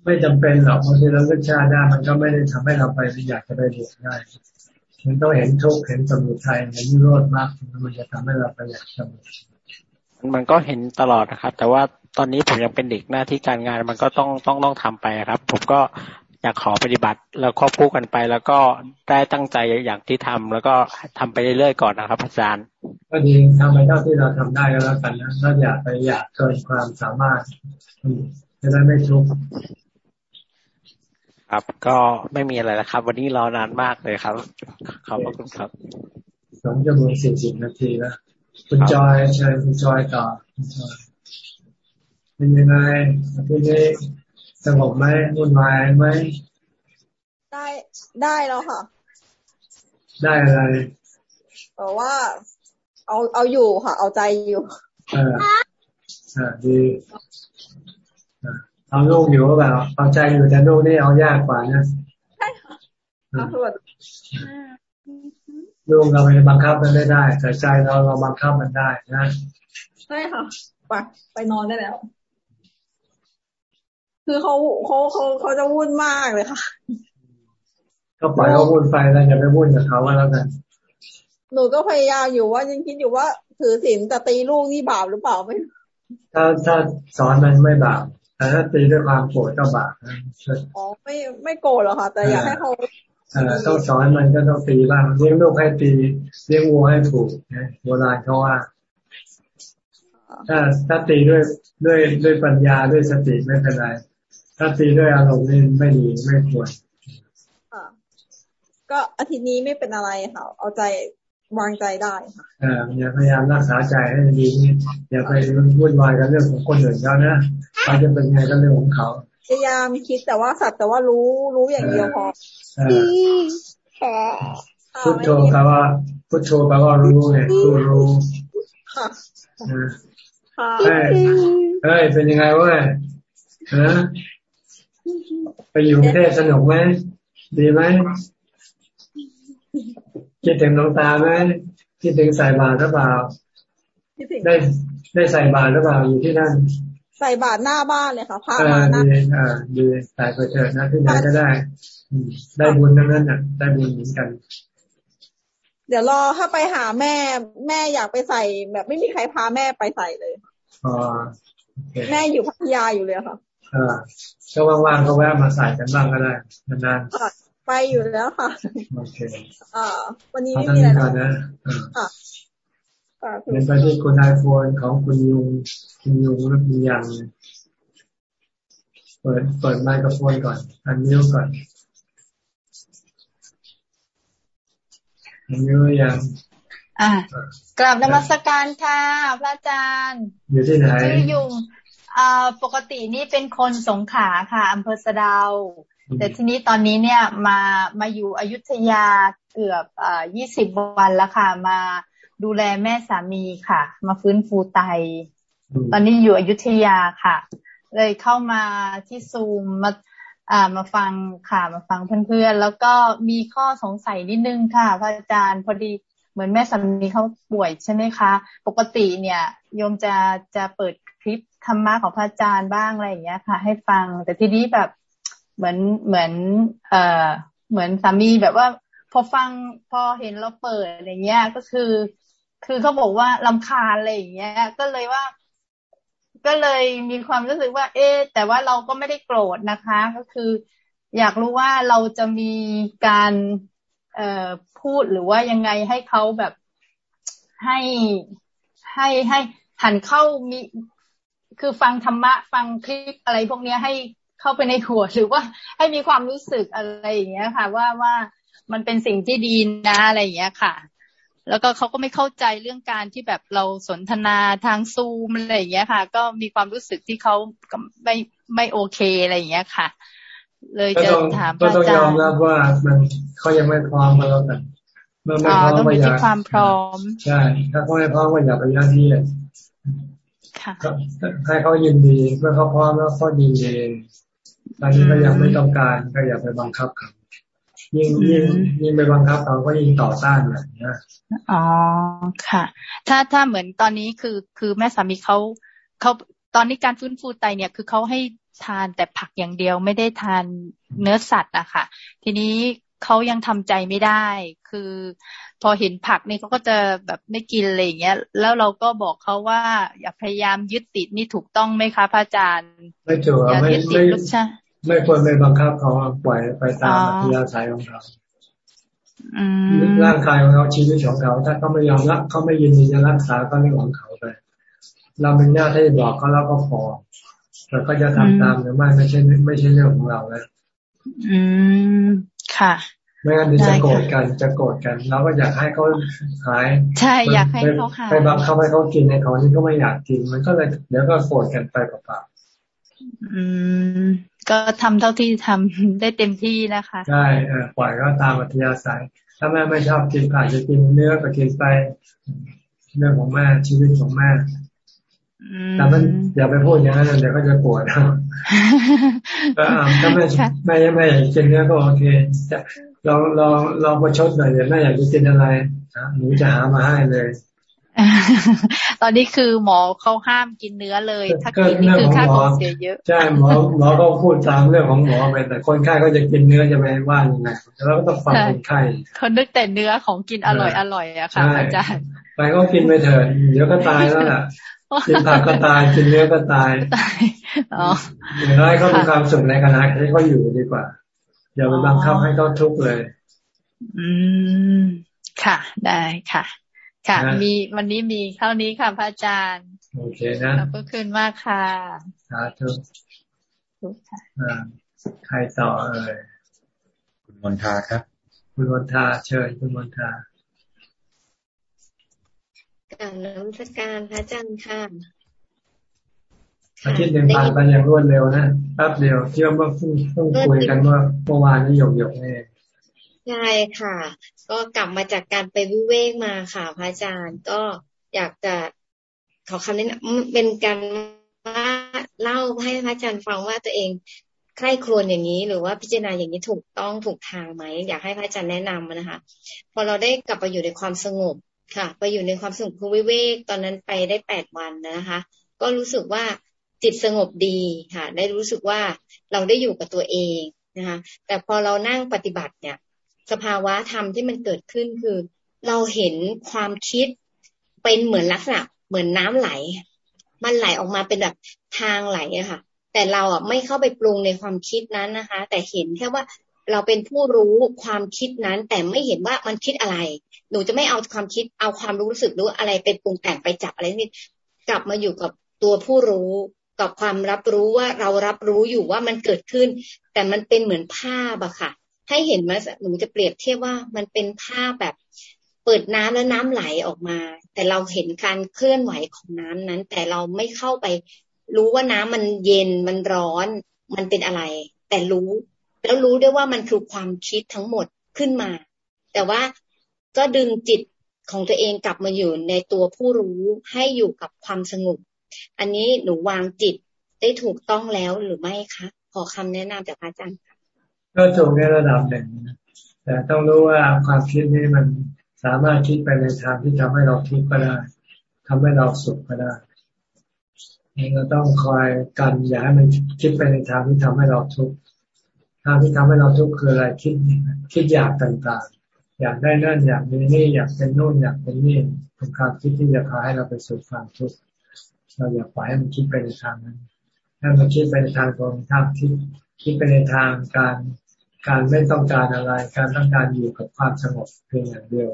[SPEAKER 1] ไม่จำเป็นหรอกบางทีเราเลือกชาติได้มันก็ไม่ได้ทำให้เราไปอยากจะไปเรียนได้มันต้องเห็นทุกเห็นสมุทัยเห็นนิโรธมากมันจะทำให้เราไปอยากทำ
[SPEAKER 41] มันก็เห็นตลอดนะครับ แต่ว่าตอนนี้ผมยังเป็นเด็กหน้าที่การงานมันก็ต้องต้องต้องทำไปครับ ผมก็ อยากขอปฏิบัติ แล้วควบคู่กันไป แล้วก็ได้ตั้งใจอย่างที่ทำแล้วก็ทำไปเรื่อยๆก่อนนะครับอาจารย์
[SPEAKER 1] ก็ดีทำไปเท่าที่เราทำได้ก็แล้วกันนะถ้าอยากไปอยากเกินความสามารถจะได้ไม่ทุกข์
[SPEAKER 41] ครับ ก็ไม่มีอะไรแล้วครับ วันนี้รอนานมากเลยครับ ขอบคุณครับ
[SPEAKER 1] สองชั่วโมงสี่สิบนาทีแล้วคุณจอยเชิญคุณจอยต่อคุณจอยเป็นยังไงทีนี้ สงบไหมวุ่นวายไหม
[SPEAKER 42] ได้ได้แล้วค่ะ
[SPEAKER 1] ได้อะไร
[SPEAKER 42] แต่ว่า เอาเอาอยู่ค่ะ เอาใจอยู่
[SPEAKER 1] อ่าอ่าดีเอาลูกอยู่แบบเอาใจอยู่แต่ลูกนี่เอายากกว่านะใช่ค่ะลูกเราไปบังคับมันไม่ได้แต่ใจเราเราบังคับมันได้นะ
[SPEAKER 42] ใช่ค่ะไปไปนอนได้แล้ว คือเขาเขาเขาเขาจะวุ่นมากเลยค่ะ
[SPEAKER 1] ก็ปล่อยเขาวุ่นไปแล้วอย่าไปวุ่นกับเขาว่าแล้วกัน
[SPEAKER 42] หนูก็พยายามอยู่ว่ายังคิดอยู่ว่าถือศีลแต่ตีลูกนี่บาปหรือเปล่าไม่
[SPEAKER 1] ถ้าถ้าสอนมันไม่บาปแต่ถ้าตีด้วยความโกรธก็บาป
[SPEAKER 42] อ๋อไม่ไม่โกรธหรอกค่ะ แต่อยากให้เขา
[SPEAKER 1] ต้องสอนมันก็ต้องตีบ้างเลี้ยงลูกให้ตีเลี้ยงวัวให้ถูกนะโบราณเขาว่าถ้าถ้าตีด้วยด้วยด้วยปัญญาด้วยสติไม่เป็นไร ถ้าตีด้วยอารมณ์นี่ไม่ดีไม่ควร
[SPEAKER 42] ก็อาทิตย์นี้ไม่เป็นอะไรค่ะ เอาใจวางใจได้ค่ะ
[SPEAKER 1] อ่าอย่าพยายามรักษาใจให้ดีอย่าไปวุ่นวายกับเรื่องของคนอื่นเขานะเขาจะเป็นไงก็เรื่องของเขา
[SPEAKER 42] พยายามคิดแต่ว่าสัตว์แต่ว่ารู้รู้อย่างเดียวพอ
[SPEAKER 1] พุทโธแปลว่าพุทโธแปลว่ารู้ไงคือรู้เฮ้ยเฮ้ยเป็นยังไงวะฮะ ไปอยู่ประเทศสนุกไหมดีไหมคิดถึงน้องตาไหมคิดถึงใส่บาตรหรือเปล่าได้ได้ใส่บาตรหรือเปล่าอยู่ที่นั่น
[SPEAKER 42] ใส่บาตรหน้าบ้านเลยค่ะพระ
[SPEAKER 1] มาหน้าอ่าดีใส่ไปเถิดนะที่ไหนก็ได้ ได้บุญนั้นนั่นอะ ได้บุญเหมือนกัน
[SPEAKER 42] เดี๋ยวรอถ้าไปหาแม่แม่อยากไปใส่แบบไม่มีใครพาแม่ไปใส่เลย
[SPEAKER 1] อ๋อ
[SPEAKER 42] แม่อยู่พัทยาอยู่เลยค่ะ
[SPEAKER 1] อ่าก็ว่างๆก็แวะมาใส่กันบ้างก็ได้นาน
[SPEAKER 42] ๆไปอยู่แล้วค่ะ
[SPEAKER 1] โอเค
[SPEAKER 42] อ่าวันนี้
[SPEAKER 1] ไม่มีอะไรนะค่ะเป็นไปที่คุณไอโฟนของคุณยุงคุณยุงและคุณยังเปิดเปิดไมโครโฟนก่อน อันนิ้วก่อนอันนิ้วยัง
[SPEAKER 33] อ่ากลับนมัสการค่ะ พระอาจารย์
[SPEAKER 1] อยู่ที่ไหน
[SPEAKER 33] ชื่อยุง อ่าปกตินี่เป็นคนสงขาค่ะอำเภอสะดาว แต่ทีนี้ตอนนี้เนี่ยมามาอยู่อยุธยาเกือบอ่ายี่สิบวันแล้วค่ะ มาดูแลแม่สามีค่ะ มาฟื้นฟูไต ตอนนี้อยู่อยุธยาค่ะ เลยเข้ามาที่ซูมมาอ่ามาฟังค่ะมาฟังเพื่อนๆ แล้วก็มีข้อสงสัยนิดนึงค่ะพระอาจารย์พอดีเหมือนแม่สามีเขาป่วยใช่ไหมคะ ปกติเนี่ยโยมจะจะเปิดคลิป ธรรมะของพระอาจารย์บ้างอะไรอย่างเงี้ยค่ะ ให้ฟัง แต่ทีนี้แบบเหมือนเหมือน เอ่อเหมือนสามีแบบว่า พอฟังพอเห็นเราเปิดอะไรเงี้ยก็คือ คือเขาบอกว่าลำคาญอะไรอย่างเงี้ย ก็เลยว่า ก็เลยมีความรู้สึกว่า เอ๊แต่ว่าเราก็ไม่ได้โกรธนะคะ ก็คือ อยากรู้ว่าเราจะมีการเอ่อพูดหรือว่ายังไงให้เขาแบบให้ให้ให้หันเข้ามี คือฟังธรรมะ ฟังคลิปอะไรพวกนี้ให้เข้าไปในหัวหรือว่าให้มีความรู้สึกอะไรอย่างเงี้ยค่ะ ว่าว่ามันเป็นสิ่งที่ดีนะอะไรอย่างเงี้ยค่ะ แล้วก็เขาก็ไม่เข้าใจเรื่องการที่แบบเราสนทนาทางซูมอะไรอย่างเงี้ยค่ะ ก็มีความรู้สึกที่เขาไม่ไม่โอเคอะไรอย่างเงี้ยค่ะ เลยจะถาม
[SPEAKER 1] อาจารย์ก็ต้องยอมรับว่ามันเขายังไม่พร้อมมาแล้วกัน
[SPEAKER 33] เมื่อไม่พร้อมก็อย่าความพร้อม
[SPEAKER 1] ใช่ถ้าเขาไม่พร้อมก็อย่าไปยัดเยียด ให้เขายินดีเมื่อเขาพร้อมแล้วเขายินดีตอนนี้ก็ยังไม่ต้องการก็อย่าไปบังคับเขายิ่งยิ่งยิ่งไปบังคับเขาก็ยิ่งต่อต้านแบบนี้
[SPEAKER 33] อ๋อค่ะ ถ้าถ้าเหมือนตอนนี้คือคือแม่สามีเขาเขาตอนนี้การฟื้นฟูไตเนี่ยคือเขาให้ทานแต่ผักอย่างเดียวไม่ได้ทานเนื้อสัตว์อะค่ะ ทีนี้เขายังทำใจไม่ได้ คือ พอเห็นผักนี่เขาก็จะแบบไม่กินอะไรอย่างเงี้ย แล้วเราก็บอกเขาว่า อย่าพยายามยึดติดนี่ถูกต้องไหมคะพระอาจารย์
[SPEAKER 1] ไม่ถูกอย่ายึดติดรสชาติไม่ควรไปบังคับเขาปล่อยไปตามอัธยาศัยของเขาร่างกายของเขาชีวิตของเขา ถ้าเขาไม่ยอมรับเขาไม่ยินดีจะรักษาก็เรื่องของเขาไปเราเป็นญาติที่บอกเขาแล้วก็พอแต่ก็จะทำตามหรือไม่ไม่ใช่ไม่ใช่เรื่องของเราแล้ว
[SPEAKER 33] อืมค่ะ
[SPEAKER 1] ไม่งั้นจะโกรธกันจะโกรธกันเราก็อยากให้เขาหาย
[SPEAKER 33] ใช่อยากให้เขาหาย
[SPEAKER 1] ไปบังคับให้เขากินในของที่เขาไม่อยากกิน มันก็เลยเดี๋ยวก็โกรธกันไปเปล่า
[SPEAKER 33] อืม ก็ทำเท่าที่ทำได้เต็มที่นะคะ
[SPEAKER 1] ใช่ปล่อยก็ตามอัธยาศัย ถ้าแม่ไม่ชอบกินผักจะกินเนื้อก็กินไปเรื่องของแม่ชีวิตของแม่แต่มันอย่าไปพูดอย่างนั้นเดี๋ยวก็จะปวดก็ถ้าแม่แม่ยังไม่อยากกินเนื้อก็โอเค เราเราเราประชดหน่อยเดี๋ยวแม่อยากจะกินอะไรหนูจะหามาให้เลย
[SPEAKER 33] ตอนนี้คือหมอเขาห้ามกินเนื้อเลย ถ้ากินนี่คือค่าของเสียเยอะใช่
[SPEAKER 1] หมอหมอก็พูดตามเรื่องของหมอไปแต่คนไข้ก็จะกินเนื้อจะไปว่ายังไงแล้วก็ต้องฟังคนไข้
[SPEAKER 33] เขานึกแต่เนื้อของกินอร่อยอร่อยอะค่ะอาจารย์
[SPEAKER 1] ไปก็กินไปเถิดเดี๋ยวก็ตายแล้วล่ะกินผักก็ตายกินเนื้อก็ตายอย่างน้อยเขามีความสุขในขณะที่เขาอยู่ดีกว่า อย่าไปบังคับให้เขาทุกข์เลย
[SPEAKER 33] อืม ค่ะ ได้ค่ะ ค่ะ มีวันนี้มีเท่านี้ค่ะพระอาจารย์
[SPEAKER 1] โอเคนะ
[SPEAKER 33] ขอบพระคุณมากค่ะ
[SPEAKER 1] สาธุใครต่อเอ่ย
[SPEAKER 32] คุณมนทาครับ
[SPEAKER 1] คุณมนทาเชิญคุณมนทา
[SPEAKER 30] การน้ำสการพระอาจารย์ค่ะ
[SPEAKER 1] อาทิตย์หนึ่งผ่านไปอย่างรวดเร็วนะแป๊บเดียวที่ว่าเมื่อเพิ่งคุยกันว่าเมื่อวานนี้หยกหยกเอง
[SPEAKER 30] ใช่ค่ะ ก็กลับมาจากการไปวิเวกมาค่ะพระอาจารย์ก็อยากจะขอคำนี้เป็นการว่าเล่าให้พระอาจารย์ฟังว่าตัวเองใคร่ครวญอย่างนี้ หรือว่าพิจารณาอย่างนี้ถูกต้องถูกทางไหมอยากให้พระอาจารย์แนะนำนะคะ พอเราได้กลับไปอยู่ในความสงบค่ะ ไปอยู่ในความสงบคือวิเวกตอนนั้นไปได้แปดวันนะคะ ก็รู้สึกว่า จิตสงบดีค่ะ ได้รู้สึกว่าเราได้อยู่กับตัวเองนะคะ แต่พอเรานั่งปฏิบัติเนี่ย สภาวะธรรมที่มันเกิดขึ้นคือ เราเห็นความคิดเป็นเหมือนลักษณะเหมือนน้ำไหล มันไหลออกมาเป็นแบบทางไหลอะค่ะ แต่เราอะไม่เข้าไปปรุงในความคิดนั้นนะคะ แต่เห็นแค่ว่าเราเป็นผู้รู้ความคิดนั้น แต่ไม่เห็นว่ามันคิดอะไร หนูจะไม่เอาความคิดเอาความรู้สึกรู้อะไรเป็นปรุงแต่งไปจับอะไรนี่กลับมาอยู่กับตัวผู้รู้ กับความรับรู้ว่าเรารับรู้อยู่ว่ามันเกิดขึ้น แต่มันเป็นเหมือนภาพอะค่ะ ให้เห็นมาหนูจะเปรียบเทียบว่ามันเป็นภาพแบบเปิดน้ำแล้วน้ำไหลออกมา แต่เราเห็นการเคลื่อนไหวของน้ำนั้น แต่เราไม่เข้าไป รู้ว่าน้ำมันเย็นมันร้อน มันเป็นอะไร แต่รู้ แล้วรู้ได้ว่ามันคือความคิดทั้งหมดขึ้นมา แต่ว่าก็ดึงจิตของตัวเองกลับมาอยู่ในตัวผู้รู้ให้อยู่กับความสงบ อันนี้หนูวางจิตได้ถูกต้องแล้วหรือไม่คะขอคำแนะนำจากพระอาจารย์ค่ะ
[SPEAKER 1] ก็ถูกในระดับหนึ่งแต่ต้องรู้ว่าความคิดนี้มันสามารถคิดไปในทางที่ทำให้เราทุกข์ก็ได้ทำให้เราสุขก็ได้เราต้องคอยกันอย่าให้มันคิดไปในทางที่ทำให้เราทุกข์ทางที่ทำให้เราทุกข์คืออะไรคิดคิดอยากต่างๆ อยากได้นั่นอยากมีนี่อยากเป็นโน่นอยากเป็นนี่เป็นความคิดที่จะพาให้เราไปสู่ความทุกข์ เราอย่าปล่อยให้มันคิดไปในทางนั้นให้มันคิดไปในทางตรงข้ามคิดคิดไปในทางการการไม่ต้องการอะไร การต้องการอยู่กับความสงบเพียงอย่างเดียว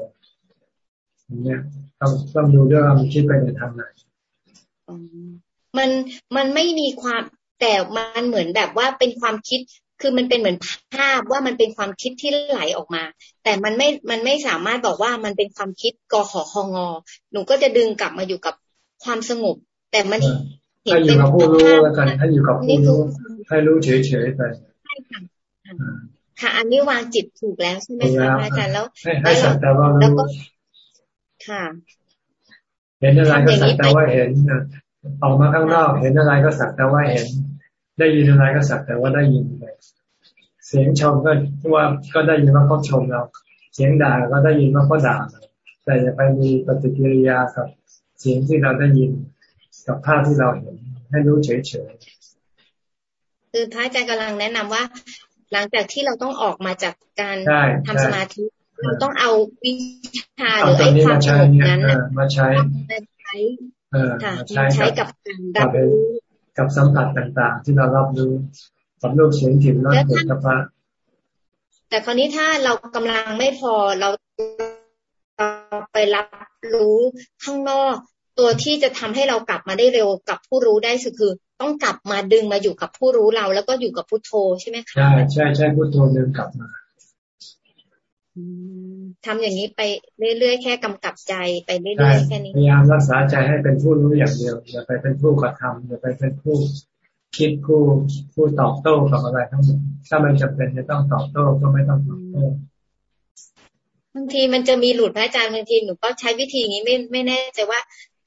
[SPEAKER 1] อย่างเนี้ยต้องต้องดูด้วยว่ามันคิดไปในทางไหน
[SPEAKER 30] มันมันไม่มีความแต่มันเหมือนแบบว่าเป็นความคิดคือมันเป็นเหมือนภาพว่ามันเป็นความคิดที่ไหลออกมา แต่มันไม่มันไม่สามารถบอกว่ามันเป็นความคิดกอขอคองอหนูก็จะดึงกลับมาอยู่กับความสงบ แต่มัน
[SPEAKER 1] เห็นเป็นผู้รู้แล้วกันถ้าอยู่กับผู้รู้ให้รู้เฉยๆไปใช่ค่ะ
[SPEAKER 30] ค่ะ อันนี้วางจิตถูกแล้วใช่ไหมคะอาจารย์แล้ว
[SPEAKER 1] ให้สักแต่ว่ารู้
[SPEAKER 30] ค่ะ
[SPEAKER 1] เห็นอะไรก็สักแต่ว่าเห็นออกมาข้างนอก เห็นอะไรก็สักแต่ว่าเห็น ได้ยินอะไรก็สักแต่ว่าได้ยินไปเสียงชมก็ว่าก็ได้ยินว่าเขาชมเรา เสียงด่าก็ได้ยินว่าเขาด่าแต่อย่าไปมีปฏิกิริยากับเสียงที่เราได้ยิน กับภาพที่เราเห็น ให้รู้เฉย
[SPEAKER 30] ๆคือพระอาจารย์กำลังแนะนำว่า หลังจากที่เราต้องออกมาจากการทำสมาธิเราต้องเอาวิชาหรือไอ้ความสงบนั้น
[SPEAKER 1] มาใช้
[SPEAKER 30] ใช้มาใช้กับ
[SPEAKER 1] การรับรู้กับสัมผัสต่างๆ ที่เรารับรู้กับรูปเสียงกลิ่นรสผลิตภัณฑ์
[SPEAKER 30] แต่คราวนี้ถ้าเรากำลังไม่พอเราไปรับรู้ข้างนอก ตัวที่จะทำให้เรากลับมาได้เร็วกับผู้รู้ได้สุดคือ ต้องกลับมาดึงมาอยู่กับผู้รู้เรา แล้วก็อยู่กับพุทโธใช่ไหมคะ
[SPEAKER 1] ใช่ใช่ใช่พุทโธดึงกลับมา
[SPEAKER 30] ทำอย่างนี้ไปเรื่อยๆแค่กำกับใจไปเรื่อยๆแค่นี้
[SPEAKER 1] พยายามรักษาใจให้เป็นผู้รู้อย่างเดียวอย่าไปเป็นผู้กระทำอย่าไปเป็นผู้คิดผู้ผู้ตอบโต้กับอะไรทั้งหมดถ้ามันจำเป็นจะต้องตอบโต้ก็ไม่ต้องตอบโต้
[SPEAKER 30] บางทีมันจะมีหลุดพระอาจารย์บางทีหนูก็ใช้วิธีนี้ไม่ไม่แน่ใจว่า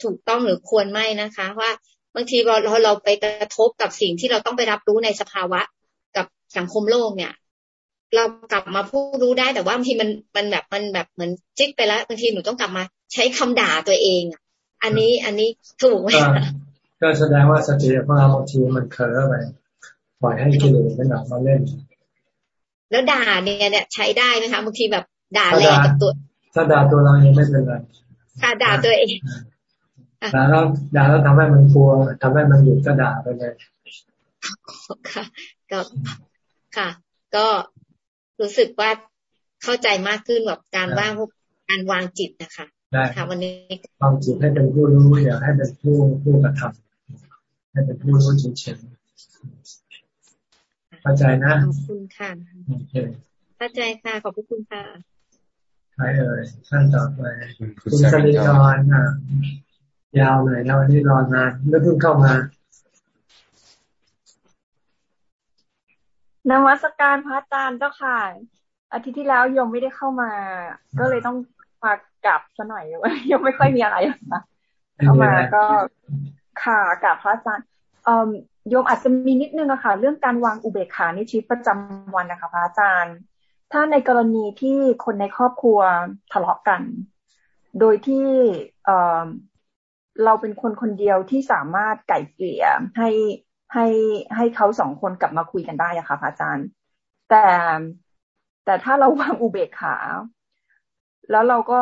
[SPEAKER 30] ถูกต้องหรือควรไม่นะคะ ว่าบางทีเราเราเราไปกระทบกับสิ่งที่เราต้องไปรับรู้ในสภาวะกับสังคมโลกเนี่ย เรากลับมาพูดรู้ได้แต่ว่าบางทีมันมันแบบมันแบบเหมือนจิกไปแล้วบางทีหนูต้องกลับมาใช้คำด่าตัวเองอะอันนี้อันนี้ถูกไหม
[SPEAKER 1] ก็แสดงว่าสติของเราบางทีมันเคลอไปปล่อยให้กิเลสมันออกมาเล่น
[SPEAKER 30] แล้วด่าเนี่ยเนี่ยใช้ได้ไหมคะบางทีแบบด่าแรงกับตัว
[SPEAKER 1] ถ้าด่าตัวเราเองไม่เป็นไร
[SPEAKER 30] ค่ะด่าตัวเอง
[SPEAKER 1] ด่าแล้วด่าแล้วทำให้มันกลัวทำให้มันหยุดก็ด่าไปเลย
[SPEAKER 43] ค่ะก็ค่ะ ก็รู้สึกว่าเข้าใจมากขึ้นกับการว่าการวางจิตนะคะ
[SPEAKER 1] ได้
[SPEAKER 43] ค่ะ วันนี้
[SPEAKER 1] วางจิตให้เป็นผู้รู้อย่าให้เป็นผู้ผู้กระทำให้เป็นผู้รู้เฉยๆเข้าใจนะ
[SPEAKER 43] ขอบคุณค่ะโอเคเข้าใจค่ะขอบคุณค่ะ
[SPEAKER 1] ใครเอ่ยท่านต่อไปคุณสลิกรอะ ยาวหน่อยนะวันนี้รอนานเมื่อเพิ่งเข้ามา
[SPEAKER 12] นวัตการพระอาจารย์เจ้าค่ะ อาทิตย์ที่แล้วยมไม่ได้เข้ามา ก็เลยต้องมากลับซะหน่อยว่ายังไม่ค่อยมีอะไรนะเข้ามาก็ค่ะกับพระอาจารย์โยมอาจจะมีนิดนึงอะค่ะ เรื่องการวางอุเบกขาในชีวิตประจำวันนะคะพระอาจารย์ ถ้าในกรณีที่คนในครอบครัวทะเลาะกัน โดยที่ เราเป็นคนคนเดียวที่สามารถไก่เกลี่ยให้ให้ให้เขาสองคนกลับมาคุยกันได้อะค่ะพระอาจารย์ แต่แต่ถ้าเราวางอุเบกขา แล้วเราก็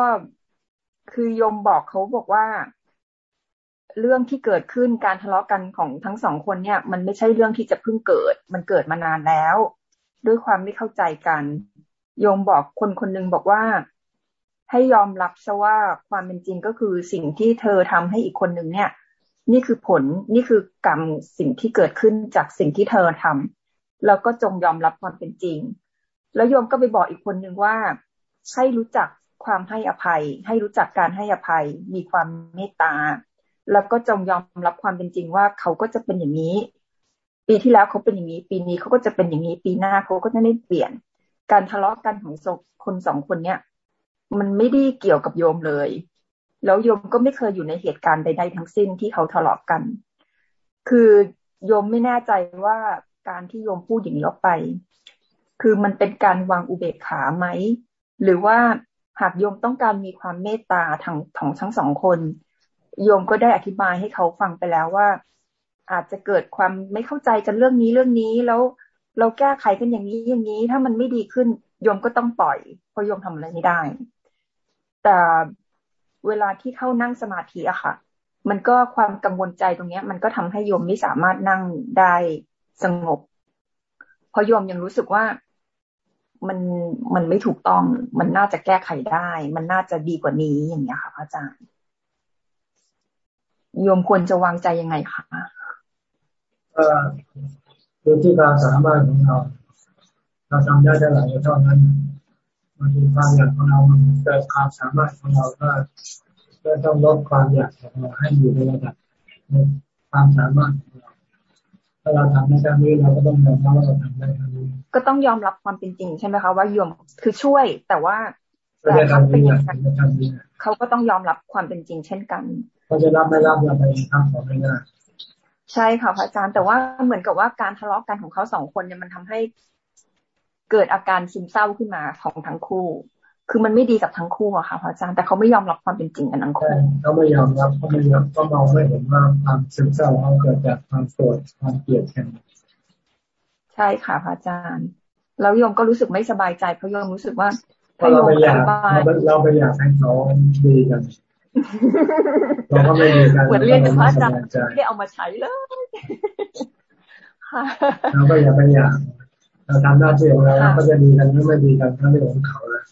[SPEAKER 12] คือยมบอกเขาบอกว่า เรื่องที่เกิดขึ้นการทะเลาะกันของทั้งสองคนเนี่ย มันไม่ใช่เรื่องที่จะเพิ่งเกิด มันเกิดมานานแล้ว ด้วยความไม่เข้าใจกัน โยมบอกคนคนนึงบอกว่า ให้ยอมรับซะว่าความเป็นจริงก็คือสิ่งที่เธอทำให้อีกคนหนึ่งเนี่ย นี่คือผลนี่คือกรรมสิ่งที่เกิดขึ้นจากสิ่งที่เธอทำแล้วก็จงยอมรับความเป็นจริง แล้วโยมก็ไปบอกอีกคนหนึ่งว่าให้รู้จักความให้อภัย ให้รู้จักการให้อภัย มีความเมตตา แล้วก็จงยอมรับความเป็นจริงว่าเขาก็จะเป็นอย่างนี้ ปีที่แล้วเขาเป็นอย่างนี้ ปีนี้เขาก็จะเป็นอย่างนี้ ปีหน้าเขาก็จะไม่เปลี่ยน การทะเลาะกันของคนสองคนเนี้ย มันไม่ได้เกี่ยวกับโยมเลย แล้วโยมก็ไม่เคยอยู่ในเหตุการณ์ใด ๆ ทั้งสิ้นที่เขาทะเลาะกัน คือโยมไม่แน่ใจว่าการที่โยมพูดอย่างนี้ออกไป คือมันเป็นการวางอุเบกขาไหม หรือว่าหากโยมต้องการมีความเมตตาทางของทั้งสองคน โยมก็ได้อธิบายให้เขาฟังไปแล้วว่า อาจจะเกิดความไม่เข้าใจกันเรื่องนี้เรื่องนี้แล้วเราแก้ไขกันอย่างนี้อย่างนี้ ถ้ามันไม่ดีขึ้นโยมก็ต้องปล่อยเพราะโยมทำอะไรไม่ได้ แต่เวลาที่เข้านั่งสมาธิอะค่ะ มันก็ความกังวลใจตรงเนี้ย มันก็ทำให้โยมไม่สามารถนั่งได้สงบ เพราะโยมยังรู้สึกว่ามันมันไม่ถูกต้อง มันน่าจะแก้ไขได้ มันน่าจะดีกว่านี้อย่างเงี้ยค่ะพระอาจารย์โยมควรจะวางใจยังไงคะ
[SPEAKER 1] เออคือที่ความสามารถของเรา เราทำได้เท่าไหร่เท่านั้นางทีความอยากของเราเกิดความสามารถของเราก็ก็ต้องลดความอยากของเราให้อยู่ในระดับความสามารถของเราถ้าเราทำได้แค่นี้เราก็ต้องยอมรับว่าเราทำได้แค่นี้
[SPEAKER 12] ก็ต้องยอมรับความเป็นจริงใช่ไหมคะว่าโยมคือช่วย แต่ว่า
[SPEAKER 1] แต่เขาเป็นอย่างนั้น
[SPEAKER 12] เขาก็ต้องยอมรับความเป็นจริง เช่นกัน
[SPEAKER 1] เขาจะรับไม่รับเราไปทำของไม่ได้
[SPEAKER 12] ใช่ค่ะพระอาจารย์แต่ว่าเหมือนกับว่าการทะเลาะกันของเขาสองคนเนี่ยมันทำให้ เกิดอาการซึมเศร้าขึ้นมาของทั้งคู่ คือมันไม่ดีกับทั้งคู่อะค่ะพระอาจารย์แต่เขาไม่ยอมรับความเป็นจริงกันทั้งคู่
[SPEAKER 1] เขาไม่ยอมรับเขาไม่ยอมก็มองไม่เห็นว่าความซึมเศร้าเขาเกิดจากความโกรธความเกลียดกัน
[SPEAKER 12] ใช่ค่ะพระอาจารย์แล้วโยมก็รู้สึกไม่สบายใจเพราะโยมรู้สึกว่า
[SPEAKER 1] ถ้าเราไปอยากเราไปอยากให้เขาดีกันเราก็ไม่ดีกัน
[SPEAKER 12] เหมือนเรียนกับพระอาจารย์ไม่ได้เอามาใช้เลย
[SPEAKER 1] เราก็อย่าไปอยาก เราทำหน้าที่ของเราก็จะดีกันหรือไม่ดีกันก็เรื่องของเขาแล้ว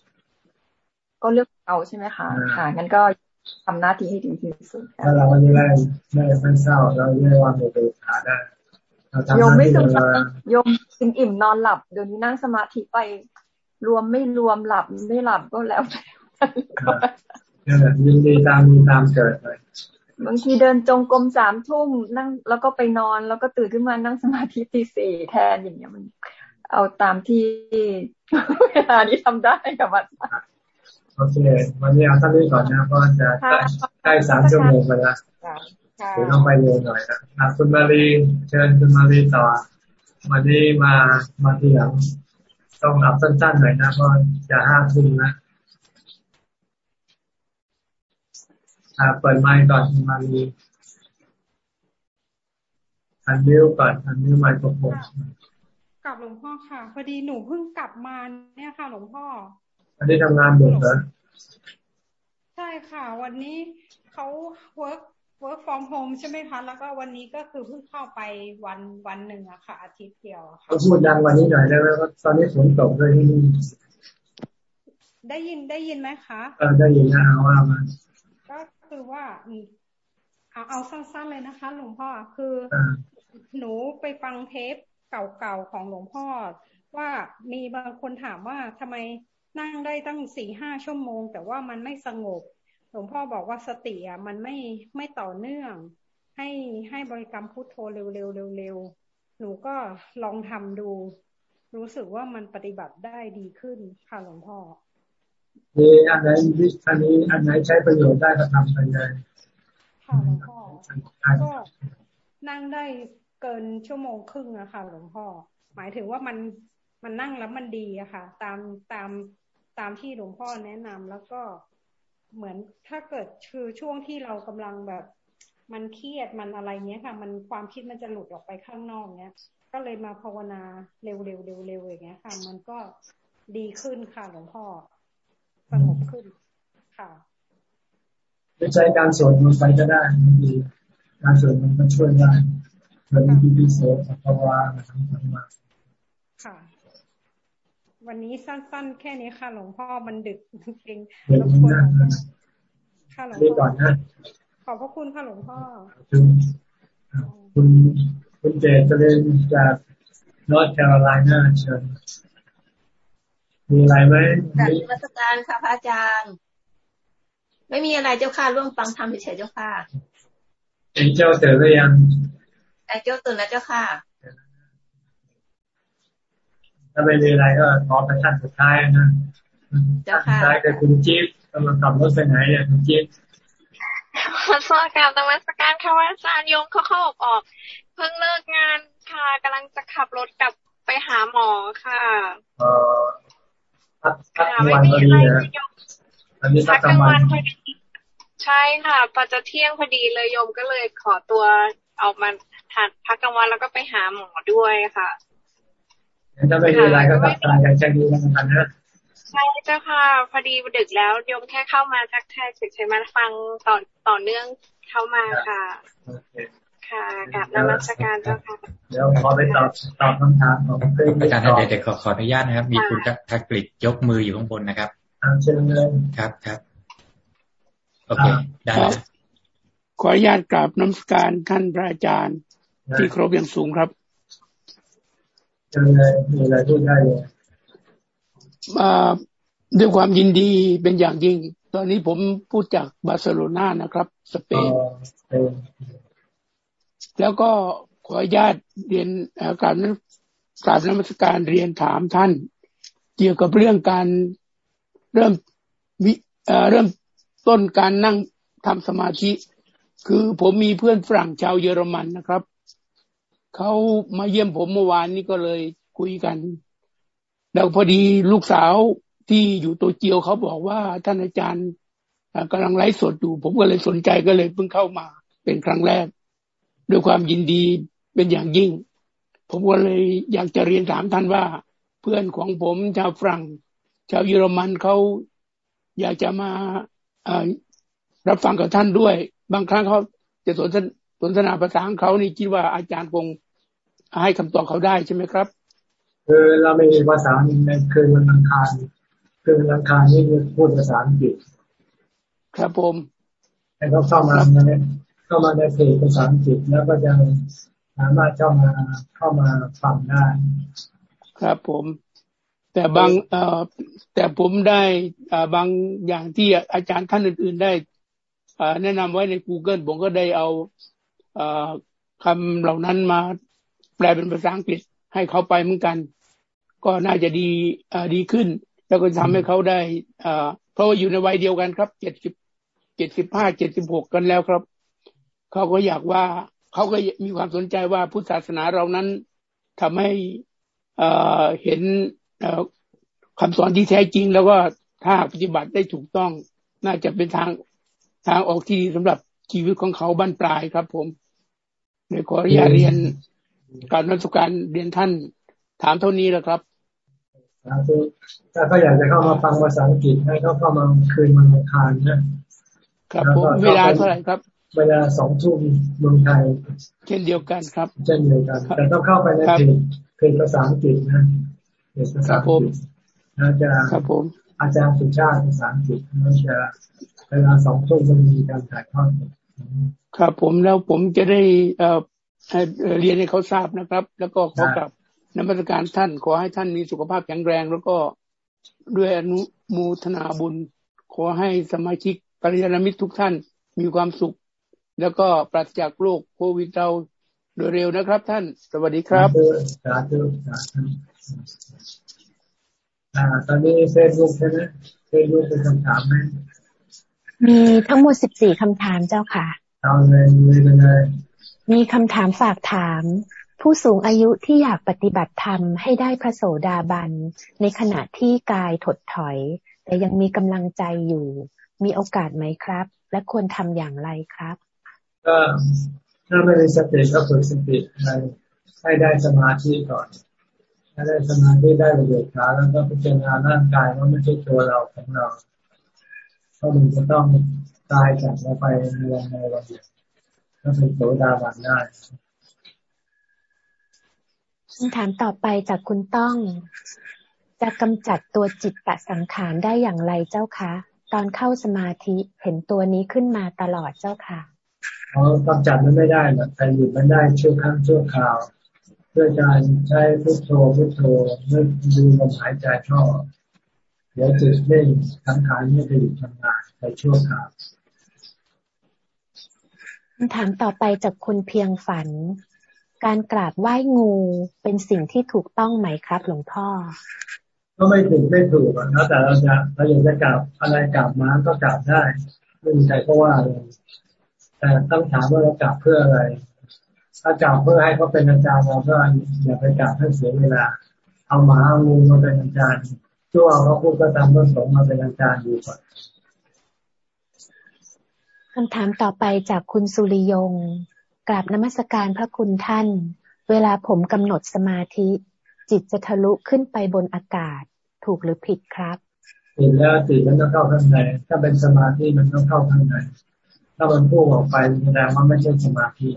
[SPEAKER 12] ก็เลือกเอาใช่ไหมคะค่ะงั้นก็ทำหน้าที่ให้ดีที่สุด
[SPEAKER 1] ถ้าเราไม่ได้ไม่ไม่เศร้าเราเรียกว่าเบขาได้
[SPEAKER 12] โยมไม่สงสารโยมกินอิ่มนอนหลับเดี๋ยวนี้นั่งสมาธิไปรวมไม่รวมหลับไม่หลับก็แล้ว
[SPEAKER 1] นี่แหละยินดีตามมีตามเกิดเลย
[SPEAKER 12] บางทีเดินจงกรมสามทุ่มนั่งแล้วก็ไปนอนแล้วก็ตื่นขึ้นมานั่งสมาธิตีสี่แทนอย่างเงี้ยมัน เอาตามที่เวลานี้ทำได้กับวัด
[SPEAKER 1] โอเค วันนี้เอาท่านนี้ก่อนนะเพราะจะใกล้สามชั่วโมงไปแล้วเดี๋ยวต้องไปเร็วหน่อยนะคุณมารีเชิญคุณมารีต่อวันนี้มามาทีหลังต้องเอาสั้นๆหน่อยนะเพราะจะห้าทุ่มนะเปิดไมค์ก่อนคุณมารี unmute ก่อน unmute ไมโครโฟน
[SPEAKER 44] กราบหลวงพ่อค่ะ พอดีหนูเพิ่งกลับมาเนี่ยค่ะ หลวงพ่อ
[SPEAKER 1] อันนี้ทำงานหมดเหรอ
[SPEAKER 44] ใช่ค่ะ วันนี้เขา work work from home ใช่ไหมคะ แล้วก็วันนี้ก็คือเพิ่งเข้าไปวันวันหนึ่งอะค่ะ อาทิตย์เดียวค่ะ
[SPEAKER 1] พูดดังวันนี้หน่อยได้ไหมว่าตอนนี้ฝนตกด้วยที่นี่
[SPEAKER 44] ได้ยินได้ยินไหมคะ
[SPEAKER 1] เออได้ยินนะเอาว่ามา
[SPEAKER 44] ก็คือว่าเอาเอาสั้นๆเลยนะคะ หลวงพ่อคือ หนูไปฟังเทป เก่าๆของหลวงพ่อ ว่ามีบางคนถามว่าทำไมนั่งได้ตั้งสี่ห้าชั่วโมง แต่ว่ามันไม่สงบ หลวงพ่อบอกว่าสติอะมันไม่ไม่ต่อเนื่อง ให้ให้บริกรรมพุทโธเร็วๆเร็วๆหนูก็ลองทำดู รู้สึกว่ามันปฏิบัติได้ดีขึ้นค่ะหลวงพ่อ
[SPEAKER 1] มีอันไหนอันนี้อันไหนใช้ประโยชน์ได้ก็ทำไปเลย
[SPEAKER 44] ค่ะหลวงพ่อก็นั่งได้ เกินชั่วโมงครึ่งอะค่ะหลวงพ่อ หมายถึงว่ามันมันนั่งแล้วมันดีอะค่ะ ตามตามตามที่หลวงพ่อแนะนำแล้วก็เหมือนถ้าเกิดคือช่วงที่เรากำลังแบบ มันเครียดมันอะไรเงี้ยค่ะ มันความคิดมันจะหลุดออกไปข้างนอกเนี้ย ก็เลยมาภาวนาเร็วๆเร็วๆอย่างเงี้ยค่ะ มันก็ดีขึ้นค่ะหลวงพ่อสงบขึ้นค่ะ
[SPEAKER 1] ใช้การสวดมนต์ไปก็ได้ดีการสวดมันก็ช่วยได้ เหมือนที่พิโสสัพวาทั้งทั้งมา
[SPEAKER 44] ค่ะ วันนี้สั้นๆ แค่นี้ค่ะ หลวงพ่อมันดึกจริง
[SPEAKER 1] รบกวนค่ะหลวงพ่อ
[SPEAKER 44] ขอบพระคุณค่ะหลวงพ่อ
[SPEAKER 1] คุณคุณเจตเรนจากนอร์ทแคโรไลนาเชิญมีอะไรไหม
[SPEAKER 45] การมาตรการค่ะพระอาจารย์ ไม่มีอะไรเจ้าค่ะร่วมฟังธรรมเฉยๆเจ้าค่ะ
[SPEAKER 1] เอ็นเจ้าตื่นหรือยัง
[SPEAKER 45] ไอ้ เจ้าตื่นแล้วเจ้าค่ะ
[SPEAKER 1] ถ้าไม่มีอะไรก็ขอประชันสุดท้ายนะ
[SPEAKER 45] เจ้าค่ะ
[SPEAKER 1] ท้ายกับคุณจิ๊บกำลังขับรถไปไหนเนี่ยคุณจิ๊บ
[SPEAKER 46] ขอสวัสดีนมัสการค่ะว่าอาจารย์ยมเขาเข้าออกออกเพิ่งเลิกงานค่ะกำลังจะขับรถกลับไปหาหมอค่ะ
[SPEAKER 1] เออพักพักวันพอดีนะอันนี้พักกลางวันพอดี
[SPEAKER 46] ใช่ค่ะพอจะเที่ยงพอดีเลยโยมก็เลยขอตัวออกมา ทานพักกลางวันแล้วก็ไปหาหมอด้วยค่ะ
[SPEAKER 1] ถ้าไม่มีอะไรก็ตัดสายใจใจดีกันนะ
[SPEAKER 46] ใช่เจ้าค่ะพอดีดึกแล้วโยมแค่เข้ามาทักทายเฉยๆมาฟังต่อต่อเนื่องเข้ามาค่ะ ค่ะกับนมัสการเจ้าค่ะ
[SPEAKER 1] เดี๋ยวขอไปตอบตอบคำถามของ
[SPEAKER 40] อาจารย์เด็กๆขอขออนุญาตนะครับ มีคุณทักกฤษยกมืออยู่ข้างบนนะครับ
[SPEAKER 1] เชิญเลย
[SPEAKER 40] ครับครับโอเคได้
[SPEAKER 47] ขออนุญาตกราบน้ำสการท่านพระอาจารย์ ที่ครบอย่างสูงครับ
[SPEAKER 1] เชิญเลยมีอะไรพูดได้เลย
[SPEAKER 47] ด้วยความยินดีเป็นอย่างยิ่ง ตอนนี้ผมพูดจากบาร์เซโลนานะครับ สเปน แล้วก็ขออนุญาตเรียนการกราบน้ำสการเรียนถามท่าน เกี่ยวกับเรื่องการเริ่มวิเริ่มต้นการนั่งทำสมาธิ คือผมมีเพื่อนฝรั่งชาวเยอรมันนะครับ เขามาเยี่ยมผมเมื่อวานนี้ก็เลยคุยกัน แล้วพอดีลูกสาวที่อยู่โตเกียวเขาบอกว่าท่านอาจารย์กำลังไลฟ์สดอยู่ ผมก็เลยสนใจก็เลยเพิ่งเข้ามาเป็นครั้งแรก ด้วยความยินดีเป็นอย่างยิ่ง ผมก็เลยอยากจะเรียนถามท่านว่า เพื่อนของผมชาวฝรั่งชาวเยอรมันเขาอยากจะมารับฟังกับท่านด้วย บางครั้งเขาจะสน สนทนาภาษาของเขานี่คิดว่าอาจารย์คงให้คำตอบเขาได้ใช่ไหมครับ
[SPEAKER 1] คือเราไม่มีภาษาในคืนวันอังคารคืนวันอังคารนี่พูดภาษาอังกฤษ
[SPEAKER 47] ครับผม
[SPEAKER 1] ให้เขาเข้ามาในเข้ามาในเพจภาษาอังกฤษแล้วก็จะสามารถเข้ามาเข้ามาฟังได้
[SPEAKER 47] ครับผม แต่บางเอ่อแต่ผมได้อ่าบางอย่างที่อาจารย์ท่านอื่น ๆได้อ่าแนะนำไว้ใน Google ผมก็ได้เอา อ่าคำเหล่านั้นมาแปลเป็นภาษาอังกฤษให้เขาไปเหมือนกัน ก็น่าจะดีดีขึ้น แล้วก็ทำให้เขาได้เพราะว่าอยู่ในวัยเดียวกันครับเจ็ดสิบเจ็ดสิบห้าเจ็ดสิบหกกันแล้วครับเขาก็อยากว่าเขาก็มีความสนใจว่าพุทธศาสนาเรานั้นทำให้เห็นคำสอนที่แท้จริง แล้วก็ถ้าปฏิบัติได้ถูกต้อง น่าจะเป็นทางทางออกที่ดีสำหรับ ชีวิตของเขาบ้านปลายครับ ผมเดี๋ยวขออนุญาตเรียนการนักการเรียนท่าน ถามเท่านี้แล้วครับ
[SPEAKER 1] ถ้าเขาอยากจะเข้ามาฟังภาษาอังกฤษให้เขาเข้ามาคืนมันคานนะ
[SPEAKER 47] ครับผมเวลาเท่าไหร่ครับ
[SPEAKER 1] เวลาสองทุ่มเมืองไทย
[SPEAKER 47] เช่นเดียวกันครับ
[SPEAKER 1] เช่นเดียวกัน แต่ต้องเข้าไปในเพจเพจภาษาอังกฤษนะเพจภาษาอังกฤษนะจะ
[SPEAKER 47] ครับผม
[SPEAKER 1] อาจารย์สุชาติภาษาอังกฤษเขาจะเวลาสองทุ่มจะมีการถ่ายทอด
[SPEAKER 47] ครับผมแล้วผมจะได้เอ่อเรียนให้เขาทราบนะครับ แล้วก็ขอกับนมัสการท่านขอให้ท่านมีสุขภาพแข็งแรง แล้วก็ด้วยอนุมูทนาบุญ ขอให้สมาชิกปริยามิตรทุกท่านมีความสุข แล้วก็ปราศจากโรคโควิดเราโดยเร็วนะครับ ท่าน สวัสดีครับ
[SPEAKER 1] สาธุสาธุอ่าตอนนี้เฟซบุ๊กใช่ไหมเฟซบุ๊กเป็นคำถามไหม
[SPEAKER 48] มีทั้งหมดสิบสี่คำถามเจ้าค่ะ
[SPEAKER 1] เอาเลยเลยเลย
[SPEAKER 48] มีคำถามฝากถาม ผู้สูงอายุที่อยากปฏิบัติธรรมให้ได้พระโสดาบัน ในขณะที่กายถดถอย แต่ยังมีกำลังใจอยู่ มีโอกาสไหมครับ และควรทำอย่างไรครับ
[SPEAKER 1] ก็ถ้าไม่ได้สติก็ฝึกสติให้ให้ได้สมาธิก่อนถ้าได้สมาธิได้ระเบียบขาแล้วก็พิจารณาร่างกายว่าไม่ใช่ตัวเราของเรา เพราะมันจะต้องตายจากเราไปในวันในวันเดียวก็เป็นโสดาบันได้
[SPEAKER 48] คำถามต่อไปจากคุณต้อง จะกำจัดตัวจิตตสังขารได้อย่างไรเจ้าคะตอนเข้าสมาธิเห็นตัวนี้ขึ้นมาตลอดเจ้าค่ะ
[SPEAKER 1] เขากำจัดมันไม่ได้หรอกแต่หยุดมันได้ชั่วครั้งชั่วคราว ด้วยการใช้พุทโธพุทโธเมื่อดูลมหายใจเข้า เดี๋ยวจิตเล่นสังขารไม่ไปหยุดทำงานไปชั่วคราว
[SPEAKER 48] คำถามต่อไปจากคุณเพียงฝัน การกราบไหว้งูเป็นสิ่งที่ถูกต้องไหมครับหลวงพ่อ
[SPEAKER 1] ก็ไม่ถูกไม่ถูกนะแต่เราจะเราอยากจะกราบอะไรกราบมาก็กราบได้ไม่มีใครก็ว่าเลยแต่ต้องถามว่าเรากราบเพื่ออะไรถ้ากราบเพื่อให้เขาเป็นอาจารย์เราก็อย่าไปกราบให้เสียเวลา เอาหมาเอางูมาเป็นอาจารย์ ชั่วเขาพูดก็ตามก็สงมาเป็นอาจารย์ดีกว่า
[SPEAKER 48] คำถามต่อไปจากคุณสุริยงกราบนมัสการพระคุณท่าน เวลาผมกำหนดสมาธิ จิตจะทะลุขึ้นไปบนอากาศ ถูกหรือผิดครับ
[SPEAKER 1] ผิดแล้วจิตมันต้องเข้าข้างในถ้าเป็นสมาธิมันต้องเข้าข้างในถ้ามันพุ่งออกไปแสดงว่าไม่ใช่สมาธิ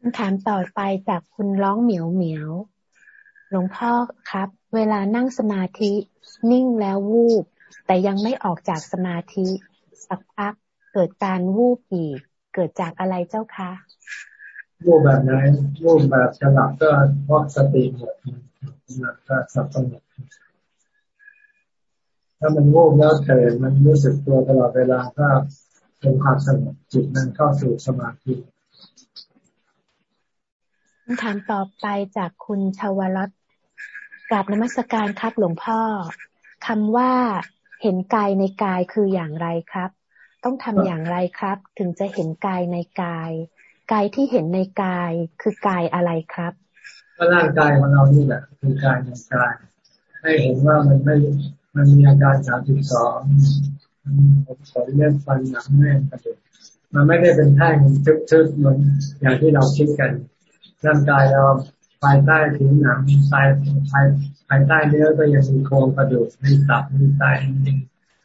[SPEAKER 48] คำถามต่อไปจากคุณร้องเหมียวเหมียวหลวงพ่อครับ เวลานั่งสมาธิ นิ่งแล้ววูบ แต่ยังไม่ออกจากสมาธิ สักพักเกิดการวูบอีก เกิดจากอะไรเจ้าคะ
[SPEAKER 1] วูบแบบไหนวูบแบบจะหลับก็เพราะสติหมดก็สับสนถ้ามันวูบแล้วเถิดมันรู้สึกตัวตลอดเวลาก็เป็นความสงบจิตมันเข้าสู่สมาธิ
[SPEAKER 48] คำถามต่อไปจากคุณชาวรัต กราบนมัสการครับหลวงพ่อคำว่าเห็นกายในกายคืออย่างไรครับ ต้องทำอย่างไรครับ ถึงจะเห็นกายในกาย กายที่เห็นในกายคือกายอะไรครับ
[SPEAKER 1] ก็ร่างกายของเรานี่แหละคือกายในกาย ให้เห็นว่ามันไม่มันมีอาการสามสิบสองผมขอเล่นฟันหนังแน่นกระดูกมันไม่ได้เป็นแท่งทึบๆเหมือนอย่างที่เราคิดกัน ร่างกายเรา ภายใต้ผิวหนังภายภายภายใต้เนื้อก็ยังมีโครงกระดูกมีตับมีไตมี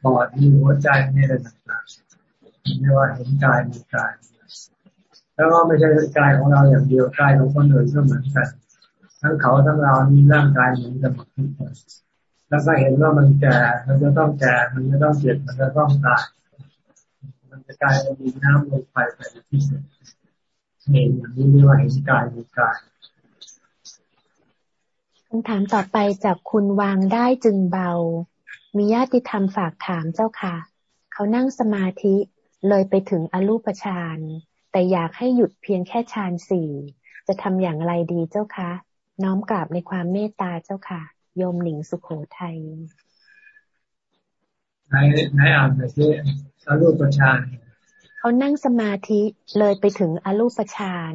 [SPEAKER 1] ปอดมีหัวใจมีอะไรต่างๆเรียกว่าเห็นกายมีกาย แล้วก็ไม่ใช่กายของเราอย่างเดียวกายของคนอื่นก็เหมือนกัน ทั้งเขาทั้งเรามีร่างกายเหมือนกันหมดทุกคนแล้วก็เห็นว่ามันแก่มันจะต้องแก่มันจะต้องเจ็บมันจะต้องตายมันจะกลายเป็นนน้ำลมไฟไปที่สุดเห็นอย่างนี้เรียกว่าเห็นกายมีกาย
[SPEAKER 48] คำถามต่อไปจากคุณวางได้จึงเบา มีญาติธรรมฝากถามเจ้าค่ะ เขานั่งสมาธิเลยไปถึงอรูปฌานแต่อยากให้หยุดเพียงแค่ฌานสี่จะทำอย่างไรดีเจ้าคะ น้อมกราบในความเมตตาเจ้าค่ะ โยมหนิงสุขโขทัย
[SPEAKER 1] ไหนไหนอ่านไปที่อรูปฌาน
[SPEAKER 48] เขานั่งสมาธิเลยไปถึงอรูปฌาน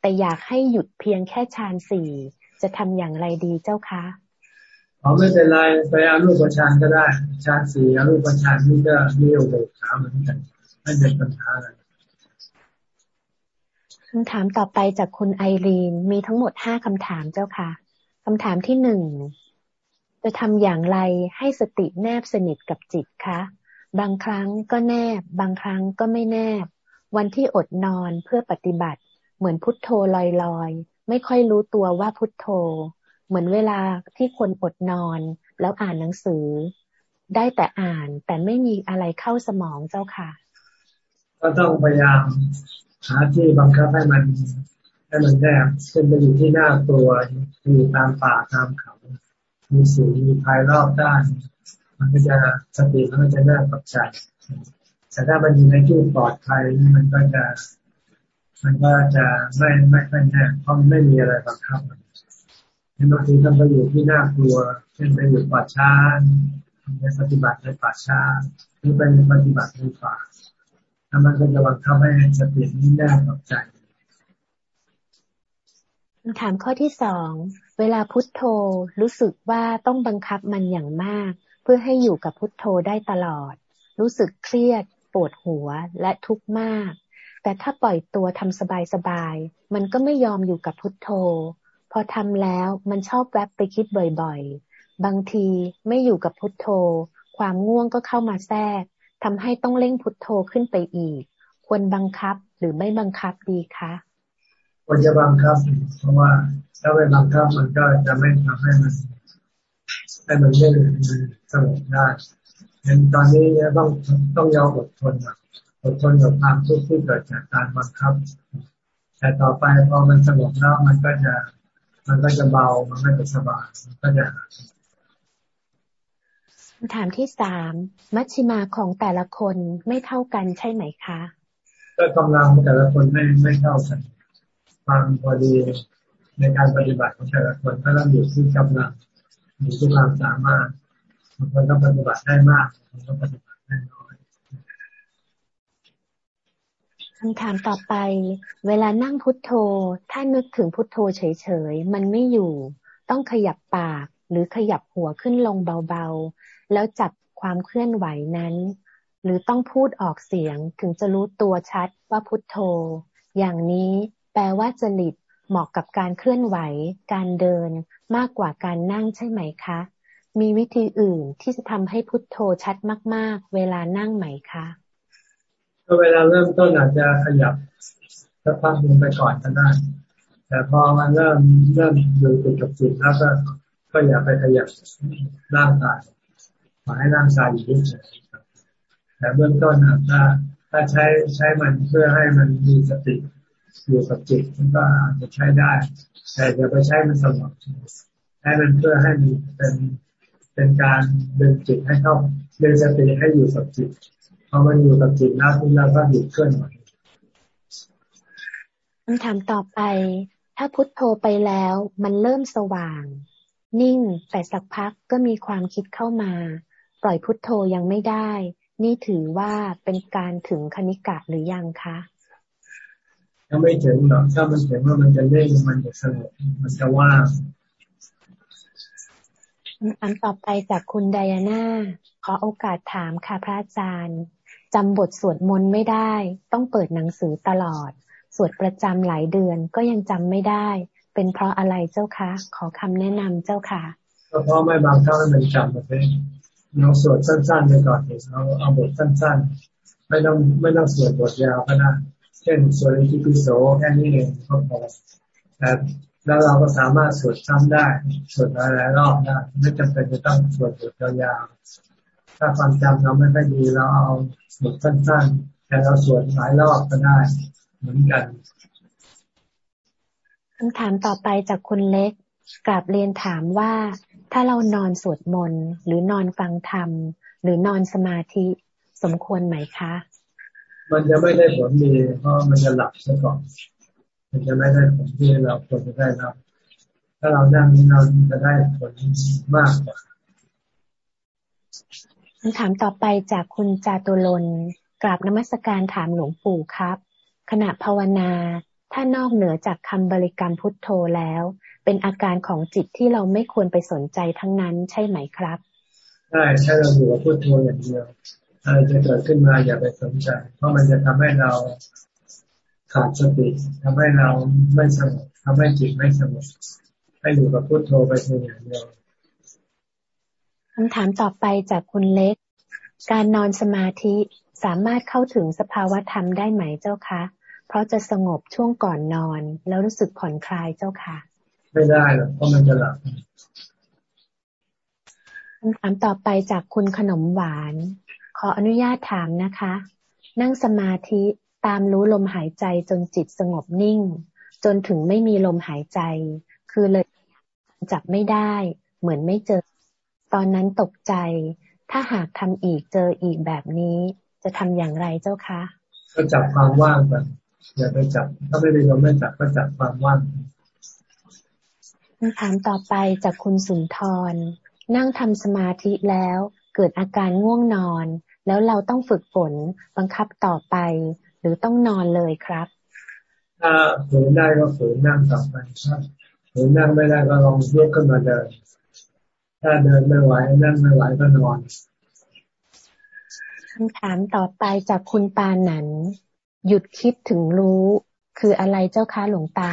[SPEAKER 48] แต่อยากให้หยุดเพียงแค่ฌานสี่ จะทำอย่างไรดีเจ้าคะ
[SPEAKER 1] อ๋อไม่เป็นไรไปอารูปฌานก็ได้ฌานสี่อารูปฌานนี่ก็มีอุเบกขาเหมือนกันไม่เป็นปัญหาอะไร
[SPEAKER 48] คำถามต่อไปจากคุณไอรีนมีทั้งหมดห้าคำถามเจ้าค่ะคำถามที่หนึ่งจะทำอย่างไรให้สติแนบสนิทกับจิตคะบางครั้งก็แนบ บางครั้งก็ไม่แนบ วันที่อดนอนเพื่อปฏิบัติ เหมือนพุทโธลอยๆ ไม่ค่อยรู้ตัวว่าพุทโธ เหมือนเวลาที่คนอดนอน แล้วอ่านหนังสือ ได้แต่อ่านแต่ไม่มีอะไรเข้าสมองเจ้าค่ะ
[SPEAKER 1] ก็ต้องพยายามหาที่บังคับให้มันให้มันแนบเช่นไปอยู่ที่หน้าตัวอยู่ตามป่าตามเขามีสูงมีภายรอบด้าน มันก็จะสติมันก็จะแนบกับใจแต่ถ้ามันอยู่ในที่ปลอดภัยมันก็จะ มันก็จะไม่ไม่ค่อยแน่เพราะมันไม่มีอะไรบังคับมันบางทีต้องไปอยู่ที่น่ากลัว เช่นไปอยู่ป่าช้าในปฏิบัติในป่าช้าหรือไปปฏิบัติในป่าถ้ามันก็จะบังคับให้สตินี้แน่กับใจ
[SPEAKER 48] คำถามข้อที่สอง เวลาพุทโธรู้สึกว่าต้องบังคับมันอย่างมาก เพื่อให้อยู่กับพุทโธได้ตลอด รู้สึกเครียด ปวดหัวและทุกข์มาก แต่ถ้าปล่อยตัวทำสบายๆ มันก็ไม่ยอมอยู่กับพุทโธ พอทำแล้วมันชอบแวบไปคิดบ่อยๆ บางทีไม่อยู่กับพุทโธ ความง่วงก็เข้ามาแทรกทำให้ต้องเร่งพุทโธขึ้นไปอีก ควรบังคับหรือไม่บังคับดีคะ
[SPEAKER 1] ควรจะบังคับ เพราะว่าถ้าไม่บังคับมันก็จะไม่ทำให้มันให้มันเล่นมันสงบได้เห็นตอนนี้ต้องต้องยอมอดทน อดทนกับความทุกข์ที่เกิดจากการบังคับ แต่ต่อไปพอมันสงบแล้วมันก็จะ มันก็จะเบา มันก็จะสบายมันก็จะ
[SPEAKER 48] คำถามที่สามมัชชิมาของแต่ละคนไม่เท่ากันใช่ไหมคะ
[SPEAKER 1] ก็กำลังแต่ละคนไม่ไม่เท่ากันความพอดีในการปฏิบัติของแต่ละคนก็ต้องอยู่ที่กำลังอยู่ที่ความสามารถบางคนก็ปฏิบัติได้มากบางคนก็ปฏิบัติได้น้อย
[SPEAKER 48] คำถามต่อไป เวลานั่งพุทโธ ถ้านึกถึงพุทโธเฉยๆ มันไม่อยู่ ต้องขยับปาก หรือขยับหัวขึ้นลงเบาๆ แล้วจับความเคลื่อนไหวนั้น หรือต้องพูดออกเสียงถึงจะรู้ตัวชัดว่าพุทโธ อย่างนี้แปลว่าจริตเหมาะกับการเคลื่อนไหว การเดินมากกว่าการนั่งใช่ไหมคะ มีวิธีอื่นที่จะทำให้พุทโธชัดมาก ๆ เวลานั่งไหมคะ
[SPEAKER 1] ก็เวลาเริ่มต้นอาจจะขยับสักพักนึงไปก่อนก็ได้ แต่พอมันเริ่มเริ่มอยู่ติดกับจิตแล้วก็ก็อย่าไปขยับร่างกายขอให้ร่างกายอยู่เฉยแต่เบื้องต้นถ้าถ้าใช้ใช้มันเพื่อให้มันมีสติอยู่กับจิตมันก็อาจจะใช้ได้ แต่อย่าไปใช้มันสมองใช้มันเพื่อให้มีเป็นเป็นการดึงจิตให้เข้าดึงสติให้อยู่กับจิต พอมันอยู่กับจิตแล้วทุกอย่างก็หยุดเคลื่อนไหว
[SPEAKER 48] คำถามต่อไป ถ้าพุทโธไปแล้วมันเริ่มสว่าง นิ่งแต่สักพักก็มีความคิดเข้ามา ปล่อยพุทโธยังไม่ได้ นี่ถือว่าเป็นการถึงคณิกะหรือยังคะ
[SPEAKER 1] ถ้าไม่ถึงหรอกถ้ามันถึงว่ามันจะเล่งมันจะสงบมันจะว่าง
[SPEAKER 48] อันต่อไปจากคุณไดอาน่าขอโอกาสถามค่ะพระอาจารย์ จำบทสวดมนต์ไม่ได้ ต้องเปิดหนังสือตลอด สวดประจำหลายเดือนก็ยังจำไม่ได้ เป็นเพราะอะไรเจ้าคะ ขอคำแนะนำเจ้าค่ะ
[SPEAKER 1] ก็เพราะไม่บางครั้งมันจำไปเราสวดสั้นๆไปก่อนเองเราเอาบทสั้นๆ ไม่ต้องไม่ต้องสวดบทยาวก็ได้ช่นสวดอิติปิโสแค่นี้เองก็พอแต่แล้วเราก็สามารถสวดซ้ำได้ สวดหลายรอบได้ไม่จำเป็นจะต้องสวดบทยาว ถ้าความจำเราไม่ค่อยดีเราเอาบทสั้นๆแต่เราสวดหลายรอบก็ได้เหมือนกัน
[SPEAKER 48] คำถามต่อไปจากคุณเล็กกลับเรียนถามว่า ถ้าเรานอนสวดมนต์หรือนอนฟังธรรม หรือนอนสมาธิสมควรไหมคะ
[SPEAKER 1] มันจะไม่ได้ผลดีเพราะมันจะหลับซะก่อน มันจะไม่ได้ผลที่เราควรจะได้รับ ถ้าเรานั่งเราจะได้ผลมากกว่า
[SPEAKER 48] คำถามต่อไปจากคุณจาตุลนกราบนมัสการถามหลวงปู่ครับ ขณะภาวนา ถ้านอกเหนือจากคำบริกรรมพุทโธแล้ว เป็นอาการของจิตที่เราไม่ควรไปสนใจทั้งนั้นใช่ไหมครับ
[SPEAKER 1] ใช่ใช่เราอยู่กับพุทโธอย่างเดียวอะไรจะเกิดขึ้นมาอย่าไปสนใจ เพราะมันจะทำให้เราขาดสติทำให้เราไม่สงบทำให้จิตไม่สงบให้อยู่กับพุทโธไปเพียงอย่างเดียว
[SPEAKER 48] คำถามต่อไปจากคุณเล็ก การนอนสมาธิสามารถเข้าถึงสภาวธรรมได้ไหมเจ้าคะ เพราะจะสงบช่วงก่อนนอน แล้วรู้สึกผ่อนคลายเจ้าค่ะ
[SPEAKER 1] ไม่ได้หรอกเพราะมันจะหลับ
[SPEAKER 48] คำถามต่อไปจากคุณขนมหวาน ขออนุญาตถามนะคะ นั่งสมาธิตามรู้ลมหายใจจนจิตสงบนิ่ง จนถึงไม่มีลมหายใจ คือเลยจับไม่ได้ เหมือนไม่เจอ ตอนนั้นตกใจ ถ้าหากทำอีกเจออีกแบบนี้ จะทำอย่างไรเจ้าคะ
[SPEAKER 1] ก็จับความว่างกันอย่าไปจับ ถ้าไม่มีลมไม่จับก็จับความว่าง
[SPEAKER 48] คำถามต่อไปจากคุณสุนทร นั่งทำสมาธิแล้ว เกิดอาการง่วงนอน แล้วเราต้องฝึกฝนบังคับต่อไป หรือต้องนอนเลยครับ
[SPEAKER 1] ถ้าฝืนได้ก็ฝืนนั่งต่อไปครับฝืนนั่งไม่ได้ก็ลองยกขึ้นมาเดิน ถ้าเดินไม่ไหวนั่งไม่ไหวก็นอน
[SPEAKER 48] คำถามต่อไปจากคุณปาหนันหยุดคิดถึงรู้คืออะไรเจ้าคะหลวงตา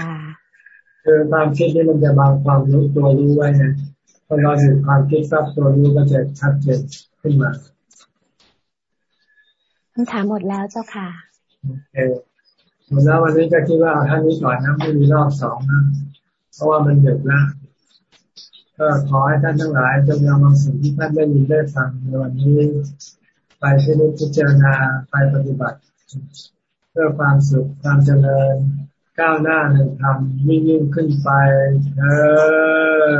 [SPEAKER 1] คือความคิดนี่มันจะบางความรู้ตัวรู้ไว้นะพอเราหยุดความคิดซับตัวรู้ก็จะชัดเจนขึ้นมา
[SPEAKER 48] คำถามหมดแล้วเจ้าค่ะ
[SPEAKER 1] โอเคหมดแล้ววันนี้ก็คิดว่าเอาท่านนี้ก่อนนะไม่มีรอบสองนะเพราะว่ามันเดือดแล้ว ก็ขอให้ท่านทั้งหลายจงนำบางสิ่งที่ท่านได้ยินได้ฟังในวันนี้ ไปพิจารณาไปปฏิบัติ เพื่อความสุขความเจริญก้าวหน้าในธรรมยิ่งยิ่งขึ้นไปเออ